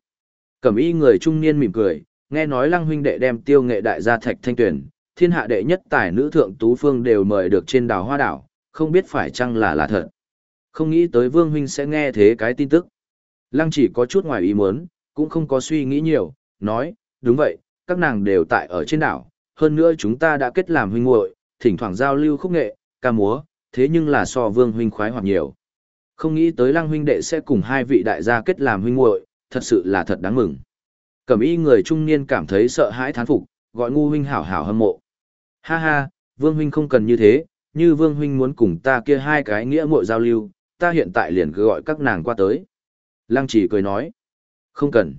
Cẩm y người trung niên mỉm cười, nghe nói lăng huynh đệ đem tiêu nghệ đại gia thạch thanh tuyển, thiên hạ đệ nhất tài nữ thượng tú phương đều mời được trên đảo hoa đảo, không biết phải chăng là là thật. Không nghĩ tới vương huynh sẽ nghe thế cái tin tức. Lăng chỉ có chút ngoài ý muốn, cũng không có suy nghĩ nhiều, nói, đúng vậy, các nàng đều tại ở trên đảo, hơn nữa chúng ta đã kết làm huynh muội, thỉnh thoảng giao lưu khúc nghệ, ca múa, thế nhưng là so vương huynh khoái hoặc nhiều. Không nghĩ tới lăng huynh đệ sẽ cùng hai vị đại gia kết làm huynh muội, thật sự là thật đáng mừng. Cẩm y người trung niên cảm thấy sợ hãi thán phục, gọi ngu huynh hảo hảo hâm mộ. Ha ha, vương huynh không cần như thế, như vương huynh muốn cùng ta kia hai cái nghĩa muội giao lưu, ta hiện tại liền cứ gọi các nàng qua tới. Lăng chỉ cười nói, không cần.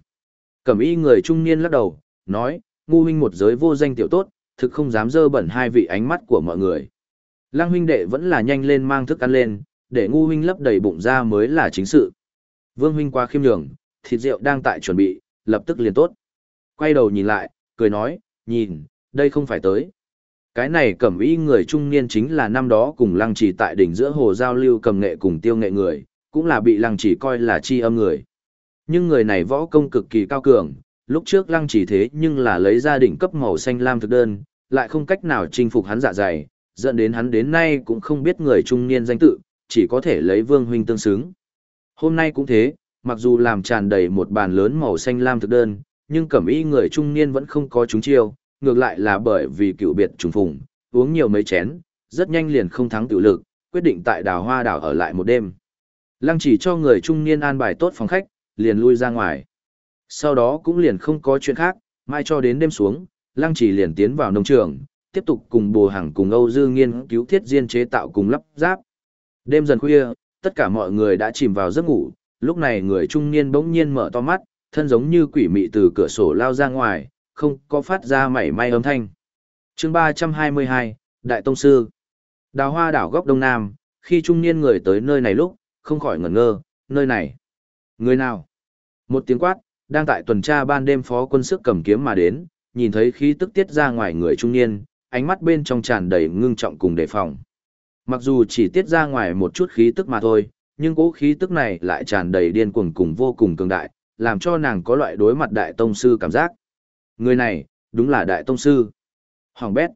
Cẩm y người trung niên lắc đầu, nói, ngu huynh một giới vô danh tiểu tốt, thực không dám dơ bẩn hai vị ánh mắt của mọi người. Lăng huynh đệ vẫn là nhanh lên mang thức ăn lên, để ngu huynh lấp đầy bụng ra mới là chính sự. Vương huynh qua khiêm nhường, thịt rượu đang tại chuẩn bị, lập tức liền tốt. Quay đầu nhìn lại, cười nói, nhìn, đây không phải tới. Cái này cẩm y người trung niên chính là năm đó cùng lăng trì tại đỉnh giữa hồ giao lưu cầm nghệ cùng tiêu nghệ người, cũng là bị lăng trì coi là chi âm người. Nhưng người này võ công cực kỳ cao cường, lúc trước lăng trì thế nhưng là lấy gia đình cấp màu xanh lam thực đơn, lại không cách nào chinh phục hắn dạ dày, dẫn đến hắn đến nay cũng không biết người trung niên danh tự, chỉ có thể lấy vương huynh tương xứng. Hôm nay cũng thế, mặc dù làm tràn đầy một bàn lớn màu xanh lam thực đơn, nhưng cẩm y người trung niên vẫn không có chúng chiêu, ngược lại là bởi vì cựu biệt trùng phùng, uống nhiều mấy chén, rất nhanh liền không thắng tự lực, quyết định tại đào hoa đảo ở lại một đêm. Lăng chỉ cho người trung niên an bài tốt phòng khách, liền lui ra ngoài. Sau đó cũng liền không có chuyện khác, mai cho đến đêm xuống, Lăng chỉ liền tiến vào nông trường, tiếp tục cùng Bồ hàng cùng Âu Dư nghiên cứu thiết diên chế tạo cùng lắp ráp. Đêm dần khuya, tất cả mọi người đã chìm vào giấc ngủ, lúc này người trung niên bỗng nhiên mở to mắt, thân giống như quỷ mị từ cửa sổ lao ra ngoài, không có phát ra mảy may âm thanh. chương 322, Đại Tông Sư Đào hoa đảo góc Đông Nam, khi trung niên người tới nơi này lúc, không khỏi ngẩn ngơ, nơi này. Người nào? Một tiếng quát, đang tại tuần tra ban đêm phó quân sức cầm kiếm mà đến, nhìn thấy khí tức tiết ra ngoài người trung niên, ánh mắt bên trong tràn đầy ngưng trọng cùng đề phòng. Mặc dù chỉ tiết ra ngoài một chút khí tức mà thôi, nhưng cỗ khí tức này lại tràn đầy điên cuồng cùng vô cùng cường đại, làm cho nàng có loại đối mặt đại tông sư cảm giác. Người này, đúng là đại tông sư. Hoàng bét.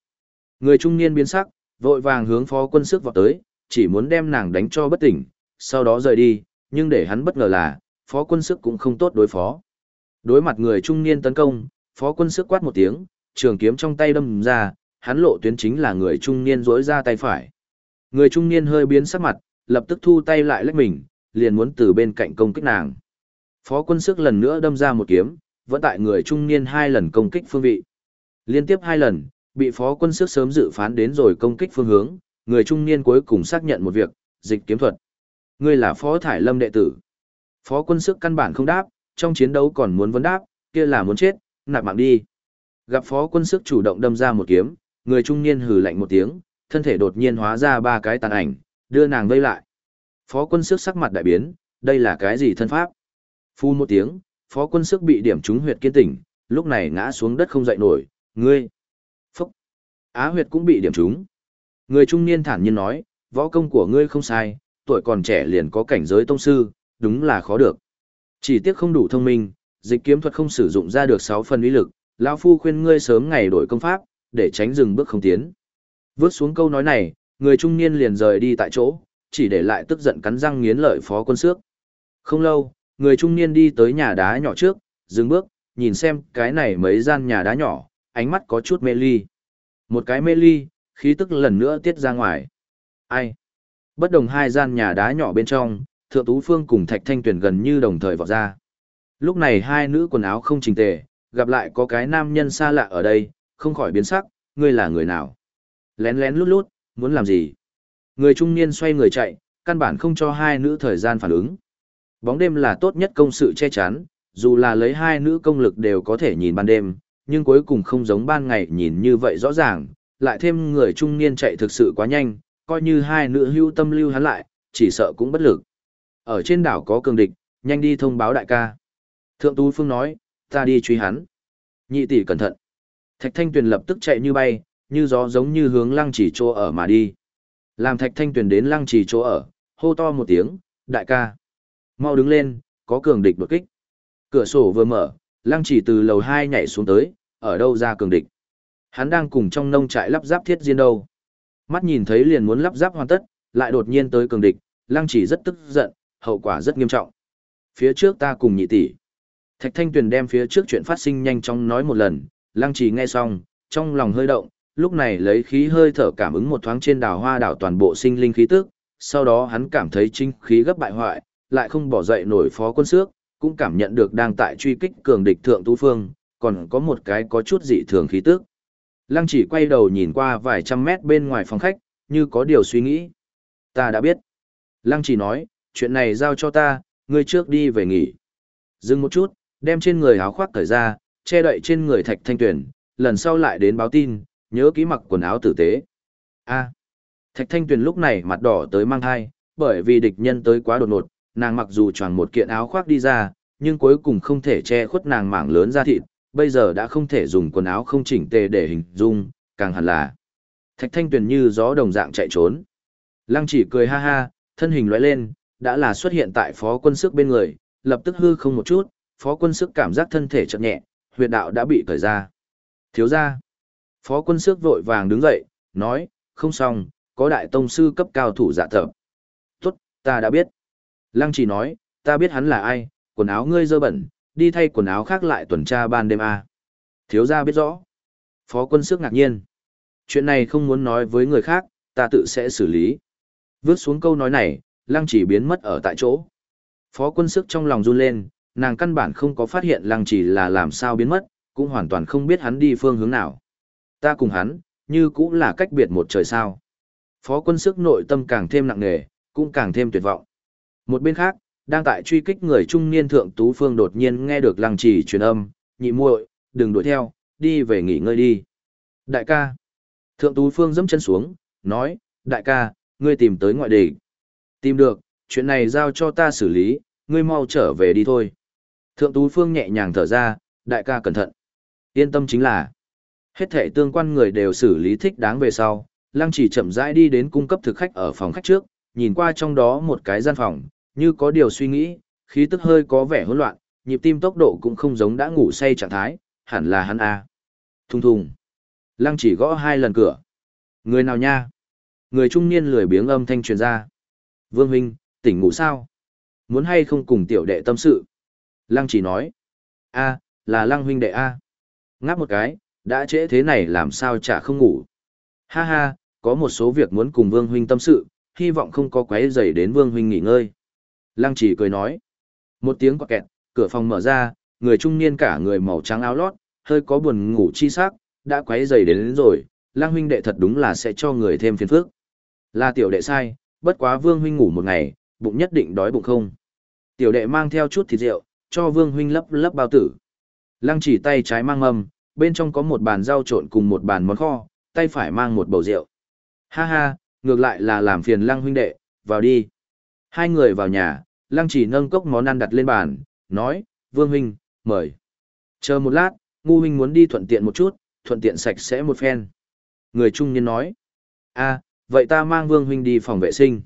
Người trung niên biến sắc, vội vàng hướng phó quân sức vào tới, chỉ muốn đem nàng đánh cho bất tỉnh, sau đó rời đi, nhưng để hắn bất ngờ là, phó quân sức cũng không tốt đối phó. Đối mặt người trung niên tấn công, phó quân sức quát một tiếng, trường kiếm trong tay đâm ra, hắn lộ tuyến chính là người trung niên rỗi ra tay phải. Người trung niên hơi biến sắc mặt, lập tức thu tay lại lách mình, liền muốn từ bên cạnh công kích nàng. Phó quân sức lần nữa đâm ra một kiếm, vẫn tại người trung niên hai lần công kích phương vị. Liên tiếp hai lần, bị phó quân sức sớm dự phán đến rồi công kích phương hướng, người trung niên cuối cùng xác nhận một việc, dịch kiếm thuật. Ngươi là phó thải lâm đệ tử. Phó quân sức căn bản không đáp, trong chiến đấu còn muốn vấn đáp, kia là muốn chết, nạp mạng đi. Gặp phó quân sức chủ động đâm ra một kiếm, người trung niên hừ lạnh một tiếng, thân thể đột nhiên hóa ra ba cái tàn ảnh, đưa nàng vây lại. Phó quân sức sắc mặt đại biến, đây là cái gì thân pháp? Phun một tiếng, phó quân sức bị điểm trúng huyệt kiên tỉnh, lúc này ngã xuống đất không dậy nổi, ngươi. Phúc. Á huyệt cũng bị điểm trúng. Người trung niên thản nhiên nói, võ công của ngươi không sai, tuổi còn trẻ liền có cảnh giới tông sư, đúng là khó được. Chỉ tiếc không đủ thông minh, dịch kiếm thuật không sử dụng ra được 6 phần uy lực, lão phu khuyên ngươi sớm ngày đổi công pháp, để tránh dừng bước không tiến. Vớt xuống câu nói này, người trung niên liền rời đi tại chỗ, chỉ để lại tức giận cắn răng nghiến lợi phó quân sước. Không lâu, người trung niên đi tới nhà đá nhỏ trước, dừng bước, nhìn xem cái này mấy gian nhà đá nhỏ, ánh mắt có chút mê ly. Một cái mê ly, khí tức lần nữa tiết ra ngoài. Ai? Bất đồng hai gian nhà đá nhỏ bên trong, Thượng Tú Phương cùng Thạch Thanh Tuyền gần như đồng thời vọt ra. Lúc này hai nữ quần áo không chỉnh tề, gặp lại có cái nam nhân xa lạ ở đây, không khỏi biến sắc, ngươi là người nào? Lén lén lút lút, muốn làm gì? Người trung niên xoay người chạy, căn bản không cho hai nữ thời gian phản ứng. Bóng đêm là tốt nhất công sự che chắn, dù là lấy hai nữ công lực đều có thể nhìn ban đêm, nhưng cuối cùng không giống ban ngày nhìn như vậy rõ ràng, lại thêm người trung niên chạy thực sự quá nhanh, coi như hai nữ hưu tâm lưu hắn lại, chỉ sợ cũng bất lực. Ở trên đảo có cường địch, nhanh đi thông báo đại ca. Thượng Tú Phương nói, ta đi truy hắn. Nhị tỷ cẩn thận. Thạch Thanh Tuyền lập tức chạy như bay, như gió giống như hướng lăng chỉ chỗ ở mà đi. Làm Thạch Thanh Tuyền đến lăng chỉ chỗ ở, hô to một tiếng, đại ca. Mau đứng lên, có cường địch đột kích. Cửa sổ vừa mở, lăng chỉ từ lầu 2 nhảy xuống tới, ở đâu ra cường địch. Hắn đang cùng trong nông trại lắp ráp thiết diên đâu. Mắt nhìn thấy liền muốn lắp ráp hoàn tất, lại đột nhiên tới cường địch, lăng chỉ rất tức giận, hậu quả rất nghiêm trọng. Phía trước ta cùng nhị tỷ. Thạch Thanh Tuyền đem phía trước chuyện phát sinh nhanh chóng nói một lần, lăng chỉ nghe xong, trong lòng hơi động, lúc này lấy khí hơi thở cảm ứng một thoáng trên đảo hoa đảo toàn bộ sinh linh khí tức, sau đó hắn cảm thấy chính khí gấp bại hoại, lại không bỏ dậy nổi phó quân sước cũng cảm nhận được đang tại truy kích cường địch thượng tú phương, còn có một cái có chút dị thường khí tức. Lăng chỉ quay đầu nhìn qua vài trăm mét bên ngoài phòng khách, như có điều suy nghĩ. Ta đã biết. Lăng chỉ nói, chuyện này giao cho ta, ngươi trước đi về nghỉ. Dừng một chút, đem trên người áo khoác cởi ra, che đậy trên người thạch thanh tuyển, lần sau lại đến báo tin, nhớ kỹ mặc quần áo tử tế. A. thạch thanh Tuyền lúc này mặt đỏ tới mang thai, bởi vì địch nhân tới quá đột ngột, nàng mặc dù choàng một kiện áo khoác đi ra, nhưng cuối cùng không thể che khuất nàng mảng lớn da thịt, bây giờ đã không thể dùng quần áo không chỉnh tề để hình dung, càng hẳn là. Thạch thanh tuyền như gió đồng dạng chạy trốn. Lăng chỉ cười ha ha, thân hình lóe lên, đã là xuất hiện tại phó quân sức bên người, lập tức hư không một chút, phó quân sức cảm giác thân thể chậm nhẹ, huyệt đạo đã bị cởi ra. Thiếu ra. Phó quân sước vội vàng đứng dậy, nói, không xong, có đại tông sư cấp cao thủ dạ thợ. Tốt, ta đã biết. Lăng chỉ nói, ta biết hắn là ai, quần áo ngươi dơ bẩn, đi thay quần áo khác lại tuần tra ban đêm A. Thiếu gia biết rõ. Phó quân sước ngạc nhiên. Chuyện này không muốn nói với người khác, ta tự sẽ xử lý. Vước xuống câu nói này, lăng chỉ biến mất ở tại chỗ. Phó quân sức trong lòng run lên, nàng căn bản không có phát hiện lăng chỉ là làm sao biến mất, cũng hoàn toàn không biết hắn đi phương hướng nào. Ta cùng hắn, như cũng là cách biệt một trời sao. Phó quân sức nội tâm càng thêm nặng nề, cũng càng thêm tuyệt vọng. Một bên khác, đang tại truy kích người trung niên thượng tú phương đột nhiên nghe được lăng trì truyền âm, nhị muội, đừng đuổi theo, đi về nghỉ ngơi đi. Đại ca. Thượng tú phương dẫm chân xuống, nói, đại ca, ngươi tìm tới ngoại địch. Tìm được, chuyện này giao cho ta xử lý, ngươi mau trở về đi thôi. Thượng Tú Phương nhẹ nhàng thở ra, đại ca cẩn thận. Yên tâm chính là, hết thể tương quan người đều xử lý thích đáng về sau, Lăng chỉ chậm rãi đi đến cung cấp thực khách ở phòng khách trước, nhìn qua trong đó một cái gian phòng, như có điều suy nghĩ, khí tức hơi có vẻ hỗn loạn, nhịp tim tốc độ cũng không giống đã ngủ say trạng thái, hẳn là hắn a. Thùng thùng. Lăng chỉ gõ hai lần cửa. Người nào nha? Người trung niên lười biếng âm thanh truyền ra. Vương huynh, tỉnh ngủ sao? Muốn hay không cùng tiểu đệ tâm sự? Lăng chỉ nói. a là lăng huynh đệ a. Ngáp một cái, đã trễ thế này làm sao chả không ngủ. Ha ha, có một số việc muốn cùng vương huynh tâm sự, hy vọng không có quấy rầy đến vương huynh nghỉ ngơi. Lăng chỉ cười nói. Một tiếng quạt kẹt, cửa phòng mở ra, người trung niên cả người màu trắng áo lót, hơi có buồn ngủ chi sắc, đã quấy rầy đến, đến rồi, lang huynh đệ thật đúng là sẽ cho người thêm phiền phức. Là tiểu đệ sai, bất quá vương huynh ngủ một ngày, bụng nhất định đói bụng không. Tiểu đệ mang theo chút thịt rượu, cho vương huynh lấp lấp bao tử. Lăng chỉ tay trái mang mầm, bên trong có một bàn rau trộn cùng một bàn món kho, tay phải mang một bầu rượu. Ha ha, ngược lại là làm phiền lăng huynh đệ, vào đi. Hai người vào nhà, lăng chỉ nâng cốc món ăn đặt lên bàn, nói, vương huynh, mời. Chờ một lát, ngu huynh muốn đi thuận tiện một chút, thuận tiện sạch sẽ một phen. Người trung niên nói, a, vậy ta mang vương huynh đi phòng vệ sinh.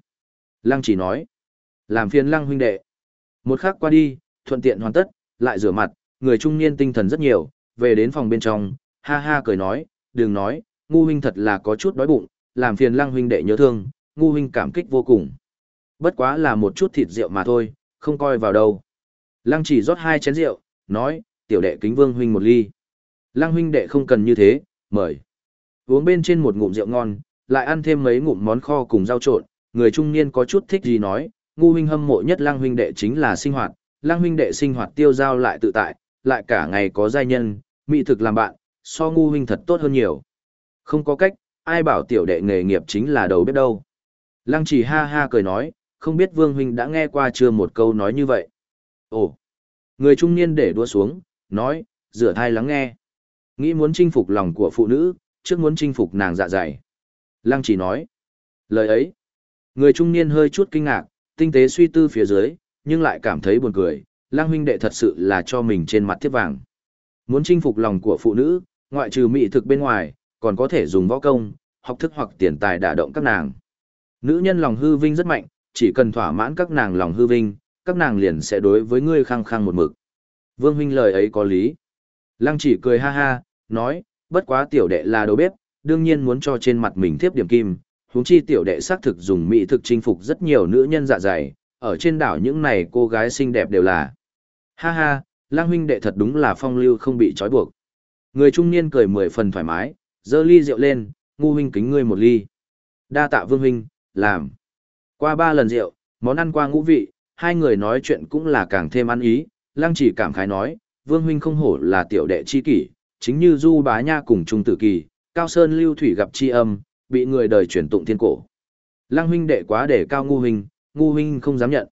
Lăng chỉ nói, làm phiền lăng huynh đệ. Một khắc qua đi, thuận tiện hoàn tất, lại rửa mặt, người trung niên tinh thần rất nhiều, về đến phòng bên trong, ha ha cười nói, đừng nói, ngu huynh thật là có chút đói bụng, làm phiền lăng huynh đệ nhớ thương, ngu huynh cảm kích vô cùng. Bất quá là một chút thịt rượu mà thôi, không coi vào đâu. Lăng chỉ rót hai chén rượu, nói, tiểu đệ kính vương huynh một ly. Lăng huynh đệ không cần như thế, mời. Uống bên trên một ngụm rượu ngon, lại ăn thêm mấy ngụm món kho cùng rau trộn, người trung niên có chút thích gì nói, ngu huynh hâm mộ nhất lăng huynh đệ chính là sinh hoạt, lăng huynh đệ sinh hoạt tiêu giao lại tự tại, lại cả ngày có giai nhân, mỹ thực làm bạn, so ngu huynh thật tốt hơn nhiều. Không có cách, ai bảo tiểu đệ nghề nghiệp chính là đầu bếp đâu. Lăng chỉ ha ha cười nói, không biết vương huynh đã nghe qua chưa một câu nói như vậy. Ồ, người trung niên để đua xuống, nói, rửa thai lắng nghe. Nghĩ muốn chinh phục lòng của phụ nữ, trước muốn chinh phục nàng dạ dày. Lăng chỉ nói, lời ấy, người trung niên hơi chút kinh ngạc, tinh tế suy tư phía dưới, nhưng lại cảm thấy buồn cười, Lang huynh đệ thật sự là cho mình trên mặt thiếp vàng. Muốn chinh phục lòng của phụ nữ, ngoại trừ mỹ thực bên ngoài, còn có thể dùng võ công, học thức hoặc tiền tài đả động các nàng. Nữ nhân lòng hư vinh rất mạnh, chỉ cần thỏa mãn các nàng lòng hư vinh, các nàng liền sẽ đối với ngươi khăng khăng một mực. Vương huynh lời ấy có lý. Lăng chỉ cười ha ha, nói, bất quá tiểu đệ là đầu bếp, đương nhiên muốn cho trên mặt mình thiếp điểm kim, huống chi tiểu đệ xác thực dùng mỹ thực chinh phục rất nhiều nữ nhân dạ dày, ở trên đảo những này cô gái xinh đẹp đều là. Ha ha, lang huynh đệ thật đúng là phong lưu không bị trói buộc. Người trung niên cười mười phần thoải mái, dơ ly rượu lên, ngu huynh kính ngươi một ly. Đa tạ vương huynh, làm. Qua ba lần rượu, món ăn qua ngũ vị, hai người nói chuyện cũng là càng thêm ăn ý, Lang chỉ cảm khái nói, vương huynh không hổ là tiểu đệ chi kỷ, chính như du bá nha cùng trung tử kỳ, cao sơn lưu thủy gặp chi âm, bị người đời truyền tụng thiên cổ. Lăng huynh đệ quá để cao ngu huynh, ngu huynh không dám nhận.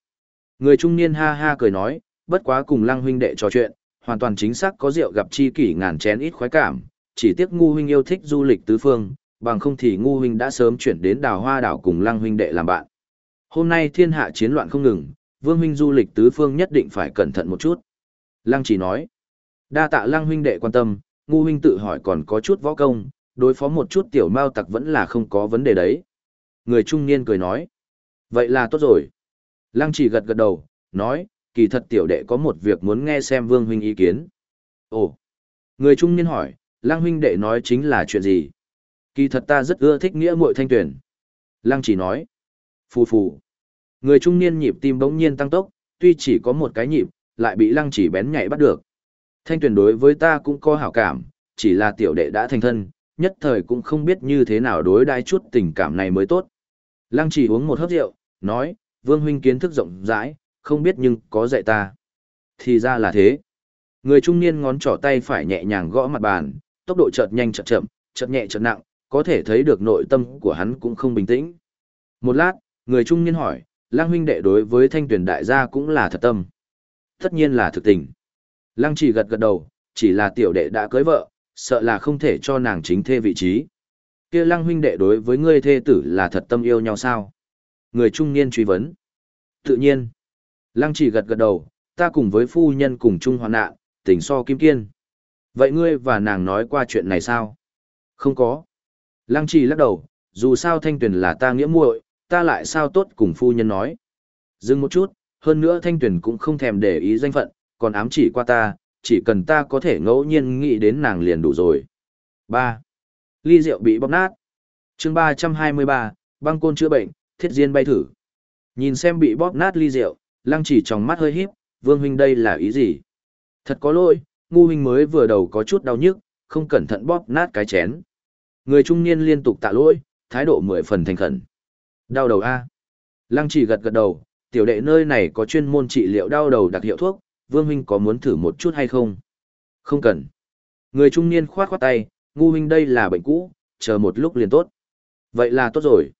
Người trung niên ha ha cười nói, bất quá cùng lăng huynh đệ trò chuyện, hoàn toàn chính xác có rượu gặp chi kỷ ngàn chén ít khoái cảm, chỉ tiếc ngu huynh yêu thích du lịch tứ phương, bằng không thì ngu huynh đã sớm chuyển đến đào hoa đảo cùng lăng huynh đệ làm bạn. Hôm nay thiên hạ chiến loạn không ngừng, vương huynh du lịch tứ phương nhất định phải cẩn thận một chút. Lăng chỉ nói, đa tạ lăng huynh đệ quan tâm, ngu huynh tự hỏi còn có chút võ công, đối phó một chút tiểu mao tặc vẫn là không có vấn đề đấy. Người trung niên cười nói, vậy là tốt rồi. Lăng chỉ gật gật đầu, nói, kỳ thật tiểu đệ có một việc muốn nghe xem vương huynh ý kiến. Ồ, người trung niên hỏi, lang huynh đệ nói chính là chuyện gì? Kỳ thật ta rất ưa thích nghĩa muội thanh tuyển. Lang chỉ nói, phù phù. Người trung niên nhịp tim bỗng nhiên tăng tốc, tuy chỉ có một cái nhịp, lại bị lăng chỉ bén nhạy bắt được. Thanh tuyển đối với ta cũng có hảo cảm, chỉ là tiểu đệ đã thành thân, nhất thời cũng không biết như thế nào đối đai chút tình cảm này mới tốt. Lăng chỉ uống một hớp rượu, nói, vương huynh kiến thức rộng rãi, không biết nhưng có dạy ta. Thì ra là thế. Người trung niên ngón trỏ tay phải nhẹ nhàng gõ mặt bàn, tốc độ chợt nhanh chợt chậm, chợt nhẹ chợt nặng, có thể thấy được nội tâm của hắn cũng không bình tĩnh. Một lát, người trung niên hỏi, Lăng huynh đệ đối với thanh tuyển đại gia cũng là thật tâm. Tất nhiên là thực tình. Lăng chỉ gật gật đầu, chỉ là tiểu đệ đã cưới vợ, sợ là không thể cho nàng chính thê vị trí. Kia lăng huynh đệ đối với ngươi thê tử là thật tâm yêu nhau sao? Người trung niên truy vấn. Tự nhiên. Lăng chỉ gật gật đầu, ta cùng với phu nhân cùng chung hoạn nạn, tình so kim kiên. Vậy ngươi và nàng nói qua chuyện này sao? Không có. Lăng Chỉ lắc đầu, dù sao thanh tuyển là ta nghĩa muội, ta lại sao tốt cùng phu nhân nói. Dừng một chút, hơn nữa thanh tuyển cũng không thèm để ý danh phận, còn ám chỉ qua ta, chỉ cần ta có thể ngẫu nhiên nghĩ đến nàng liền đủ rồi. 3. Ly rượu bị bóp nát. chương 323, băng côn chữa bệnh, thiết diên bay thử. Nhìn xem bị bóp nát ly rượu, lăng chỉ trong mắt hơi híp, vương huynh đây là ý gì? Thật có lỗi, ngu huynh mới vừa đầu có chút đau nhức, không cẩn thận bóp nát cái chén. Người trung niên liên tục tạ lỗi, thái độ mười phần thành khẩn. Đau đầu A. Lăng chỉ gật gật đầu, tiểu đệ nơi này có chuyên môn trị liệu đau đầu đặc hiệu thuốc, vương huynh có muốn thử một chút hay không? Không cần. Người trung niên khoát khoát tay, ngu huynh đây là bệnh cũ, chờ một lúc liền tốt. Vậy là tốt rồi.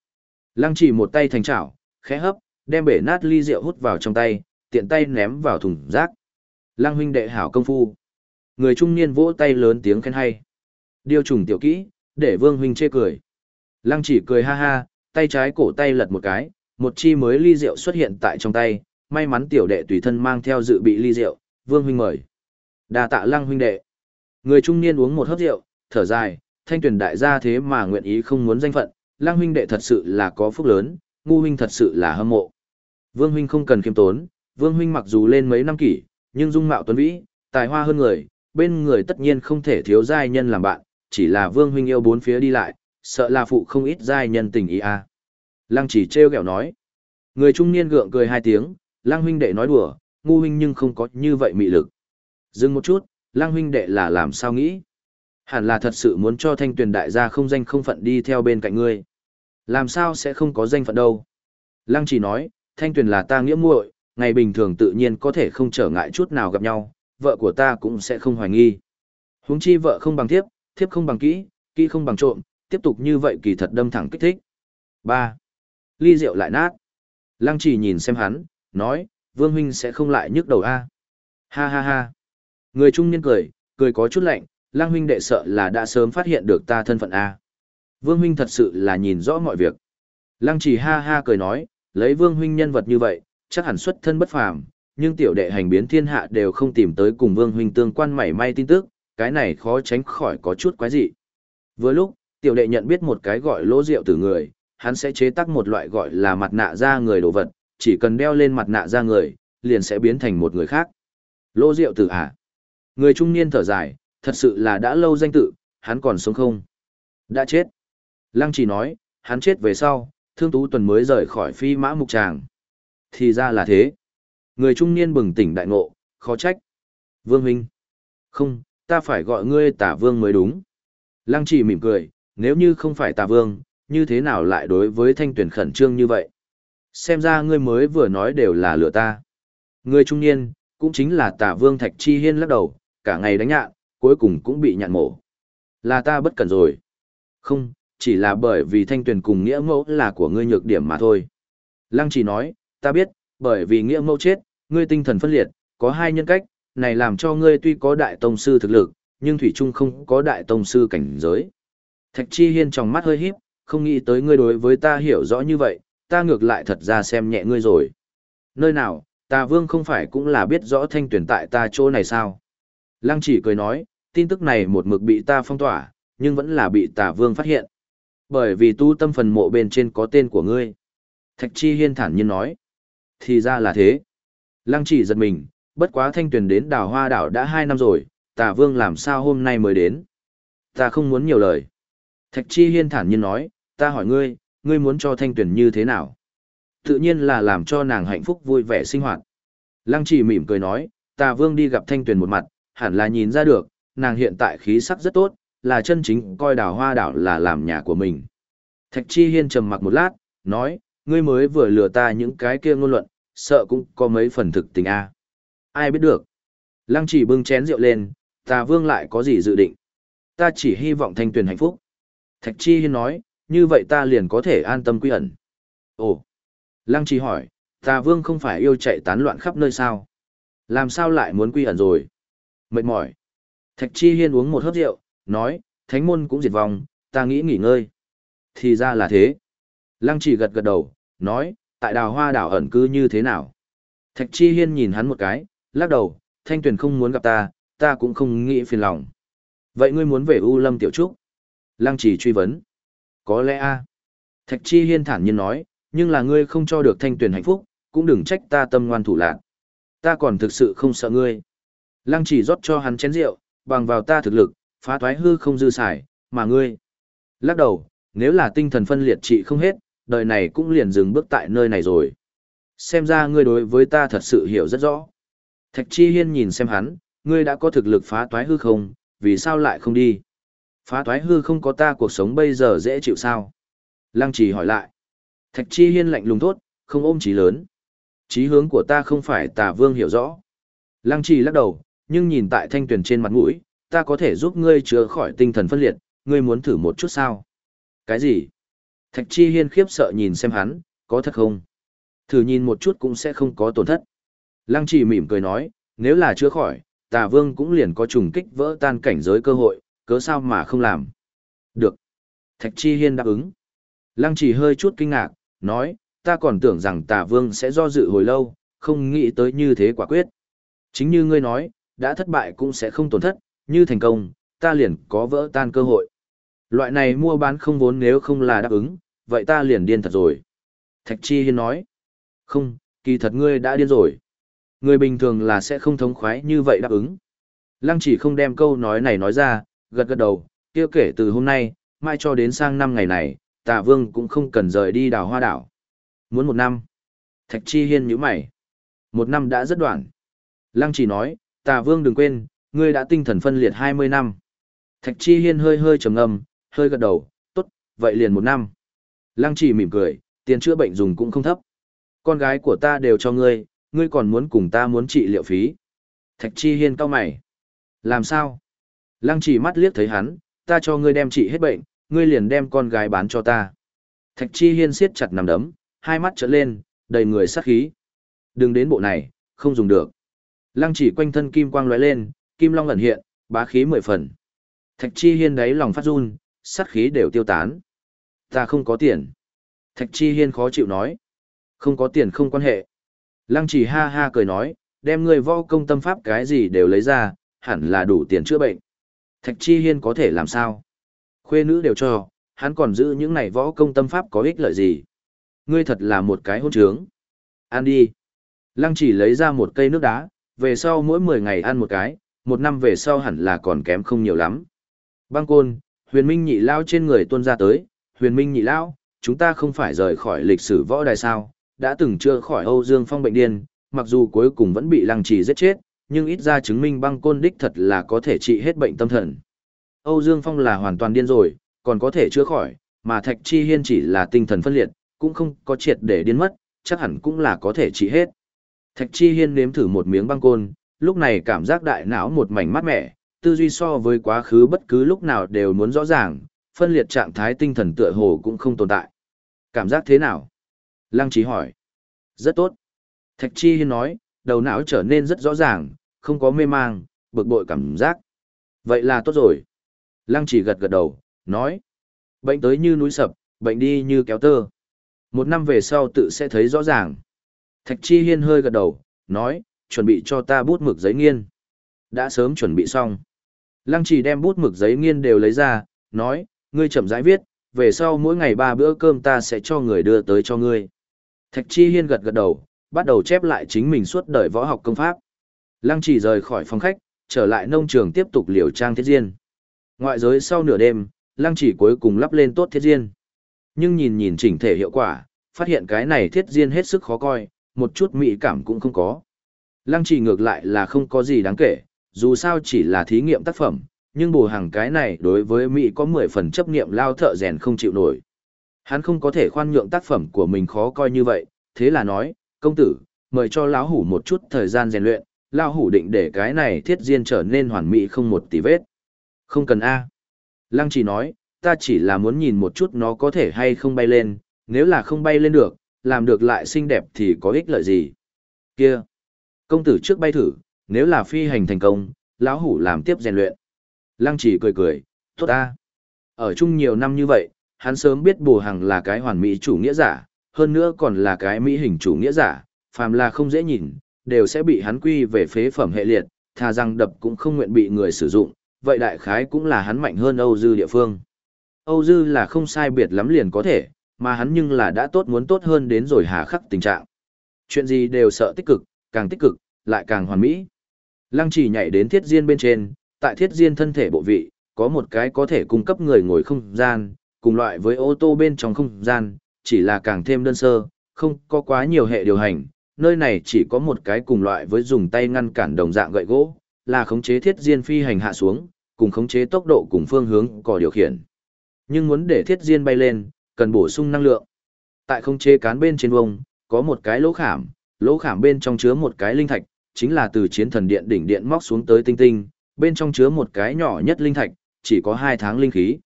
Lăng chỉ một tay thành chảo, khẽ hấp, đem bể nát ly rượu hút vào trong tay, tiện tay ném vào thùng rác. Lăng huynh đệ hảo công phu. Người trung niên vỗ tay lớn tiếng khen hay. Điều trùng tiểu kỹ, để vương huynh chê cười. Lăng chỉ cười ha ha, tay trái cổ tay lật một cái, một chi mới ly rượu xuất hiện tại trong tay, may mắn tiểu đệ tùy thân mang theo dự bị ly rượu, vương huynh mời. đa tạ lăng huynh đệ. Người trung niên uống một hớp rượu, thở dài, thanh tuyển đại gia thế mà nguyện ý không muốn danh phận, lăng huynh đệ thật sự là có phúc lớn, ngu huynh thật sự là hâm mộ. Vương huynh không cần khiêm tốn, vương huynh mặc dù lên mấy năm kỷ, nhưng dung mạo tuấn vĩ, tài hoa hơn người, bên người tất nhiên không thể thiếu giai nhân làm bạn, chỉ là vương huynh yêu bốn phía đi lại, sợ là phụ không ít giai nhân tình ý a. À. Lăng chỉ trêu ghẹo nói. Người trung niên gượng cười hai tiếng, lăng huynh đệ nói đùa, ngu huynh nhưng không có như vậy mị lực. Dừng một chút, lăng huynh đệ là làm sao nghĩ? Hẳn là thật sự muốn cho thanh tuyền đại gia không danh không phận đi theo bên cạnh ngươi. Làm sao sẽ không có danh phận đâu? Lăng chỉ nói, thanh tuyền là ta nghĩa muội, ngày bình thường tự nhiên có thể không trở ngại chút nào gặp nhau, vợ của ta cũng sẽ không hoài nghi. Huống chi vợ không bằng thiếp, thiếp không bằng kỹ, kỹ không bằng trộm, tiếp tục như vậy kỳ thật đâm thẳng kích thích. 3. Ly rượu lại nát. Lăng chỉ nhìn xem hắn, nói, vương huynh sẽ không lại nhức đầu a Ha ha ha. Người trung niên cười, cười có chút lạnh, lang huynh đệ sợ là đã sớm phát hiện được ta thân phận a Vương huynh thật sự là nhìn rõ mọi việc. Lăng chỉ ha ha cười nói, lấy vương huynh nhân vật như vậy, chắc hẳn xuất thân bất phàm, nhưng tiểu đệ hành biến thiên hạ đều không tìm tới cùng vương huynh tương quan mảy may tin tức, cái này khó tránh khỏi có chút quái dị. Vừa lúc, tiểu đệ nhận biết một cái gọi lỗ rượu từ người, hắn sẽ chế tác một loại gọi là mặt nạ da người đồ vật, chỉ cần đeo lên mặt nạ da người, liền sẽ biến thành một người khác. Lỗ rượu từ à? Người trung niên thở dài, thật sự là đã lâu danh tự, hắn còn sống không? Đã chết. Lăng chỉ nói, hắn chết về sau, thương tú tuần mới rời khỏi phi mã mục tràng. Thì ra là thế. Người trung niên bừng tỉnh đại ngộ, khó trách. Vương huynh. Không, ta phải gọi ngươi tả vương mới đúng. Lăng chỉ mỉm cười, nếu như không phải tả vương, như thế nào lại đối với thanh tuyển khẩn trương như vậy? Xem ra ngươi mới vừa nói đều là lừa ta. Người trung niên, cũng chính là tả vương thạch chi hiên lắc đầu, cả ngày đánh nhạn, cuối cùng cũng bị nhạn mổ. Là ta bất cẩn rồi. Không, chỉ là bởi vì thanh tuyển cùng nghĩa mẫu là của ngươi nhược điểm mà thôi. Lăng chỉ nói, ta biết, bởi vì nghĩa mẫu chết, ngươi tinh thần phân liệt, có hai nhân cách, này làm cho ngươi tuy có đại tông sư thực lực, nhưng thủy trung không có đại tông sư cảnh giới. Thạch Chi Hiên trong mắt hơi híp, không nghĩ tới ngươi đối với ta hiểu rõ như vậy, ta ngược lại thật ra xem nhẹ ngươi rồi. Nơi nào, ta vương không phải cũng là biết rõ thanh tuyển tại ta chỗ này sao? Lăng chỉ cười nói, tin tức này một mực bị ta phong tỏa, nhưng vẫn là bị tà vương phát hiện. Bởi vì tu tâm phần mộ bên trên có tên của ngươi. Thạch Chi Hiên thản nhiên nói. Thì ra là thế. Lăng chỉ giật mình, bất quá thanh tuyển đến đảo hoa đảo đã hai năm rồi, tà vương làm sao hôm nay mới đến. Ta không muốn nhiều lời. Thạch Chi Hiên thản nhiên nói, ta hỏi ngươi, ngươi muốn cho thanh tuyển như thế nào? Tự nhiên là làm cho nàng hạnh phúc vui vẻ sinh hoạt. Lăng chỉ mỉm cười nói, tà vương đi gặp thanh tuyển một mặt, hẳn là nhìn ra được, nàng hiện tại khí sắc rất tốt, là chân chính coi đào hoa đảo là làm nhà của mình. Thạch Chi Hiên trầm mặc một lát, nói, ngươi mới vừa lừa ta những cái kia ngôn luận, sợ cũng có mấy phần thực tình a. Ai biết được. Lăng chỉ bưng chén rượu lên, Ta vương lại có gì dự định. Ta chỉ hy vọng thanh tuyền hạnh phúc. Thạch Chi Hiên nói, như vậy ta liền có thể an tâm quy ẩn. Ồ. Lăng chỉ hỏi, Ta vương không phải yêu chạy tán loạn khắp nơi sao? Làm sao lại muốn quy ẩn rồi? Mệt mỏi. Thạch Chi Hiên uống một hớp rượu, nói, thánh môn cũng diệt vong, ta nghĩ nghỉ ngơi. Thì ra là thế. Lăng chỉ gật gật đầu, nói, tại đào hoa đảo ẩn cư như thế nào? Thạch Chi Hiên nhìn hắn một cái, lắc đầu, thanh tuyển không muốn gặp ta, ta cũng không nghĩ phiền lòng. Vậy ngươi muốn về U Lâm Tiểu Trúc? Lăng chỉ truy vấn. Có lẽ a Thạch Chi Hiên thản nhiên nói, nhưng là ngươi không cho được thanh tuyển hạnh phúc, cũng đừng trách ta tâm ngoan thủ lạc. Ta còn thực sự không sợ ngươi. Lăng chỉ rót cho hắn chén rượu, bằng vào ta thực lực, phá thoái hư không dư xài, mà ngươi. Lắc đầu, nếu là tinh thần phân liệt trị không hết, đời này cũng liền dừng bước tại nơi này rồi. Xem ra ngươi đối với ta thật sự hiểu rất rõ. Thạch Chi Hiên nhìn xem hắn, ngươi đã có thực lực phá toái hư không, vì sao lại không đi? Phá toái hư không có ta cuộc sống bây giờ dễ chịu sao? Lăng trì hỏi lại. Thạch Chi Hiên lạnh lùng thốt, không ôm chí lớn. Chí hướng của ta không phải tà vương hiểu rõ. Lăng trì lắc đầu, nhưng nhìn tại thanh tuyển trên mặt mũi, ta có thể giúp ngươi chữa khỏi tinh thần phân liệt, ngươi muốn thử một chút sao? Cái gì? Thạch Chi Hiên khiếp sợ nhìn xem hắn, có thật không? Thử nhìn một chút cũng sẽ không có tổn thất. Lăng Chỉ mỉm cười nói, nếu là chữa khỏi, tà vương cũng liền có trùng kích vỡ tan cảnh giới cơ hội, cớ sao mà không làm. Được. Thạch Chi Hiên đáp ứng. Lăng Chỉ hơi chút kinh ngạc, nói, ta còn tưởng rằng tà vương sẽ do dự hồi lâu, không nghĩ tới như thế quả quyết. Chính như ngươi nói, đã thất bại cũng sẽ không tổn thất, như thành công, ta liền có vỡ tan cơ hội. Loại này mua bán không vốn nếu không là đáp ứng, vậy ta liền điên thật rồi. Thạch Chi Hiên nói, không, kỳ thật ngươi đã điên rồi. Người bình thường là sẽ không thống khoái như vậy đáp ứng. Lăng chỉ không đem câu nói này nói ra, gật gật đầu, kia kể từ hôm nay, mai cho đến sang năm ngày này, tạ vương cũng không cần rời đi đảo hoa đảo. Muốn một năm. Thạch chi hiên nhíu mày. Một năm đã rất đoạn. Lăng chỉ nói, tạ vương đừng quên, ngươi đã tinh thần phân liệt 20 năm. Thạch chi hiên hơi hơi trầm ngâm, hơi gật đầu, tốt, vậy liền một năm. Lăng chỉ mỉm cười, tiền chữa bệnh dùng cũng không thấp. Con gái của ta đều cho ngươi, ngươi còn muốn cùng ta muốn trị liệu phí. Thạch chi hiên cao mày. Làm sao? Lăng chỉ mắt liếc thấy hắn, ta cho ngươi đem trị hết bệnh, ngươi liền đem con gái bán cho ta. Thạch chi hiên siết chặt nằm đấm, hai mắt trợn lên, đầy người sát khí. Đừng đến bộ này, không dùng được. Lăng chỉ quanh thân kim quang lóe lên, kim long ẩn hiện, bá khí mười phần. Thạch chi hiên đáy lòng phát run, sát khí đều tiêu tán. Ta không có tiền. Thạch chi hiên khó chịu nói. Không có tiền không quan hệ. Lăng chỉ ha ha cười nói, đem người võ công tâm pháp cái gì đều lấy ra, hẳn là đủ tiền chữa bệnh. Thạch chi hiên có thể làm sao? Khuê nữ đều cho, hắn còn giữ những này võ công tâm pháp có ích lợi gì? Ngươi thật là một cái hôn trướng. Ăn đi. Lăng chỉ lấy ra một cây nước đá, về sau mỗi 10 ngày ăn một cái, một năm về sau hẳn là còn kém không nhiều lắm. Băng côn, huyền minh nhị lao trên người tuôn ra tới, huyền minh nhị lao, chúng ta không phải rời khỏi lịch sử võ đài sao, đã từng chữa khỏi Âu Dương Phong bệnh điên, mặc dù cuối cùng vẫn bị lăng trì giết chết, nhưng ít ra chứng minh băng côn đích thật là có thể trị hết bệnh tâm thần. Âu Dương Phong là hoàn toàn điên rồi, còn có thể chữa khỏi, mà Thạch Chi Hiên chỉ là tinh thần phân liệt, cũng không có triệt để điên mất, chắc hẳn cũng là có thể trị hết. Thạch Chi Hiên nếm thử một miếng băng côn, lúc này cảm giác đại não một mảnh mát mẻ, tư duy so với quá khứ bất cứ lúc nào đều muốn rõ ràng, phân liệt trạng thái tinh thần tựa hồ cũng không tồn tại. Cảm giác thế nào? Lăng trí hỏi. Rất tốt. Thạch Chi Hiên nói, đầu não trở nên rất rõ ràng, không có mê mang, bực bội cảm giác. Vậy là tốt rồi. Lăng chỉ gật gật đầu, nói. Bệnh tới như núi sập, bệnh đi như kéo tơ. Một năm về sau tự sẽ thấy rõ ràng. Thạch Chi Hiên hơi gật đầu, nói, chuẩn bị cho ta bút mực giấy nghiên. Đã sớm chuẩn bị xong. Lăng chỉ đem bút mực giấy nghiên đều lấy ra, nói, ngươi chậm rãi viết, về sau mỗi ngày ba bữa cơm ta sẽ cho người đưa tới cho ngươi. Thạch Chi Hiên gật gật đầu, bắt đầu chép lại chính mình suốt đời võ học công pháp. Lăng chỉ rời khỏi phòng khách, trở lại nông trường tiếp tục liều trang thiết diên. Ngoại giới sau nửa đêm, lăng chỉ cuối cùng lắp lên tốt thiết diên. Nhưng nhìn nhìn chỉnh thể hiệu quả, phát hiện cái này thiết diên hết sức khó coi, một chút mỹ cảm cũng không có. Lăng chỉ ngược lại là không có gì đáng kể, dù sao chỉ là thí nghiệm tác phẩm, nhưng bù hàng cái này đối với Mỹ có 10 phần chấp nghiệm lao thợ rèn không chịu nổi. Hắn không có thể khoan nhượng tác phẩm của mình khó coi như vậy, thế là nói, công tử, mời cho lão hủ một chút thời gian rèn luyện, lão hủ định để cái này thiết diên trở nên hoàn mỹ không một tí vết. Không cần A. Lăng chỉ nói, ta chỉ là muốn nhìn một chút nó có thể hay không bay lên, nếu là không bay lên được, làm được lại xinh đẹp thì có ích lợi gì. Kia. Công tử trước bay thử, nếu là phi hành thành công, lão hủ làm tiếp rèn luyện. Lăng chỉ cười cười, tốt ta. Ở chung nhiều năm như vậy, hắn sớm biết bù hằng là cái hoàn mỹ chủ nghĩa giả, hơn nữa còn là cái mỹ hình chủ nghĩa giả, phàm là không dễ nhìn, đều sẽ bị hắn quy về phế phẩm hệ liệt, thà rằng đập cũng không nguyện bị người sử dụng, vậy đại khái cũng là hắn mạnh hơn Âu Dư địa phương. Âu Dư là không sai biệt lắm liền có thể, mà hắn nhưng là đã tốt muốn tốt hơn đến rồi hà khắc tình trạng. Chuyện gì đều sợ tích cực, càng tích cực, lại càng hoàn mỹ. Lăng chỉ nhảy đến thiết diên bên trên, tại thiết diên thân thể bộ vị, có một cái có thể cung cấp người ngồi không gian, cùng loại với ô tô bên trong không gian, chỉ là càng thêm đơn sơ, không có quá nhiều hệ điều hành, nơi này chỉ có một cái cùng loại với dùng tay ngăn cản đồng dạng gậy gỗ, là khống chế thiết diên phi hành hạ xuống, cùng khống chế tốc độ cùng phương hướng có điều khiển. Nhưng muốn để thiết diên bay lên, cần bổ sung năng lượng. Tại khống chế cán bên trên vùng có một cái lỗ khảm, lỗ khảm bên trong chứa một cái linh thạch, chính là từ chiến thần điện đỉnh điện móc xuống tới tinh tinh, bên trong chứa một cái nhỏ nhất linh thạch, chỉ có 2 tháng linh khí.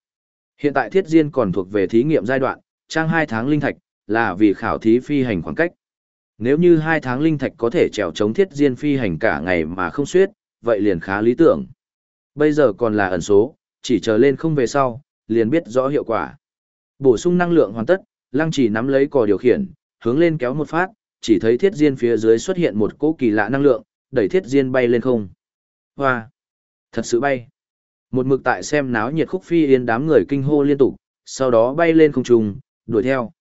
Hiện tại thiết diên còn thuộc về thí nghiệm giai đoạn, trang 2 tháng linh thạch, là vì khảo thí phi hành khoảng cách. Nếu như 2 tháng linh thạch có thể trèo chống thiết diên phi hành cả ngày mà không suyết, vậy liền khá lý tưởng. Bây giờ còn là ẩn số, chỉ chờ lên không về sau, liền biết rõ hiệu quả. Bổ sung năng lượng hoàn tất, lăng chỉ nắm lấy cò điều khiển, hướng lên kéo một phát, chỉ thấy thiết diên phía dưới xuất hiện một cỗ kỳ lạ năng lượng, đẩy thiết diên bay lên không. Hoa! Thật sự bay! Một mực tại xem náo nhiệt khúc phi yên đám người kinh hô liên tục, sau đó bay lên không trung, đuổi theo.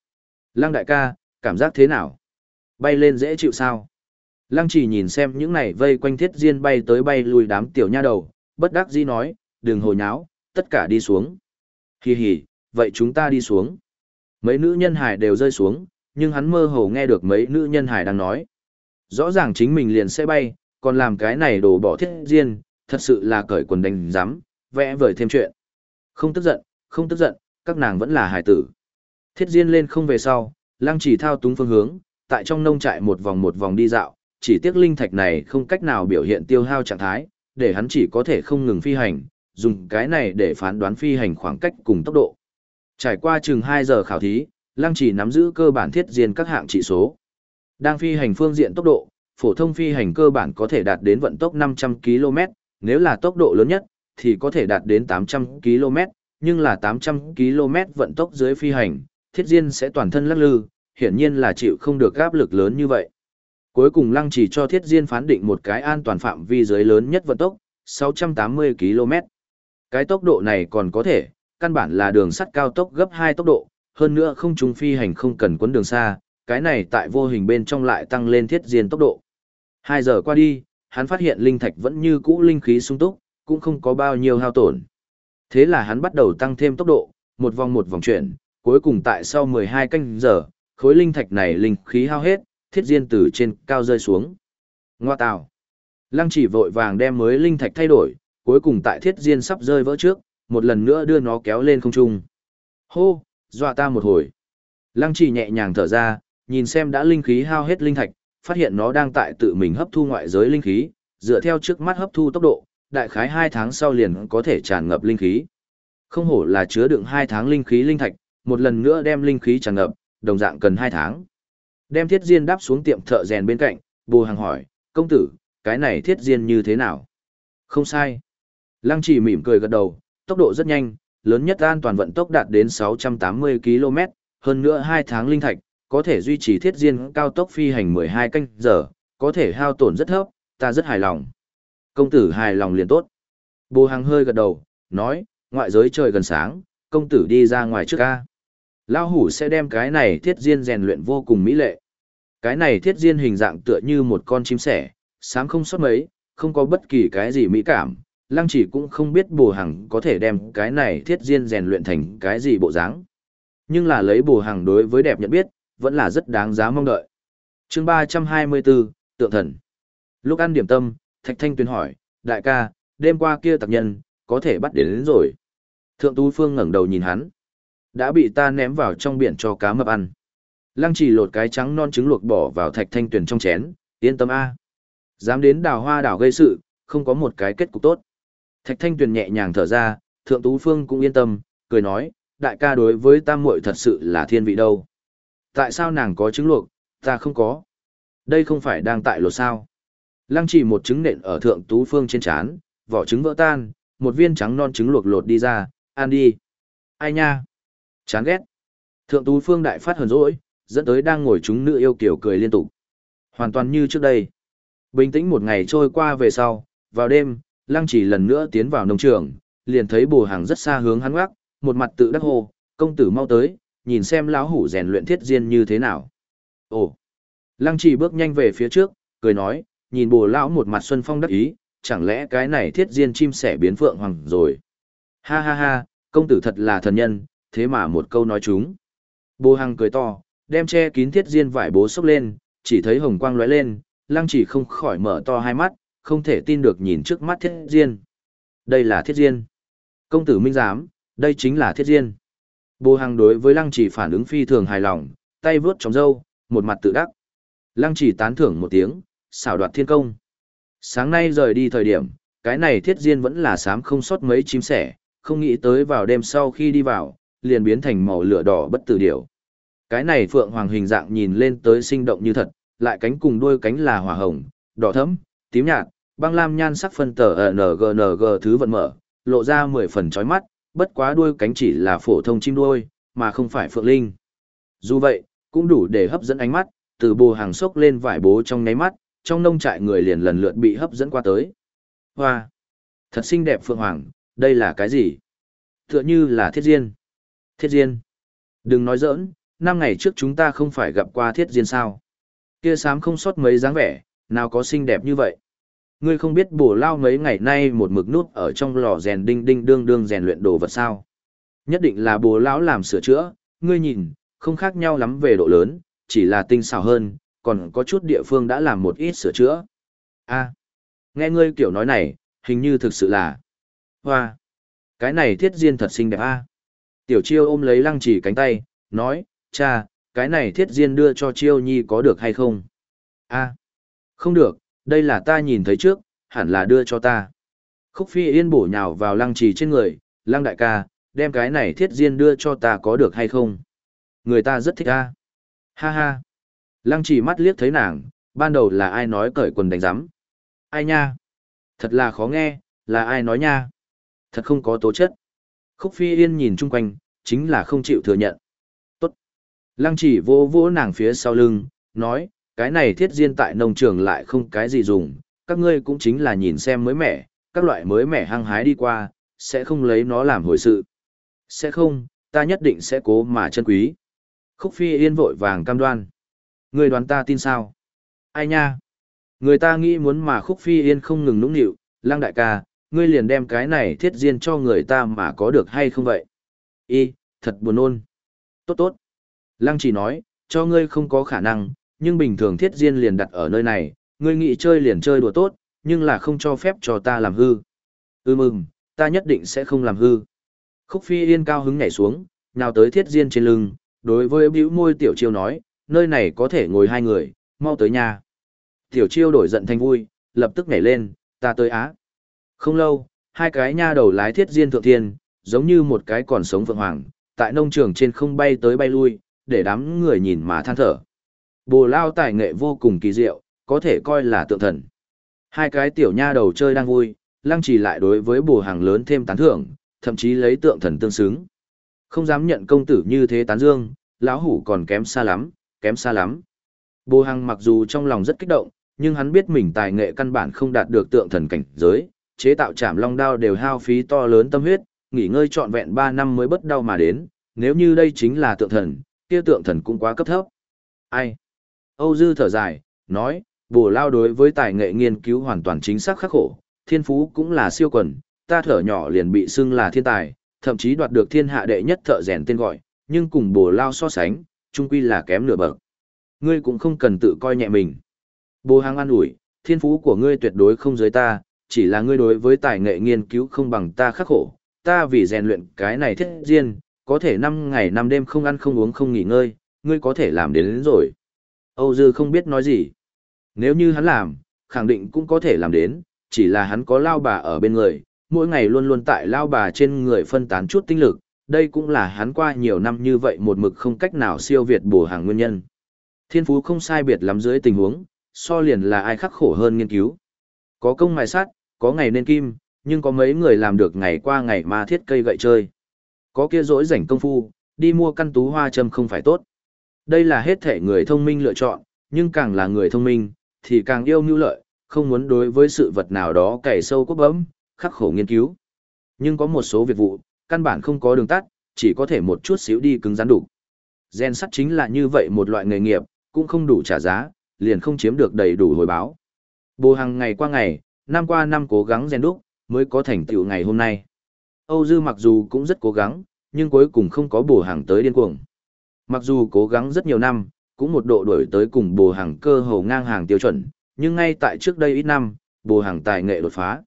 Lăng đại ca, cảm giác thế nào? Bay lên dễ chịu sao? Lăng chỉ nhìn xem những này vây quanh thiết diên bay tới bay lùi đám tiểu nha đầu, bất đắc dĩ nói, đừng hồi nháo, tất cả đi xuống. Hì hì, vậy chúng ta đi xuống. Mấy nữ nhân hải đều rơi xuống, nhưng hắn mơ hồ nghe được mấy nữ nhân hải đang nói. Rõ ràng chính mình liền sẽ bay, còn làm cái này đổ bỏ thiết diên, thật sự là cởi quần đánh giám, vẽ vời thêm chuyện. Không tức giận, không tức giận, các nàng vẫn là hải tử. Thiết diên lên không về sau, lăng chỉ thao túng phương hướng, tại trong nông trại một vòng một vòng đi dạo, chỉ tiếc linh thạch này không cách nào biểu hiện tiêu hao trạng thái, để hắn chỉ có thể không ngừng phi hành, dùng cái này để phán đoán phi hành khoảng cách cùng tốc độ. Trải qua chừng 2 giờ khảo thí, Lăng chỉ nắm giữ cơ bản thiết diên các hạng chỉ số. Đang phi hành phương diện tốc độ, phổ thông phi hành cơ bản có thể đạt đến vận tốc 500 km, nếu là tốc độ lớn nhất, thì có thể đạt đến 800 km, nhưng là 800 km vận tốc dưới phi hành, thiết diên sẽ toàn thân lắc lư, hiển nhiên là chịu không được áp lực lớn như vậy. Cuối cùng lăng chỉ cho thiết diên phán định một cái an toàn phạm vi dưới lớn nhất vận tốc, 680 km. Cái tốc độ này còn có thể, căn bản là đường sắt cao tốc gấp 2 tốc độ, hơn nữa không trung phi hành không cần quấn đường xa, cái này tại vô hình bên trong lại tăng lên thiết diên tốc độ. hai giờ qua đi, hắn phát hiện linh thạch vẫn như cũ linh khí sung túc, cũng không có bao nhiêu hao tổn. Thế là hắn bắt đầu tăng thêm tốc độ, một vòng một vòng chuyển, cuối cùng tại sau 12 canh giờ, khối linh thạch này linh khí hao hết, thiết diên từ trên cao rơi xuống. Ngoa tào. Lăng chỉ vội vàng đem mới linh thạch thay đổi, cuối cùng tại thiết diên sắp rơi vỡ trước, một lần nữa đưa nó kéo lên không trung. Hô, dọa ta một hồi. Lăng chỉ nhẹ nhàng thở ra, nhìn xem đã linh khí hao hết linh thạch, phát hiện nó đang tại tự mình hấp thu ngoại giới linh khí, dựa theo trước mắt hấp thu tốc độ, đại khái 2 tháng sau liền có thể tràn ngập linh khí. Không hổ là chứa đựng 2 tháng linh khí linh thạch, một lần nữa đem linh khí tràn ngập, đồng dạng cần 2 tháng. Đem thiết diên đáp xuống tiệm thợ rèn bên cạnh, bù hàng hỏi, công tử, cái này thiết diên như thế nào? Không sai. Lăng chỉ mỉm cười gật đầu, tốc độ rất nhanh, lớn nhất an toàn vận tốc đạt đến 680 km, hơn nữa 2 tháng linh thạch, có thể duy trì thiết diên cao tốc phi hành 12 canh giờ, có thể hao tổn rất thấp, ta rất hài lòng. Công tử hài lòng liền tốt. Bồ Hằng hơi gật đầu, nói, ngoại giới trời gần sáng, công tử đi ra ngoài trước ca. Lao hủ sẽ đem cái này thiết diên rèn luyện vô cùng mỹ lệ. Cái này thiết diên hình dạng tựa như một con chim sẻ, sáng không sót mấy, không có bất kỳ cái gì mỹ cảm. Lăng chỉ cũng không biết bồ hằng có thể đem cái này thiết diên rèn luyện thành cái gì bộ dáng. Nhưng là lấy bồ hằng đối với đẹp nhận biết, vẫn là rất đáng giá mong đợi. chương 324, Tượng Thần Lúc ăn điểm tâm, Thạch Thanh Tuyền hỏi, đại ca, đêm qua kia tặc nhân, có thể bắt đến, đến rồi. Thượng Tú Phương ngẩng đầu nhìn hắn. Đã bị ta ném vào trong biển cho cá mập ăn. Lăng chỉ lột cái trắng non trứng luộc bỏ vào Thạch Thanh Tuyền trong chén, yên tâm a. Dám đến đào hoa đảo gây sự, không có một cái kết cục tốt. Thạch Thanh Tuyền nhẹ nhàng thở ra, Thượng Tú Phương cũng yên tâm, cười nói, đại ca đối với tam muội thật sự là thiên vị đâu. Tại sao nàng có trứng luộc, ta không có? Đây không phải đang tại lột sao? Lăng chỉ một trứng nện ở thượng tú phương trên chán, vỏ trứng vỡ tan, một viên trắng non trứng luộc lột đi ra, ăn đi. Ai nha? Chán ghét. Thượng tú phương đại phát hờn rỗi, dẫn tới đang ngồi chúng nữ yêu kiểu cười liên tục. Hoàn toàn như trước đây. Bình tĩnh một ngày trôi qua về sau, vào đêm, Lăng Chỉ lần nữa tiến vào nông trường, liền thấy bồ hàng rất xa hướng hắn gác, một mặt tự đắc hồ, công tử mau tới, nhìn xem lão hủ rèn luyện thiết diên như thế nào. Ồ! Lăng Chỉ bước nhanh về phía trước, cười nói, nhìn bồ lão một mặt xuân phong đắc ý, chẳng lẽ cái này thiết diên chim sẻ biến phượng hoàng rồi. Ha ha ha, công tử thật là thần nhân, thế mà một câu nói chúng. Bồ Hằng cười to, đem che kín thiết diên vải bố sốc lên, chỉ thấy hồng quang lóe lên, lăng chỉ không khỏi mở to hai mắt, không thể tin được nhìn trước mắt thiết diên. Đây là thiết diên. Công tử minh giám, đây chính là thiết diên. Bồ Hằng đối với lăng chỉ phản ứng phi thường hài lòng, tay vướt trong râu, một mặt tự đắc. Lăng chỉ tán thưởng một tiếng, xảo đoạt thiên công. Sáng nay rời đi thời điểm, cái này thiết diên vẫn là sám không sót mấy chim sẻ, không nghĩ tới vào đêm sau khi đi vào, liền biến thành màu lửa đỏ bất tử điểu. Cái này phượng hoàng hình dạng nhìn lên tới sinh động như thật, lại cánh cùng đuôi cánh là hỏa hồng, đỏ thẫm, tím nhạt, băng lam nhan sắc phân tờ NGNG thứ vận mở, lộ ra 10 phần chói mắt, bất quá đuôi cánh chỉ là phổ thông chim đuôi, mà không phải phượng linh. Dù vậy, cũng đủ để hấp dẫn ánh mắt, từ bồ hàng sốc lên vải bố trong ngáy mắt, trong nông trại người liền lần lượt bị hấp dẫn qua tới. Hoa! Thật xinh đẹp phượng hoàng, đây là cái gì? Tựa như là thiết diên. Thiết diên. Đừng nói giỡn, năm ngày trước chúng ta không phải gặp qua thiết diên sao. Kia sám không sót mấy dáng vẻ, nào có xinh đẹp như vậy. Ngươi không biết bổ lao mấy ngày nay một mực nút ở trong lò rèn đinh đinh đương đương rèn luyện đồ vật sao. Nhất định là bổ lão làm sửa chữa, ngươi nhìn, không khác nhau lắm về độ lớn, chỉ là tinh xảo hơn, còn có chút địa phương đã làm một ít sửa chữa. a nghe ngươi kiểu nói này, hình như thực sự là hoa. Cái này thiết diên thật xinh đẹp a Tiểu chiêu ôm lấy lăng chỉ cánh tay, nói, cha, cái này thiết diên đưa cho chiêu nhi có được hay không? a không được, đây là ta nhìn thấy trước, hẳn là đưa cho ta. Khúc phi yên bổ nhào vào lăng trì trên người, lăng đại ca, đem cái này thiết diên đưa cho ta có được hay không? Người ta rất thích ta. Ha ha. Lăng trì mắt liếc thấy nàng, ban đầu là ai nói cởi quần đánh giám? Ai nha? Thật là khó nghe, là ai nói nha? Thật không có tố chất. Khúc Phi Yên nhìn chung quanh, chính là không chịu thừa nhận. Tốt. Lăng chỉ vô vỗ nàng phía sau lưng, nói, cái này thiết diên tại nông trường lại không cái gì dùng, các ngươi cũng chính là nhìn xem mới mẻ, các loại mới mẻ hăng hái đi qua, sẽ không lấy nó làm hồi sự. Sẽ không, ta nhất định sẽ cố mà chân quý. Khúc Phi Yên vội vàng cam đoan. Người đoán ta tin sao? Ai nha? Người ta nghĩ muốn mà Khúc Phi Yên không ngừng nũng nịu, Lang đại ca, ngươi liền đem cái này thiết diên cho người ta mà có được hay không vậy? Y, thật buồn nôn. Tốt tốt. Lăng chỉ nói, cho ngươi không có khả năng, nhưng bình thường thiết diên liền đặt ở nơi này, ngươi nghĩ chơi liền chơi đùa tốt, nhưng là không cho phép cho ta làm hư. Ừ Ưm ừm, ta nhất định sẽ không làm hư. Khúc phi yên cao hứng nhảy xuống, nào tới thiết diên trên lưng, đối với bĩu môi tiểu chiêu nói, nơi này có thể ngồi hai người, mau tới nhà. Tiểu chiêu đổi giận thành vui, lập tức nhảy lên, ta tới á. Không lâu, hai cái nha đầu lái thiết diên thượng thiên, giống như một cái còn sống vượng hoàng, tại nông trường trên không bay tới bay lui, để đám người nhìn mà than thở. Bồ lao tài nghệ vô cùng kỳ diệu, có thể coi là tượng thần. Hai cái tiểu nha đầu chơi đang vui, lăng trì lại đối với bồ hàng lớn thêm tán thưởng, thậm chí lấy tượng thần tương xứng. Không dám nhận công tử như thế tán dương, lão hủ còn kém xa lắm, kém xa lắm. Bồ Hằng mặc dù trong lòng rất kích động, nhưng hắn biết mình tài nghệ căn bản không đạt được tượng thần cảnh giới, chế tạo chạm long đao đều hao phí to lớn tâm huyết, nghỉ ngơi trọn vẹn 3 năm mới bất đau mà đến, nếu như đây chính là tượng thần, kia tượng thần cũng quá cấp thấp. Ai? Âu Dư thở dài, nói, bổ lao đối với tài nghệ nghiên cứu hoàn toàn chính xác khắc khổ, thiên phú cũng là siêu quần, ta thở nhỏ liền bị xưng là thiên tài, thậm chí đoạt được thiên hạ đệ nhất thợ rèn tên gọi, nhưng cùng bổ lao so sánh, chung quy là kém nửa bậc. Ngươi cũng không cần tự coi nhẹ mình. Bồ hàng an ủi, thiên phú của ngươi tuyệt đối không dưới ta, chỉ là ngươi đối với tài nghệ nghiên cứu không bằng ta khắc khổ, ta vì rèn luyện cái này thiết riêng, có thể năm ngày năm đêm không ăn không uống không nghỉ ngơi, ngươi có thể làm đến, đến rồi. Âu Dư không biết nói gì. Nếu như hắn làm, khẳng định cũng có thể làm đến, chỉ là hắn có lao bà ở bên người, mỗi ngày luôn luôn tại lao bà trên người phân tán chút tinh lực, đây cũng là hắn qua nhiều năm như vậy một mực không cách nào siêu việt bổ hàng nguyên nhân. Thiên phú không sai biệt lắm dưới tình huống, so liền là ai khắc khổ hơn nghiên cứu. Có công mài sắt, có ngày nên kim, nhưng có mấy người làm được ngày qua ngày mà thiết cây gậy chơi. Có kia dỗi rảnh công phu, đi mua căn tú hoa châm không phải tốt. Đây là hết thể người thông minh lựa chọn, nhưng càng là người thông minh, thì càng yêu mưu lợi, không muốn đối với sự vật nào đó cày sâu cốt bấm, khắc khổ nghiên cứu. Nhưng có một số việc vụ, căn bản không có đường tắt, chỉ có thể một chút xíu đi cứng rắn đủ. Gen sắt chính là như vậy một loại nghề nghiệp, cũng không đủ trả giá, liền không chiếm được đầy đủ hồi báo. Bồ Hằng ngày qua ngày, năm qua năm cố gắng rèn đúc, mới có thành tựu ngày hôm nay. Âu Dư mặc dù cũng rất cố gắng, nhưng cuối cùng không có Bồ Hằng tới điên cuồng. Mặc dù cố gắng rất nhiều năm, cũng một độ đổi tới cùng Bồ hàng cơ hồ ngang hàng tiêu chuẩn, nhưng ngay tại trước đây ít năm, Bồ hàng tài nghệ đột phá.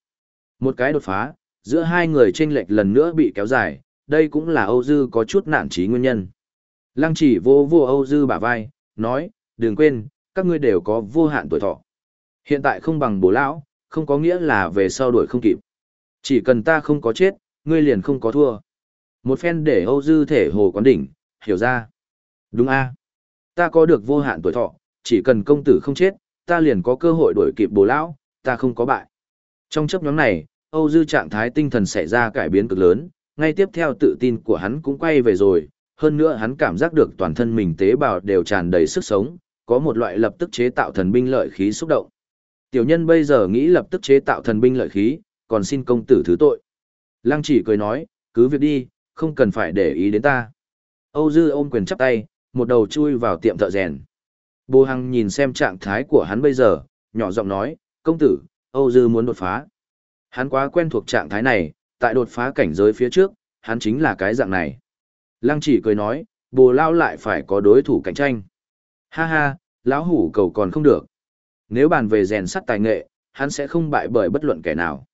Một cái đột phá, giữa hai người chênh lệch lần nữa bị kéo dài, đây cũng là Âu Dư có chút nản trí nguyên nhân. Lăng chỉ vô vô Âu Dư bả vai, nói, đừng quên, các ngươi đều có vô hạn tuổi thọ. Hiện tại không bằng bố lão, không có nghĩa là về sau đuổi không kịp. Chỉ cần ta không có chết, ngươi liền không có thua. Một phen để Âu Dư thể hồ quán đỉnh, hiểu ra. Đúng a Ta có được vô hạn tuổi thọ, chỉ cần công tử không chết, ta liền có cơ hội đuổi kịp bố lão, ta không có bại. Trong chấp nhóm này, Âu Dư trạng thái tinh thần xảy ra cải biến cực lớn, ngay tiếp theo tự tin của hắn cũng quay về rồi, hơn nữa hắn cảm giác được toàn thân mình tế bào đều tràn đầy sức sống, có một loại lập tức chế tạo thần binh lợi khí xúc động. Tiểu nhân bây giờ nghĩ lập tức chế tạo thần binh lợi khí, còn xin công tử thứ tội. Lăng chỉ cười nói, cứ việc đi, không cần phải để ý đến ta. Âu Dư ôm quyền chắp tay, một đầu chui vào tiệm thợ rèn. Bồ Hằng nhìn xem trạng thái của hắn bây giờ, nhỏ giọng nói, công tử, Âu Dư muốn đột phá. Hắn quá quen thuộc trạng thái này, tại đột phá cảnh giới phía trước, hắn chính là cái dạng này. Lăng chỉ cười nói, bồ lao lại phải có đối thủ cạnh tranh. Ha ha, lão hủ cầu còn không được. Nếu bàn về rèn sắt tài nghệ, hắn sẽ không bại bởi bất luận kẻ nào.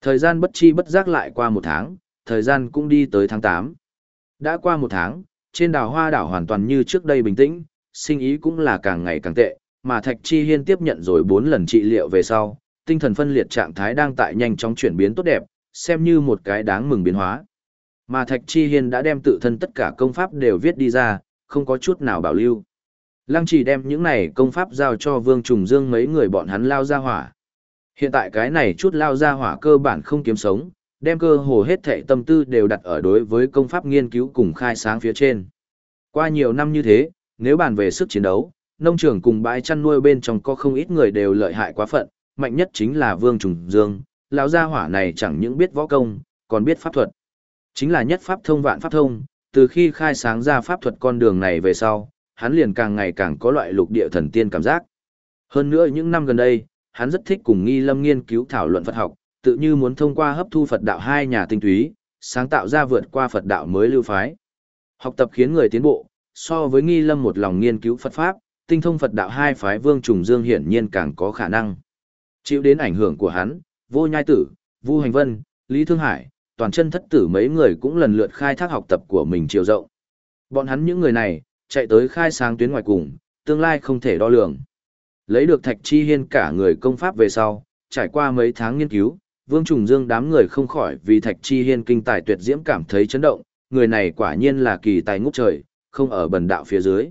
Thời gian bất chi bất giác lại qua một tháng, thời gian cũng đi tới tháng 8. Đã qua một tháng, trên đảo hoa đảo hoàn toàn như trước đây bình tĩnh, sinh ý cũng là càng ngày càng tệ, mà Thạch Chi Hiên tiếp nhận rồi 4 lần trị liệu về sau, tinh thần phân liệt trạng thái đang tại nhanh chóng chuyển biến tốt đẹp, xem như một cái đáng mừng biến hóa. Mà Thạch Chi Hiên đã đem tự thân tất cả công pháp đều viết đi ra, không có chút nào bảo lưu. Lăng chỉ đem những này công pháp giao cho Vương Trùng Dương mấy người bọn hắn lao ra hỏa. Hiện tại cái này chút lao ra hỏa cơ bản không kiếm sống, đem cơ hồ hết thệ tâm tư đều đặt ở đối với công pháp nghiên cứu cùng khai sáng phía trên. Qua nhiều năm như thế, nếu bàn về sức chiến đấu, nông trường cùng bãi chăn nuôi bên trong có không ít người đều lợi hại quá phận, mạnh nhất chính là Vương Trùng Dương, lão gia hỏa này chẳng những biết võ công, còn biết pháp thuật. Chính là nhất pháp thông vạn pháp thông, từ khi khai sáng ra pháp thuật con đường này về sau, hắn liền càng ngày càng có loại lục địa thần tiên cảm giác. Hơn nữa những năm gần đây, hắn rất thích cùng nghi lâm nghiên cứu thảo luận Phật học, tự như muốn thông qua hấp thu Phật đạo hai nhà tinh túy, sáng tạo ra vượt qua Phật đạo mới lưu phái. Học tập khiến người tiến bộ, so với nghi lâm một lòng nghiên cứu Phật Pháp, tinh thông Phật đạo hai phái vương trùng dương hiển nhiên càng có khả năng. Chịu đến ảnh hưởng của hắn, vô nhai tử, vu hành vân, lý thương hải, toàn chân thất tử mấy người cũng lần lượt khai thác học tập của mình chiều rộng. Bọn hắn những người này, chạy tới khai sáng tuyến ngoài cùng, tương lai không thể đo lường. Lấy được Thạch Chi Hiên cả người công pháp về sau, trải qua mấy tháng nghiên cứu, Vương Trùng Dương đám người không khỏi vì Thạch Chi Hiên kinh tài tuyệt diễm cảm thấy chấn động, người này quả nhiên là kỳ tài ngút trời, không ở bần đạo phía dưới.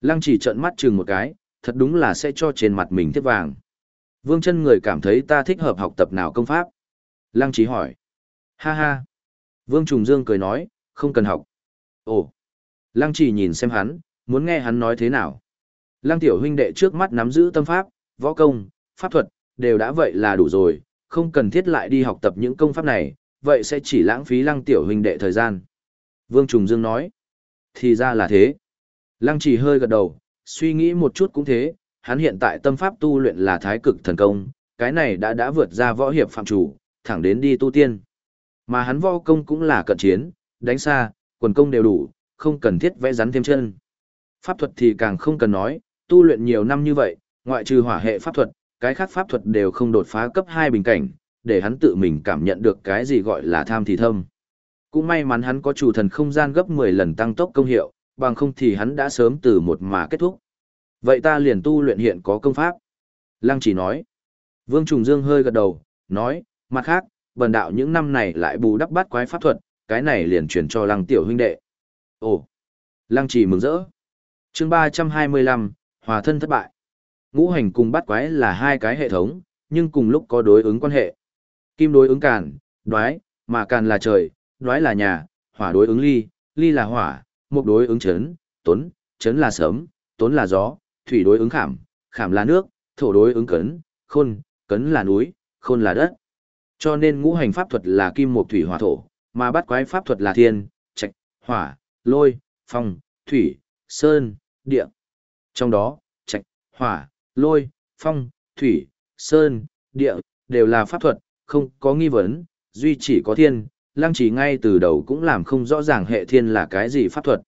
Lăng chỉ trợn mắt chừng một cái, thật đúng là sẽ cho trên mặt mình thiết vàng. Vương chân người cảm thấy ta thích hợp học tập nào công pháp? Lăng chỉ hỏi. Ha ha. Vương Trùng Dương cười nói, không cần học. Ồ. Lăng chỉ nhìn xem hắn, muốn nghe hắn nói thế nào. Lăng tiểu huynh đệ trước mắt nắm giữ tâm pháp, võ công, pháp thuật, đều đã vậy là đủ rồi, không cần thiết lại đi học tập những công pháp này, vậy sẽ chỉ lãng phí lăng tiểu huynh đệ thời gian. Vương Trùng Dương nói. Thì ra là thế. Lăng chỉ hơi gật đầu, suy nghĩ một chút cũng thế, hắn hiện tại tâm pháp tu luyện là thái cực thần công, cái này đã đã vượt ra võ hiệp phạm chủ, thẳng đến đi tu tiên. Mà hắn võ công cũng là cận chiến, đánh xa, quần công đều đủ, không cần thiết vẽ rắn thêm chân. Pháp thuật thì càng không cần nói, tu luyện nhiều năm như vậy, ngoại trừ hỏa hệ pháp thuật, cái khác pháp thuật đều không đột phá cấp 2 bình cảnh, để hắn tự mình cảm nhận được cái gì gọi là tham thì thâm. Cũng may mắn hắn có chủ thần không gian gấp 10 lần tăng tốc công hiệu, bằng không thì hắn đã sớm từ một mà kết thúc. Vậy ta liền tu luyện hiện có công pháp. Lăng chỉ nói. Vương Trùng Dương hơi gật đầu, nói, mặt khác, bần đạo những năm này lại bù đắp bát quái pháp thuật, cái này liền chuyển cho lăng tiểu huynh đệ. Ồ! Lăng chỉ mừng rỡ. chương 325, hòa thân thất bại. Ngũ hành cùng bát quái là hai cái hệ thống, nhưng cùng lúc có đối ứng quan hệ. Kim đối ứng càn, đoái, mà càn là trời, đoái là nhà, hỏa đối ứng ly, ly là hỏa, mục đối ứng chấn, tuấn, chấn là sớm, tuấn là gió, thủy đối ứng khảm, khảm là nước, thổ đối ứng cấn, khôn, cấn là núi, khôn là đất. Cho nên ngũ hành pháp thuật là kim mộc thủy hỏa thổ, mà bắt quái pháp thuật là thiên, trạch, hỏa, lôi, phong, thủy, sơn, địa. Trong đó, trạch, hỏa, lôi, phong, thủy, sơn, địa, đều là pháp thuật, không có nghi vấn, duy chỉ có thiên, lăng chỉ ngay từ đầu cũng làm không rõ ràng hệ thiên là cái gì pháp thuật.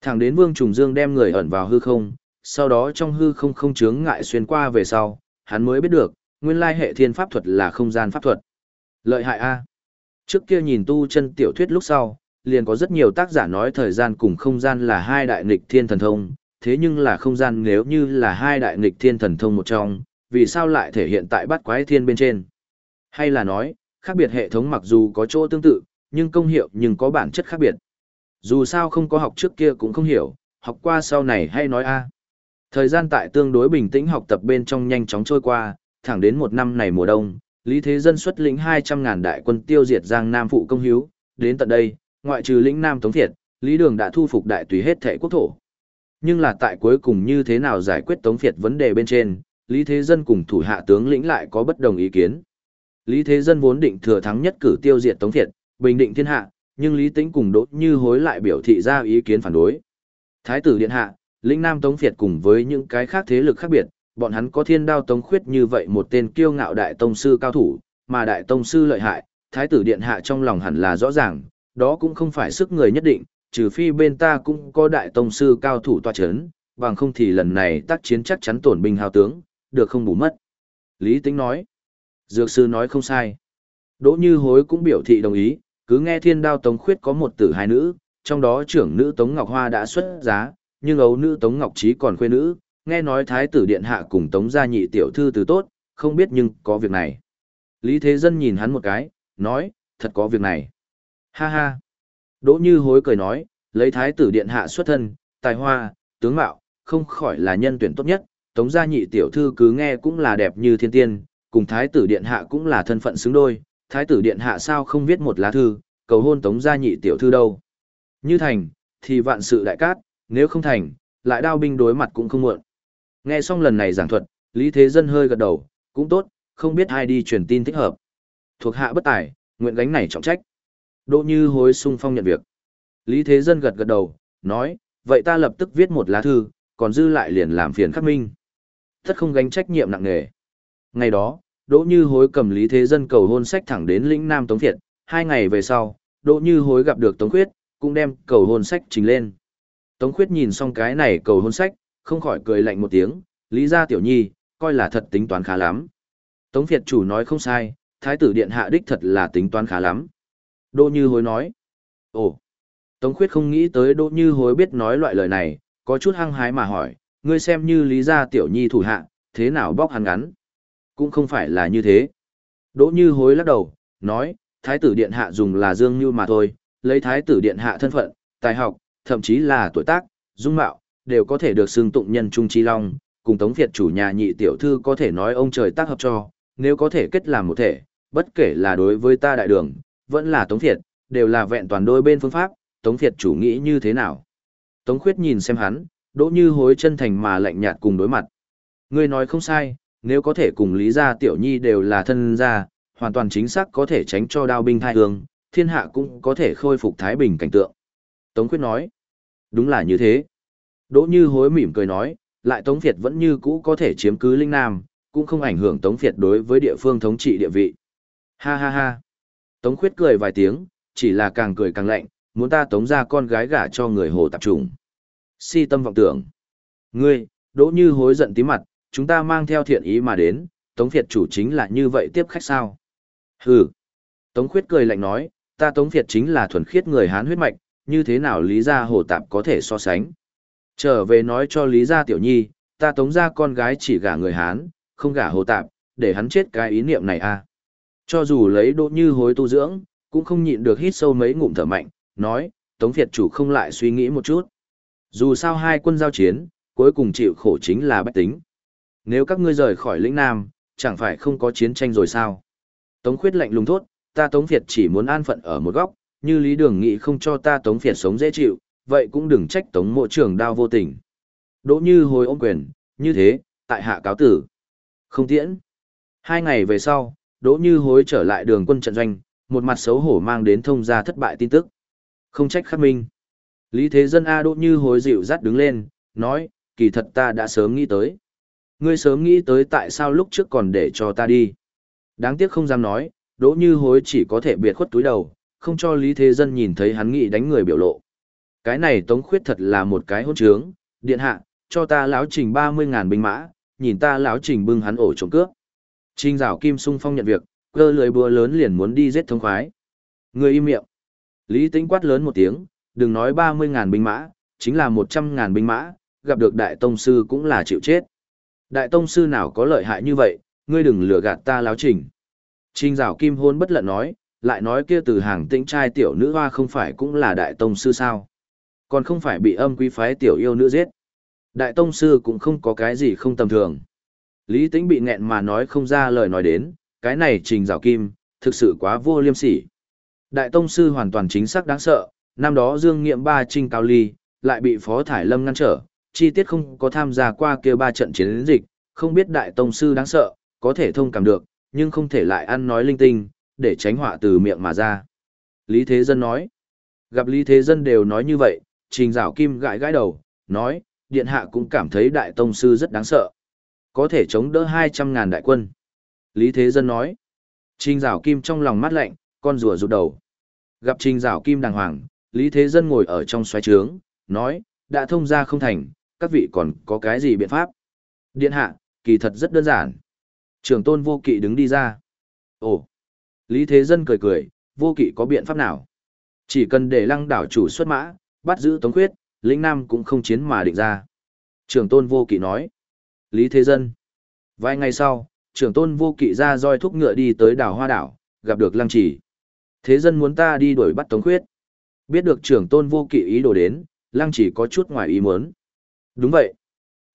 Thẳng đến Vương Trùng Dương đem người ẩn vào hư không, sau đó trong hư không không chướng ngại xuyên qua về sau, hắn mới biết được, nguyên lai hệ thiên pháp thuật là không gian pháp thuật. Lợi hại A. Trước kia nhìn tu chân tiểu thuyết lúc sau, liền có rất nhiều tác giả nói thời gian cùng không gian là hai đại nghịch thiên thần thông, thế nhưng là không gian nếu như là hai đại nghịch thiên thần thông một trong, vì sao lại thể hiện tại bát quái thiên bên trên? Hay là nói, khác biệt hệ thống mặc dù có chỗ tương tự, nhưng công hiệu nhưng có bản chất khác biệt. Dù sao không có học trước kia cũng không hiểu, học qua sau này hay nói a. Thời gian tại tương đối bình tĩnh học tập bên trong nhanh chóng trôi qua, thẳng đến một năm này mùa đông, Lý Thế Dân xuất lĩnh 200.000 đại quân tiêu diệt Giang Nam phụ công hiếu, đến tận đây, ngoại trừ lĩnh Nam Tống Thiệt, Lý Đường đã thu phục đại tùy hết thể quốc thổ. Nhưng là tại cuối cùng như thế nào giải quyết Tống Việt vấn đề bên trên, Lý Thế Dân cùng thủ hạ tướng lĩnh lại có bất đồng ý kiến. Lý Thế Dân vốn định thừa thắng nhất cử tiêu diệt Tống Việt, bình định thiên hạ, nhưng Lý Tĩnh cùng Đỗ Như Hối lại biểu thị ra ý kiến phản đối. Thái tử điện hạ, lĩnh Nam Tống Việt cùng với những cái khác thế lực khác biệt, bọn hắn có thiên đao tống khuyết như vậy một tên kiêu ngạo đại tông sư cao thủ, mà đại tông sư lợi hại, thái tử điện hạ trong lòng hẳn là rõ ràng, đó cũng không phải sức người nhất định, trừ phi bên ta cũng có đại tông sư cao thủ toa chấn, bằng không thì lần này tác chiến chắc chắn tổn binh hao tướng, được không bù mất. Lý Tĩnh nói, Dược sư nói không sai. Đỗ Như Hối cũng biểu thị đồng ý, cứ nghe thiên đao tống khuyết có một tử hai nữ, trong đó trưởng nữ Tống Ngọc Hoa đã xuất giá, nhưng ấu nữ Tống Ngọc Trí còn khuê nữ, nghe nói thái tử điện hạ cùng Tống gia nhị tiểu thư từ tốt, không biết nhưng có việc này. Lý Thế Dân nhìn hắn một cái, nói, thật có việc này. Ha ha. Đỗ Như Hối cười nói, lấy thái tử điện hạ xuất thân, tài hoa, tướng mạo, không khỏi là nhân tuyển tốt nhất, Tống gia nhị tiểu thư cứ nghe cũng là đẹp như thiên tiên, cùng thái tử điện hạ cũng là thân phận xứng đôi, thái tử điện hạ sao không viết một lá thư, cầu hôn tống gia nhị tiểu thư đâu. Như thành, thì vạn sự đại cát, nếu không thành, lại đao binh đối mặt cũng không muộn. Nghe xong lần này giảng thuật, Lý Thế Dân hơi gật đầu, cũng tốt, không biết ai đi truyền tin thích hợp. Thuộc hạ bất tài, nguyện gánh này trọng trách. Đỗ Như hối sung phong nhận việc. Lý Thế Dân gật gật đầu, nói, vậy ta lập tức viết một lá thư, còn dư lại liền làm phiền khắc minh. Thất không gánh trách nhiệm nặng nề. Ngày đó, Đỗ Như Hối cầm Lý Thế Dân cầu hôn sách thẳng đến lĩnh Nam Tống Việt, hai ngày về sau, Đỗ Như Hối gặp được Tống Khuyết, cũng đem cầu hôn sách trình lên. Tống Khuyết nhìn xong cái này cầu hôn sách, không khỏi cười lạnh một tiếng, Lý gia tiểu nhi, coi là thật tính toán khá lắm. Tống Việt chủ nói không sai, Thái tử Điện Hạ đích thật là tính toán khá lắm. Đỗ Như Hối nói, ồ, Tống Khuyết không nghĩ tới Đỗ Như Hối biết nói loại lời này, có chút hăng hái mà hỏi, ngươi xem như Lý gia tiểu nhi thủ hạ, thế nào bóc hắn ngắn. Cũng không phải là như thế. Đỗ Như hối lắc đầu, nói, Thái tử Điện Hạ dùng là Dương Như mà thôi, lấy Thái tử Điện Hạ thân phận, tài học, thậm chí là tuổi tác, dung mạo, đều có thể được xưng tụng nhân trung chi long, cùng Tống Việt chủ nhà nhị tiểu thư có thể nói ông trời tác hợp cho, nếu có thể kết làm một thể, bất kể là đối với ta đại đường, vẫn là Tống thiệt đều là vẹn toàn đôi bên phương pháp, Tống thiệt chủ nghĩ như thế nào. Tống Khuyết nhìn xem hắn, đỗ như hối chân thành mà lạnh nhạt cùng đối mặt. Ngươi nói không sai, nếu có thể cùng Lý Gia Tiểu Nhi đều là thân gia, hoàn toàn chính xác có thể tránh cho đao binh thai hương, thiên hạ cũng có thể khôi phục thái bình cảnh tượng. Tống khuyết nói, đúng là như thế. Đỗ Như hối mỉm cười nói, lại Tống Việt vẫn như cũ có thể chiếm cứ Linh Nam, cũng không ảnh hưởng Tống Việt đối với địa phương thống trị địa vị. Ha ha ha. Tống Khuyết cười vài tiếng, chỉ là càng cười càng lạnh, muốn ta tống ra con gái gả cho người hồ tạp trùng. Si tâm vọng tưởng. Ngươi, đỗ như hối giận tí mặt, chúng ta mang theo thiện ý mà đến, Tống Việt chủ chính là như vậy tiếp khách sao? Hừ. Tống Khuyết cười lạnh nói, ta Tống Việt chính là thuần khiết người Hán huyết mạch, như thế nào Lý Gia Hồ Tạp có thể so sánh? Trở về nói cho Lý Gia Tiểu Nhi, ta Tống ra con gái chỉ gả người Hán, không gả Hồ Tạp, để hắn chết cái ý niệm này a. À. Cho dù lấy đỗ như hối tu dưỡng, cũng không nhịn được hít sâu mấy ngụm thở mạnh, nói, Tống Việt chủ không lại suy nghĩ một chút. Dù sao hai quân giao chiến, cuối cùng chịu khổ chính là bách tính. Nếu các ngươi rời khỏi lĩnh Nam, chẳng phải không có chiến tranh rồi sao? Tống khuyết lạnh lùng thốt, ta Tống Việt chỉ muốn an phận ở một góc, như Lý Đường nghị không cho ta Tống Việt sống dễ chịu, vậy cũng đừng trách Tống mộ trưởng đao vô tình. Đỗ như hồi ôm quyền, như thế, tại hạ cáo tử. Không tiễn. Hai ngày về sau, Đỗ Như Hối trở lại đường quân trận doanh, một mặt xấu hổ mang đến thông gia thất bại tin tức. Không trách khắc minh. Lý Thế Dân A Đỗ Như Hối dịu dắt đứng lên, nói, kỳ thật ta đã sớm nghĩ tới. Ngươi sớm nghĩ tới tại sao lúc trước còn để cho ta đi. Đáng tiếc không dám nói, Đỗ Như Hối chỉ có thể biệt khuất túi đầu, không cho Lý Thế Dân nhìn thấy hắn nghĩ đánh người biểu lộ. Cái này Tống Khuyết thật là một cái hôn trướng, điện hạ, cho ta lão trình 30.000 binh mã, nhìn ta lão trình bưng hắn ổ trộm cướp. Trình rào kim sung phong nhận việc, cơ lưới búa lớn liền muốn đi giết thông khoái. Người im miệng. Lý Tĩnh quát lớn một tiếng, đừng nói 30.000 binh mã, chính là 100.000 binh mã, gặp được đại tông sư cũng là chịu chết. Đại tông sư nào có lợi hại như vậy, ngươi đừng lừa gạt ta láo trình. Trình rào kim hôn bất lận nói, lại nói kia từ hàng tĩnh trai tiểu nữ hoa không phải cũng là đại tông sư sao. Còn không phải bị âm quý phái tiểu yêu nữ giết. Đại tông sư cũng không có cái gì không tầm thường. Lý tĩnh bị nghẹn mà nói không ra lời nói đến, cái này trình rào kim, thực sự quá vô liêm sỉ. Đại tông sư hoàn toàn chính xác đáng sợ, năm đó dương nghiệm ba trinh cao ly, lại bị phó thải lâm ngăn trở, chi tiết không có tham gia qua kia ba trận chiến dịch, không biết đại tông sư đáng sợ, có thể thông cảm được, nhưng không thể lại ăn nói linh tinh, để tránh họa từ miệng mà ra. Lý Thế Dân nói, gặp Lý Thế Dân đều nói như vậy, Trình rào Kim gãi gãi đầu, nói, Điện Hạ cũng cảm thấy Đại Tông Sư rất đáng sợ. Có thể chống đỡ 200.000 đại quân. Lý Thế Dân nói, Trình Giảo Kim trong lòng mắt lạnh, con rùa rụt đầu. Gặp Trình Giảo Kim đàng hoàng, Lý Thế Dân ngồi ở trong xoáy trướng, nói, đã thông ra không thành, các vị còn có cái gì biện pháp? Điện hạ, kỳ thật rất đơn giản. Trường tôn vô kỵ đứng đi ra. Ồ! Lý Thế Dân cười cười, vô kỵ có biện pháp nào? Chỉ cần để lăng đảo chủ xuất mã, bắt giữ Tống Khuyết, lĩnh Nam cũng không chiến mà định ra. Trường tôn vô kỵ nói. Lý Thế Dân. Vài ngày sau, trưởng tôn vô kỵ ra roi thúc ngựa đi tới đảo Hoa Đảo, gặp được lăng chỉ. Thế dân muốn ta đi đuổi bắt Tống Khuyết. Biết được trưởng tôn vô kỵ ý đồ đến, lăng chỉ có chút ngoài ý muốn. Đúng vậy.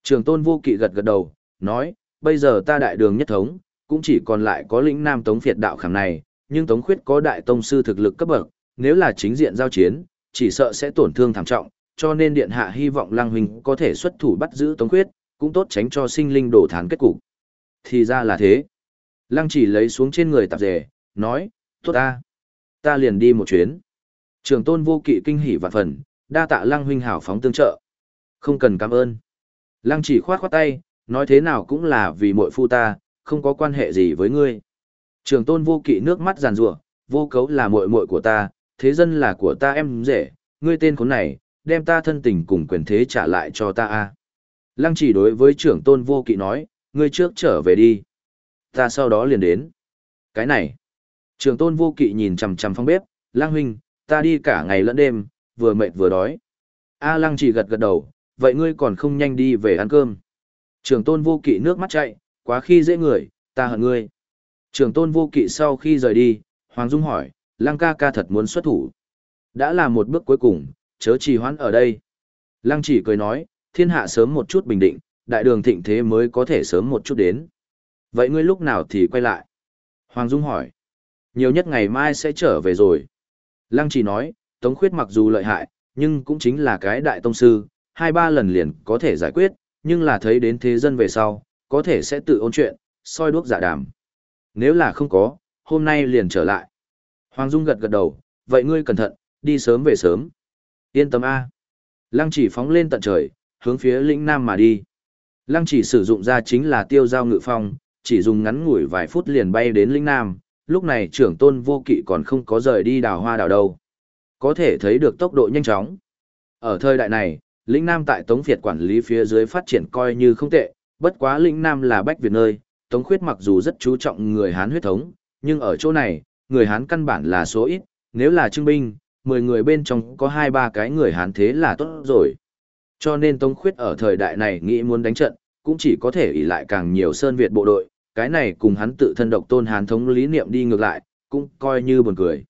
Trưởng tôn vô kỵ gật gật đầu, nói, bây giờ ta đại đường nhất thống, cũng chỉ còn lại có lĩnh nam tống phiệt đạo khảm này, nhưng tống khuyết có đại tông sư thực lực cấp bậc, nếu là chính diện giao chiến, chỉ sợ sẽ tổn thương thảm trọng, cho nên điện hạ hy vọng lăng huynh có thể xuất thủ bắt giữ tống khuyết, cũng tốt tránh cho sinh linh đổ thán kết cục. Thì ra là thế. Lăng chỉ lấy xuống trên người tạp dề, nói, tốt ta. Ta liền đi một chuyến. Trường tôn vô kỵ kinh hỉ vạn phần, đa tạ lăng huynh hảo phóng tương trợ. Không cần cảm ơn. Lăng chỉ khoát khoát tay, nói thế nào cũng là vì muội phu ta, không có quan hệ gì với ngươi. Trường tôn vô kỵ nước mắt giàn rủa vô cấu là muội muội của ta, thế dân là của ta em rể, ngươi tên khốn này, đem ta thân tình cùng quyền thế trả lại cho ta a. Lăng chỉ đối với trưởng tôn vô kỵ nói, ngươi trước trở về đi. Ta sau đó liền đến. Cái này. Trưởng tôn vô kỵ nhìn chằm chằm phong bếp, lang huynh, ta đi cả ngày lẫn đêm, vừa mệt vừa đói. A lăng chỉ gật gật đầu, vậy ngươi còn không nhanh đi về ăn cơm. Trường tôn vô kỵ nước mắt chạy, quá khi dễ người, ta hận ngươi. Trường tôn vô kỵ sau khi rời đi, Hoàng Dung hỏi, lăng ca ca thật muốn xuất thủ. Đã là một bước cuối cùng, chớ trì hoãn ở đây. Lăng chỉ cười nói, thiên hạ sớm một chút bình định, đại đường thịnh thế mới có thể sớm một chút đến. Vậy ngươi lúc nào thì quay lại? Hoàng Dung hỏi. Nhiều nhất ngày mai sẽ trở về rồi. Lăng chỉ nói, Tống Khuyết mặc dù lợi hại, nhưng cũng chính là cái đại tông sư, hai ba lần liền có thể giải quyết, nhưng là thấy đến thế dân về sau, có thể sẽ tự ôn chuyện, soi đuốc giả đàm. Nếu là không có, hôm nay liền trở lại. Hoàng Dung gật gật đầu, vậy ngươi cẩn thận, đi sớm về sớm. Yên tâm A. Lăng chỉ phóng lên tận trời, hướng phía lĩnh Nam mà đi. Lăng chỉ sử dụng ra chính là tiêu giao ngự phong, chỉ dùng ngắn ngủi vài phút liền bay đến lĩnh Nam, lúc này trưởng tôn vô kỵ còn không có rời đi đào hoa đào đâu. Có thể thấy được tốc độ nhanh chóng. Ở thời đại này, lĩnh Nam tại Tống Việt quản lý phía dưới phát triển coi như không tệ, bất quá lĩnh Nam là bách Việt nơi, Tống Khuyết mặc dù rất chú trọng người Hán huyết thống, nhưng ở chỗ này, người Hán căn bản là số ít, nếu là trưng binh, 10 người bên trong có 2-3 cái người Hán thế là tốt rồi. Cho nên Tống Khuyết ở thời đại này nghĩ muốn đánh trận, cũng chỉ có thể ỷ lại càng nhiều Sơn Việt bộ đội, cái này cùng hắn tự thân độc tôn Hán thống lý niệm đi ngược lại, cũng coi như buồn cười.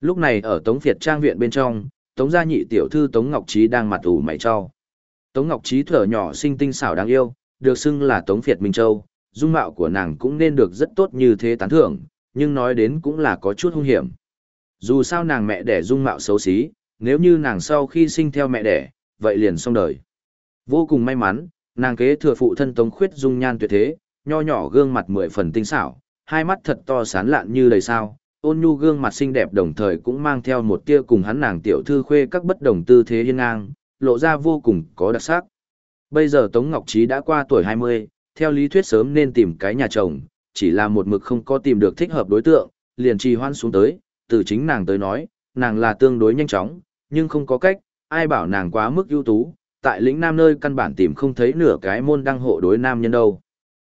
Lúc này ở Tống Việt trang viện bên trong, Tống gia nhị tiểu thư Tống Ngọc Trí đang mặt ủ mày cho. Tống Ngọc Trí thở nhỏ sinh tinh xảo đáng yêu, được xưng là Tống Việt Minh Châu, dung mạo của nàng cũng nên được rất tốt như thế tán thưởng, nhưng nói đến cũng là có chút hung hiểm. Dù sao nàng mẹ đẻ dung mạo xấu xí, nếu như nàng sau khi sinh theo mẹ đẻ, vậy liền xong đời. Vô cùng may mắn, nàng kế thừa phụ thân Tống Khuyết dung nhan tuyệt thế, nho nhỏ gương mặt mười phần tinh xảo, hai mắt thật to sán lạn như đầy sao, ôn nhu gương mặt xinh đẹp đồng thời cũng mang theo một tia cùng hắn nàng tiểu thư khuê các bất đồng tư thế hiên ngang, lộ ra vô cùng có đặc sắc. Bây giờ Tống Ngọc Trí đã qua tuổi 20, theo lý thuyết sớm nên tìm cái nhà chồng, chỉ là một mực không có tìm được thích hợp đối tượng, liền trì hoan xuống tới, từ chính nàng tới nói, nàng là tương đối nhanh chóng, nhưng không có cách, ai bảo nàng quá mức ưu tú, tại lĩnh nam nơi căn bản tìm không thấy nửa cái môn đăng hộ đối nam nhân đâu.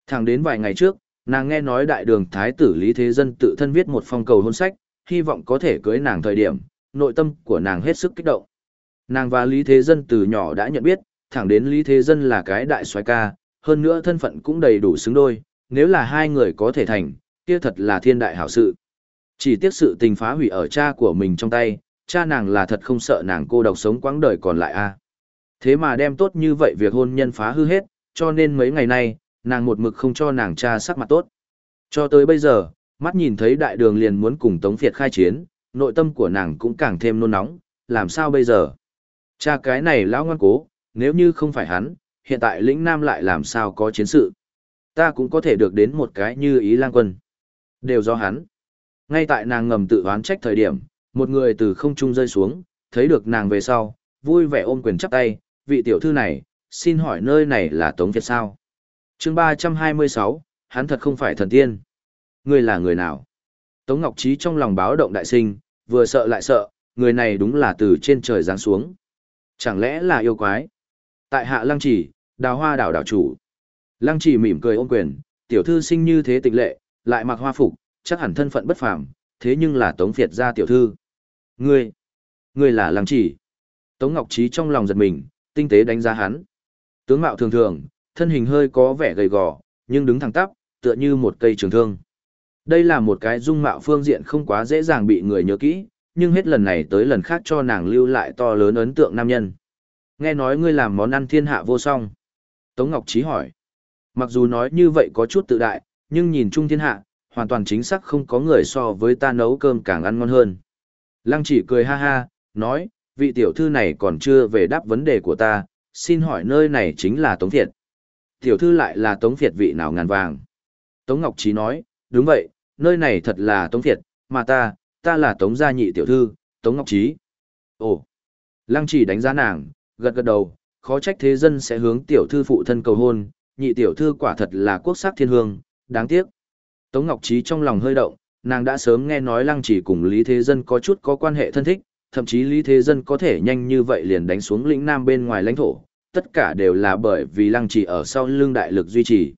Thẳng đến vài ngày trước, nàng nghe nói đại đường thái tử Lý Thế Dân tự thân viết một phong cầu hôn sách, hy vọng có thể cưới nàng thời điểm, nội tâm của nàng hết sức kích động. Nàng và Lý Thế Dân từ nhỏ đã nhận biết, thẳng đến Lý Thế Dân là cái đại soái ca, hơn nữa thân phận cũng đầy đủ xứng đôi, nếu là hai người có thể thành, kia thật là thiên đại hảo sự. Chỉ tiếc sự tình phá hủy ở cha của mình trong tay, cha nàng là thật không sợ nàng cô độc sống quãng đời còn lại a. Thế mà đem tốt như vậy việc hôn nhân phá hư hết, cho nên mấy ngày nay, nàng một mực không cho nàng cha sắc mặt tốt. Cho tới bây giờ, mắt nhìn thấy đại đường liền muốn cùng Tống Việt khai chiến, nội tâm của nàng cũng càng thêm nôn nóng, làm sao bây giờ? Cha cái này lão ngoan cố, nếu như không phải hắn, hiện tại lĩnh Nam lại làm sao có chiến sự? Ta cũng có thể được đến một cái như ý lang quân. Đều do hắn. Ngay tại nàng ngầm tự oán trách thời điểm, một người từ không trung rơi xuống, thấy được nàng về sau, vui vẻ ôm quyền chắp tay, vị tiểu thư này, xin hỏi nơi này là Tống Việt sao? chương ba trăm hai mươi sáu, hắn thật không phải thần tiên. Ngươi là người nào? Tống Ngọc Trí trong lòng báo động đại sinh, vừa sợ lại sợ, người này đúng là từ trên trời giáng xuống. Chẳng lẽ là yêu quái? Tại hạ lăng chỉ, đào hoa đảo đảo chủ. Lăng chỉ mỉm cười ôm quyền, tiểu thư sinh như thế tịch lệ, lại mặc hoa phục, chắc hẳn thân phận bất phàm, thế nhưng là Tống Việt gia tiểu thư. Ngươi, ngươi là Lăng chỉ. Tống Ngọc Trí trong lòng giật mình, tinh tế đánh giá hắn. Tướng mạo thường thường, thân hình hơi có vẻ gầy gò, nhưng đứng thẳng tắp, tựa như một cây trường thương. Đây là một cái dung mạo phương diện không quá dễ dàng bị người nhớ kỹ, nhưng hết lần này tới lần khác cho nàng lưu lại to lớn ấn tượng nam nhân. Nghe nói ngươi làm món ăn thiên hạ vô song. Tống Ngọc Trí hỏi. Mặc dù nói như vậy có chút tự đại, nhưng nhìn chung thiên hạ, hoàn toàn chính xác không có người so với ta nấu cơm càng ăn ngon hơn. Lăng chỉ cười ha ha, nói, vị tiểu thư này còn chưa về đáp vấn đề của ta, xin hỏi nơi này chính là Tống Thiệt. Tiểu thư lại là Tống Thiệt vị nào ngàn vàng. Tống Ngọc Trí nói, đúng vậy, nơi này thật là Tống Thiệt, mà ta, ta là Tống Gia Nhị Tiểu Thư, Tống Ngọc Trí. Ồ, Lăng chỉ đánh giá nàng, gật gật đầu, khó trách thế dân sẽ hướng Tiểu Thư phụ thân cầu hôn, nhị Tiểu Thư quả thật là quốc sắc thiên hương, đáng tiếc. Tống Ngọc Trí trong lòng hơi động, nàng đã sớm nghe nói Lăng chỉ cùng Lý Thế Dân có chút có quan hệ thân thích, thậm chí Lý Thế Dân có thể nhanh như vậy liền đánh xuống lĩnh Nam bên ngoài lãnh thổ, tất cả đều là bởi vì Lăng chỉ ở sau lưng đại lực duy trì.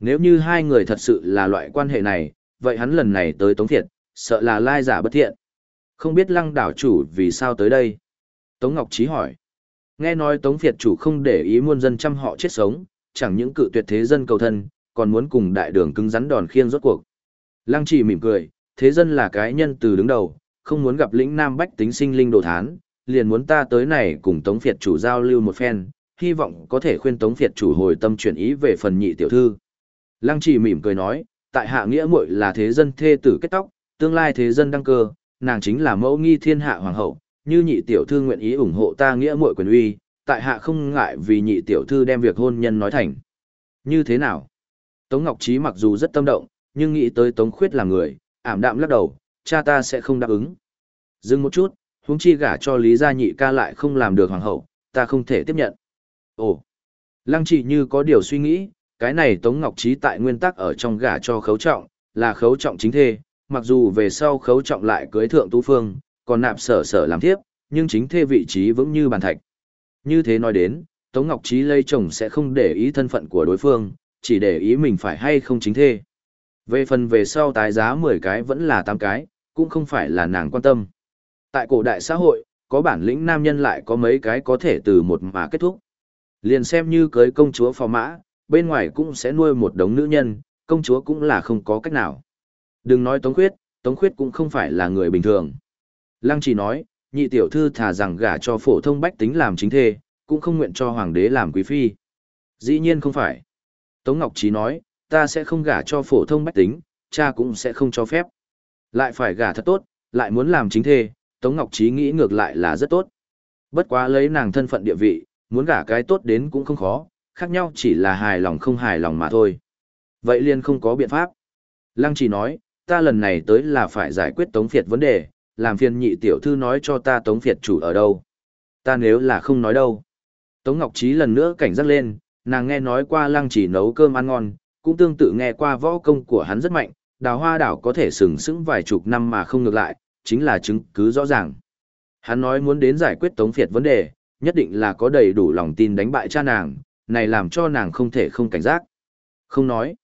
Nếu như hai người thật sự là loại quan hệ này, vậy hắn lần này tới Tống Thiệt, sợ là lai giả bất thiện. Không biết lăng đảo chủ vì sao tới đây? Tống Ngọc Trí hỏi. Nghe nói Tống Việt chủ không để ý muôn dân trăm họ chết sống, chẳng những cự tuyệt thế dân cầu thân, còn muốn cùng đại đường cứng rắn đòn khiên rốt cuộc. Lăng chỉ mỉm cười, thế dân là cái nhân từ đứng đầu, không muốn gặp lĩnh nam bách tính sinh linh đồ thán, liền muốn ta tới này cùng Tống Việt chủ giao lưu một phen, hy vọng có thể khuyên Tống Việt chủ hồi tâm chuyển ý về phần nhị tiểu thư. Lăng chỉ mỉm cười nói, tại hạ nghĩa muội là thế dân thê tử kết tóc, tương lai thế dân đăng cơ, nàng chính là mẫu nghi thiên hạ hoàng hậu, như nhị tiểu thư nguyện ý ủng hộ ta nghĩa muội quyền uy, tại hạ không ngại vì nhị tiểu thư đem việc hôn nhân nói thành. Như thế nào? Tống Ngọc Trí mặc dù rất tâm động, nhưng nghĩ tới Tống Khuyết là người, ảm đạm lắc đầu, cha ta sẽ không đáp ứng. Dừng một chút, huống chi gả cho Lý Gia Nhị ca lại không làm được hoàng hậu, ta không thể tiếp nhận. Ồ! Lăng chỉ như có điều suy nghĩ, cái này Tống Ngọc Trí tại nguyên tắc ở trong gả cho khấu trọng, là khấu trọng chính thê, mặc dù về sau khấu trọng lại cưới thượng tu phương, còn nạp sở sở làm thiếp, nhưng chính thê vị trí vững như bàn thạch. Như thế nói đến, Tống Ngọc Trí lây chồng sẽ không để ý thân phận của đối phương, chỉ để ý mình phải hay không chính thê. Về phần về sau tái giá 10 cái vẫn là 8 cái, cũng không phải là nàng quan tâm. Tại cổ đại xã hội, có bản lĩnh nam nhân lại có mấy cái có thể từ một mà kết thúc. Liền xem như cưới công chúa phò mã, bên ngoài cũng sẽ nuôi một đống nữ nhân, công chúa cũng là không có cách nào. Đừng nói Tống Khuyết, Tống Khuyết cũng không phải là người bình thường. Lăng chỉ nói, nhị tiểu thư thà rằng gả cho phổ thông bách tính làm chính thê, cũng không nguyện cho hoàng đế làm quý phi. Dĩ nhiên không phải. Tống Ngọc Trí nói, ta sẽ không gả cho phổ thông bách tính, cha cũng sẽ không cho phép. Lại phải gả thật tốt, lại muốn làm chính thê, Tống Ngọc Trí nghĩ ngược lại là rất tốt. Bất quá lấy nàng thân phận địa vị, muốn gả cái tốt đến cũng không khó, khác nhau chỉ là hài lòng không hài lòng mà thôi. Vậy liền không có biện pháp. Lăng chỉ nói, ta lần này tới là phải giải quyết Tống Việt vấn đề, làm phiền nhị tiểu thư nói cho ta Tống Việt chủ ở đâu. Ta nếu là không nói đâu. Tống Ngọc Trí lần nữa cảnh giác lên, nàng nghe nói qua lăng chỉ nấu cơm ăn ngon, cũng tương tự nghe qua võ công của hắn rất mạnh, đào hoa đảo có thể sừng sững vài chục năm mà không ngược lại, chính là chứng cứ rõ ràng. Hắn nói muốn đến giải quyết Tống phiệt vấn đề, nhất định là có đầy đủ lòng tin đánh bại cha nàng, này làm cho nàng không thể không cảnh giác. Không nói.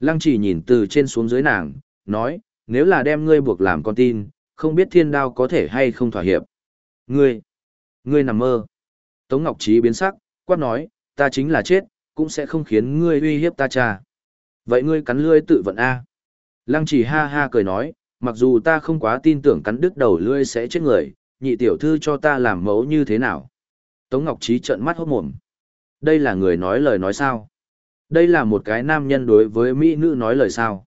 Lăng chỉ nhìn từ trên xuống dưới nàng, nói, nếu là đem ngươi buộc làm con tin, không biết thiên đao có thể hay không thỏa hiệp. Ngươi, ngươi nằm mơ. Tống Ngọc Trí biến sắc, quát nói, ta chính là chết, cũng sẽ không khiến ngươi uy hiếp ta cha. Vậy ngươi cắn lươi tự vận A. Lăng chỉ ha ha cười nói, mặc dù ta không quá tin tưởng cắn đứt đầu lươi sẽ chết người, nhị tiểu thư cho ta làm mẫu như thế nào. Tống Ngọc Trí trợn mắt hốt mồm. Đây là người nói lời nói sao? Đây là một cái nam nhân đối với mỹ nữ nói lời sao?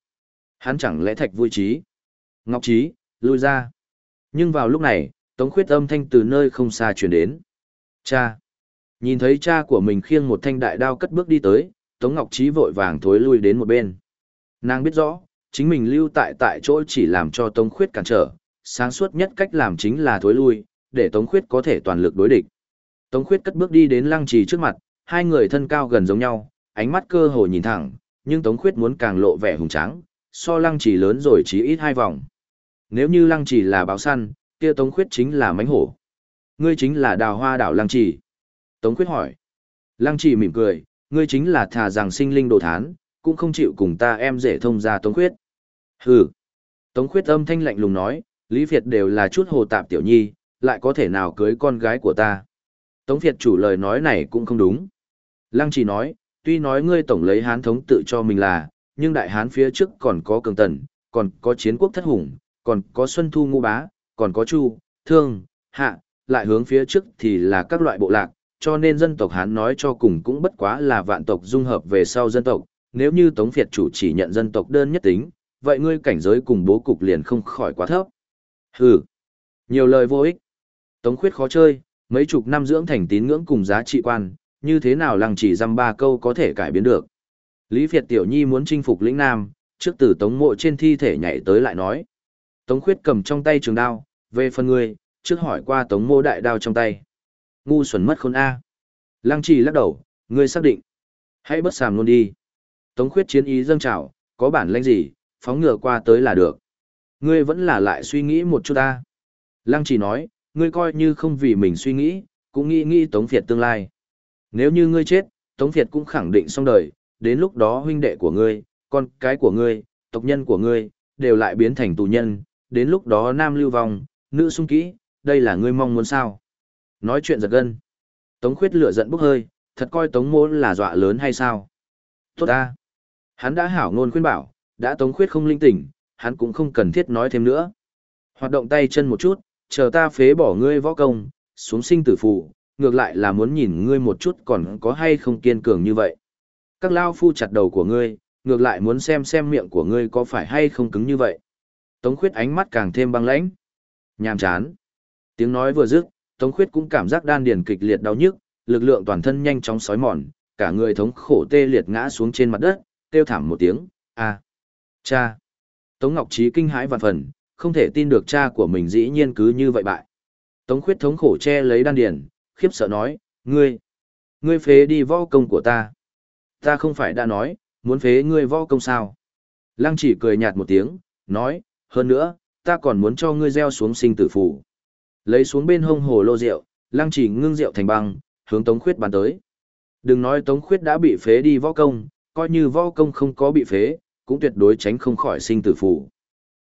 Hắn chẳng lẽ thạch vui trí? Ngọc Trí, lui ra. Nhưng vào lúc này, Tống Khuyết âm thanh từ nơi không xa truyền đến. Cha! Nhìn thấy cha của mình khiêng một thanh đại đao cất bước đi tới, Tống Ngọc Trí vội vàng thối lui đến một bên. Nàng biết rõ, chính mình lưu tại tại chỗ chỉ làm cho Tống Khuyết cản trở, sáng suốt nhất cách làm chính là thối lui, để Tống Khuyết có thể toàn lực đối địch. Tống Khuyết cất bước đi đến Lăng Trì trước mặt, hai người thân cao gần giống nhau, ánh mắt cơ hồ nhìn thẳng, nhưng Tống Khuyết muốn càng lộ vẻ hùng tráng, so Lăng Trì lớn rồi chỉ ít hai vòng. Nếu như Lăng Trì là báo săn, kia Tống Khuyết chính là mánh hổ. Ngươi chính là đào hoa đảo Lăng Trì. Tống Khuyết hỏi. Lăng Trì mỉm cười, ngươi chính là thà rằng sinh linh đồ thán, cũng không chịu cùng ta em dễ thông ra Tống Khuyết. Hừ. Tống Khuyết âm thanh lạnh lùng nói, Lý Việt đều là chút hồ tạp tiểu nhi, lại có thể nào cưới con gái của ta. Tống Việt chủ lời nói này cũng không đúng. Lăng chỉ nói, tuy nói ngươi tổng lấy hán thống tự cho mình là, nhưng đại hán phía trước còn có cường tần, còn có chiến quốc thất hùng, còn có xuân thu ngu bá, còn có chu, thương, hạ, lại hướng phía trước thì là các loại bộ lạc, cho nên dân tộc hán nói cho cùng cũng bất quá là vạn tộc dung hợp về sau dân tộc, nếu như Tống Việt chủ chỉ nhận dân tộc đơn nhất tính, vậy ngươi cảnh giới cùng bố cục liền không khỏi quá thấp. Hừ, nhiều lời vô ích. Tống khuyết khó chơi, mấy chục năm dưỡng thành tín ngưỡng cùng giá trị quan, như thế nào lăng chỉ dăm ba câu có thể cải biến được. Lý Việt Tiểu Nhi muốn chinh phục lĩnh Nam, trước từ Tống mộ trên thi thể nhảy tới lại nói. Tống khuyết cầm trong tay trường đao, về phần người trước hỏi qua Tống mộ đại đao trong tay. Ngu xuẩn mất khôn A. Lăng trì lắc đầu, ngươi xác định. Hãy bất sàm luôn đi. Tống khuyết chiến ý dâng trào, có bản lãnh gì, phóng ngựa qua tới là được. Ngươi vẫn là lại suy nghĩ một chút ta. Lăng chỉ nói, ngươi coi như không vì mình suy nghĩ, cũng nghĩ nghĩ Tống Việt tương lai. Nếu như ngươi chết, Tống Việt cũng khẳng định xong đời, đến lúc đó huynh đệ của ngươi, con cái của ngươi, tộc nhân của ngươi, đều lại biến thành tù nhân, đến lúc đó nam lưu vong, nữ sung kỹ, đây là ngươi mong muốn sao. Nói chuyện giật gân. Tống khuyết lửa giận bốc hơi, thật coi Tống mỗ là dọa lớn hay sao? Tốt ta. Hắn đã hảo ngôn khuyên bảo, đã Tống khuyết không linh tỉnh, hắn cũng không cần thiết nói thêm nữa. Hoạt động tay chân một chút, chờ ta phế bỏ ngươi võ công, xuống sinh tử phụ, ngược lại là muốn nhìn ngươi một chút còn có hay không kiên cường như vậy. Các lao phu chặt đầu của ngươi, ngược lại muốn xem xem miệng của ngươi có phải hay không cứng như vậy. Tống khuyết ánh mắt càng thêm băng lãnh. Nhàm chán. Tiếng nói vừa dứt, Tống khuyết cũng cảm giác đan điền kịch liệt đau nhức, lực lượng toàn thân nhanh chóng sói mòn, cả người thống khổ tê liệt ngã xuống trên mặt đất, kêu thảm một tiếng, a, cha. Tống Ngọc Trí kinh hãi vạn phần, không thể tin được cha của mình dĩ nhiên cứ như vậy bại. Tống khuyết thống khổ che lấy đan điền, khiếp sợ nói, ngươi, ngươi phế đi võ công của ta. Ta không phải đã nói, muốn phế ngươi võ công sao. Lăng chỉ cười nhạt một tiếng, nói, hơn nữa, ta còn muốn cho ngươi gieo xuống sinh tử phủ. Lấy xuống bên hông hồ lô rượu, lăng chỉ ngưng rượu thành băng, hướng Tống Khuyết bàn tới. Đừng nói Tống Khuyết đã bị phế đi võ công, coi như võ công không có bị phế, cũng tuyệt đối tránh không khỏi sinh tử phù.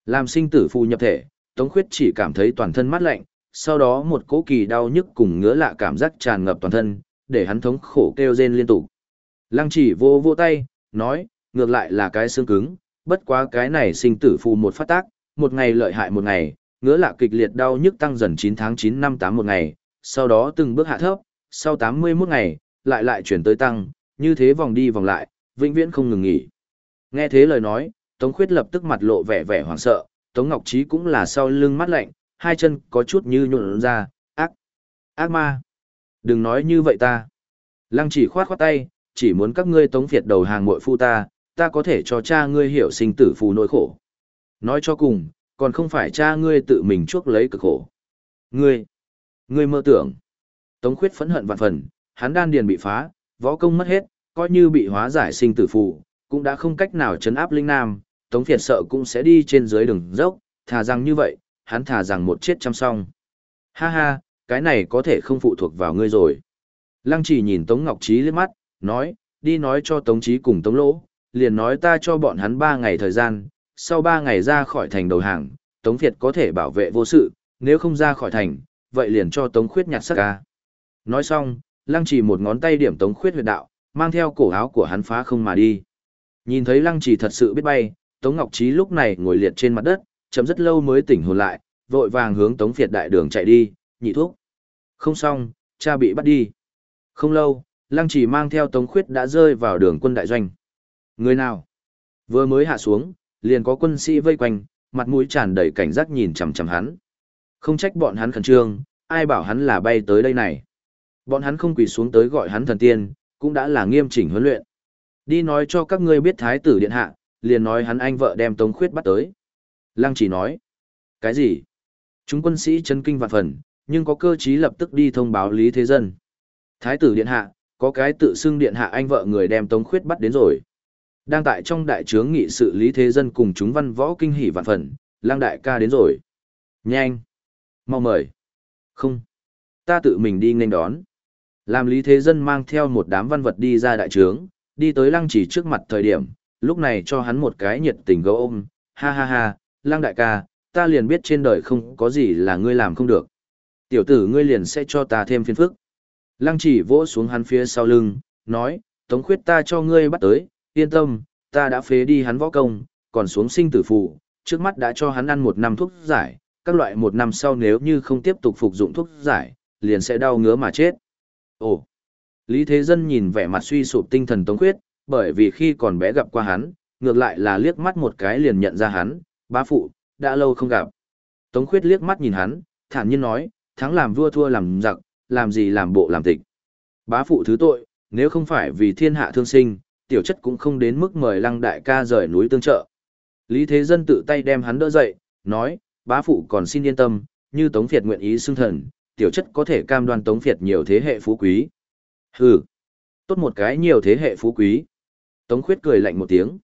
Làm sinh tử phù nhập thể, Tống Khuyết chỉ cảm thấy toàn thân mát lạnh, sau đó một cỗ kỳ đau nhức cùng ngứa lạ cảm giác tràn ngập toàn thân, để hắn thống khổ kêu rên liên tục. Lăng chỉ vô vô tay, nói, ngược lại là cái xương cứng, bất quá cái này sinh tử phù một phát tác, một ngày lợi hại một ngày, ngứa lạ kịch liệt đau nhức tăng dần 9 tháng 9 năm 8 một ngày, sau đó từng bước hạ thấp, sau 81 ngày, lại lại chuyển tới tăng, như thế vòng đi vòng lại, vĩnh viễn không ngừng nghỉ. Nghe thế lời nói, Tống Khuyết lập tức mặt lộ vẻ vẻ hoảng sợ, Tống Ngọc Trí cũng là sau lưng mắt lạnh, hai chân có chút như nhuộn ra, ác, ác ma. Đừng nói như vậy ta. Lăng chỉ khoát khoát tay, chỉ muốn các ngươi Tống Việt đầu hàng muội phu ta, ta có thể cho cha ngươi hiểu sinh tử phù nỗi khổ. Nói cho cùng, còn không phải cha ngươi tự mình chuốc lấy cực khổ. Ngươi, ngươi mơ tưởng. Tống khuyết phẫn hận vạn phần, hắn đan điền bị phá, võ công mất hết, coi như bị hóa giải sinh tử phù, cũng đã không cách nào chấn áp linh nam, Tống Việt sợ cũng sẽ đi trên dưới đường dốc, thà rằng như vậy, hắn thà rằng một chết chăm song. Ha ha, cái này có thể không phụ thuộc vào ngươi rồi. Lăng chỉ nhìn Tống Ngọc Trí liếc mắt, nói, đi nói cho Tống Trí cùng Tống Lỗ, liền nói ta cho bọn hắn ba ngày thời gian, sau ba ngày ra khỏi thành đầu hàng, Tống Việt có thể bảo vệ vô sự, nếu không ra khỏi thành, vậy liền cho Tống Khuyết nhặt sắc ca. Nói xong, Lăng chỉ một ngón tay điểm Tống Khuyết huyệt đạo, mang theo cổ áo của hắn phá không mà đi. Nhìn thấy Lăng chỉ thật sự biết bay, Tống Ngọc Trí lúc này ngồi liệt trên mặt đất, chấm rất lâu mới tỉnh hồn lại, vội vàng hướng Tống Việt đại đường chạy đi, nhị thuốc. Không xong, cha bị bắt đi. Không lâu, Lăng chỉ mang theo Tống Khuyết đã rơi vào đường quân đại doanh. Người nào? Vừa mới hạ xuống, liền có quân sĩ vây quanh, mặt mũi tràn đầy cảnh giác nhìn chằm chằm hắn. Không trách bọn hắn khẩn trương, ai bảo hắn là bay tới đây này. Bọn hắn không quỳ xuống tới gọi hắn thần tiên, cũng đã là nghiêm chỉnh huấn luyện. Đi nói cho các ngươi biết thái tử điện hạ, liền nói hắn anh vợ đem Tống Khuyết bắt tới. Lăng chỉ nói. Cái gì? Chúng quân sĩ chân kinh vạn phần, nhưng có cơ trí lập tức đi thông báo Lý Thế Dân. Thái tử điện hạ, có cái tự xưng điện hạ anh vợ người đem Tống Khuyết bắt đến rồi. Đang tại trong đại trướng nghị sự Lý Thế Dân cùng chúng văn võ kinh hỉ vạn phần, lang đại ca đến rồi. Nhanh! Mau mời! Không! Ta tự mình đi nghênh đón. Làm Lý Thế Dân mang theo một đám văn vật đi ra đại trướng, đi tới lăng chỉ trước mặt thời điểm, lúc này cho hắn một cái nhiệt tình gấu ôm, ha ha ha, lăng đại ca, ta liền biết trên đời không có gì là ngươi làm không được. Tiểu tử ngươi liền sẽ cho ta thêm phiền phức. Lăng chỉ vỗ xuống hắn phía sau lưng, nói, tống khuyết ta cho ngươi bắt tới, yên tâm, ta đã phế đi hắn võ công, còn xuống sinh tử phụ, trước mắt đã cho hắn ăn một năm thuốc giải, các loại một năm sau nếu như không tiếp tục phục dụng thuốc giải, liền sẽ đau ngứa mà chết. Ồ! Lý Thế Dân nhìn vẻ mặt suy sụp tinh thần Tống Khuyết, bởi vì khi còn bé gặp qua hắn, ngược lại là liếc mắt một cái liền nhận ra hắn, bá phụ, đã lâu không gặp. Tống Khuyết liếc mắt nhìn hắn, thản nhiên nói, thắng làm vua thua làm giặc, làm gì làm bộ làm tịch. Bá phụ thứ tội, nếu không phải vì thiên hạ thương sinh, tiểu chất cũng không đến mức mời lăng đại ca rời núi tương trợ. Lý Thế Dân tự tay đem hắn đỡ dậy, nói, bá phụ còn xin yên tâm, như Tống Việt nguyện ý xưng thần, tiểu chất có thể cam đoan Tống Việt nhiều thế hệ phú quý. Hừ, tốt một cái nhiều thế hệ phú quý. Tống Khuyết cười lạnh một tiếng.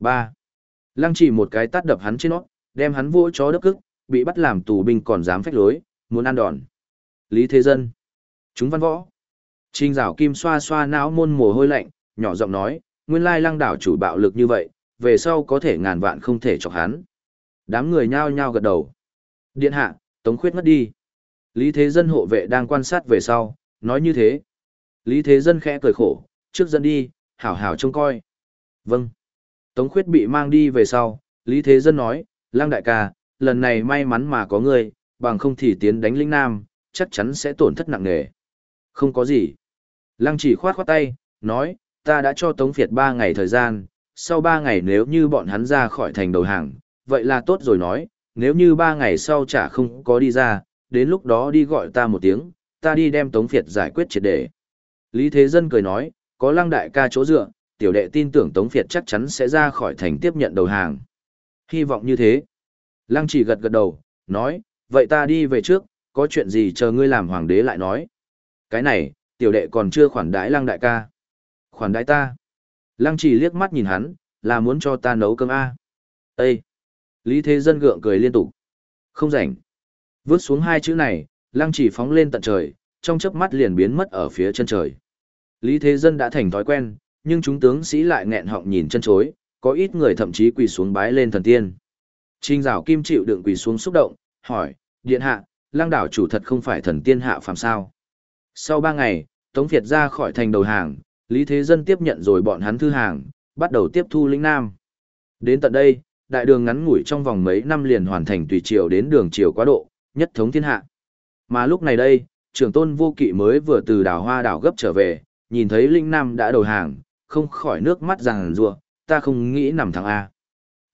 ba Lăng chỉ một cái tát đập hắn trên nót, đem hắn vỗ chó đất cức, bị bắt làm tù binh còn dám phách lối, muốn ăn đòn. Lý Thế Dân. Chúng văn võ. Trình rào kim xoa xoa não môn mồ hôi lạnh, nhỏ giọng nói, nguyên lai lăng đảo chủ bạo lực như vậy, về sau có thể ngàn vạn không thể chọc hắn. Đám người nhao nhao gật đầu. Điện hạ, Tống Khuyết mất đi. Lý Thế Dân hộ vệ đang quan sát về sau, nói như thế. Lý Thế Dân khẽ cười khổ, trước dẫn đi, hảo hảo trông coi. Vâng. Tống Khuyết bị mang đi về sau, Lý Thế Dân nói, Lăng đại ca, lần này may mắn mà có người, bằng không thì tiến đánh Linh Nam, chắc chắn sẽ tổn thất nặng nề. Không có gì. Lăng chỉ khoát khoát tay, nói, ta đã cho Tống Việt ba ngày thời gian, sau ba ngày nếu như bọn hắn ra khỏi thành đầu hàng, vậy là tốt rồi nói, nếu như ba ngày sau chả không có đi ra, đến lúc đó đi gọi ta một tiếng, ta đi đem Tống Việt giải quyết triệt để. Lý Thế Dân cười nói, có lăng đại ca chỗ dựa, tiểu đệ tin tưởng Tống Việt chắc chắn sẽ ra khỏi thành tiếp nhận đầu hàng. Hy vọng như thế. Lăng chỉ gật gật đầu, nói, vậy ta đi về trước, có chuyện gì chờ ngươi làm hoàng đế lại nói. Cái này, tiểu đệ còn chưa khoản đãi lăng đại ca. Khoản đái ta. Lăng chỉ liếc mắt nhìn hắn, là muốn cho ta nấu cơm A. Ê! Lý Thế Dân gượng cười liên tục. Không rảnh. Vướt xuống hai chữ này, lăng chỉ phóng lên tận trời, trong chớp mắt liền biến mất ở phía chân trời. Lý Thế Dân đã thành thói quen, nhưng chúng tướng sĩ lại nghẹn họng nhìn chân chối, có ít người thậm chí quỳ xuống bái lên thần tiên. Trình rào kim chịu đựng quỳ xuống xúc động, hỏi, điện hạ, lang đảo chủ thật không phải thần tiên hạ phàm sao. Sau ba ngày, Tống Việt ra khỏi thành đầu hàng, Lý Thế Dân tiếp nhận rồi bọn hắn thư hàng, bắt đầu tiếp thu lĩnh Nam. Đến tận đây, đại đường ngắn ngủi trong vòng mấy năm liền hoàn thành tùy triều đến đường triều quá độ, nhất thống thiên hạ. Mà lúc này đây, trưởng tôn vô kỵ mới vừa từ đảo hoa đảo gấp trở về, nhìn thấy Linh Nam đã đầu hàng, không khỏi nước mắt ràng rùa, ta không nghĩ nằm thằng A.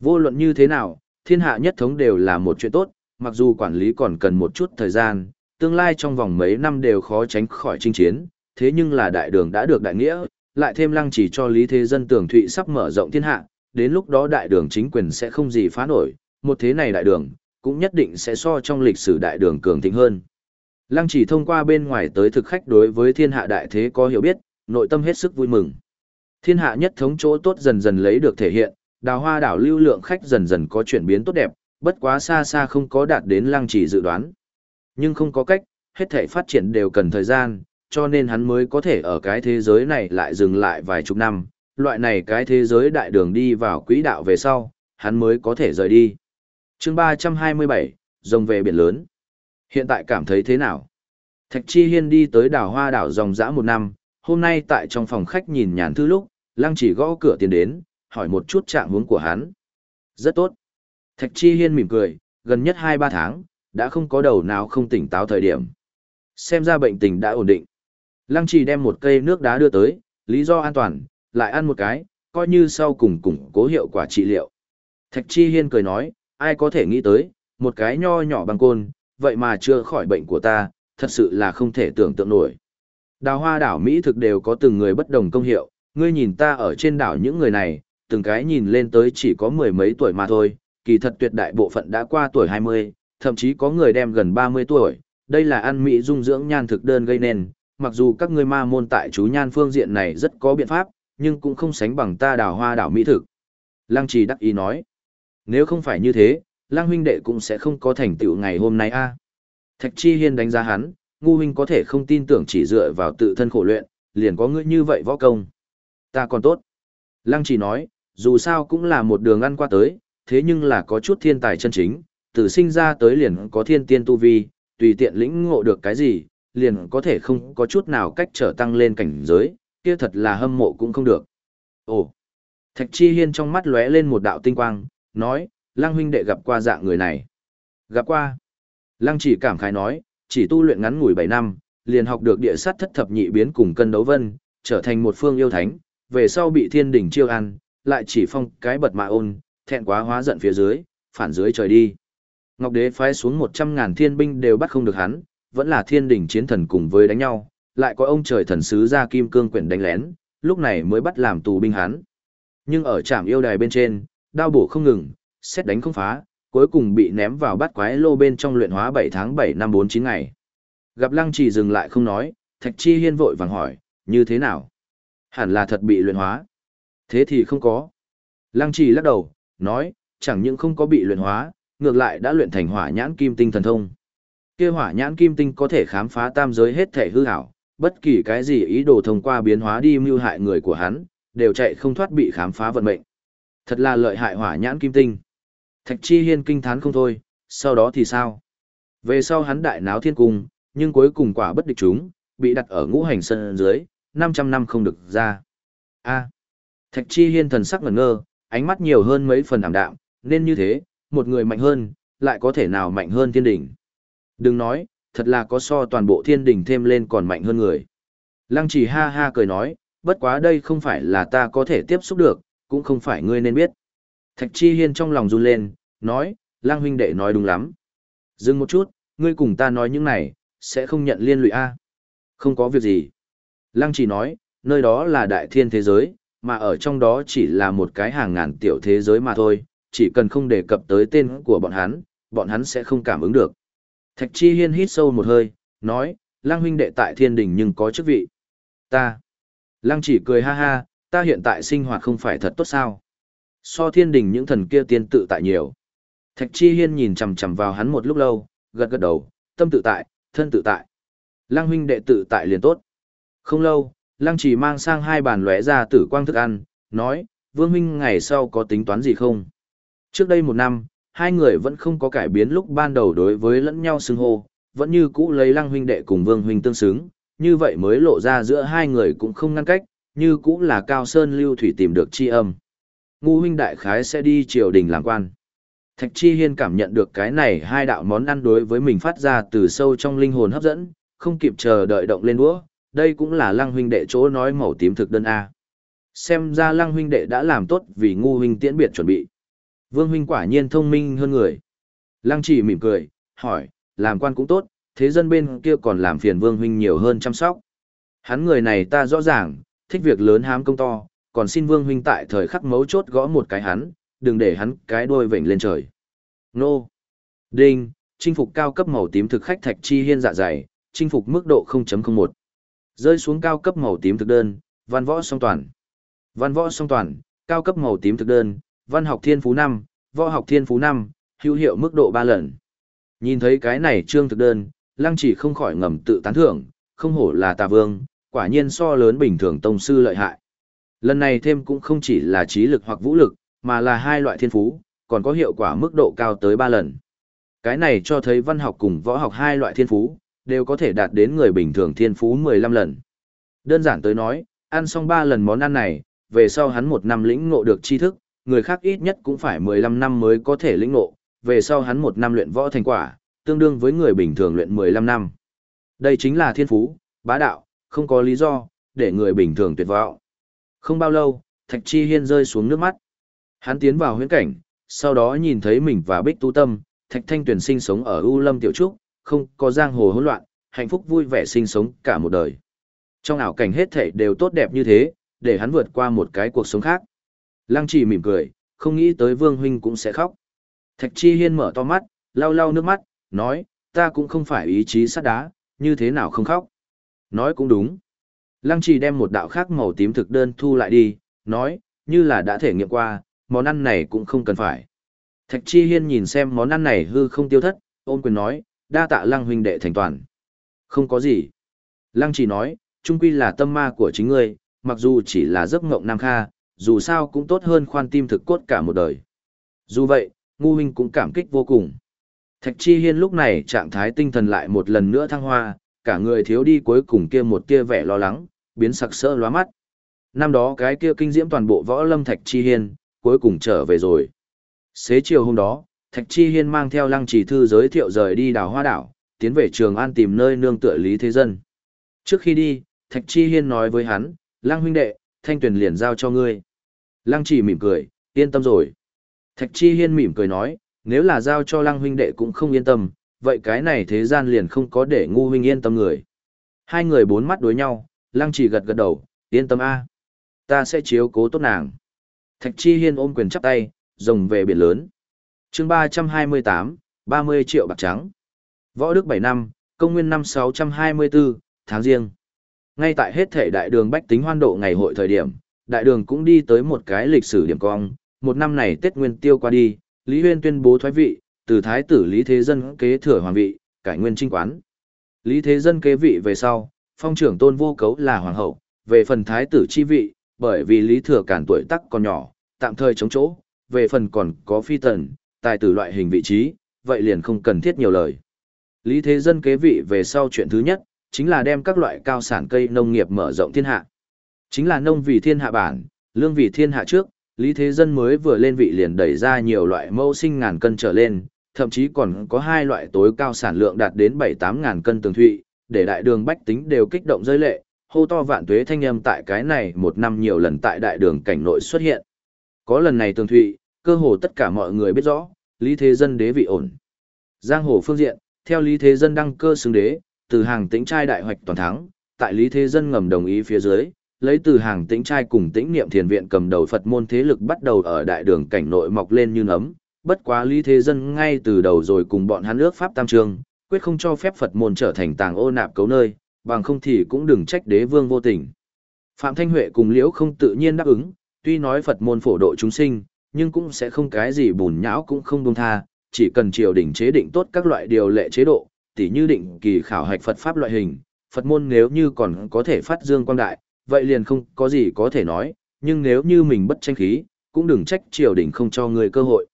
Vô luận như thế nào, thiên hạ nhất thống đều là một chuyện tốt, mặc dù quản lý còn cần một chút thời gian, tương lai trong vòng mấy năm đều khó tránh khỏi chinh chiến, thế nhưng là đại đường đã được đại nghĩa, lại thêm lăng chỉ cho Lý Thế Dân tưởng thụy sắp mở rộng thiên hạ, đến lúc đó đại đường chính quyền sẽ không gì phá nổi, một thế này đại đường, cũng nhất định sẽ so trong lịch sử đại đường cường thịnh hơn. Lăng chỉ thông qua bên ngoài tới thực khách đối với thiên hạ đại thế có hiểu biết, nội tâm hết sức vui mừng. Thiên hạ nhất thống chỗ tốt dần dần lấy được thể hiện, đào hoa đảo lưu lượng khách dần dần có chuyển biến tốt đẹp, bất quá xa xa không có đạt đến lăng chỉ dự đoán. Nhưng không có cách, hết thể phát triển đều cần thời gian, cho nên hắn mới có thể ở cái thế giới này lại dừng lại vài chục năm, loại này cái thế giới đại đường đi vào quỹ đạo về sau, hắn mới có thể rời đi. chương 327, rồng về biển lớn. Hiện tại cảm thấy thế nào? Thạch Chi Hiên đi tới đảo hoa đảo dòng dã một năm, hôm nay tại trong phòng khách nhìn nhàn thư lúc, lăng chỉ gõ cửa tiến đến, hỏi một chút trạng hướng của hắn. Rất tốt. Thạch Chi Hiên mỉm cười, gần nhất 2-3 tháng, đã không có đầu nào không tỉnh táo thời điểm. Xem ra bệnh tình đã ổn định. Lăng trì đem một cây nước đá đưa tới, lý do an toàn, lại ăn một cái, coi như sau cùng củng cố hiệu quả trị liệu. Thạch Chi Hiên cười nói, ai có thể nghĩ tới, một cái nho nhỏ bằng côn, vậy mà chưa khỏi bệnh của ta, thật sự là không thể tưởng tượng nổi. Đào hoa đảo Mỹ thực đều có từng người bất đồng công hiệu, ngươi nhìn ta ở trên đảo những người này, từng cái nhìn lên tới chỉ có mười mấy tuổi mà thôi, kỳ thật tuyệt đại bộ phận đã qua tuổi 20, thậm chí có người đem gần 30 tuổi, đây là ăn Mỹ dung dưỡng nhan thực đơn gây nên, mặc dù các ngươi ma môn tại chú nhan phương diện này rất có biện pháp, nhưng cũng không sánh bằng ta đào hoa đảo Mỹ thực. Lăng trì đắc ý nói, nếu không phải như thế, Lăng huynh đệ cũng sẽ không có thành tựu ngày hôm nay a. Thạch Chi Hiên đánh giá hắn, ngu huynh có thể không tin tưởng chỉ dựa vào tự thân khổ luyện, liền có ngươi như vậy võ công. Ta còn tốt. Lăng chỉ nói, dù sao cũng là một đường ăn qua tới, thế nhưng là có chút thiên tài chân chính, từ sinh ra tới liền có thiên tiên tu vi, tùy tiện lĩnh ngộ được cái gì, liền có thể không có chút nào cách trở tăng lên cảnh giới, kia thật là hâm mộ cũng không được. Ồ! Thạch Chi Hiên trong mắt lóe lên một đạo tinh quang, nói, Lăng huynh đệ gặp qua dạng người này. Gặp qua. Lăng chỉ cảm khái nói, chỉ tu luyện ngắn ngủi 7 năm, liền học được địa sát thất thập nhị biến cùng cân đấu vân, trở thành một phương yêu thánh, về sau bị thiên đỉnh chiêu ăn, lại chỉ phong cái bật mạ ôn, thẹn quá hóa giận phía dưới, phản dưới trời đi. Ngọc đế phái xuống 100 ngàn thiên binh đều bắt không được hắn, vẫn là thiên đình chiến thần cùng với đánh nhau, lại có ông trời thần sứ ra kim cương quyển đánh lén, lúc này mới bắt làm tù binh hắn. Nhưng ở trạm yêu đài bên trên, đao bổ không ngừng, xét đánh không phá, cuối cùng bị ném vào bát quái lô bên trong luyện hóa 7 tháng 7 năm 49 ngày. Gặp Lăng Chỉ dừng lại không nói, Thạch Chi Hiên vội vàng hỏi, như thế nào? Hẳn là thật bị luyện hóa. Thế thì không có. Lăng Chỉ lắc đầu, nói, chẳng những không có bị luyện hóa, ngược lại đã luyện thành hỏa nhãn kim tinh thần thông. Kia hỏa nhãn kim tinh có thể khám phá tam giới hết thể hư hảo, bất kỳ cái gì ý đồ thông qua biến hóa đi mưu hại người của hắn, đều chạy không thoát bị khám phá vận mệnh. Thật là lợi hại hỏa nhãn kim tinh. Thạch Chi Hiên kinh thán không thôi, sau đó thì sao? Về sau hắn đại náo thiên cung, nhưng cuối cùng quả bất địch chúng, bị đặt ở ngũ hành sân dưới, 500 năm không được ra. A. Thạch Chi Hiên thần sắc ngẩn ngơ, ánh mắt nhiều hơn mấy phần ảm đạm, nên như thế, một người mạnh hơn, lại có thể nào mạnh hơn thiên đỉnh. Đừng nói, thật là có so toàn bộ thiên đình thêm lên còn mạnh hơn người. Lăng chỉ ha ha cười nói, bất quá đây không phải là ta có thể tiếp xúc được, cũng không phải ngươi nên biết. Thạch Chi Hiên trong lòng run lên, nói, lang huynh đệ nói đúng lắm. Dừng một chút, ngươi cùng ta nói những này, sẽ không nhận liên lụy A. Không có việc gì. Lăng chỉ nói, nơi đó là đại thiên thế giới, mà ở trong đó chỉ là một cái hàng ngàn tiểu thế giới mà thôi, chỉ cần không đề cập tới tên của bọn hắn, bọn hắn sẽ không cảm ứng được. Thạch Chi Hiên hít sâu một hơi, nói, Lăng huynh đệ tại thiên đình nhưng có chức vị. Ta. Lăng chỉ cười ha ha, ta hiện tại sinh hoạt không phải thật tốt sao. So thiên đình những thần kia tiên tự tại nhiều. Thạch Chi Hiên nhìn chằm chằm vào hắn một lúc lâu, gật gật đầu, tâm tự tại, thân tự tại. Lăng huynh đệ tự tại liền tốt. Không lâu, Lăng chỉ mang sang hai bàn lóe ra tử quang thức ăn, nói, Vương huynh ngày sau có tính toán gì không? Trước đây một năm, hai người vẫn không có cải biến lúc ban đầu đối với lẫn nhau xưng hô, vẫn như cũ lấy Lăng huynh đệ cùng Vương huynh tương xứng, như vậy mới lộ ra giữa hai người cũng không ngăn cách, như cũ là Cao Sơn Lưu Thủy tìm được chi âm. Ngu huynh đại khái sẽ đi triều đình làm quan. Thạch Chi Hiên cảm nhận được cái này hai đạo món ăn đối với mình phát ra từ sâu trong linh hồn hấp dẫn, không kịp chờ đợi động lên đũa, đây cũng là Lăng huynh đệ chỗ nói màu tím thực đơn a. Xem ra Lăng huynh đệ đã làm tốt vì ngu huynh tiễn biệt chuẩn bị. Vương huynh quả nhiên thông minh hơn người. Lăng Chỉ mỉm cười, hỏi, làm quan cũng tốt, thế dân bên kia còn làm phiền Vương huynh nhiều hơn chăm sóc. Hắn người này ta rõ ràng, thích việc lớn hám công to, còn xin Vương huynh tại thời khắc mấu chốt gõ một cái hắn, đừng để hắn cái đuôi vểnh lên trời. Nô. Đinh, chinh phục cao cấp màu tím thực khách thạch chi hiên dạ dày, chinh phục mức độ 0.01. Rơi xuống cao cấp màu tím thực đơn, văn võ song toàn. Văn võ song toàn, cao cấp màu tím thực đơn, văn học thiên phú 5, võ học thiên phú 5, hữu hiệu mức độ 3 lần. Nhìn thấy cái này trương thực đơn, lăng chỉ không khỏi ngầm tự tán thưởng, không hổ là tà vương, quả nhiên so lớn bình thường tông sư lợi hại. Lần này thêm cũng không chỉ là trí lực hoặc vũ lực, mà là hai loại thiên phú, còn có hiệu quả mức độ cao tới 3 lần. Cái này cho thấy văn học cùng võ học hai loại thiên phú, đều có thể đạt đến người bình thường thiên phú 15 lần. Đơn giản tới nói, ăn xong 3 lần món ăn này, về sau hắn một năm lĩnh ngộ được tri thức, người khác ít nhất cũng phải 15 năm mới có thể lĩnh ngộ, về sau hắn một năm luyện võ thành quả, tương đương với người bình thường luyện 15 năm. Đây chính là thiên phú, bá đạo, không có lý do, để người bình thường tuyệt vọng. Không bao lâu, Thạch Chi Hiên rơi xuống nước mắt. Hắn tiến vào huyễn cảnh, sau đó nhìn thấy mình và Bích Tu Tâm, Thạch Thanh Tuyền sinh sống ở U Lâm Tiểu Trúc, không có giang hồ hỗn loạn, hạnh phúc vui vẻ sinh sống cả một đời. Trong ảo cảnh hết thảy đều tốt đẹp như thế, để hắn vượt qua một cái cuộc sống khác. Lăng Chỉ mỉm cười, không nghĩ tới Vương huynh cũng sẽ khóc. Thạch Chi Hiên mở to mắt, lau lau nước mắt, nói, ta cũng không phải ý chí sắt đá, như thế nào không khóc. Nói cũng đúng. Lăng Chỉ đem một đạo khác màu tím thực đơn thu lại đi, nói, như là đã thể nghiệm qua, món ăn này cũng không cần phải. Thạch Chi Hiên nhìn xem món ăn này hư không tiêu thất, ôn quyền nói, đa tạ Lăng huynh đệ thành toàn. Không có gì. Lăng chỉ nói, trung quy là tâm ma của chính ngươi, mặc dù chỉ là giấc mộng nam kha, dù sao cũng tốt hơn khoan tim thực cốt cả một đời. Dù vậy, ngu huynh cũng cảm kích vô cùng. Thạch Chi Hiên lúc này trạng thái tinh thần lại một lần nữa thăng hoa, cả người thiếu đi cuối cùng kia một kia vẻ lo lắng, biến sặc sỡ lóa mắt. Năm đó cái kia kinh diễm toàn bộ võ lâm Thạch Chi Hiên, cuối cùng trở về rồi. Xế chiều hôm đó, Thạch Chi Hiên mang theo lăng trì thư giới thiệu rời đi đào hoa đảo, tiến về trường an tìm nơi nương tựa Lý Thế Dân. Trước khi đi, Thạch Chi Hiên nói với hắn, lăng huynh đệ, thanh tuyển liền giao cho ngươi. Lăng chỉ mỉm cười, yên tâm rồi. Thạch Chi Hiên mỉm cười nói, nếu là giao cho lăng huynh đệ cũng không yên tâm, vậy cái này thế gian liền không có để ngu huynh yên tâm người. Hai người bốn mắt đối nhau, lăng chỉ gật gật đầu, yên tâm a, Ta sẽ chiếu cố tốt nàng. Thạch Chi Hiên ôm quyền chắp tay, rồng về biển lớn. chương 328, 30 triệu bạc trắng. Võ Đức 7 năm, công nguyên năm 624, tháng riêng. Ngay tại hết thể đại đường bách tính hoan độ ngày hội thời điểm, đại đường cũng đi tới một cái lịch sử điểm cong. Một năm này Tết Nguyên tiêu qua đi, Lý Huyên tuyên bố thoái vị, từ thái tử Lý Thế Dân kế thừa hoàng vị, cải nguyên trinh quán. Lý Thế Dân kế vị về sau, phong trưởng tôn vô cấu là hoàng hậu, về phần thái tử chi vị, bởi vì Lý Thừa Cản tuổi tắc còn nhỏ, tạm thời chống chỗ, về phần còn có phi tần, tài tử loại hình vị trí, vậy liền không cần thiết nhiều lời. Lý Thế Dân kế vị về sau chuyện thứ nhất, chính là đem các loại cao sản cây nông nghiệp mở rộng thiên hạ. Chính là nông vì thiên hạ bản, lương vì thiên hạ trước, Lý Thế Dân mới vừa lên vị liền đẩy ra nhiều loại mẫu sinh ngàn cân trở lên, thậm chí còn có hai loại tối cao sản lượng đạt đến 7-8 ngàn cân tường thụy, để đại đường bách tính đều kích động rơi lệ, hô to vạn tuế thanh âm tại cái này một năm nhiều lần tại đại đường cảnh nội xuất hiện. Có lần này tường thụy, cơ hồ tất cả mọi người biết rõ, Lý Thế Dân đế vị ổn. Giang hồ phương diện, theo Lý Thế Dân đăng cơ xứng đế, từ hàng tĩnh trai đại hoạch toàn thắng, tại Lý Thế Dân ngầm đồng ý phía dưới, lấy từ hàng tĩnh trai cùng tĩnh niệm thiền viện cầm đầu Phật môn thế lực bắt đầu ở đại đường cảnh nội mọc lên như nấm. Bất quá Lý Thế Dân ngay từ đầu rồi cùng bọn hắn ước Pháp Tam Trương, quyết không cho phép Phật môn trở thành tàng ô nạp cấu nơi, bằng không thì cũng đừng trách đế vương vô tình. Phạm Thanh Huệ cùng Liễu không tự nhiên đáp ứng, tuy nói Phật môn phổ độ chúng sinh, nhưng cũng sẽ không cái gì bùn nhão cũng không buông tha, chỉ cần triều đình chế định tốt các loại điều lệ chế độ, tỉ như định kỳ khảo hạch Phật pháp loại hình, Phật môn nếu như còn có thể phát dương quang đại, vậy liền không có gì có thể nói, nhưng nếu như mình bất tranh khí, cũng đừng trách triều đình không cho người cơ hội.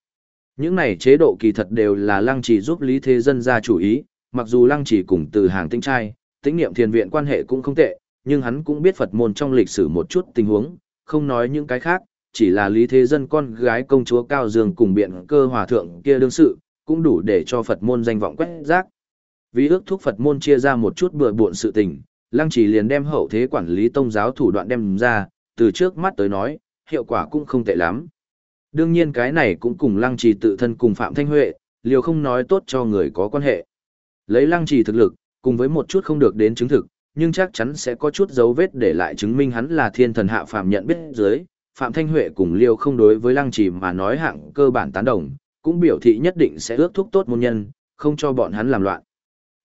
Những này chế độ kỳ thật đều là lăng trì giúp Lý Thế Dân ra chủ ý, mặc dù lăng trì cùng từ hàng tinh trai, tĩnh niệm thiền viện quan hệ cũng không tệ, nhưng hắn cũng biết Phật môn trong lịch sử một chút tình huống, không nói những cái khác, chỉ là Lý Thế Dân con gái công chúa Cao Dương cùng biện cơ hòa thượng kia đương sự, cũng đủ để cho Phật môn danh vọng quét rác. Vì ước thúc Phật môn chia ra một chút bừa bộn sự tình, Lăng Chỉ liền đem hậu thế quản lý tông giáo thủ đoạn đem ra, từ trước mắt tới nói, hiệu quả cũng không tệ lắm. Đương nhiên cái này cũng cùng Lăng Trì tự thân cùng Phạm Thanh Huệ, liều không nói tốt cho người có quan hệ. Lấy Lăng Trì thực lực, cùng với một chút không được đến chứng thực, nhưng chắc chắn sẽ có chút dấu vết để lại chứng minh hắn là thiên thần hạ phàm nhận biết dưới. Phạm Thanh Huệ cùng Liêu không đối với Lăng Trì mà nói hạng cơ bản tán đồng, cũng biểu thị nhất định sẽ ước thúc tốt môn nhân, không cho bọn hắn làm loạn.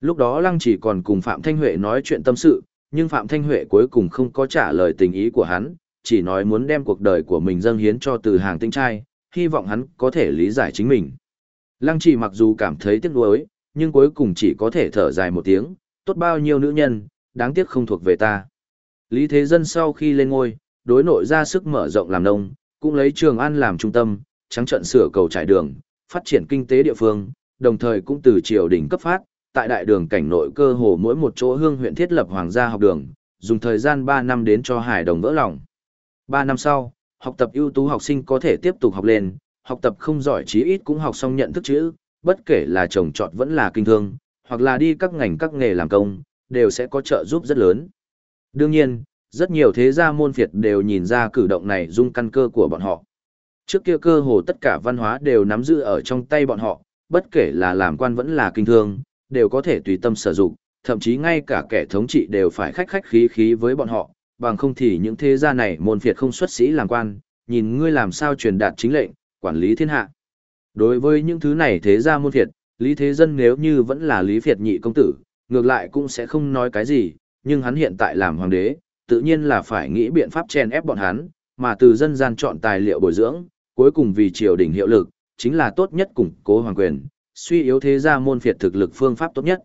Lúc đó Lăng chỉ còn cùng Phạm Thanh Huệ nói chuyện tâm sự, nhưng Phạm Thanh Huệ cuối cùng không có trả lời tình ý của hắn, chỉ nói muốn đem cuộc đời của mình dâng hiến cho từ hàng tinh trai, hy vọng hắn có thể lý giải chính mình. Lăng chỉ mặc dù cảm thấy tiếc nuối, nhưng cuối cùng chỉ có thể thở dài một tiếng, tốt bao nhiêu nữ nhân, đáng tiếc không thuộc về ta. Lý Thế Dân sau khi lên ngôi, đối nội ra sức mở rộng làm nông, cũng lấy Trường An làm trung tâm, trắng trận sửa cầu trải đường, phát triển kinh tế địa phương, đồng thời cũng từ triều đình cấp phát, tại đại đường cảnh nội cơ hồ mỗi một chỗ hương huyện thiết lập hoàng gia học đường, dùng thời gian 3 năm đến cho hải đồng vỡ lòng. 3 năm sau, học tập ưu tú học sinh có thể tiếp tục học lên, học tập không giỏi chí ít cũng học xong nhận thức chữ, bất kể là trồng trọt vẫn là kinh thương, hoặc là đi các ngành các nghề làm công, đều sẽ có trợ giúp rất lớn. Đương nhiên, rất nhiều thế gia môn phiệt đều nhìn ra cử động này dung căn cơ của bọn họ. Trước kia cơ hồ tất cả văn hóa đều nắm giữ ở trong tay bọn họ, bất kể là làm quan vẫn là kinh thương, đều có thể tùy tâm sử dụng, thậm chí ngay cả kẻ thống trị đều phải khách khách khí khí với bọn họ, bằng không thì những thế gia này môn phiệt không xuất sĩ làm quan, nhìn ngươi làm sao truyền đạt chính lệnh, quản lý thiên hạ. Đối với những thứ này thế gia môn phiệt, Lý Thế Dân nếu như vẫn là Lý Việt nhị công tử, ngược lại cũng sẽ không nói cái gì, nhưng hắn hiện tại làm hoàng đế, tự nhiên là phải nghĩ biện pháp chèn ép bọn hắn, mà từ dân gian chọn tài liệu bồi dưỡng, cuối cùng vì triều đình hiệu lực, chính là tốt nhất củng cố hoàng quyền, suy yếu thế gia môn phiệt thực lực phương pháp tốt nhất.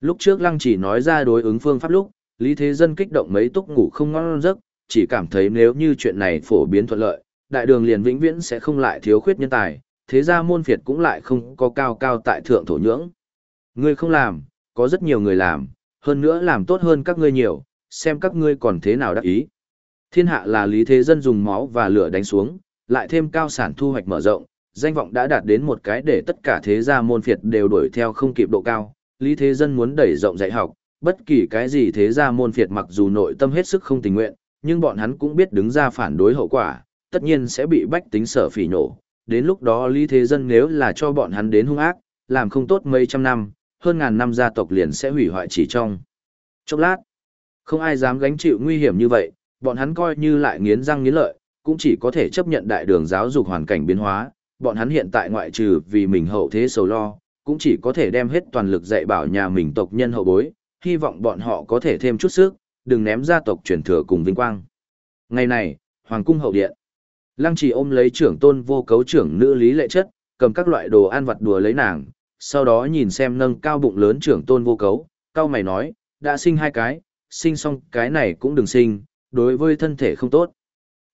Lúc trước Lăng chỉ nói ra đối ứng phương pháp lúc, Lý Thế Dân kích động mấy túc ngủ không ngon giấc, chỉ cảm thấy nếu như chuyện này phổ biến thuận lợi, đại đường liền vĩnh viễn sẽ không lại thiếu khuyết nhân tài, thế gia môn phiệt cũng lại không có cao cao tại thượng thổ nhưỡng. Ngươi không làm, có rất nhiều người làm, hơn nữa làm tốt hơn các ngươi nhiều, xem các ngươi còn thế nào đắc ý. Thiên hạ là lý thế dân dùng máu và lửa đánh xuống, lại thêm cao sản thu hoạch mở rộng, danh vọng đã đạt đến một cái để tất cả thế gia môn phiệt đều đuổi theo không kịp độ cao. Lý thế dân muốn đẩy rộng dạy học, bất kỳ cái gì thế gia môn phiệt mặc dù nội tâm hết sức không tình nguyện, nhưng bọn hắn cũng biết đứng ra phản đối hậu quả, tất nhiên sẽ bị bách tính sở phỉ nổ. Đến lúc đó Lý Thế Dân nếu là cho bọn hắn đến hung ác, làm không tốt mấy trăm năm, hơn ngàn năm gia tộc liền sẽ hủy hoại chỉ trong. Chốc lát, không ai dám gánh chịu nguy hiểm như vậy, bọn hắn coi như lại nghiến răng nghiến lợi, cũng chỉ có thể chấp nhận đại đường giáo dục hoàn cảnh biến hóa, bọn hắn hiện tại ngoại trừ vì mình hậu thế sầu lo, cũng chỉ có thể đem hết toàn lực dạy bảo nhà mình tộc nhân hậu bối, hy vọng bọn họ có thể thêm chút sức, đừng ném gia tộc truyền thừa cùng vinh quang. Ngày này, Hoàng cung hậu điện. Lăng Trì ôm lấy trưởng tôn vô cấu trưởng nữ lý lệ chất, cầm các loại đồ ăn vặt đùa lấy nàng, sau đó nhìn xem nâng cao bụng lớn trưởng tôn vô cấu, cao mày nói, đã sinh hai cái, sinh xong cái này cũng đừng sinh, đối với thân thể không tốt.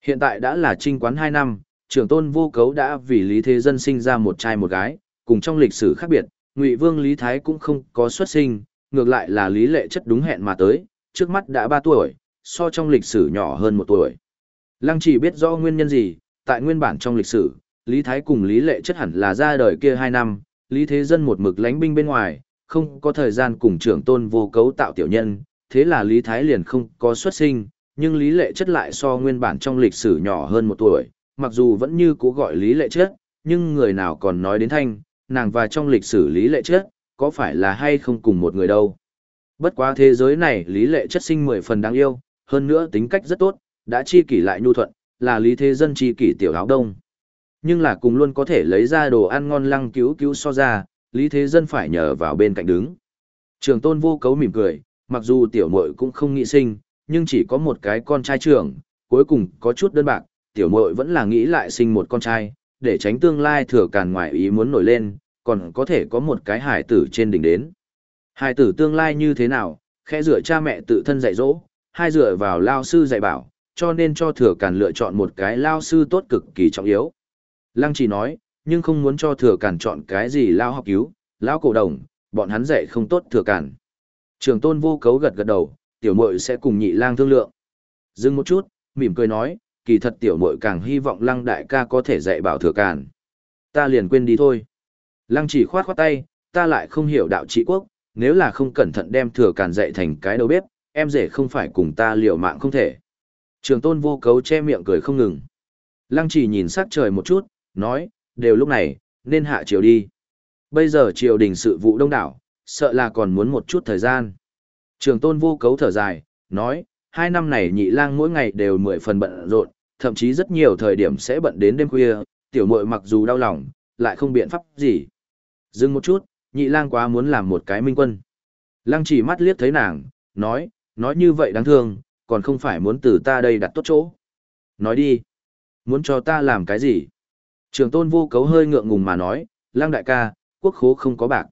Hiện tại đã là trinh quán hai năm, trưởng tôn vô cấu đã vì lý thế dân sinh ra một trai một gái, cùng trong lịch sử khác biệt, ngụy vương lý thái cũng không có xuất sinh, ngược lại là lý lệ chất đúng hẹn mà tới, trước mắt đã ba tuổi, so trong lịch sử nhỏ hơn một tuổi. Lăng chỉ biết rõ nguyên nhân gì, tại nguyên bản trong lịch sử, Lý Thái cùng Lý Lệ chất hẳn là ra đời kia hai năm, Lý Thế Dân một mực lánh binh bên ngoài, không có thời gian cùng trưởng tôn vô cấu tạo tiểu nhân, thế là Lý Thái liền không có xuất sinh, nhưng Lý Lệ chất lại so nguyên bản trong lịch sử nhỏ hơn một tuổi, mặc dù vẫn như cố gọi Lý Lệ chết, nhưng người nào còn nói đến thanh, nàng và trong lịch sử Lý Lệ chết, có phải là hay không cùng một người đâu. Bất quá thế giới này Lý Lệ chất sinh mười phần đáng yêu, hơn nữa tính cách rất tốt, đã chi kỷ lại nhu thuận, là Lý Thế Dân chi kỷ tiểu áo đông. Nhưng là cùng luôn có thể lấy ra đồ ăn ngon lăng cứu cứu so ra, Lý Thế Dân phải nhờ vào bên cạnh đứng. Trường tôn vô cấu mỉm cười, mặc dù tiểu muội cũng không nghị sinh, nhưng chỉ có một cái con trai trưởng, cuối cùng có chút đơn bạc, tiểu muội vẫn là nghĩ lại sinh một con trai, để tránh tương lai thừa càn ngoại ý muốn nổi lên, còn có thể có một cái hải tử trên đỉnh đến. Hải tử tương lai như thế nào, khẽ dựa cha mẹ tự thân dạy dỗ, hai dựa vào lao sư dạy bảo, cho nên cho thừa càn lựa chọn một cái lao sư tốt cực kỳ trọng yếu. Lăng chỉ nói, nhưng không muốn cho thừa càn chọn cái gì lao học cứu, lao cổ đồng, bọn hắn dạy không tốt thừa càn. Trường tôn vô cấu gật gật đầu, tiểu muội sẽ cùng nhị lang thương lượng. Dừng một chút, mỉm cười nói, kỳ thật tiểu muội càng hy vọng lăng đại ca có thể dạy bảo thừa càn. Ta liền quên đi thôi. Lăng chỉ khoát khoát tay, ta lại không hiểu đạo trị quốc, nếu là không cẩn thận đem thừa càn dạy thành cái đầu bếp, em rể không phải cùng ta liều mạng không thể. Trường tôn vô cấu che miệng cười không ngừng. Lăng chỉ nhìn sắc trời một chút, nói, đều lúc này, nên hạ triều đi. Bây giờ triều đình sự vụ đông đảo, sợ là còn muốn một chút thời gian. Trường tôn vô cấu thở dài, nói, hai năm này nhị lang mỗi ngày đều mười phần bận rộn, thậm chí rất nhiều thời điểm sẽ bận đến đêm khuya, tiểu muội mặc dù đau lòng, lại không biện pháp gì. Dừng một chút, nhị lang quá muốn làm một cái minh quân. Lăng chỉ mắt liếc thấy nàng, nói, nói như vậy đáng thương, còn không phải muốn từ ta đây đặt tốt chỗ. Nói đi, muốn cho ta làm cái gì? Trường tôn vô cấu hơi ngượng ngùng mà nói, lang đại ca, quốc khố không có bạc.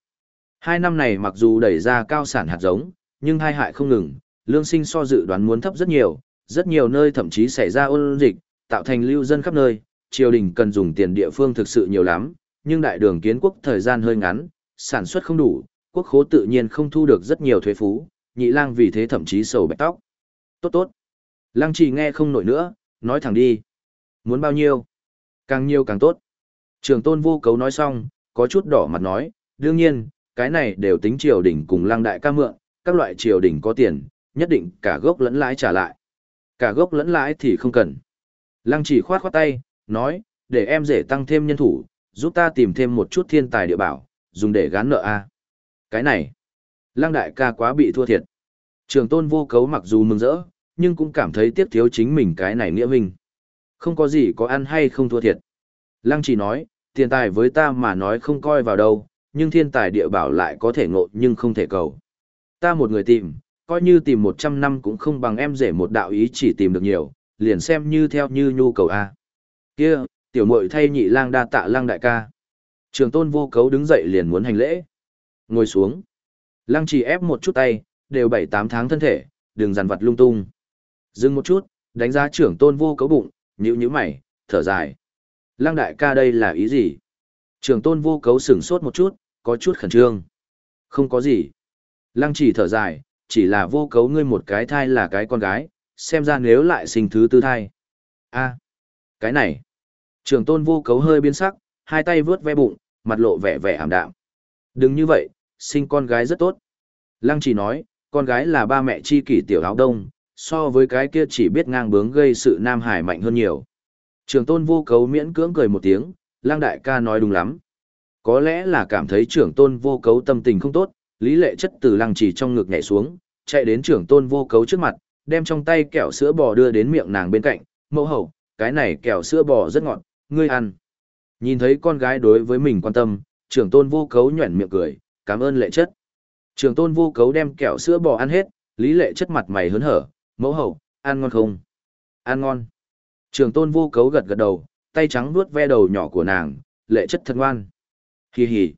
Hai năm này mặc dù đẩy ra cao sản hạt giống, nhưng hai hại không ngừng, lương sinh so dự đoán muốn thấp rất nhiều, rất nhiều nơi thậm chí xảy ra ôn dịch, tạo thành lưu dân khắp nơi, triều đình cần dùng tiền địa phương thực sự nhiều lắm, nhưng đại đường kiến quốc thời gian hơi ngắn, sản xuất không đủ, quốc khố tự nhiên không thu được rất nhiều thuế phú, nhị lang vì thế thậm chí sầu bạch tóc. Tốt tốt. Lăng chỉ nghe không nổi nữa, nói thẳng đi. Muốn bao nhiêu? Càng nhiều càng tốt. Trường tôn vô cấu nói xong, có chút đỏ mặt nói, đương nhiên, cái này đều tính triều đình cùng lăng đại ca mượn, các loại triều đình có tiền, nhất định cả gốc lẫn lãi trả lại. Cả gốc lẫn lãi thì không cần. Lăng chỉ khoát khoát tay, nói, để em dễ tăng thêm nhân thủ, giúp ta tìm thêm một chút thiên tài địa bảo, dùng để gán nợ a. Cái này, lăng đại ca quá bị thua thiệt. Trường tôn vô cấu mặc dù mừng rỡ, nhưng cũng cảm thấy tiếc thiếu chính mình cái này nghĩa minh. Không có gì có ăn hay không thua thiệt. Lăng chỉ nói, tiền tài với ta mà nói không coi vào đâu, nhưng thiên tài địa bảo lại có thể ngộ nhưng không thể cầu. Ta một người tìm, coi như tìm 100 năm cũng không bằng em rể một đạo ý chỉ tìm được nhiều, liền xem như theo như nhu cầu A. kia tiểu muội thay nhị lang đa tạ lang đại ca. Trường tôn vô cấu đứng dậy liền muốn hành lễ. Ngồi xuống. Lăng chỉ ép một chút tay, đều bảy tám tháng thân thể, đừng dằn vặt lung tung. Dừng một chút, đánh giá trưởng tôn vô cấu bụng, nhíu nhíu mày, thở dài. Lăng đại ca đây là ý gì? Trưởng tôn vô cấu sửng sốt một chút, có chút khẩn trương. Không có gì. Lăng chỉ thở dài, chỉ là vô cấu ngươi một cái thai là cái con gái, xem ra nếu lại sinh thứ tư thai. a cái này. Trường tôn vô cấu hơi biến sắc, hai tay vướt ve bụng, mặt lộ vẻ vẻ ảm đạm. Đừng như vậy, sinh con gái rất tốt. Lăng chỉ nói, con gái là ba mẹ chi kỷ tiểu áo đông, so với cái kia chỉ biết ngang bướng gây sự nam hải mạnh hơn nhiều. Trường tôn vô cấu miễn cưỡng cười một tiếng, lăng đại ca nói đúng lắm. Có lẽ là cảm thấy trưởng tôn vô cấu tâm tình không tốt, lý lệ chất từ lăng trì trong ngực nhảy xuống, chạy đến trưởng tôn vô cấu trước mặt, đem trong tay kẹo sữa bò đưa đến miệng nàng bên cạnh, mẫu hậu, cái này kẹo sữa bò rất ngọt, ngươi ăn. Nhìn thấy con gái đối với mình quan tâm, trưởng tôn vô cấu nhuẩn miệng cười, cảm ơn lệ chất. Trưởng tôn vô cấu đem kẹo sữa bò ăn hết, lý lệ chất mặt mày hớn hở, mẫu hậu, ăn ngon không? Ăn ngon. Trưởng tôn vô cấu gật gật đầu, tay trắng vuốt ve đầu nhỏ của nàng, lệ chất thật ngoan. Hì hì.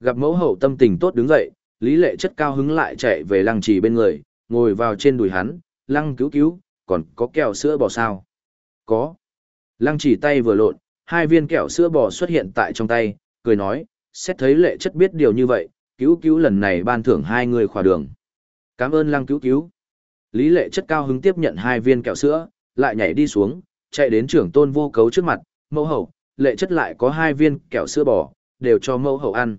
Gặp mẫu hậu tâm tình tốt đứng dậy, lý lệ chất cao hứng lại chạy về lăng trì bên người, ngồi vào trên đùi hắn, lăng cứu cứu, còn có kẹo sữa bò sao? Có. Lăng chỉ tay vừa lộn, hai viên kẹo sữa bò xuất hiện tại trong tay, cười nói, xét thấy lệ chất biết điều như vậy, cứu cứu lần này ban thưởng hai người khỏa đường. Cảm ơn lăng cứu cứu. Lý lệ chất cao hứng tiếp nhận hai viên kẹo sữa, lại nhảy đi xuống, chạy đến trưởng tôn vô cấu trước mặt, mẫu hậu, lệ chất lại có hai viên kẹo sữa bò, đều cho mẫu hậu ăn.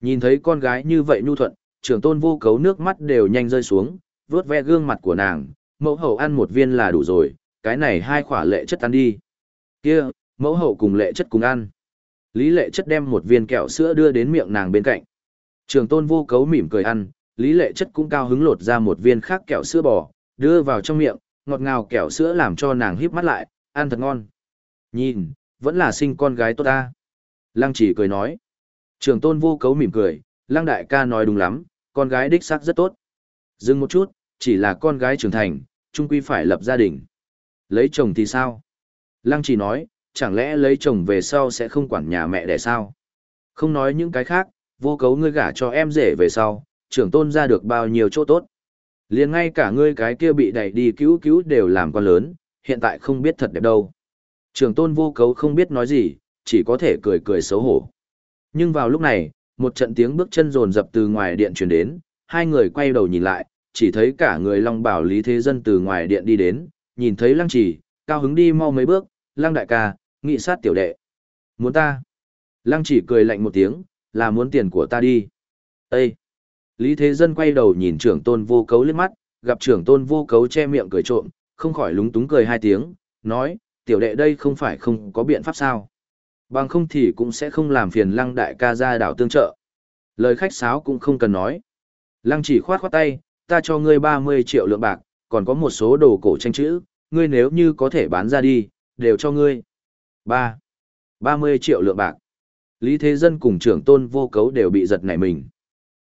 Nhìn thấy con gái như vậy nhu thuận, trưởng tôn vô cấu nước mắt đều nhanh rơi xuống, vuốt ve gương mặt của nàng, mẫu hậu ăn một viên là đủ rồi, cái này hai khỏa lệ chất ăn đi. Kia, mẫu hậu cùng lệ chất cùng ăn. Lý lệ chất đem một viên kẹo sữa đưa đến miệng nàng bên cạnh. Trường tôn vô cấu mỉm cười ăn, lý lệ chất cũng cao hứng lột ra một viên khác kẹo sữa bò, đưa vào trong miệng, ngọt ngào kẹo sữa làm cho nàng híp mắt lại, ăn thật ngon. Nhìn, vẫn là sinh con gái tốt ta. Lăng chỉ cười nói. Trường tôn vô cấu mỉm cười, lăng đại ca nói đúng lắm, con gái đích xác rất tốt. Dừng một chút, chỉ là con gái trưởng thành, chung quy phải lập gia đình. Lấy chồng thì sao? Lăng chỉ nói, chẳng lẽ lấy chồng về sau sẽ không quản nhà mẹ đẻ sao? Không nói những cái khác, vô cấu ngươi gả cho em rể về sau, trưởng tôn ra được bao nhiêu chỗ tốt. liền ngay cả ngươi cái kia bị đẩy đi cứu cứu đều làm con lớn, hiện tại không biết thật đẹp đâu. Trưởng tôn vô cấu không biết nói gì, chỉ có thể cười cười xấu hổ. Nhưng vào lúc này, một trận tiếng bước chân rồn rập từ ngoài điện truyền đến, hai người quay đầu nhìn lại, chỉ thấy cả người long bảo lý thế dân từ ngoài điện đi đến, nhìn thấy lăng Chỉ cao hứng đi mau mấy bước, lăng đại ca, nghị sát tiểu đệ. Muốn ta? Lăng chỉ cười lạnh một tiếng, là muốn tiền của ta đi. Ê! Lý thế dân quay đầu nhìn trưởng tôn vô cấu liếc mắt, gặp trưởng tôn vô cấu che miệng cười trộm, không khỏi lúng túng cười hai tiếng, nói, tiểu đệ đây không phải không có biện pháp sao. Bằng không thì cũng sẽ không làm phiền lăng đại ca ra đảo tương trợ. Lời khách sáo cũng không cần nói. Lăng chỉ khoát khoát tay, ta cho ngươi 30 triệu lượng bạc, còn có một số đồ cổ tranh chữ, ngươi nếu như có thể bán ra đi, đều cho ngươi. 3. 30 triệu lượng bạc. Lý Thế Dân cùng trưởng tôn vô cấu đều bị giật nảy mình.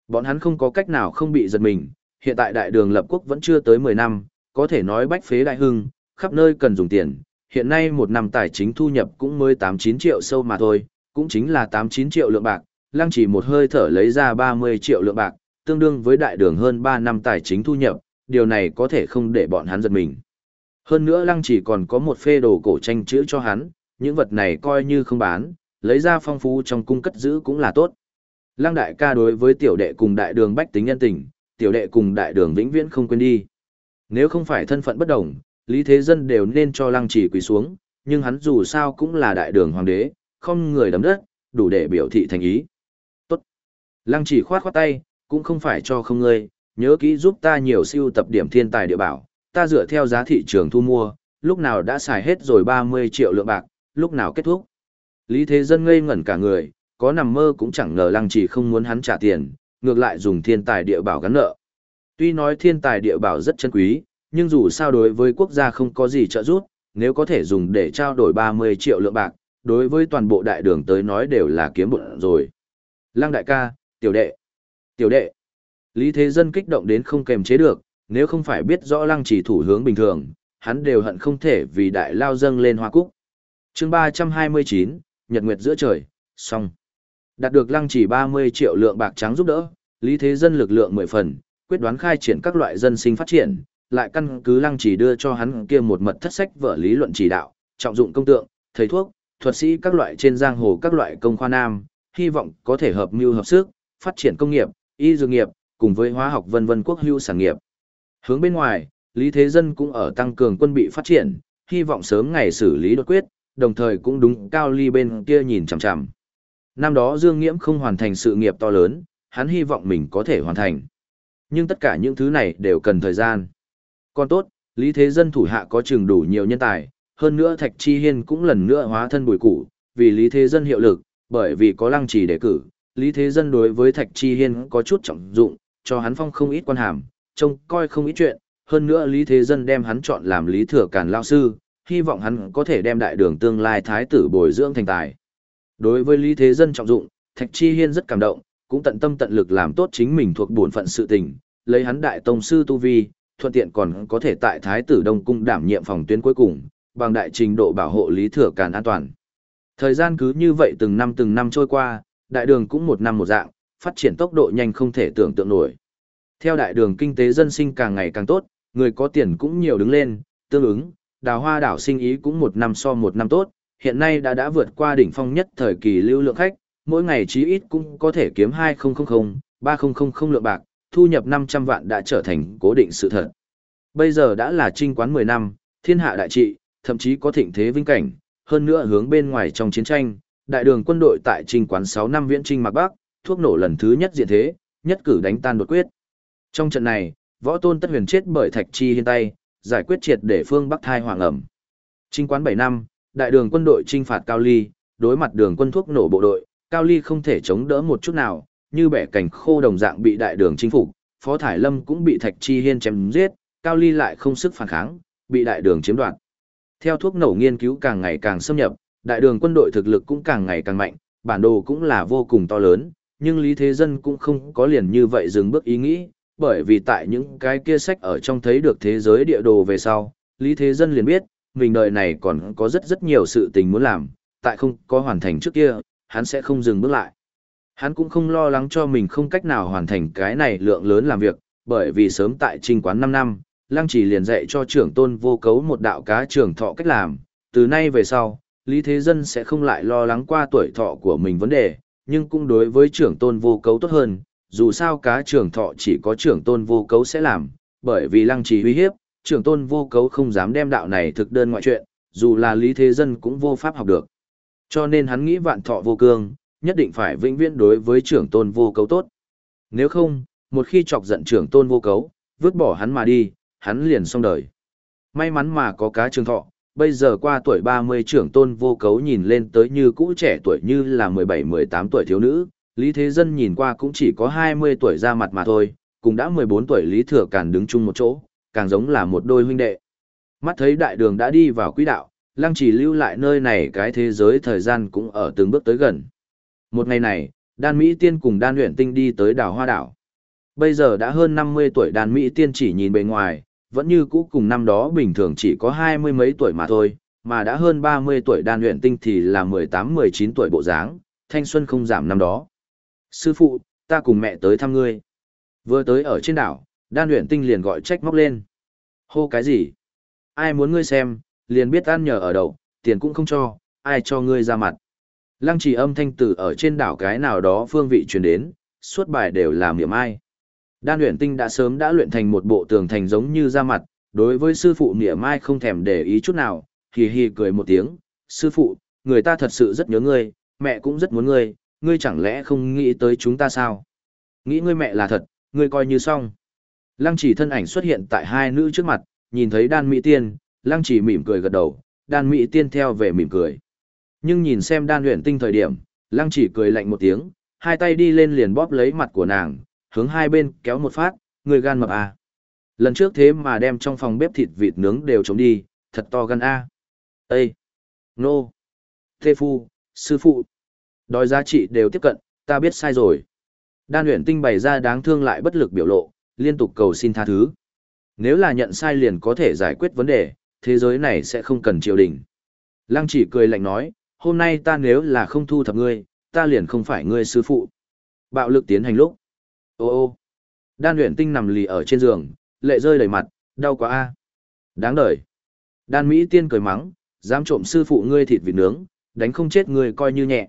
Bọn hắn không có cách nào không bị giật mình, hiện tại đại đường lập quốc vẫn chưa tới 10 năm, có thể nói bách phế đại hưng, khắp nơi cần dùng tiền. Hiện nay một năm tài chính thu nhập cũng mới 8-9 triệu sâu mà thôi, cũng chính là 8-9 triệu lượng bạc, lăng chỉ một hơi thở lấy ra 30 triệu lượng bạc, tương đương với đại đường hơn 3 năm tài chính thu nhập, điều này có thể không để bọn hắn giật mình. Hơn nữa lăng chỉ còn có một phê đồ cổ tranh chữ cho hắn, những vật này coi như không bán, lấy ra phong phú trong cung cất giữ cũng là tốt. Lăng đại ca đối với tiểu đệ cùng đại đường bách tính nhân tình, tiểu đệ cùng đại đường vĩnh viễn không quên đi. Nếu không phải thân phận bất đồng, lý thế dân đều nên cho lăng chỉ quỳ xuống, nhưng hắn dù sao cũng là đại đường hoàng đế, không người đấm đất, đủ để biểu thị thành ý. Tốt. Lăng chỉ khoát khoát tay, cũng không phải cho không ngươi, nhớ kỹ giúp ta nhiều siêu tập điểm thiên tài địa bảo, ta dựa theo giá thị trường thu mua, lúc nào đã xài hết rồi 30 triệu lượng bạc, lúc nào kết thúc. Lý Thế Dân ngây ngẩn cả người, có nằm mơ cũng chẳng ngờ lăng chỉ không muốn hắn trả tiền, ngược lại dùng thiên tài địa bảo gắn nợ. Tuy nói thiên tài địa bảo rất chân quý, nhưng dù sao đối với quốc gia không có gì trợ giúp, nếu có thể dùng để trao đổi 30 triệu lượng bạc, đối với toàn bộ đại đường tới nói đều là kiếm bộn rồi. Lăng đại ca, tiểu đệ, tiểu đệ. Lý Thế Dân kích động đến không kềm chế được, nếu không phải biết rõ lăng chỉ thủ hướng bình thường, hắn đều hận không thể vì đại lao dâng lên hoa cúc. chương 329, Nhật Nguyệt giữa trời, xong. Đạt được lăng chỉ 30 triệu lượng bạc trắng giúp đỡ, lý thế dân lực lượng 10 phần, quyết đoán khai triển các loại dân sinh phát triển, lại căn cứ lăng chỉ đưa cho hắn kia một mật thất sách vở lý luận chỉ đạo, trọng dụng công tượng, thầy thuốc, thuật sĩ các loại trên giang hồ các loại công khoa nam, hy vọng có thể hợp mưu hợp sức, phát triển công nghiệp, y dược nghiệp, cùng với hóa học vân vân quốc hữu sản nghiệp. Hướng bên ngoài, Lý Thế Dân cũng ở tăng cường quân bị phát triển, hy vọng sớm ngày xử lý đột quyết, đồng thời cũng đúng cao ly bên kia nhìn chằm chằm. Năm đó Dương Nghiễm không hoàn thành sự nghiệp to lớn, hắn hy vọng mình có thể hoàn thành. Nhưng tất cả những thứ này đều cần thời gian. Còn tốt, Lý Thế Dân thủ hạ có chừng đủ nhiều nhân tài, hơn nữa Thạch Chi Hiên cũng lần nữa hóa thân bùi củ, vì Lý Thế Dân hiệu lực, bởi vì có lăng trì đề cử, Lý Thế Dân đối với Thạch Chi Hiên có chút trọng dụng, cho hắn phong không ít quan hàm, trông coi không ít chuyện, hơn nữa Lý Thế Dân đem hắn chọn làm Lý Thừa Càn Lao Sư, hy vọng hắn có thể đem đại đường tương lai thái tử bồi dưỡng thành tài. Đối với Lý Thế Dân trọng dụng, Thạch Chi Hiên rất cảm động, cũng tận tâm tận lực làm tốt chính mình thuộc bổn phận sự tình, lấy hắn đại tông sư tu vi, thuận tiện còn có thể tại thái tử Đông cung đảm nhiệm phòng tuyến cuối cùng, bằng đại trình độ bảo hộ Lý Thừa Càn an toàn. Thời gian cứ như vậy từng năm từng năm trôi qua, đại đường cũng một năm một dạng, phát triển tốc độ nhanh không thể tưởng tượng nổi. Theo đại đường kinh tế dân sinh càng ngày càng tốt, người có tiền cũng nhiều đứng lên, tương ứng, đào hoa đảo sinh ý cũng một năm so một năm tốt, hiện nay đã đã vượt qua đỉnh phong nhất thời kỳ lưu lượng khách, mỗi ngày chí ít cũng có thể kiếm 2000, 3000 lượng bạc, thu nhập 500 vạn đã trở thành cố định sự thật. Bây giờ đã là trinh quán 10 năm, thiên hạ đại trị, thậm chí có thịnh thế vinh cảnh, hơn nữa hướng bên ngoài trong chiến tranh, đại đường quân đội tại trinh quán 6 năm viễn trinh mạc Bắc, thuốc nổ lần thứ nhất diện thế, nhất cử đánh tan đột quyết. Trong trận này, võ tôn tất huyền chết bởi thạch chi hiên tay, giải quyết triệt để phương Bắc thai hoàng ẩm. Trinh quán 7 năm, đại đường quân đội trinh phạt Cao Ly, đối mặt đường quân thuốc nổ bộ đội, Cao Ly không thể chống đỡ một chút nào, như bẻ cảnh khô đồng dạng bị đại đường chinh phục, Phó Thải Lâm cũng bị Thạch Chi Hiên chém giết, Cao Ly lại không sức phản kháng, bị đại đường chiếm đoạt. Theo thuốc nổ nghiên cứu càng ngày càng xâm nhập, đại đường quân đội thực lực cũng càng ngày càng mạnh, bản đồ cũng là vô cùng to lớn, nhưng Lý Thế Dân cũng không có liền như vậy dừng bước ý nghĩ, bởi vì tại những cái kia sách ở trong thấy được thế giới địa đồ về sau, Lý Thế Dân liền biết, mình đời này còn có rất rất nhiều sự tình muốn làm, tại không có hoàn thành trước kia, hắn sẽ không dừng bước lại. Hắn cũng không lo lắng cho mình không cách nào hoàn thành cái này lượng lớn làm việc, bởi vì sớm tại trinh quán 5 năm, Lăng Chỉ liền dạy cho trưởng tôn vô cấu một đạo cá trưởng thọ cách làm, từ nay về sau, Lý Thế Dân sẽ không lại lo lắng qua tuổi thọ của mình vấn đề, nhưng cũng đối với trưởng tôn vô cấu tốt hơn, dù sao cá trưởng thọ chỉ có trưởng tôn vô cấu sẽ làm, bởi vì Lăng Chỉ uy hiếp, trưởng tôn vô cấu không dám đem đạo này thực đơn ngoại chuyện, dù là lý thế dân cũng vô pháp học được. Cho nên hắn nghĩ vạn thọ vô cương, nhất định phải vĩnh viễn đối với trưởng tôn vô cấu tốt. Nếu không, một khi chọc giận trưởng tôn vô cấu, vứt bỏ hắn mà đi, hắn liền xong đời. May mắn mà có cá trường thọ, bây giờ qua tuổi 30 trưởng tôn vô cấu nhìn lên tới như cũ trẻ tuổi như là 17-18 tuổi thiếu nữ, Lý Thế Dân nhìn qua cũng chỉ có 20 tuổi ra mặt mà thôi, cùng đã 14 tuổi Lý Thừa Càn đứng chung một chỗ, càng giống là một đôi huynh đệ. Mắt thấy đại đường đã đi vào quỹ đạo, lăng chỉ lưu lại nơi này cái thế giới thời gian cũng ở từng bước tới gần. Một ngày này, đan Mỹ tiên cùng đan luyện tinh đi tới đảo Hoa Đảo. Bây giờ đã hơn 50 tuổi đan Mỹ tiên chỉ nhìn bề ngoài, vẫn như cũ cùng năm đó bình thường chỉ có hai mươi mấy tuổi mà thôi, mà đã hơn 30 tuổi đan luyện tinh thì là 18-19 tuổi bộ dáng, thanh xuân không giảm năm đó. Sư phụ, ta cùng mẹ tới thăm ngươi. Vừa tới ở trên đảo, đan luyện tinh liền gọi trách móc lên. Hô cái gì? Ai muốn ngươi xem, liền biết ăn nhờ ở đầu, tiền cũng không cho, ai cho ngươi ra mặt. Lăng trì âm thanh tử ở trên đảo cái nào đó phương vị truyền đến, suốt bài đều là miệng ai. Đan luyện tinh đã sớm đã luyện thành một bộ tường thành giống như da mặt, đối với sư phụ niệm mai không thèm để ý chút nào, hì hì cười một tiếng, sư phụ, người ta thật sự rất nhớ ngươi, mẹ cũng rất muốn ngươi, ngươi chẳng lẽ không nghĩ tới chúng ta sao? Nghĩ ngươi mẹ là thật, ngươi coi như xong. Lăng chỉ thân ảnh xuất hiện tại hai nữ trước mặt, nhìn thấy đan mỹ tiên, lăng chỉ mỉm cười gật đầu, đan mỹ tiên theo về mỉm cười. Nhưng nhìn xem đan luyện tinh thời điểm, lăng chỉ cười lạnh một tiếng, hai tay đi lên liền bóp lấy mặt của nàng, hướng hai bên kéo một phát, người gan mập à. Lần trước thế mà đem trong phòng bếp thịt vịt nướng đều chống đi, thật to gan a. Ê! Nô! thê phu! Sư phụ! Đòi giá trị đều tiếp cận, ta biết sai rồi. Đan luyện tinh bày ra đáng thương lại bất lực biểu lộ, liên tục cầu xin tha thứ. Nếu là nhận sai liền có thể giải quyết vấn đề, thế giới này sẽ không cần triều đình. Lăng chỉ cười lạnh nói, hôm nay ta nếu là không thu thập ngươi, ta liền không phải ngươi sư phụ. Bạo lực tiến hành lúc. Ô ô. Đan luyện tinh nằm lì ở trên giường, lệ rơi đầy mặt, đau quá a. Đáng đời. Đan Mỹ tiên cười mắng, dám trộm sư phụ ngươi thịt vịt nướng, đánh không chết ngươi coi như nhẹ.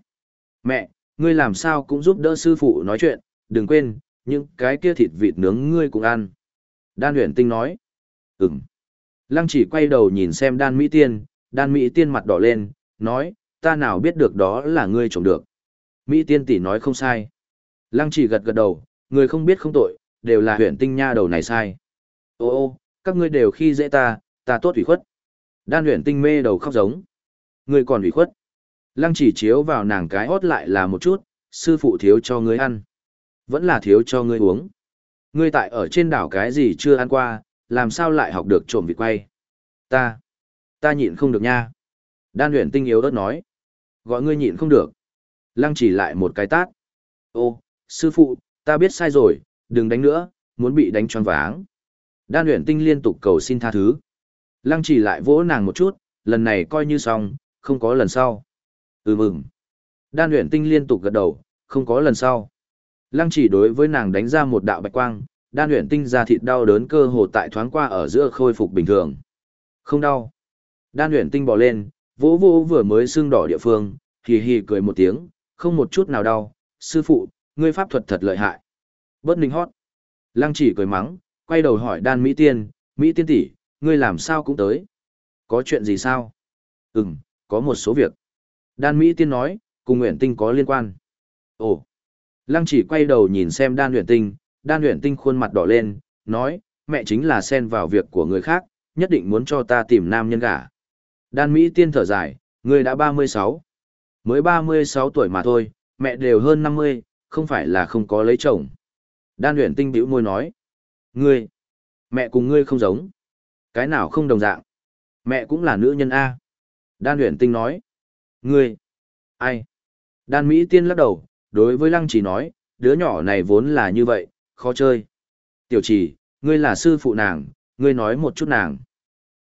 Mẹ, ngươi làm sao cũng giúp đỡ sư phụ nói chuyện, đừng quên, những cái kia thịt vịt nướng ngươi cũng ăn. Đan luyện tinh nói. Ừm. Lăng chỉ quay đầu nhìn xem đan Mỹ tiên, đan Mỹ tiên mặt đỏ lên, nói, ta nào biết được đó là ngươi trộm được. Mỹ tiên tỷ nói không sai. Lăng chỉ gật gật đầu, người không biết không tội, đều là huyện tinh nha đầu này sai. Ô ô, các ngươi đều khi dễ ta, ta tốt ủy khuất. Đan huyện tinh mê đầu khóc giống. Ngươi còn ủy khuất. Lăng chỉ chiếu vào nàng cái hót lại là một chút, sư phụ thiếu cho ngươi ăn. Vẫn là thiếu cho ngươi uống. Ngươi tại ở trên đảo cái gì chưa ăn qua, làm sao lại học được trộm vịt quay. Ta, ta nhịn không được nha. Đan huyện tinh yếu đất nói. Gọi ngươi nhịn không được. Lăng chỉ lại một cái tát. Ô, sư phụ, ta biết sai rồi, đừng đánh nữa, muốn bị đánh choáng váng. Đan luyện tinh liên tục cầu xin tha thứ. Lăng chỉ lại vỗ nàng một chút, lần này coi như xong, không có lần sau. Ừ mừng. Đan luyện tinh liên tục gật đầu, không có lần sau. Lăng chỉ đối với nàng đánh ra một đạo bạch quang, đan luyện tinh ra thịt đau đớn cơ hồ tại thoáng qua ở giữa khôi phục bình thường. Không đau. Đan luyện tinh bỏ lên, vỗ vỗ vừa mới xương đỏ địa phương, hì hì cười một tiếng, không một chút nào đau. Sư phụ, ngươi pháp thuật thật lợi hại. Bớt ninh hót. Lăng chỉ cười mắng, quay đầu hỏi đan Mỹ Tiên, Mỹ Tiên tỷ, ngươi làm sao cũng tới. Có chuyện gì sao? Ừm, có một số việc. Đan Mỹ Tiên nói, cùng Nguyễn Tinh có liên quan. Ồ. Lăng chỉ quay đầu nhìn xem đan Nguyễn Tinh, đan Nguyễn Tinh khuôn mặt đỏ lên, nói, mẹ chính là xen vào việc của người khác, nhất định muốn cho ta tìm nam nhân gả. Đan Mỹ Tiên thở dài, ngươi đã 36. Mới 36 tuổi mà thôi, mẹ đều hơn 50, không phải là không có lấy chồng. Đan luyện tinh bĩu môi nói. Ngươi, mẹ cùng ngươi không giống. Cái nào không đồng dạng. Mẹ cũng là nữ nhân A. Đan luyện tinh nói. Ngươi, ai? Đan Mỹ tiên lắc đầu, đối với lăng chỉ nói, đứa nhỏ này vốn là như vậy, khó chơi. Tiểu chỉ, ngươi là sư phụ nàng, ngươi nói một chút nàng.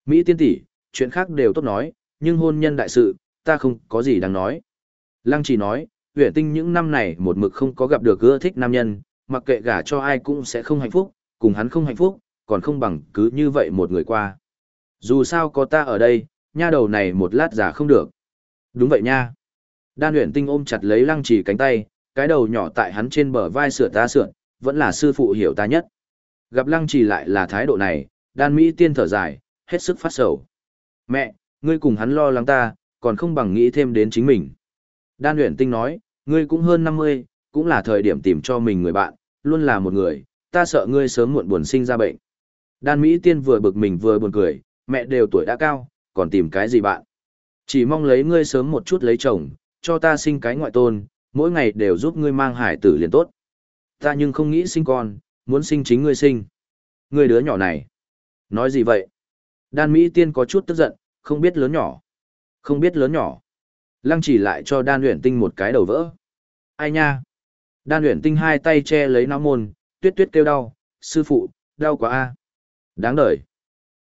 Mỹ tiên tỷ, chuyện khác đều tốt nói, nhưng hôn nhân đại sự, ta không có gì đáng nói. Lăng chỉ nói, huyện tinh những năm này một mực không có gặp được ưa thích nam nhân, mặc kệ gả cho ai cũng sẽ không hạnh phúc, cùng hắn không hạnh phúc, còn không bằng cứ như vậy một người qua. Dù sao có ta ở đây, nha đầu này một lát giả không được. Đúng vậy nha. Đan huyện tinh ôm chặt lấy lăng trì cánh tay, cái đầu nhỏ tại hắn trên bờ vai sửa ta sượn, vẫn là sư phụ hiểu ta nhất. Gặp lăng trì lại là thái độ này, đan Mỹ tiên thở dài, hết sức phát sầu. Mẹ, ngươi cùng hắn lo lắng ta, còn không bằng nghĩ thêm đến chính mình. Đan luyện tinh nói, ngươi cũng hơn 50, cũng là thời điểm tìm cho mình người bạn, luôn là một người, ta sợ ngươi sớm muộn buồn sinh ra bệnh. Đan Mỹ tiên vừa bực mình vừa buồn cười, mẹ đều tuổi đã cao, còn tìm cái gì bạn. Chỉ mong lấy ngươi sớm một chút lấy chồng, cho ta sinh cái ngoại tôn, mỗi ngày đều giúp ngươi mang hải tử liền tốt. Ta nhưng không nghĩ sinh con, muốn sinh chính ngươi sinh. Ngươi đứa nhỏ này. Nói gì vậy? Đan Mỹ tiên có chút tức giận, không biết lớn nhỏ. Không biết lớn nhỏ. Lăng chỉ lại cho đan luyện tinh một cái đầu vỡ. Ai nha? Đan luyện tinh hai tay che lấy não môn, tuyết tuyết kêu đau, sư phụ, đau quá a. Đáng đời.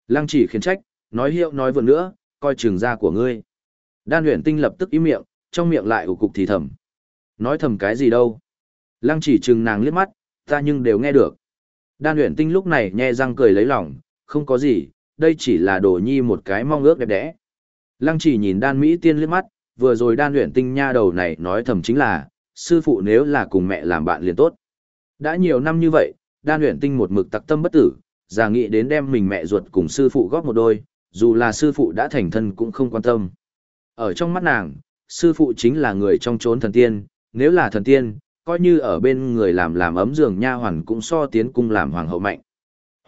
Lăng chỉ khiến trách, nói hiệu nói vượn nữa, coi trường da của ngươi. Đan luyện tinh lập tức im miệng, trong miệng lại ủ cục thì thầm. Nói thầm cái gì đâu. Lăng chỉ trừng nàng liếc mắt, ta nhưng đều nghe được. Đan luyện tinh lúc này nhe răng cười lấy lòng, không có gì, đây chỉ là đồ nhi một cái mong ước đẹp đẽ. Lăng chỉ nhìn đan Mỹ tiên liếc mắt, vừa rồi đan luyện tinh nha đầu này nói thầm chính là, sư phụ nếu là cùng mẹ làm bạn liền tốt. Đã nhiều năm như vậy, đan luyện tinh một mực tặc tâm bất tử, già nghĩ đến đem mình mẹ ruột cùng sư phụ góp một đôi, dù là sư phụ đã thành thân cũng không quan tâm. Ở trong mắt nàng, sư phụ chính là người trong chốn thần tiên, nếu là thần tiên, coi như ở bên người làm làm ấm giường nha hoàn cũng so tiến cung làm hoàng hậu mạnh.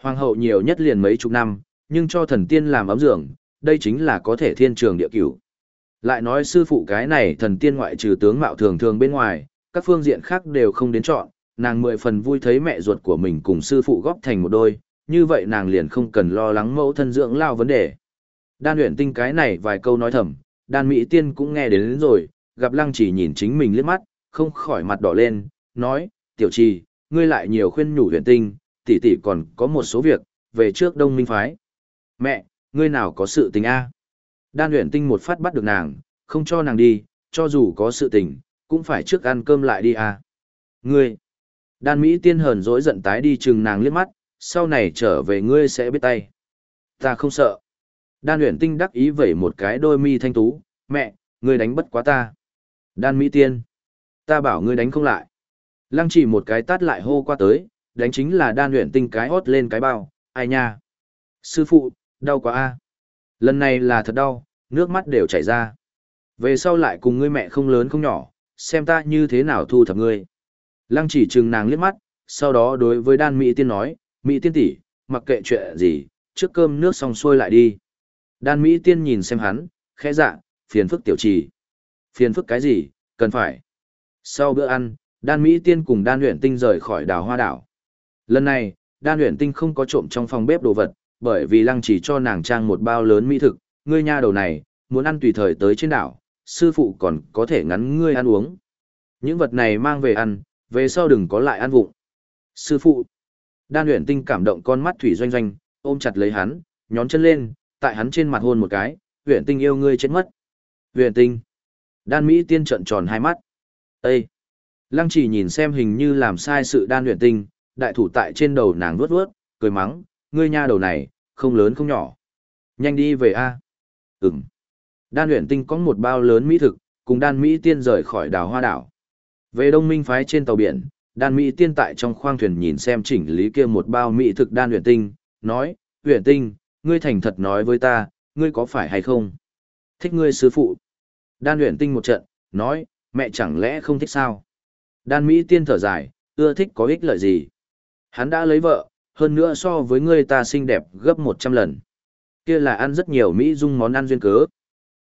Hoàng hậu nhiều nhất liền mấy chục năm, nhưng cho thần tiên làm ấm giường, đây chính là có thể thiên trường địa cửu. Lại nói sư phụ cái này thần tiên ngoại trừ tướng mạo thường thường bên ngoài, các phương diện khác đều không đến chọn, nàng mười phần vui thấy mẹ ruột của mình cùng sư phụ góp thành một đôi, như vậy nàng liền không cần lo lắng mẫu thân dưỡng lao vấn đề. Đan luyện tinh cái này vài câu nói thầm, đan mỹ tiên cũng nghe đến, đến rồi, gặp lăng chỉ nhìn chính mình liếc mắt, không khỏi mặt đỏ lên, nói, tiểu trì, ngươi lại nhiều khuyên nhủ huyền tinh, tỷ tỷ còn có một số việc, về trước đông minh phái. Mẹ, ngươi nào có sự tình a? Đan luyện tinh một phát bắt được nàng, không cho nàng đi, cho dù có sự tình, cũng phải trước ăn cơm lại đi a. Ngươi, đan Mỹ tiên hờn dỗi giận tái đi chừng nàng liếc mắt, sau này trở về ngươi sẽ biết tay. Ta không sợ. Đan luyện tinh đắc ý vẩy một cái đôi mi thanh tú, mẹ, ngươi đánh bất quá ta. Đan Mỹ tiên, ta bảo ngươi đánh không lại. Lăng chỉ một cái tát lại hô qua tới, đánh chính là đan luyện tinh cái hót lên cái bao, ai nha. Sư phụ, đau quá a. Lần này là thật đau, nước mắt đều chảy ra. Về sau lại cùng ngươi mẹ không lớn không nhỏ, xem ta như thế nào thu thập ngươi. Lăng chỉ trừng nàng liếc mắt, sau đó đối với đan Mỹ tiên nói, Mỹ tiên tỷ, mặc kệ chuyện gì, trước cơm nước xong xuôi lại đi. Đan Mỹ tiên nhìn xem hắn, khẽ dạ, phiền phức tiểu trì. Phiền phức cái gì, cần phải. Sau bữa ăn, đan Mỹ tiên cùng đan luyện tinh rời khỏi đảo hoa đảo. Lần này, đan luyện tinh không có trộm trong phòng bếp đồ vật, bởi vì lăng chỉ cho nàng trang một bao lớn mỹ thực, ngươi nha đầu này, muốn ăn tùy thời tới trên đảo, sư phụ còn có thể ngắn ngươi ăn uống. Những vật này mang về ăn, về sau đừng có lại ăn vụng. Sư phụ, đan luyện tinh cảm động con mắt thủy doanh doanh, ôm chặt lấy hắn, nhón chân lên, tại hắn trên mặt hôn một cái, luyện tinh yêu ngươi chết mất. luyện tinh. Đan Mỹ tiên trận tròn hai mắt. Ê! Lăng chỉ nhìn xem hình như làm sai sự đan luyện tinh, đại thủ tại trên đầu nàng vuốt vuốt, cười mắng, ngươi nha đầu này, không lớn không nhỏ. Nhanh đi về a. Ừm. Đan luyện tinh có một bao lớn mỹ thực, cùng đan Mỹ tiên rời khỏi đảo hoa đảo. Về đông minh phái trên tàu biển, đan Mỹ tiên tại trong khoang thuyền nhìn xem chỉnh lý kia một bao mỹ thực đan luyện tinh, nói, luyện tinh, ngươi thành thật nói với ta, ngươi có phải hay không? Thích ngươi sư phụ. Đan luyện tinh một trận, nói, mẹ chẳng lẽ không thích sao? Đan Mỹ tiên thở dài, ưa thích có ích lợi gì? Hắn đã lấy vợ, hơn nữa so với ngươi ta xinh đẹp gấp 100 lần. Kia là ăn rất nhiều Mỹ dung món ăn duyên cớ.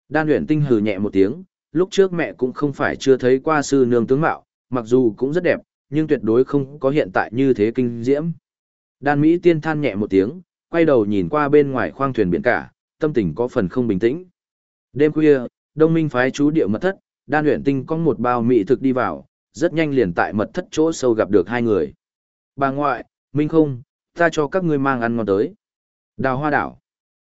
Đan luyện tinh hừ nhẹ một tiếng, lúc trước mẹ cũng không phải chưa thấy qua sư nương tướng mạo, mặc dù cũng rất đẹp, nhưng tuyệt đối không có hiện tại như thế kinh diễm. Đan Mỹ tiên than nhẹ một tiếng, quay đầu nhìn qua bên ngoài khoang thuyền biển cả, tâm tình có phần không bình tĩnh. Đêm khuya, đông minh phái chú địa mật thất, đan luyện tinh có một bao mỹ thực đi vào, rất nhanh liền tại mật thất chỗ sâu gặp được hai người. Bà ngoại, Minh không, ta cho các ngươi mang ăn ngon tới. Đào hoa đảo.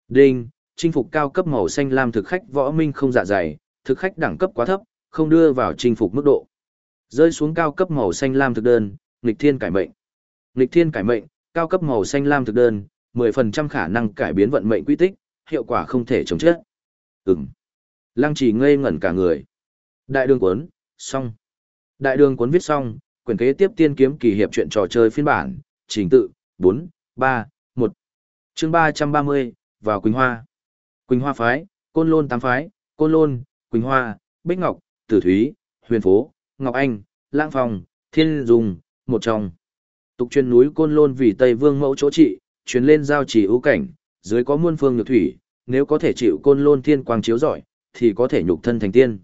Đinh, chinh phục cao cấp màu xanh lam thực khách võ minh không dạ dày, thực khách đẳng cấp quá thấp, không đưa vào chinh phục mức độ. Rơi xuống cao cấp màu xanh lam thực đơn, nghịch thiên cải mệnh. Nghịch thiên cải mệnh, cao cấp màu xanh lam thực đơn, 10% khả năng cải biến vận mệnh quy tích, hiệu quả không thể chống chết. Ừm. Lăng chỉ ngây ngẩn cả người. Đại đường cuốn, xong. Đại đường cuốn viết xong, quyển kế tiếp tiên kiếm kỳ hiệp chuyện trò chơi phiên bản, trình tự, 4, 3, 1. chương 330, vào Quỳnh Hoa. Quỳnh Hoa phái, Côn Lôn tám phái, Côn Lôn, Quỳnh Hoa, Bích Ngọc, Tử Thúy, Huyền Phố, Ngọc Anh, Lãng Phong, Thiên Dung, một trong. Tục truyền núi Côn Lôn vì Tây Vương mẫu chỗ trị, truyền lên giao chỉ ưu cảnh, dưới có muôn phương nhược thủy, nếu có thể chịu Côn Lôn thiên quang chiếu giỏi thì có thể nhục thân thành tiên.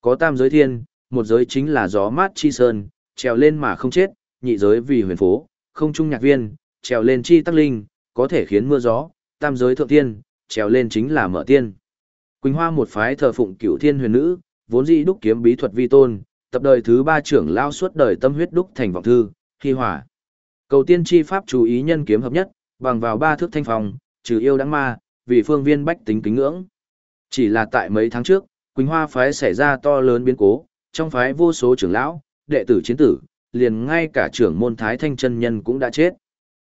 Có tam giới thiên, một giới chính là gió mát chi sơn, trèo lên mà không chết, nhị giới vì huyền phố, không trung nhạc viên, trèo lên chi tắc linh, có thể khiến mưa gió, tam giới thượng tiên, trèo lên chính là mở tiên. Quỳnh Hoa một phái thờ phụng cửu thiên huyền nữ, vốn dĩ đúc kiếm bí thuật vi tôn, tập đời thứ ba trưởng lao suốt đời tâm huyết đúc thành vọng thư, hy hỏa. Cầu tiên chi pháp chú ý nhân kiếm hợp nhất, bằng vào ba thước thanh phòng, trừ yêu đáng ma, vì phương viên bách tính kính ngưỡng. Chỉ là tại mấy tháng trước, Quỳnh Hoa phái xảy ra to lớn biến cố, trong phái vô số trưởng lão, đệ tử chiến tử, liền ngay cả trưởng môn Thái Thanh chân nhân cũng đã chết.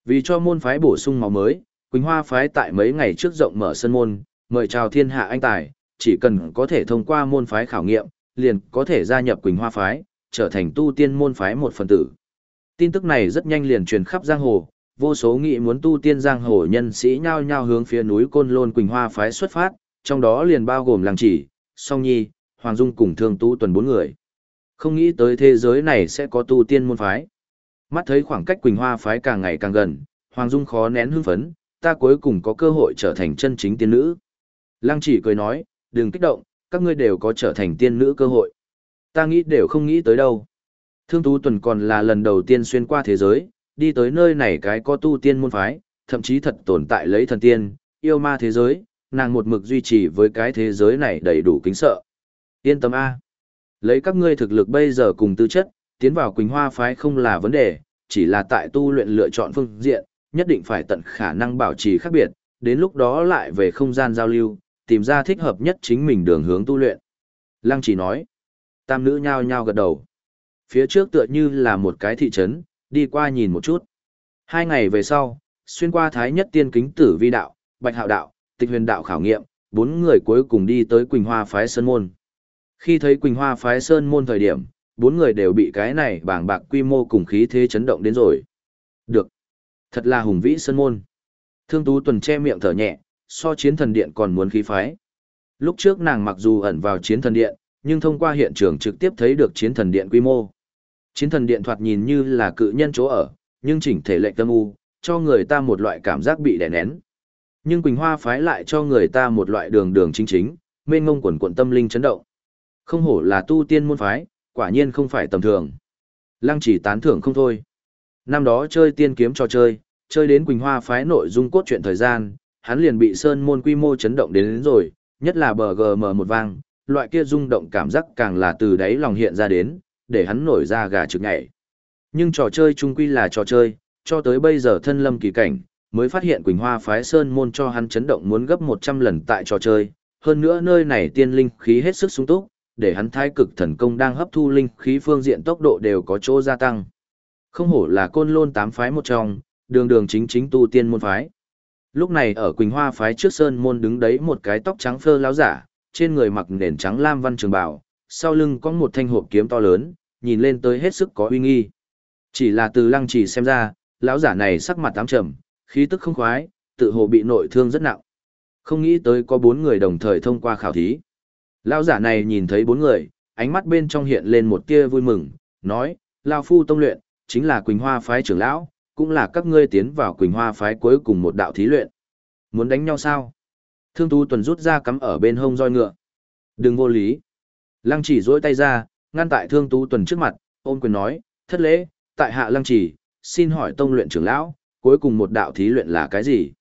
Vì cho môn phái bổ sung máu mới, Quỳnh Hoa phái tại mấy ngày trước rộng mở sân môn, mời chào thiên hạ anh tài, chỉ cần có thể thông qua môn phái khảo nghiệm, liền có thể gia nhập Quỳnh Hoa phái, trở thành tu tiên môn phái một phần tử. Tin tức này rất nhanh liền truyền khắp giang hồ, vô số nghị muốn tu tiên giang hồ nhân sĩ nhao nhao hướng phía núi Côn Lôn Quỳnh Hoa phái xuất phát, trong đó liền bao gồm Lăng Chỉ, Song Nhi, Hoàng Dung cùng Thương Tu tuần bốn người. Không nghĩ tới thế giới này sẽ có tu tiên môn phái. Mắt thấy khoảng cách Quỳnh Hoa phái càng ngày càng gần, Hoàng Dung khó nén hưng phấn, ta cuối cùng có cơ hội trở thành chân chính tiên nữ. Lăng chỉ cười nói, đừng kích động, các ngươi đều có trở thành tiên nữ cơ hội. Ta nghĩ đều không nghĩ tới đâu. Thương Tú Tuần còn là lần đầu tiên xuyên qua thế giới, đi tới nơi này cái có tu tiên môn phái, thậm chí thật tồn tại lấy thần tiên, yêu ma thế giới, nàng một mực duy trì với cái thế giới này đầy đủ kính sợ. Yên tâm A. Lấy các ngươi thực lực bây giờ cùng tư chất, tiến vào Quỳnh Hoa phái không là vấn đề, chỉ là tại tu luyện lựa chọn phương diện, nhất định phải tận khả năng bảo trì khác biệt, đến lúc đó lại về không gian giao lưu, tìm ra thích hợp nhất chính mình đường hướng tu luyện. Lăng chỉ nói, tam nữ nhao nhao gật đầu. Phía trước tựa như là một cái thị trấn, đi qua nhìn một chút. Hai ngày về sau, xuyên qua thái nhất tiên kính tử vi đạo, bạch hạo đạo, tịch huyền đạo khảo nghiệm, bốn người cuối cùng đi tới Quỳnh Hoa phái Sơn Môn. Khi thấy Quỳnh Hoa phái Sơn Môn thời điểm, bốn người đều bị cái này bảng bạc quy mô cùng khí thế chấn động đến rồi. Được. Thật là hùng vĩ sân Môn. Thương Tú Tuần che miệng thở nhẹ, so chiến thần điện còn muốn khí phái. Lúc trước nàng mặc dù ẩn vào chiến thần điện, nhưng thông qua hiện trường trực tiếp thấy được chiến thần điện quy mô. Chiến thần điện thoạt nhìn như là cự nhân chỗ ở, nhưng chỉnh thể lệnh tâm u, cho người ta một loại cảm giác bị đè nén. Nhưng Quỳnh Hoa phái lại cho người ta một loại đường đường chính chính, mênh ngông quần quận tâm linh chấn động. Không hổ là tu tiên môn phái, quả nhiên không phải tầm thường. Lăng chỉ tán thưởng không thôi. Năm đó chơi tiên kiếm trò chơi, chơi đến Quỳnh Hoa phái nội dung cốt truyện thời gian, hắn liền bị sơn môn quy mô chấn động đến, đến rồi, nhất là bờ GM một vang, loại kia rung động cảm giác càng là từ đáy lòng hiện ra đến, để hắn nổi ra gà trực nhảy. Nhưng trò chơi chung quy là trò chơi, cho tới bây giờ thân lâm kỳ cảnh, mới phát hiện Quỳnh Hoa phái sơn môn cho hắn chấn động muốn gấp 100 lần tại trò chơi, hơn nữa nơi này tiên linh khí hết sức sung túc, để hắn thái cực thần công đang hấp thu linh khí phương diện tốc độ đều có chỗ gia tăng. Không hổ là côn lôn tám phái một trong, đường đường chính chính tu tiên môn phái. Lúc này ở Quỳnh Hoa phái trước sơn môn đứng đấy một cái tóc trắng phơ láo giả, trên người mặc nền trắng lam văn trường bào, sau lưng có một thanh hộp kiếm to lớn, nhìn lên tới hết sức có uy nghi. Chỉ là từ lăng chỉ xem ra, lão giả này sắc mặt tám trầm, khí tức không khoái, tự hồ bị nội thương rất nặng. Không nghĩ tới có bốn người đồng thời thông qua khảo thí. Lão giả này nhìn thấy bốn người, ánh mắt bên trong hiện lên một tia vui mừng, nói, Lao Phu Tông Luyện, chính là Quỳnh Hoa Phái trưởng lão, cũng là các ngươi tiến vào Quỳnh Hoa Phái cuối cùng một đạo thí luyện. Muốn đánh nhau sao? Thương Tu Tuần rút ra cắm ở bên hông roi ngựa. Đừng vô lý. Lăng chỉ dỗi tay ra, ngăn tại Thương Tu Tuần trước mặt, ôn quyền nói, thất lễ, tại hạ Lăng chỉ, xin hỏi Tông Luyện trưởng lão, cuối cùng một đạo thí luyện là cái gì?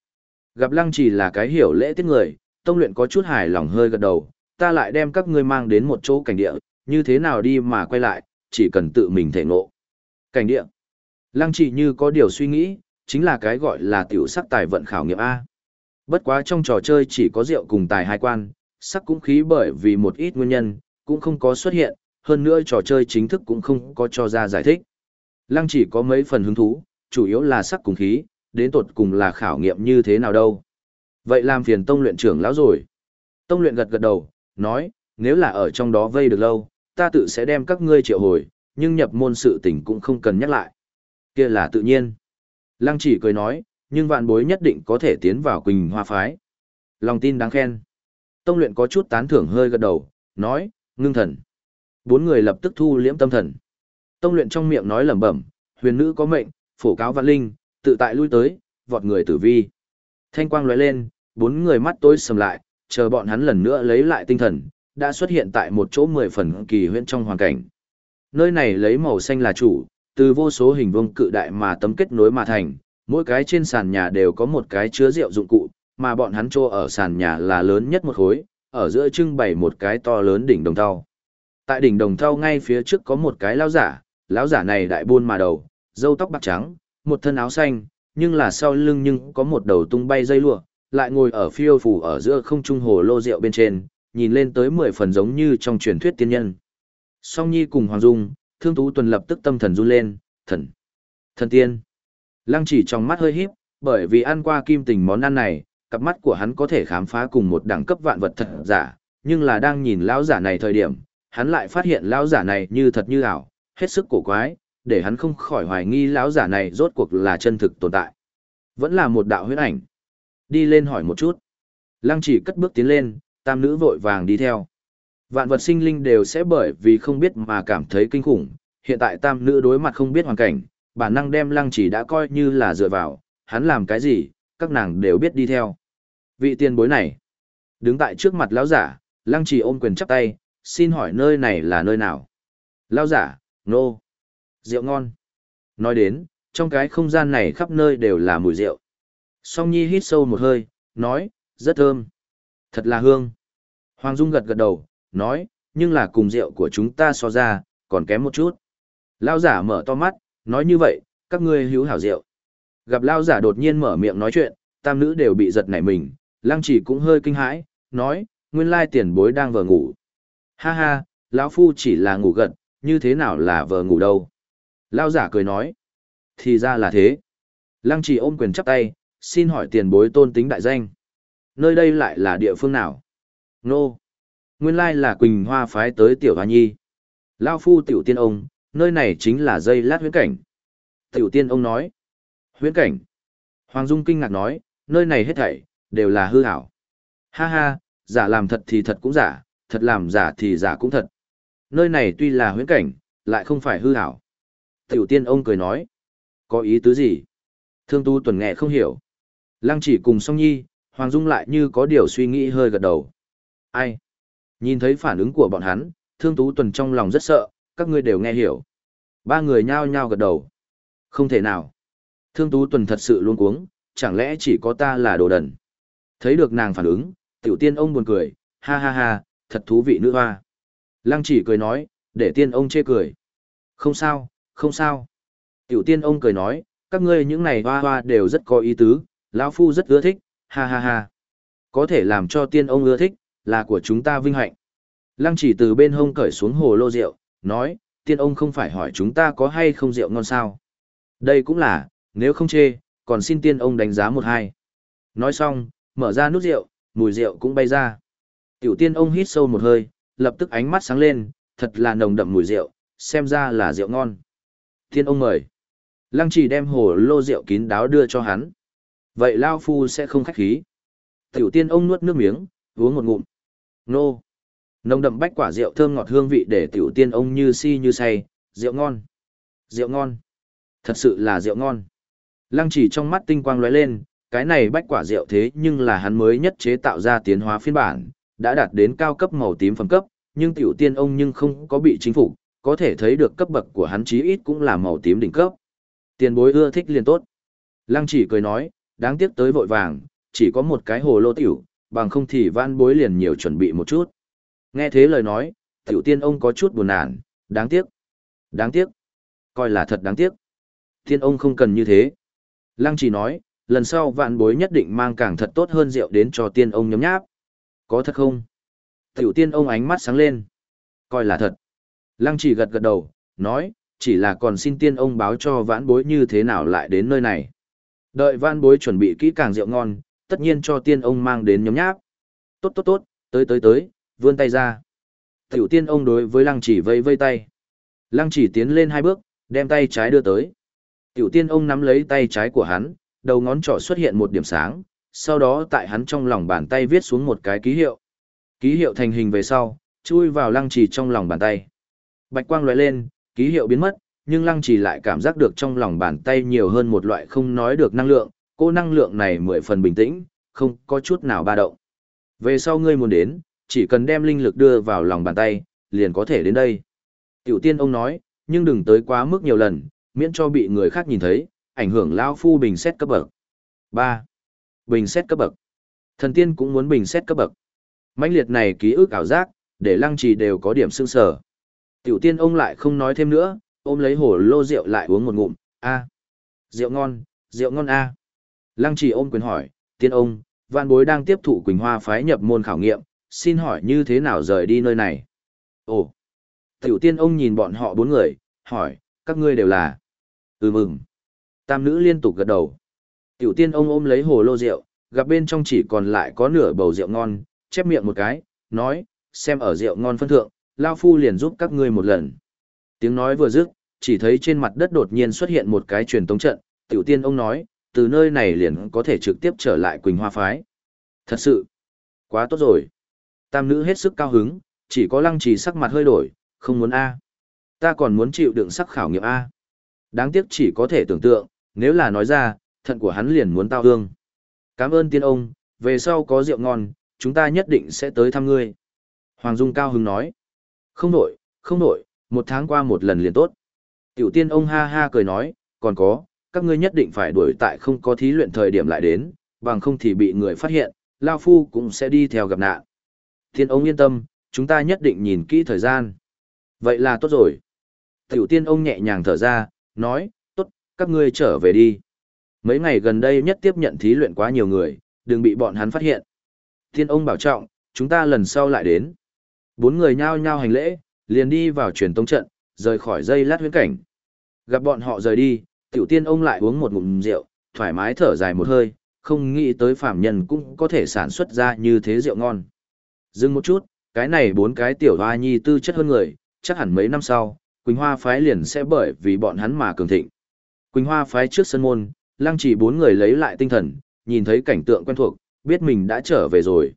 Gặp Lăng chỉ là cái hiểu lễ tiết người, Tông Luyện có chút hài lòng hơi gật đầu, ta lại đem các ngươi mang đến một chỗ cảnh địa, như thế nào đi mà quay lại, chỉ cần tự mình thể ngộ. Cảnh địa. Lăng chỉ như có điều suy nghĩ, chính là cái gọi là tiểu sắc tài vận khảo nghiệm A. Bất quá trong trò chơi chỉ có rượu cùng tài hai quan, sắc cũng khí bởi vì một ít nguyên nhân, cũng không có xuất hiện, hơn nữa trò chơi chính thức cũng không có cho ra giải thích. Lăng chỉ có mấy phần hứng thú, chủ yếu là sắc cùng khí, đến tột cùng là khảo nghiệm như thế nào đâu. Vậy làm phiền tông luyện trưởng lão rồi. Tông luyện gật gật đầu, nói, nếu là ở trong đó vây được lâu, ta tự sẽ đem các ngươi triệu hồi, nhưng nhập môn sự tình cũng không cần nhắc lại. kia là tự nhiên. Lăng chỉ cười nói, nhưng vạn bối nhất định có thể tiến vào Quỳnh Hoa Phái. Lòng tin đáng khen. Tông luyện có chút tán thưởng hơi gật đầu, nói, ngưng thần. Bốn người lập tức thu liễm tâm thần. Tông luyện trong miệng nói lẩm bẩm, huyền nữ có mệnh, phổ cáo văn linh, tự tại lui tới, vọt người tử vi. Thanh quang lóe lên, bốn người mắt tối sầm lại, chờ bọn hắn lần nữa lấy lại tinh thần, đã xuất hiện tại một chỗ mười phần kỳ huyễn trong hoàn cảnh. Nơi này lấy màu xanh là chủ, từ vô số hình vuông cự đại mà tấm kết nối mà thành, mỗi cái trên sàn nhà đều có một cái chứa rượu dụng cụ, mà bọn hắn trô ở sàn nhà là lớn nhất một khối, ở giữa trưng bày một cái to lớn đỉnh đồng thau. Tại đỉnh đồng thau ngay phía trước có một cái lão giả, lão giả này đại buôn mà đầu, râu tóc bạc trắng, một thân áo xanh, nhưng là sau lưng nhưng có một đầu tung bay dây lụa, lại ngồi ở phiêu phủ ở giữa không trung hồ lô rượu bên trên, nhìn lên tới mười phần giống như trong truyền thuyết tiên nhân. Song Nhi cùng Hoàng Dung, Thương Tú Tuần lập tức tâm thần run lên, thần, thần tiên. Lăng chỉ trong mắt hơi híp, bởi vì ăn qua kim tình món ăn này, cặp mắt của hắn có thể khám phá cùng một đẳng cấp vạn vật thật giả, nhưng là đang nhìn lão giả này thời điểm, hắn lại phát hiện lão giả này như thật như ảo, hết sức cổ quái, để hắn không khỏi hoài nghi lão giả này rốt cuộc là chân thực tồn tại. Vẫn là một đạo huyết ảnh. Đi lên hỏi một chút. Lăng chỉ cất bước tiến lên, tam nữ vội vàng đi theo. Vạn vật sinh linh đều sẽ bởi vì không biết mà cảm thấy kinh khủng. Hiện tại tam nữ đối mặt không biết hoàn cảnh, bản năng đem lăng chỉ đã coi như là dựa vào, hắn làm cái gì, các nàng đều biết đi theo. Vị tiền bối này, đứng tại trước mặt lão giả, lăng chỉ ôm quyền chắp tay, xin hỏi nơi này là nơi nào? Lão giả, nô, no. rượu ngon. Nói đến, trong cái không gian này khắp nơi đều là mùi rượu. Song Nhi hít sâu một hơi, nói, rất thơm. Thật là hương. Hoàng Dung gật gật đầu, nói, nhưng là cùng rượu của chúng ta so ra, còn kém một chút. Lao giả mở to mắt, nói như vậy, các ngươi hữu hảo rượu. Gặp Lao giả đột nhiên mở miệng nói chuyện, tam nữ đều bị giật nảy mình, lăng chỉ cũng hơi kinh hãi, nói, nguyên lai tiền bối đang vờ ngủ. Ha ha, lão phu chỉ là ngủ gật, như thế nào là vờ ngủ đâu. Lao giả cười nói, thì ra là thế. Lăng chỉ ôm quyền chắp tay, xin hỏi tiền bối tôn tính đại danh. Nơi đây lại là địa phương nào? Nô. Nguyên lai là Quỳnh Hoa phái tới Tiểu Hoa Nhi. Lao phu Tiểu Tiên ông, nơi này chính là dây lát huyễn cảnh. Tiểu Tiên ông nói. Huyễn cảnh. Hoàng Dung kinh ngạc nói, nơi này hết thảy, đều là hư ảo. Ha ha, giả làm thật thì thật cũng giả, thật làm giả thì giả cũng thật. Nơi này tuy là huyễn cảnh, lại không phải hư ảo. Tiểu Tiên ông cười nói. Có ý tứ gì? Thương Tu Tuần nghe không hiểu. Lăng chỉ cùng song nhi, Hoàng Dung lại như có điều suy nghĩ hơi gật đầu. Ai? Nhìn thấy phản ứng của bọn hắn, Thương Tú Tuần trong lòng rất sợ, các ngươi đều nghe hiểu. Ba người nhao nhao gật đầu. Không thể nào. Thương Tú Tuần thật sự luôn cuống, chẳng lẽ chỉ có ta là đồ đần. Thấy được nàng phản ứng, tiểu tiên ông buồn cười, ha ha ha, thật thú vị nữ hoa. Lăng chỉ cười nói, để tiên ông chê cười. Không sao, không sao. Tiểu tiên ông cười nói, các ngươi những này hoa hoa đều rất có ý tứ, lão phu rất ưa thích, ha ha ha. Có thể làm cho tiên ông ưa thích, là của chúng ta vinh hạnh. Lăng chỉ từ bên hông cởi xuống hồ lô rượu, nói, tiên ông không phải hỏi chúng ta có hay không rượu ngon sao. Đây cũng là, nếu không chê, còn xin tiên ông đánh giá một hai. Nói xong, mở ra nút rượu, mùi rượu cũng bay ra. Tiểu tiên ông hít sâu một hơi, lập tức ánh mắt sáng lên, thật là nồng đậm mùi rượu, xem ra là rượu ngon. Tiên ông mời. Lăng chỉ đem hồ lô rượu kín đáo đưa cho hắn. Vậy Lao Phu sẽ không khách khí. Tiểu tiên ông nuốt nước miếng, uống một ngụm. Nô. Nồng đậm bách quả rượu thơm ngọt hương vị để tiểu tiên ông như si như say, rượu ngon. Rượu ngon. Thật sự là rượu ngon. Lăng chỉ trong mắt tinh quang lóe lên, cái này bách quả rượu thế nhưng là hắn mới nhất chế tạo ra tiến hóa phiên bản, đã đạt đến cao cấp màu tím phẩm cấp, nhưng tiểu tiên ông nhưng không có bị chính phủ, có thể thấy được cấp bậc của hắn chí ít cũng là màu tím đỉnh cấp. Tiền bối ưa thích liền tốt. Lăng chỉ cười nói, đáng tiếc tới vội vàng, chỉ có một cái hồ lô tiểu, bằng không thì van bối liền nhiều chuẩn bị một chút. Nghe thế lời nói, tiểu tiên ông có chút buồn nản, đáng tiếc. Đáng tiếc. Coi là thật đáng tiếc. Tiên ông không cần như thế. Lăng chỉ nói, lần sau vạn bối nhất định mang càng thật tốt hơn rượu đến cho tiên ông nhấm nháp. Có thật không? Tiểu tiên ông ánh mắt sáng lên. Coi là thật. Lăng chỉ gật gật đầu, nói, chỉ là còn xin tiên ông báo cho vãn bối như thế nào lại đến nơi này. Đợi van bối chuẩn bị kỹ càng rượu ngon, tất nhiên cho tiên ông mang đến nhóm nháp. Tốt tốt tốt, tới tới tới, vươn tay ra. Tiểu tiên ông đối với lăng chỉ vây vây tay. Lăng chỉ tiến lên hai bước, đem tay trái đưa tới. Tiểu tiên ông nắm lấy tay trái của hắn, đầu ngón trỏ xuất hiện một điểm sáng, sau đó tại hắn trong lòng bàn tay viết xuống một cái ký hiệu. Ký hiệu thành hình về sau, chui vào lăng chỉ trong lòng bàn tay. Bạch quang lóe lên, ký hiệu biến mất, nhưng lăng trì lại cảm giác được trong lòng bàn tay nhiều hơn một loại không nói được năng lượng, cô năng lượng này mười phần bình tĩnh, không có chút nào ba động. Về sau ngươi muốn đến, chỉ cần đem linh lực đưa vào lòng bàn tay, liền có thể đến đây. Tiểu tiên ông nói, nhưng đừng tới quá mức nhiều lần, miễn cho bị người khác nhìn thấy, ảnh hưởng lao phu bình xét cấp bậc. 3. Bình xét cấp bậc. Thần tiên cũng muốn bình xét cấp bậc. mãnh liệt này ký ức ảo giác, để lăng trì đều có điểm sương sở. Tiểu tiên ông lại không nói thêm nữa, ôm lấy hồ lô rượu lại uống một ngụm, a Rượu ngon, rượu ngon a Lăng trì ôm quyền hỏi, tiên ông, văn bối đang tiếp thụ Quỳnh Hoa phái nhập môn khảo nghiệm, xin hỏi như thế nào rời đi nơi này? Ồ! Tiểu tiên ông nhìn bọn họ bốn người, hỏi, các ngươi đều là? Ừ mừng. Tam nữ liên tục gật đầu. Tiểu tiên ông ôm lấy hồ lô rượu, gặp bên trong chỉ còn lại có nửa bầu rượu ngon, chép miệng một cái, nói, xem ở rượu ngon phân thượng, Lao Phu liền giúp các ngươi một lần. Tiếng nói vừa dứt, chỉ thấy trên mặt đất đột nhiên xuất hiện một cái truyền tống trận, tiểu tiên ông nói, từ nơi này liền có thể trực tiếp trở lại Quỳnh Hoa Phái. Thật sự, quá tốt rồi. Tam nữ hết sức cao hứng, chỉ có lăng trì sắc mặt hơi đổi, không muốn A. Ta còn muốn chịu đựng sắc khảo nghiệm A. Đáng tiếc chỉ có thể tưởng tượng, nếu là nói ra, thận của hắn liền muốn tao hương. Cảm ơn tiên ông, về sau có rượu ngon, chúng ta nhất định sẽ tới thăm ngươi. Hoàng Dung cao hứng nói. Không nổi, không nổi, một tháng qua một lần liền tốt. Tiểu tiên ông ha ha cười nói, còn có, các ngươi nhất định phải đuổi tại không có thí luyện thời điểm lại đến, bằng không thì bị người phát hiện, Lao Phu cũng sẽ đi theo gặp nạn. Tiên ông yên tâm, chúng ta nhất định nhìn kỹ thời gian. Vậy là tốt rồi. Tiểu tiên ông nhẹ nhàng thở ra, nói, tốt, các ngươi trở về đi. Mấy ngày gần đây nhất tiếp nhận thí luyện quá nhiều người, đừng bị bọn hắn phát hiện. Tiên ông bảo trọng, chúng ta lần sau lại đến. Bốn người nhao nhao hành lễ, liền đi vào truyền tống trận, rời khỏi dây lát huyễn cảnh. Gặp bọn họ rời đi, tiểu tiên ông lại uống một ngụm rượu, thoải mái thở dài một hơi, không nghĩ tới phạm nhân cũng có thể sản xuất ra như thế rượu ngon. Dừng một chút, cái này bốn cái tiểu hoa nhi tư chất hơn người, chắc hẳn mấy năm sau, Quỳnh Hoa phái liền sẽ bởi vì bọn hắn mà cường thịnh. Quỳnh Hoa phái trước sân môn, lăng chỉ bốn người lấy lại tinh thần, nhìn thấy cảnh tượng quen thuộc, biết mình đã trở về rồi.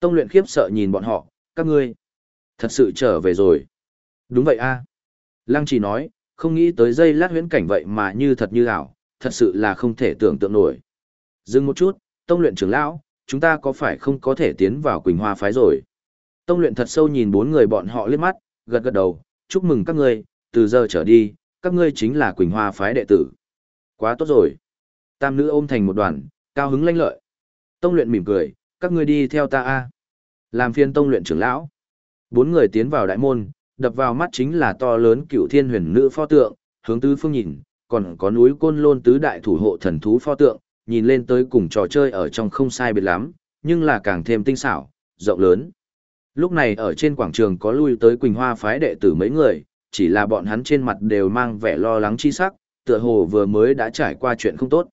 Tông luyện khiếp sợ nhìn bọn họ, các ngươi, thật sự trở về rồi. Đúng vậy a Lăng chỉ nói, không nghĩ tới giây lát huyễn cảnh vậy mà như thật như ảo, thật sự là không thể tưởng tượng nổi. Dừng một chút, tông luyện trưởng lão, chúng ta có phải không có thể tiến vào Quỳnh Hoa phái rồi? Tông luyện thật sâu nhìn bốn người bọn họ liếc mắt, gật gật đầu, chúc mừng các ngươi, từ giờ trở đi, các ngươi chính là Quỳnh Hoa phái đệ tử. Quá tốt rồi. Tam nữ ôm thành một đoàn, cao hứng lanh lợi. Tông luyện mỉm cười, các ngươi đi theo ta a. Làm phiên tông luyện trưởng lão. Bốn người tiến vào đại môn, đập vào mắt chính là to lớn cựu thiên huyền nữ pho tượng, hướng tứ phương nhìn, còn có núi côn lôn tứ đại thủ hộ thần thú pho tượng, nhìn lên tới cùng trò chơi ở trong không sai biệt lắm, nhưng là càng thêm tinh xảo, rộng lớn. Lúc này ở trên quảng trường có lui tới Quỳnh Hoa phái đệ tử mấy người, chỉ là bọn hắn trên mặt đều mang vẻ lo lắng chi sắc, tựa hồ vừa mới đã trải qua chuyện không tốt.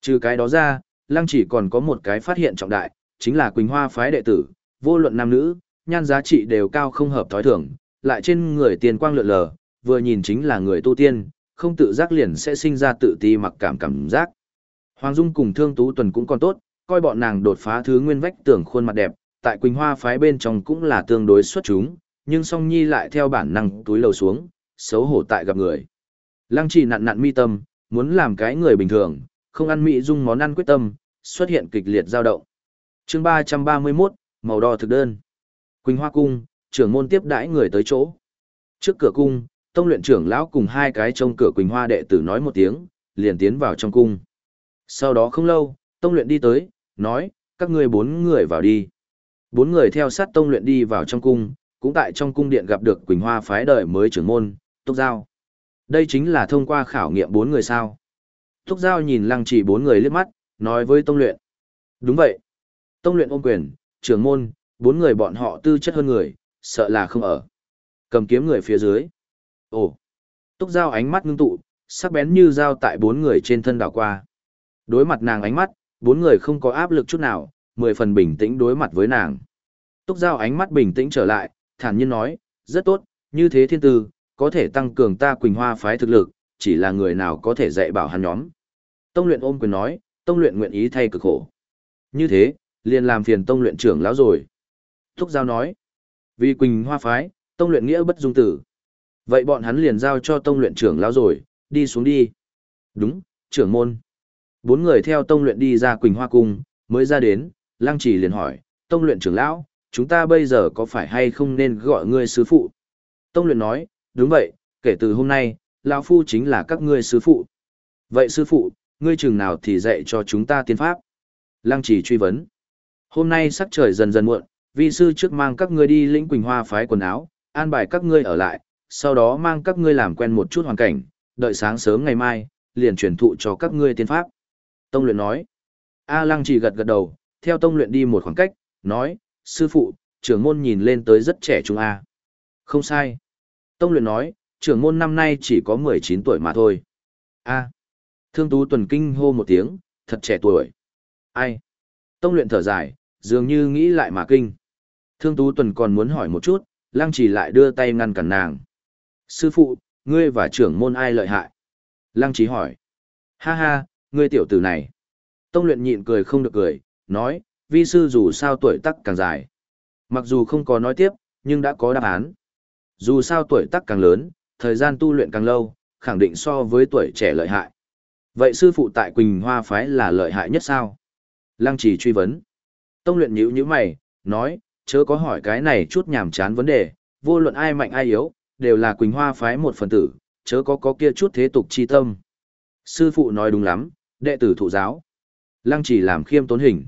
Trừ cái đó ra, Lăng chỉ còn có một cái phát hiện trọng đại, chính là Quỳnh Hoa phái đệ tử, vô luận nam nữ, nhan giá trị đều cao không hợp thói thường, lại trên người tiền quang lượn lờ, vừa nhìn chính là người tu tiên, không tự giác liền sẽ sinh ra tự ti mặc cảm cảm giác. Hoàng Dung cùng Thương Tú Tuần cũng còn tốt, coi bọn nàng đột phá thứ nguyên vách tưởng khuôn mặt đẹp, tại Quỳnh Hoa phái bên trong cũng là tương đối xuất chúng, nhưng Song Nhi lại theo bản năng túi lầu xuống, xấu hổ tại gặp người. Lăng Chỉ nặn nặn mi tâm, muốn làm cái người bình thường, không ăn mỹ dung món ăn quyết tâm, xuất hiện kịch liệt dao động. Chương 331, màu đỏ thực đơn. Quỳnh Hoa cung, trưởng môn tiếp đãi người tới chỗ. Trước cửa cung, tông luyện trưởng lão cùng hai cái trông cửa Quỳnh Hoa đệ tử nói một tiếng, liền tiến vào trong cung. Sau đó không lâu, tông luyện đi tới, nói, các ngươi bốn người vào đi. Bốn người theo sát tông luyện đi vào trong cung, cũng tại trong cung điện gặp được Quỳnh Hoa phái đời mới trưởng môn, Túc Giao. Đây chính là thông qua khảo nghiệm bốn người sao. Túc Giao nhìn lăng Chỉ bốn người liếc mắt, nói với tông luyện. Đúng vậy. Tông luyện ôm quyền, trưởng môn, bốn người bọn họ tư chất hơn người, sợ là không ở. Cầm kiếm người phía dưới. Ồ. Túc Giao ánh mắt ngưng tụ, sắc bén như dao tại bốn người trên thân đảo qua. Đối mặt nàng ánh mắt, bốn người không có áp lực chút nào, mười phần bình tĩnh đối mặt với nàng. Túc Giao ánh mắt bình tĩnh trở lại, thản nhiên nói, rất tốt, như thế thiên tư, có thể tăng cường ta Quỳnh Hoa phái thực lực, chỉ là người nào có thể dạy bảo hắn nhóm. Tông luyện ôm quyền nói, tông luyện nguyện ý thay cực khổ. Như thế, liền làm phiền tông luyện trưởng lão rồi. Thúc Giao nói, vì Quỳnh Hoa phái, tông luyện nghĩa bất dung tử. Vậy bọn hắn liền giao cho tông luyện trưởng lão rồi, đi xuống đi. Đúng, trưởng môn. Bốn người theo tông luyện đi ra Quỳnh Hoa cung, mới ra đến, Lăng Chỉ liền hỏi, tông luyện trưởng lão, chúng ta bây giờ có phải hay không nên gọi ngươi sư phụ? Tông luyện nói, đúng vậy, kể từ hôm nay, lão phu chính là các ngươi sư phụ. Vậy sư phụ, ngươi chừng nào thì dạy cho chúng ta tiên pháp? Lăng chỉ truy vấn. Hôm nay sắc trời dần dần muộn, vi sư trước mang các ngươi đi lĩnh Quỳnh Hoa phái quần áo, an bài các ngươi ở lại, sau đó mang các ngươi làm quen một chút hoàn cảnh, đợi sáng sớm ngày mai, liền truyền thụ cho các ngươi tiên pháp. Tông luyện nói. A lăng chỉ gật gật đầu, theo tông luyện đi một khoảng cách, nói, sư phụ, trưởng môn nhìn lên tới rất trẻ trung A. Không sai. Tông luyện nói, trưởng môn năm nay chỉ có 19 tuổi mà thôi. A. Thương tú tuần kinh hô một tiếng, thật trẻ tuổi. Ai? Tông luyện thở dài, dường như nghĩ lại mà kinh. Thương tú tuần còn muốn hỏi một chút, lăng chỉ lại đưa tay ngăn cản nàng. Sư phụ, ngươi và trưởng môn ai lợi hại? Lăng chỉ hỏi. Ha ha, ngươi tiểu tử này. Tông luyện nhịn cười không được cười, nói, vi sư dù sao tuổi tác càng dài. Mặc dù không có nói tiếp, nhưng đã có đáp án. Dù sao tuổi tác càng lớn, thời gian tu luyện càng lâu, khẳng định so với tuổi trẻ lợi hại. Vậy sư phụ tại Quỳnh Hoa phái là lợi hại nhất sao? Lăng trì truy vấn. Tông luyện nhíu nhíu mày, nói, chớ có hỏi cái này chút nhàm chán vấn đề, vô luận ai mạnh ai yếu, đều là Quỳnh Hoa phái một phần tử, chớ có có kia chút thế tục chi tâm. Sư phụ nói đúng lắm, đệ tử thụ giáo. Lăng chỉ làm khiêm tốn hình.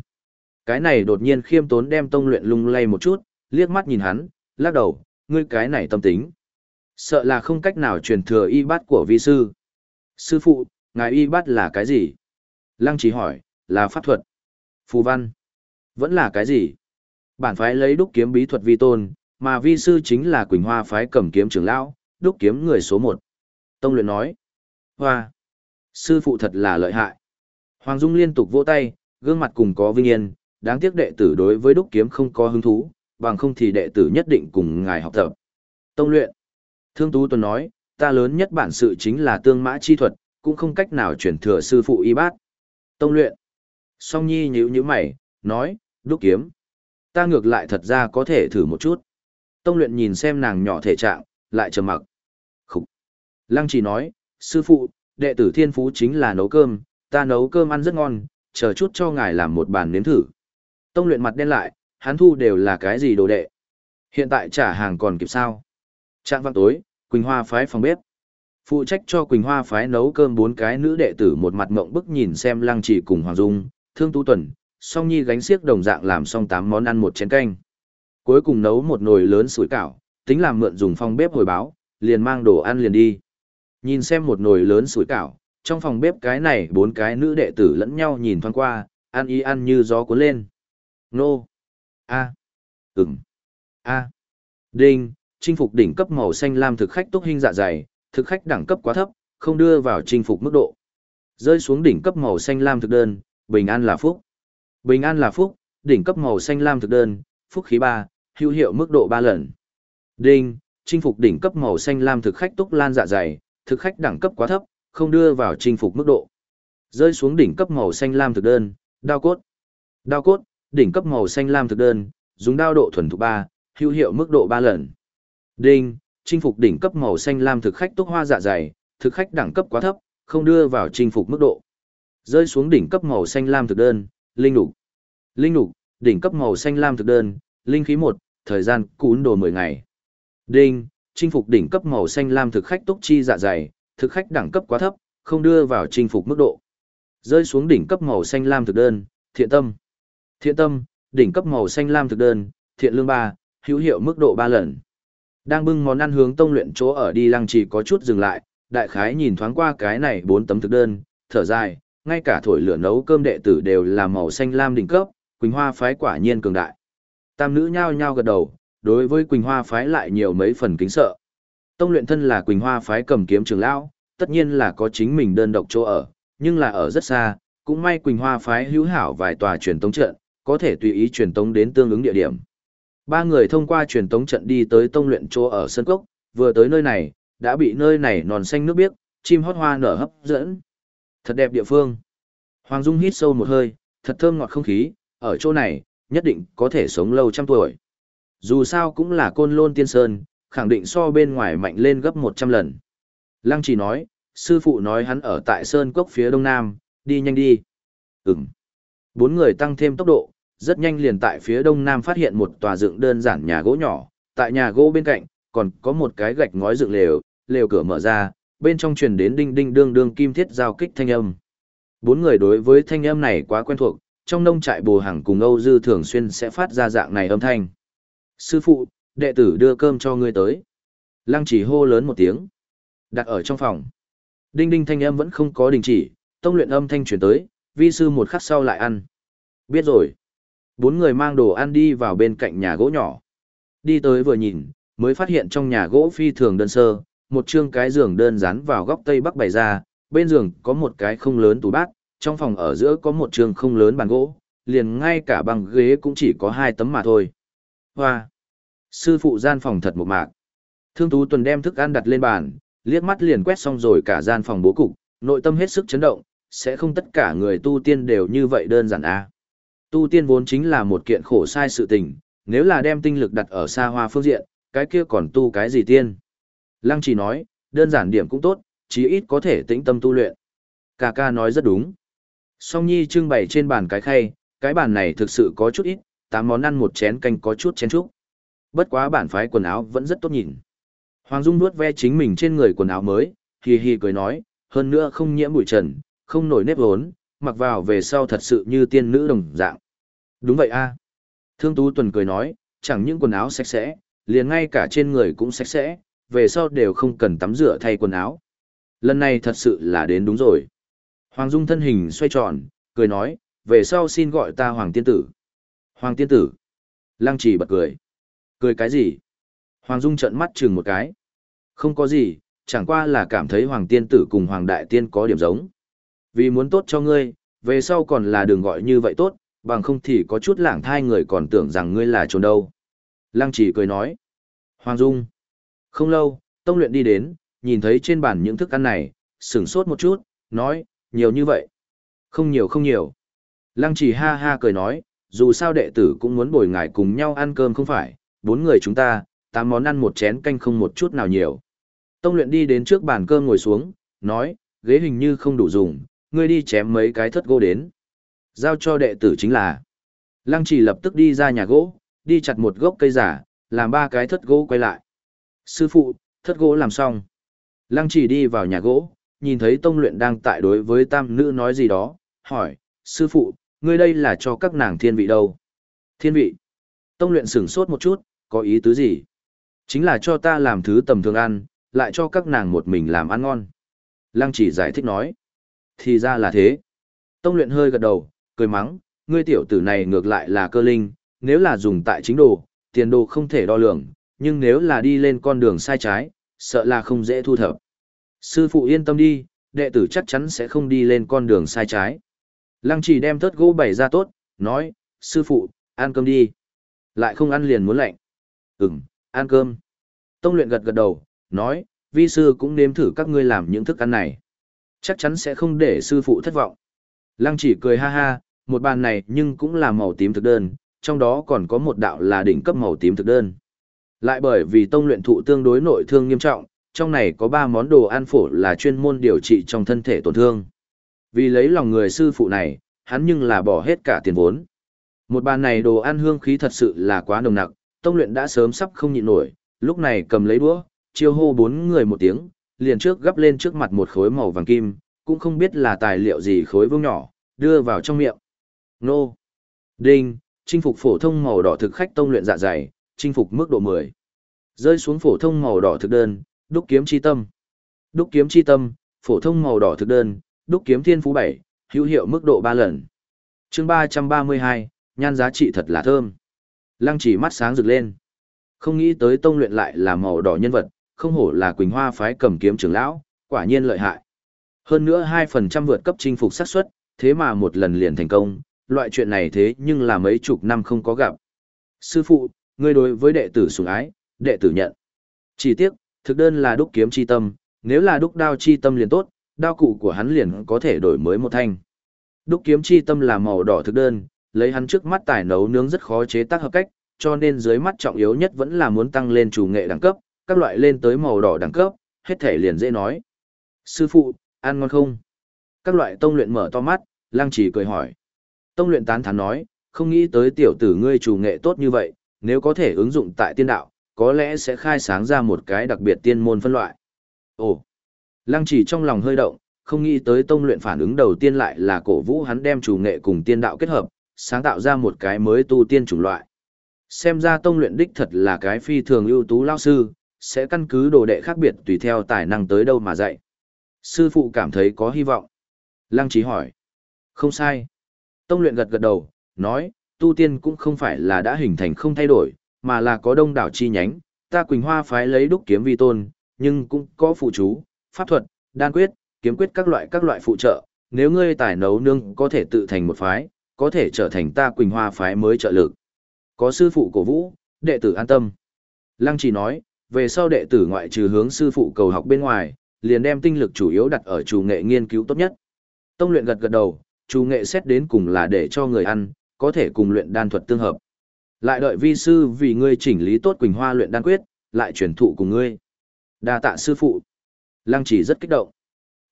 Cái này đột nhiên khiêm tốn đem tông luyện lung lay một chút, liếc mắt nhìn hắn, lắc đầu, ngươi cái này tâm tính. Sợ là không cách nào truyền thừa y bát của vi sư. Sư phụ, ngài y bát là cái gì? Lăng chỉ hỏi, là pháp thuật. Phù văn. Vẫn là cái gì? Bản phái lấy đúc kiếm bí thuật vi tôn, mà vi sư chính là Quỳnh Hoa phái cầm kiếm trưởng lão, đúc kiếm người số một. Tông luyện nói. Hoa. Sư phụ thật là lợi hại. Hoàng Dung liên tục vỗ tay, gương mặt cùng có vinh yên, đáng tiếc đệ tử đối với đúc kiếm không có hứng thú, bằng không thì đệ tử nhất định cùng ngài học tập. Tông luyện. Thương Tú Tuấn nói, ta lớn nhất bản sự chính là tương mã chi thuật, cũng không cách nào chuyển thừa sư phụ y bát. Tông luyện. Song Nhi nhíu nhíu mày, nói, đúc kiếm. Ta ngược lại thật ra có thể thử một chút. Tông luyện nhìn xem nàng nhỏ thể trạng, lại trầm mặc. Khúc. Lăng chỉ nói, sư phụ, đệ tử thiên phú chính là nấu cơm, ta nấu cơm ăn rất ngon, chờ chút cho ngài làm một bàn nếm thử. Tông luyện mặt đen lại, hắn thu đều là cái gì đồ đệ. Hiện tại trả hàng còn kịp sao. Trạng văn tối, Quỳnh Hoa phái phòng bếp. Phụ trách cho Quỳnh Hoa phái nấu cơm bốn cái nữ đệ tử một mặt mộng bức nhìn xem lăng chỉ cùng Hoàng Dung, Thương Tu Tuần, song nhi gánh xiếc đồng dạng làm xong tám món ăn một chén canh. Cuối cùng nấu một nồi lớn sủi cảo, tính làm mượn dùng phòng bếp hồi báo, liền mang đồ ăn liền đi. Nhìn xem một nồi lớn sủi cảo, trong phòng bếp cái này bốn cái nữ đệ tử lẫn nhau nhìn thoáng qua, ăn ý ăn như gió cuốn lên. Nô. A. Ừm. A. Đinh, chinh phục đỉnh cấp màu xanh lam thực khách túc hình dạ dày, thực khách đẳng cấp quá thấp, không đưa vào chinh phục mức độ. Rơi xuống đỉnh cấp màu xanh lam thực đơn, bình an là phúc. Bình an là phúc, đỉnh cấp màu xanh lam thực đơn, phúc khí 3, hữu hiệu mức độ 3 lần. Đinh, chinh phục đỉnh cấp màu xanh lam thực khách túc lan dạ dày, thực khách đẳng cấp quá thấp, không đưa vào chinh phục mức độ. Rơi xuống đỉnh cấp màu xanh lam thực đơn, đao cốt. Đao cốt, đỉnh cấp màu xanh lam thực đơn, dùng đao độ thuần thục 3, hữu hiệu mức độ 3 lần. Đinh, chinh phục đỉnh cấp màu xanh lam thực khách túc hoa dạ dày, thực khách đẳng cấp quá thấp, không đưa vào chinh phục mức độ. Rơi xuống đỉnh cấp màu xanh lam thực đơn, linh lục. Linh lục, đỉnh cấp màu xanh lam thực đơn, linh khí một, thời gian cún đồ 10 ngày. Đinh, chinh phục đỉnh cấp màu xanh lam thực khách túc chi dạ dày, thực khách đẳng cấp quá thấp, không đưa vào chinh phục mức độ. Rơi xuống đỉnh cấp màu xanh lam thực đơn, thiện tâm. Thiện tâm, đỉnh cấp màu xanh lam thực đơn, thiện lương ba, hữu hiệu mức độ ba lần. Đang bưng món ăn hướng tông luyện chỗ ở đi lăng trì có chút dừng lại, đại khái nhìn thoáng qua cái này bốn tấm thực đơn, thở dài, ngay cả thổi lửa nấu cơm đệ tử đều là màu xanh lam đỉnh cấp, Quỳnh Hoa phái quả nhiên cường đại. Tam nữ nhao nhao gật đầu, đối với Quỳnh Hoa phái lại nhiều mấy phần kính sợ. Tông luyện thân là Quỳnh Hoa phái cầm kiếm trường lão, tất nhiên là có chính mình đơn độc chỗ ở, nhưng là ở rất xa, cũng may Quỳnh Hoa phái hữu hảo vài tòa truyền tống trận, có thể tùy ý truyền tống đến tương ứng địa điểm. Ba người thông qua truyền tống trận đi tới tông luyện chỗ ở sân cốc, vừa tới nơi này, đã bị nơi này non xanh nước biếc, chim hót hoa nở hấp dẫn. Thật đẹp địa phương. Hoàng Dung hít sâu một hơi, thật thơm ngọt không khí, ở chỗ này, nhất định có thể sống lâu trăm tuổi. Dù sao cũng là côn lôn tiên sơn, khẳng định so bên ngoài mạnh lên gấp 100 lần. Lăng chỉ nói, sư phụ nói hắn ở tại sơn cốc phía đông nam, đi nhanh đi. Ừm. Bốn người tăng thêm tốc độ, rất nhanh liền tại phía đông nam phát hiện một tòa dựng đơn giản nhà gỗ nhỏ, tại nhà gỗ bên cạnh, còn có một cái gạch ngói dựng lều, lều cửa mở ra, bên trong truyền đến đinh đinh đương đương kim thiết giao kích thanh âm. Bốn người đối với thanh âm này quá quen thuộc, trong nông trại bồ hàng cùng Âu Dư thường xuyên sẽ phát ra dạng này âm thanh. Sư phụ, đệ tử đưa cơm cho ngươi tới. Lăng chỉ hô lớn một tiếng. Đặt ở trong phòng. Đinh đinh thanh âm vẫn không có đình chỉ, tông luyện âm thanh chuyển tới, vi sư một khắc sau lại ăn. Biết rồi. Bốn người mang đồ ăn đi vào bên cạnh nhà gỗ nhỏ. Đi tới vừa nhìn, mới phát hiện trong nhà gỗ phi thường đơn sơ, một chương cái giường đơn dán vào góc tây bắc bày ra, bên giường có một cái không lớn tủ bát, trong phòng ở giữa có một trường không lớn bàn gỗ, liền ngay cả bằng ghế cũng chỉ có hai tấm mà thôi. Hoa! Sư phụ gian phòng thật một mạc. Thương Tú Tuần đem thức ăn đặt lên bàn, liếc mắt liền quét xong rồi cả gian phòng bố cục, nội tâm hết sức chấn động, sẽ không tất cả người tu tiên đều như vậy đơn giản à. Tu tiên vốn chính là một kiện khổ sai sự tình, nếu là đem tinh lực đặt ở xa hoa phương diện, cái kia còn tu cái gì tiên. Lăng chỉ nói, đơn giản điểm cũng tốt, chí ít có thể tĩnh tâm tu luyện. Cà ca nói rất đúng. Song Nhi trưng bày trên bàn cái khay, cái bàn này thực sự có chút ít, tám món ăn một chén canh có chút chén chúc. Bất quá bản phái quần áo vẫn rất tốt nhìn. Hoàng Dung nuốt ve chính mình trên người quần áo mới, hì hì cười nói, hơn nữa không nhiễm bụi trần, không nổi nếp vốn, mặc vào về sau thật sự như tiên nữ đồng dạng. Đúng vậy a. Thương Tú Tuần cười nói, chẳng những quần áo sạch sẽ, liền ngay cả trên người cũng sạch sẽ, về sau đều không cần tắm rửa thay quần áo. Lần này thật sự là đến đúng rồi. Hoàng Dung thân hình xoay tròn, cười nói, về sau xin gọi ta Hoàng Tiên Tử. Hoàng Tiên Tử. Lăng trì bật cười. Cười cái gì? Hoàng Dung trợn mắt chừng một cái. Không có gì, chẳng qua là cảm thấy Hoàng Tiên Tử cùng Hoàng Đại Tiên có điểm giống. Vì muốn tốt cho ngươi, về sau còn là đừng gọi như vậy tốt, bằng không thì có chút lảng thai người còn tưởng rằng ngươi là trốn đâu. Lăng chỉ cười nói. Hoàng Dung. Không lâu, Tông luyện đi đến, nhìn thấy trên bàn những thức ăn này, sửng sốt một chút, nói, nhiều như vậy. Không nhiều không nhiều. Lăng chỉ ha ha cười nói, dù sao đệ tử cũng muốn bồi ngài cùng nhau ăn cơm không phải, bốn người chúng ta, tám món ăn một chén canh không một chút nào nhiều. Tông luyện đi đến trước bàn cơm ngồi xuống, nói, ghế hình như không đủ dùng, ngươi đi chém mấy cái thất gỗ đến. Giao cho đệ tử chính là. Lăng chỉ lập tức đi ra nhà gỗ, đi chặt một gốc cây giả, làm ba cái thất gỗ quay lại. Sư phụ, thất gỗ làm xong. Lăng chỉ đi vào nhà gỗ, nhìn thấy tông luyện đang tại đối với tam nữ nói gì đó, hỏi, sư phụ, ngươi đây là cho các nàng thiên vị đâu? Thiên vị. Tông luyện sửng sốt một chút, có ý tứ gì? Chính là cho ta làm thứ tầm thường ăn, lại cho các nàng một mình làm ăn ngon. Lăng chỉ giải thích nói. Thì ra là thế. Tông luyện hơi gật đầu, cười mắng, ngươi tiểu tử này ngược lại là cơ linh, nếu là dùng tại chính đồ, tiền đồ không thể đo lường, nhưng nếu là đi lên con đường sai trái, sợ là không dễ thu thập. Sư phụ yên tâm đi, đệ tử chắc chắn sẽ không đi lên con đường sai trái. Lăng chỉ đem thớt gỗ bày ra tốt, nói, sư phụ, ăn cơm đi. Lại không ăn liền muốn lạnh. Ừm, ăn cơm. Tông luyện gật gật đầu, nói, vi sư cũng nếm thử các ngươi làm những thức ăn này. Chắc chắn sẽ không để sư phụ thất vọng. Lăng chỉ cười ha ha, một bàn này nhưng cũng là màu tím thực đơn, trong đó còn có một đạo là đỉnh cấp màu tím thực đơn. Lại bởi vì tông luyện thụ tương đối nội thương nghiêm trọng, trong này có ba món đồ ăn phổ là chuyên môn điều trị trong thân thể tổn thương. Vì lấy lòng người sư phụ này, hắn nhưng là bỏ hết cả tiền vốn. Một bàn này đồ ăn hương khí thật sự là quá nồng nặc, tông luyện đã sớm sắp không nhịn nổi, lúc này cầm lấy đũa, chiêu hô bốn người một tiếng, liền trước gấp lên trước mặt một khối màu vàng kim, cũng không biết là tài liệu gì khối vương nhỏ, đưa vào trong miệng. Nô! Đinh! Chinh phục phổ thông màu đỏ thực khách tông luyện dạ dày, chinh phục mức độ 10. Rơi xuống phổ thông màu đỏ thực đơn, đúc kiếm chi tâm. Đúc kiếm chi tâm, phổ thông màu đỏ thực đơn, đúc kiếm thiên phú 7, hữu hiệu mức độ 3 lần. chương 332, nhan giá trị thật là thơm. Lăng chỉ mắt sáng rực lên. Không nghĩ tới tông luyện lại là màu đỏ nhân vật, không hổ là Quỳnh Hoa phái cầm kiếm trưởng lão, quả nhiên lợi hại. Hơn nữa 2% vượt cấp chinh phục xác suất, thế mà một lần liền thành công, loại chuyện này thế nhưng là mấy chục năm không có gặp. Sư phụ, ngươi đối với đệ tử sủng ái, đệ tử nhận. Chỉ tiếc, thực đơn là đúc kiếm chi tâm, nếu là đúc đao chi tâm liền tốt, đao cụ của hắn liền có thể đổi mới một thanh. Đúc kiếm chi tâm là màu đỏ thực đơn, lấy hắn trước mắt tài nấu nướng rất khó chế tác hợp cách, cho nên dưới mắt trọng yếu nhất vẫn là muốn tăng lên chủ nghệ đẳng cấp, các loại lên tới màu đỏ đẳng cấp, hết thể liền dễ nói. Sư phụ, ăn ngon không? Các loại tông luyện mở to mắt, Lang chỉ cười hỏi. Tông luyện tán thán nói, không nghĩ tới tiểu tử ngươi chủ nghệ tốt như vậy, nếu có thể ứng dụng tại tiên đạo, có lẽ sẽ khai sáng ra một cái đặc biệt tiên môn phân loại. Ồ, Lăng chỉ trong lòng hơi động, không nghĩ tới tông luyện phản ứng đầu tiên lại là cổ vũ hắn đem chủ nghệ cùng tiên đạo kết hợp, sáng tạo ra một cái mới tu tiên chủng loại. Xem ra tông luyện đích thật là cái phi thường ưu tú lao sư, sẽ căn cứ đồ đệ khác biệt tùy theo tài năng tới đâu mà dạy. Sư phụ cảm thấy có hy vọng. Lăng trí hỏi. Không sai. Tông luyện gật gật đầu, nói, tu tiên cũng không phải là đã hình thành không thay đổi, mà là có đông đảo chi nhánh, ta Quỳnh Hoa phái lấy đúc kiếm vi tôn, nhưng cũng có phụ chú, pháp thuật, đan quyết, kiếm quyết các loại các loại phụ trợ, nếu ngươi tài nấu nương có thể tự thành một phái, có thể trở thành ta Quỳnh Hoa phái mới trợ lực. Có sư phụ cổ vũ, đệ tử an tâm. Lăng chỉ nói, về sau đệ tử ngoại trừ hướng sư phụ cầu học bên ngoài, liền đem tinh lực chủ yếu đặt ở chủ nghệ nghiên cứu tốt nhất. Tông luyện gật gật đầu, chủ nghệ xét đến cùng là để cho người ăn, có thể cùng luyện đan thuật tương hợp. Lại đợi vi sư vì ngươi chỉnh lý tốt Quỳnh Hoa luyện đan quyết, lại truyền thụ cùng ngươi. Đa tạ sư phụ. Lăng chỉ rất kích động.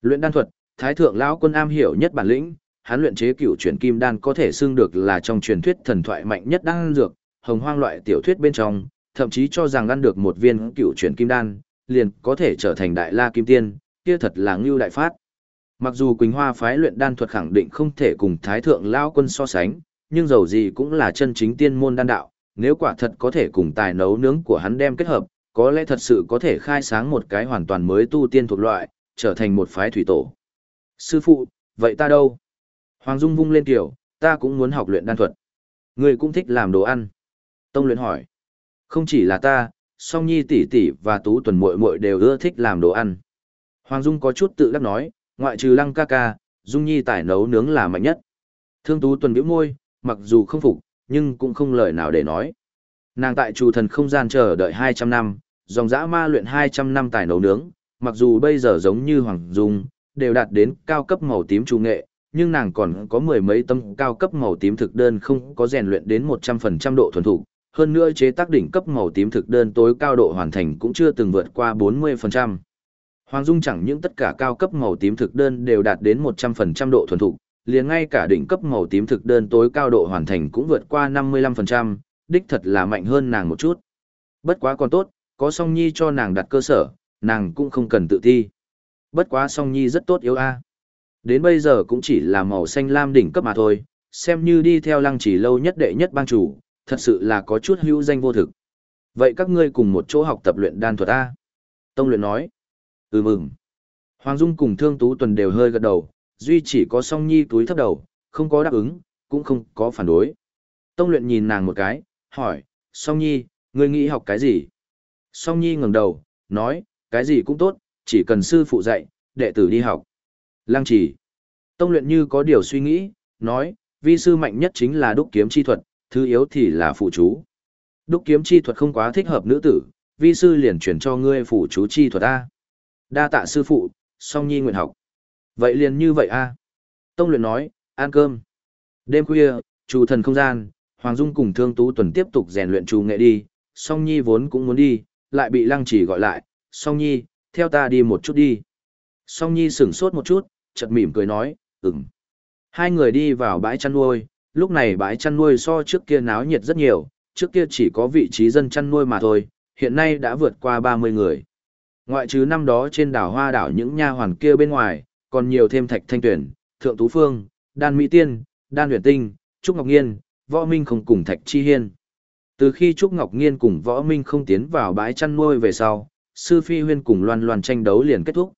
Luyện đan thuật, thái thượng lão quân am hiểu nhất bản lĩnh, hắn luyện chế cửu chuyển kim đan có thể xưng được là trong truyền thuyết thần thoại mạnh nhất đan dược, hồng hoang loại tiểu thuyết bên trong, thậm chí cho rằng ăn được một viên cửu chuyển kim đan, liền có thể trở thành đại la kim tiên, kia thật là ngưu đại phát. Mặc dù Quỳnh Hoa phái luyện đan thuật khẳng định không thể cùng Thái thượng lão quân so sánh, nhưng dầu gì cũng là chân chính tiên môn đan đạo, nếu quả thật có thể cùng tài nấu nướng của hắn đem kết hợp, có lẽ thật sự có thể khai sáng một cái hoàn toàn mới tu tiên thuộc loại, trở thành một phái thủy tổ. Sư phụ, vậy ta đâu? Hoàng Dung vung lên tiểu, ta cũng muốn học luyện đan thuật. Người cũng thích làm đồ ăn. Tông luyện hỏi. Không chỉ là ta, song nhi tỷ tỷ và tú tuần muội muội đều ưa thích làm đồ ăn. Hoàng Dung có chút tự đắc nói, ngoại trừ lăng ca ca, Dung nhi tải nấu nướng là mạnh nhất. Thương tú tuần biểu môi, mặc dù không phục, nhưng cũng không lời nào để nói. Nàng tại chủ thần không gian chờ đợi 200 năm, dòng dã ma luyện 200 năm tài nấu nướng, mặc dù bây giờ giống như Hoàng Dung, đều đạt đến cao cấp màu tím trung nghệ, nhưng nàng còn có mười mấy tâm cao cấp màu tím thực đơn không có rèn luyện đến 100% độ thuần thủ. hơn nữa chế tác đỉnh cấp màu tím thực đơn tối cao độ hoàn thành cũng chưa từng vượt qua 40%. Hoàng Dung chẳng những tất cả cao cấp màu tím thực đơn đều đạt đến 100% độ thuần thục, liền ngay cả đỉnh cấp màu tím thực đơn tối cao độ hoàn thành cũng vượt qua 55%, đích thật là mạnh hơn nàng một chút. Bất quá còn tốt, có song nhi cho nàng đặt cơ sở, nàng cũng không cần tự thi. Bất quá song nhi rất tốt yếu a. Đến bây giờ cũng chỉ là màu xanh lam đỉnh cấp mà thôi, xem như đi theo lăng chỉ lâu nhất đệ nhất bang chủ, thật sự là có chút hữu danh vô thực. Vậy các ngươi cùng một chỗ học tập luyện đan thuật A. Tông luyện nói. Ừ mừng. Hoàng Dung cùng Thương Tú Tuần đều hơi gật đầu, duy chỉ có song nhi túi thấp đầu, không có đáp ứng, cũng không có phản đối. Tông luyện nhìn nàng một cái, hỏi, song nhi, ngươi nghĩ học cái gì? Song nhi ngẩng đầu, nói, cái gì cũng tốt, chỉ cần sư phụ dạy, đệ tử đi học. Lăng chỉ. Tông luyện như có điều suy nghĩ, nói, vi sư mạnh nhất chính là đúc kiếm chi thuật, thứ yếu thì là phụ chú. Đúc kiếm chi thuật không quá thích hợp nữ tử, vi sư liền chuyển cho ngươi phụ chú chi thuật A. Đa tạ sư phụ, song nhi nguyện học. Vậy liền như vậy A. Tông luyện nói, ăn cơm. Đêm khuya, chủ thần không gian, Hoàng Dung cùng Thương Tú Tuần tiếp tục rèn luyện chủ nghệ đi, song nhi vốn cũng muốn đi, lại bị lăng chỉ gọi lại, song nhi, theo ta đi một chút đi. Song nhi sửng sốt một chút, chợt mỉm cười nói, ừm. Hai người đi vào bãi chăn nuôi, lúc này bãi chăn nuôi so trước kia náo nhiệt rất nhiều, trước kia chỉ có vị trí dân chăn nuôi mà thôi, hiện nay đã vượt qua 30 người. Ngoại trừ năm đó trên đảo Hoa đảo những nha hoàn kia bên ngoài, còn nhiều thêm Thạch Thanh Tuyển, Thượng Tú Phương, Đan Mỹ Tiên, Đan Huyền Tinh, Trúc Ngọc Nghiên, Võ Minh không cùng Thạch Chi Hiên. Từ khi Trúc Ngọc Nghiên cùng Võ Minh không tiến vào bãi chăn nuôi về sau, Sư Phi Huyên cùng Loan Loan tranh đấu liền kết thúc.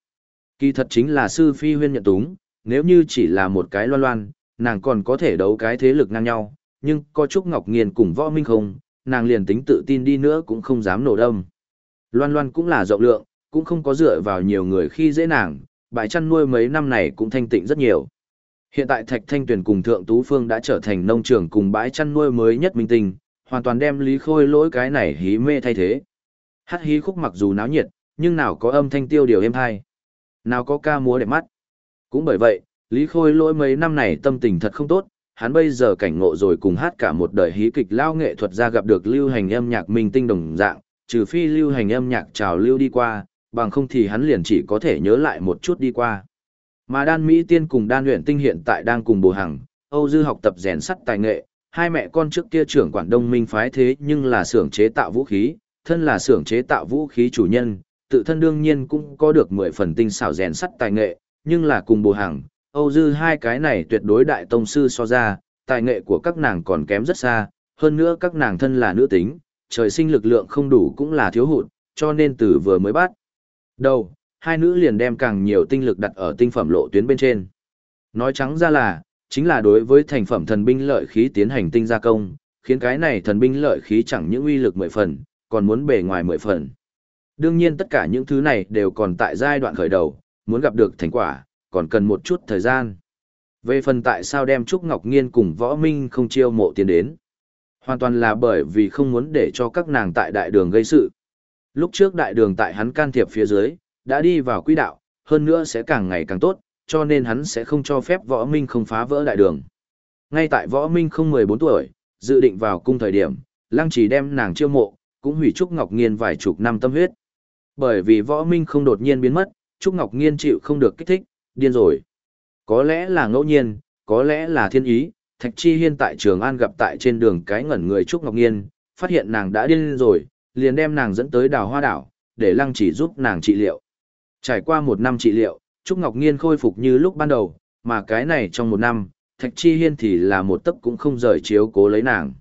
Kỳ thật chính là Sư Phi Huyên nhận túng, nếu như chỉ là một cái Loan Loan, nàng còn có thể đấu cái thế lực ngang nhau, nhưng có Trúc Ngọc Nghiên cùng Võ Minh không, nàng liền tính tự tin đi nữa cũng không dám nổ đâm. Loan Loan cũng là rộng lượng, cũng không có dựa vào nhiều người khi dễ nàng, bãi chăn nuôi mấy năm này cũng thanh tịnh rất nhiều. Hiện tại Thạch Thanh Tuyền cùng Thượng Tú Phương đã trở thành nông trường cùng bãi chăn nuôi mới nhất minh tinh, hoàn toàn đem Lý Khôi lỗi cái này hí mê thay thế. Hát hí khúc mặc dù náo nhiệt, nhưng nào có âm thanh tiêu điều êm hay, nào có ca múa đẹp mắt. Cũng bởi vậy, Lý Khôi lỗi mấy năm này tâm tình thật không tốt, hắn bây giờ cảnh ngộ rồi cùng hát cả một đời hí kịch lao nghệ thuật ra gặp được lưu hành âm nhạc minh tinh đồng dạng, trừ phi lưu hành âm nhạc trào lưu đi qua, bằng không thì hắn liền chỉ có thể nhớ lại một chút đi qua. Mà đan Mỹ tiên cùng đan luyện tinh hiện tại đang cùng bồ hằng, Âu Dư học tập rèn sắt tài nghệ, hai mẹ con trước kia trưởng quản đông minh phái thế nhưng là xưởng chế tạo vũ khí, thân là xưởng chế tạo vũ khí chủ nhân, tự thân đương nhiên cũng có được 10 phần tinh xảo rèn sắt tài nghệ, nhưng là cùng bồ Hằng Âu Dư hai cái này tuyệt đối đại tông sư so ra, tài nghệ của các nàng còn kém rất xa, hơn nữa các nàng thân là nữ tính, trời sinh lực lượng không đủ cũng là thiếu hụt, cho nên từ vừa mới bắt đầu, hai nữ liền đem càng nhiều tinh lực đặt ở tinh phẩm lộ tuyến bên trên. Nói trắng ra là, chính là đối với thành phẩm thần binh lợi khí tiến hành tinh gia công, khiến cái này thần binh lợi khí chẳng những uy lực mười phần, còn muốn bề ngoài mười phần. Đương nhiên tất cả những thứ này đều còn tại giai đoạn khởi đầu, muốn gặp được thành quả, còn cần một chút thời gian. Về phần tại sao đem Trúc Ngọc Nghiên cùng Võ Minh không chiêu mộ tiền đến, hoàn toàn là bởi vì không muốn để cho các nàng tại đại đường gây sự. Lúc trước đại đường tại hắn can thiệp phía dưới, đã đi vào quỹ đạo, hơn nữa sẽ càng ngày càng tốt, cho nên hắn sẽ không cho phép Võ Minh không phá vỡ đại đường. Ngay tại Võ Minh không 14 tuổi, dự định vào cung thời điểm, Lăng Chỉ đem nàng chiêu mộ, cũng hủy Trúc Ngọc Nghiên vài chục năm tâm huyết. Bởi vì Võ Minh không đột nhiên biến mất, Trúc Ngọc Nghiên chịu không được kích thích, điên rồi. Có lẽ là ngẫu nhiên, có lẽ là thiên ý, Thạch Chi Hiên tại Trường An gặp tại trên đường cái ngẩn người Trúc Ngọc Nghiên, phát hiện nàng đã điên rồi, liền đem nàng dẫn tới đào hoa đảo, để Lăng Chỉ giúp nàng trị liệu. Trải qua một năm trị liệu, Trúc Ngọc Nghiên khôi phục như lúc ban đầu, mà cái này trong một năm, Thạch Chi Hiên thì là một tấc cũng không rời chiếu cố lấy nàng.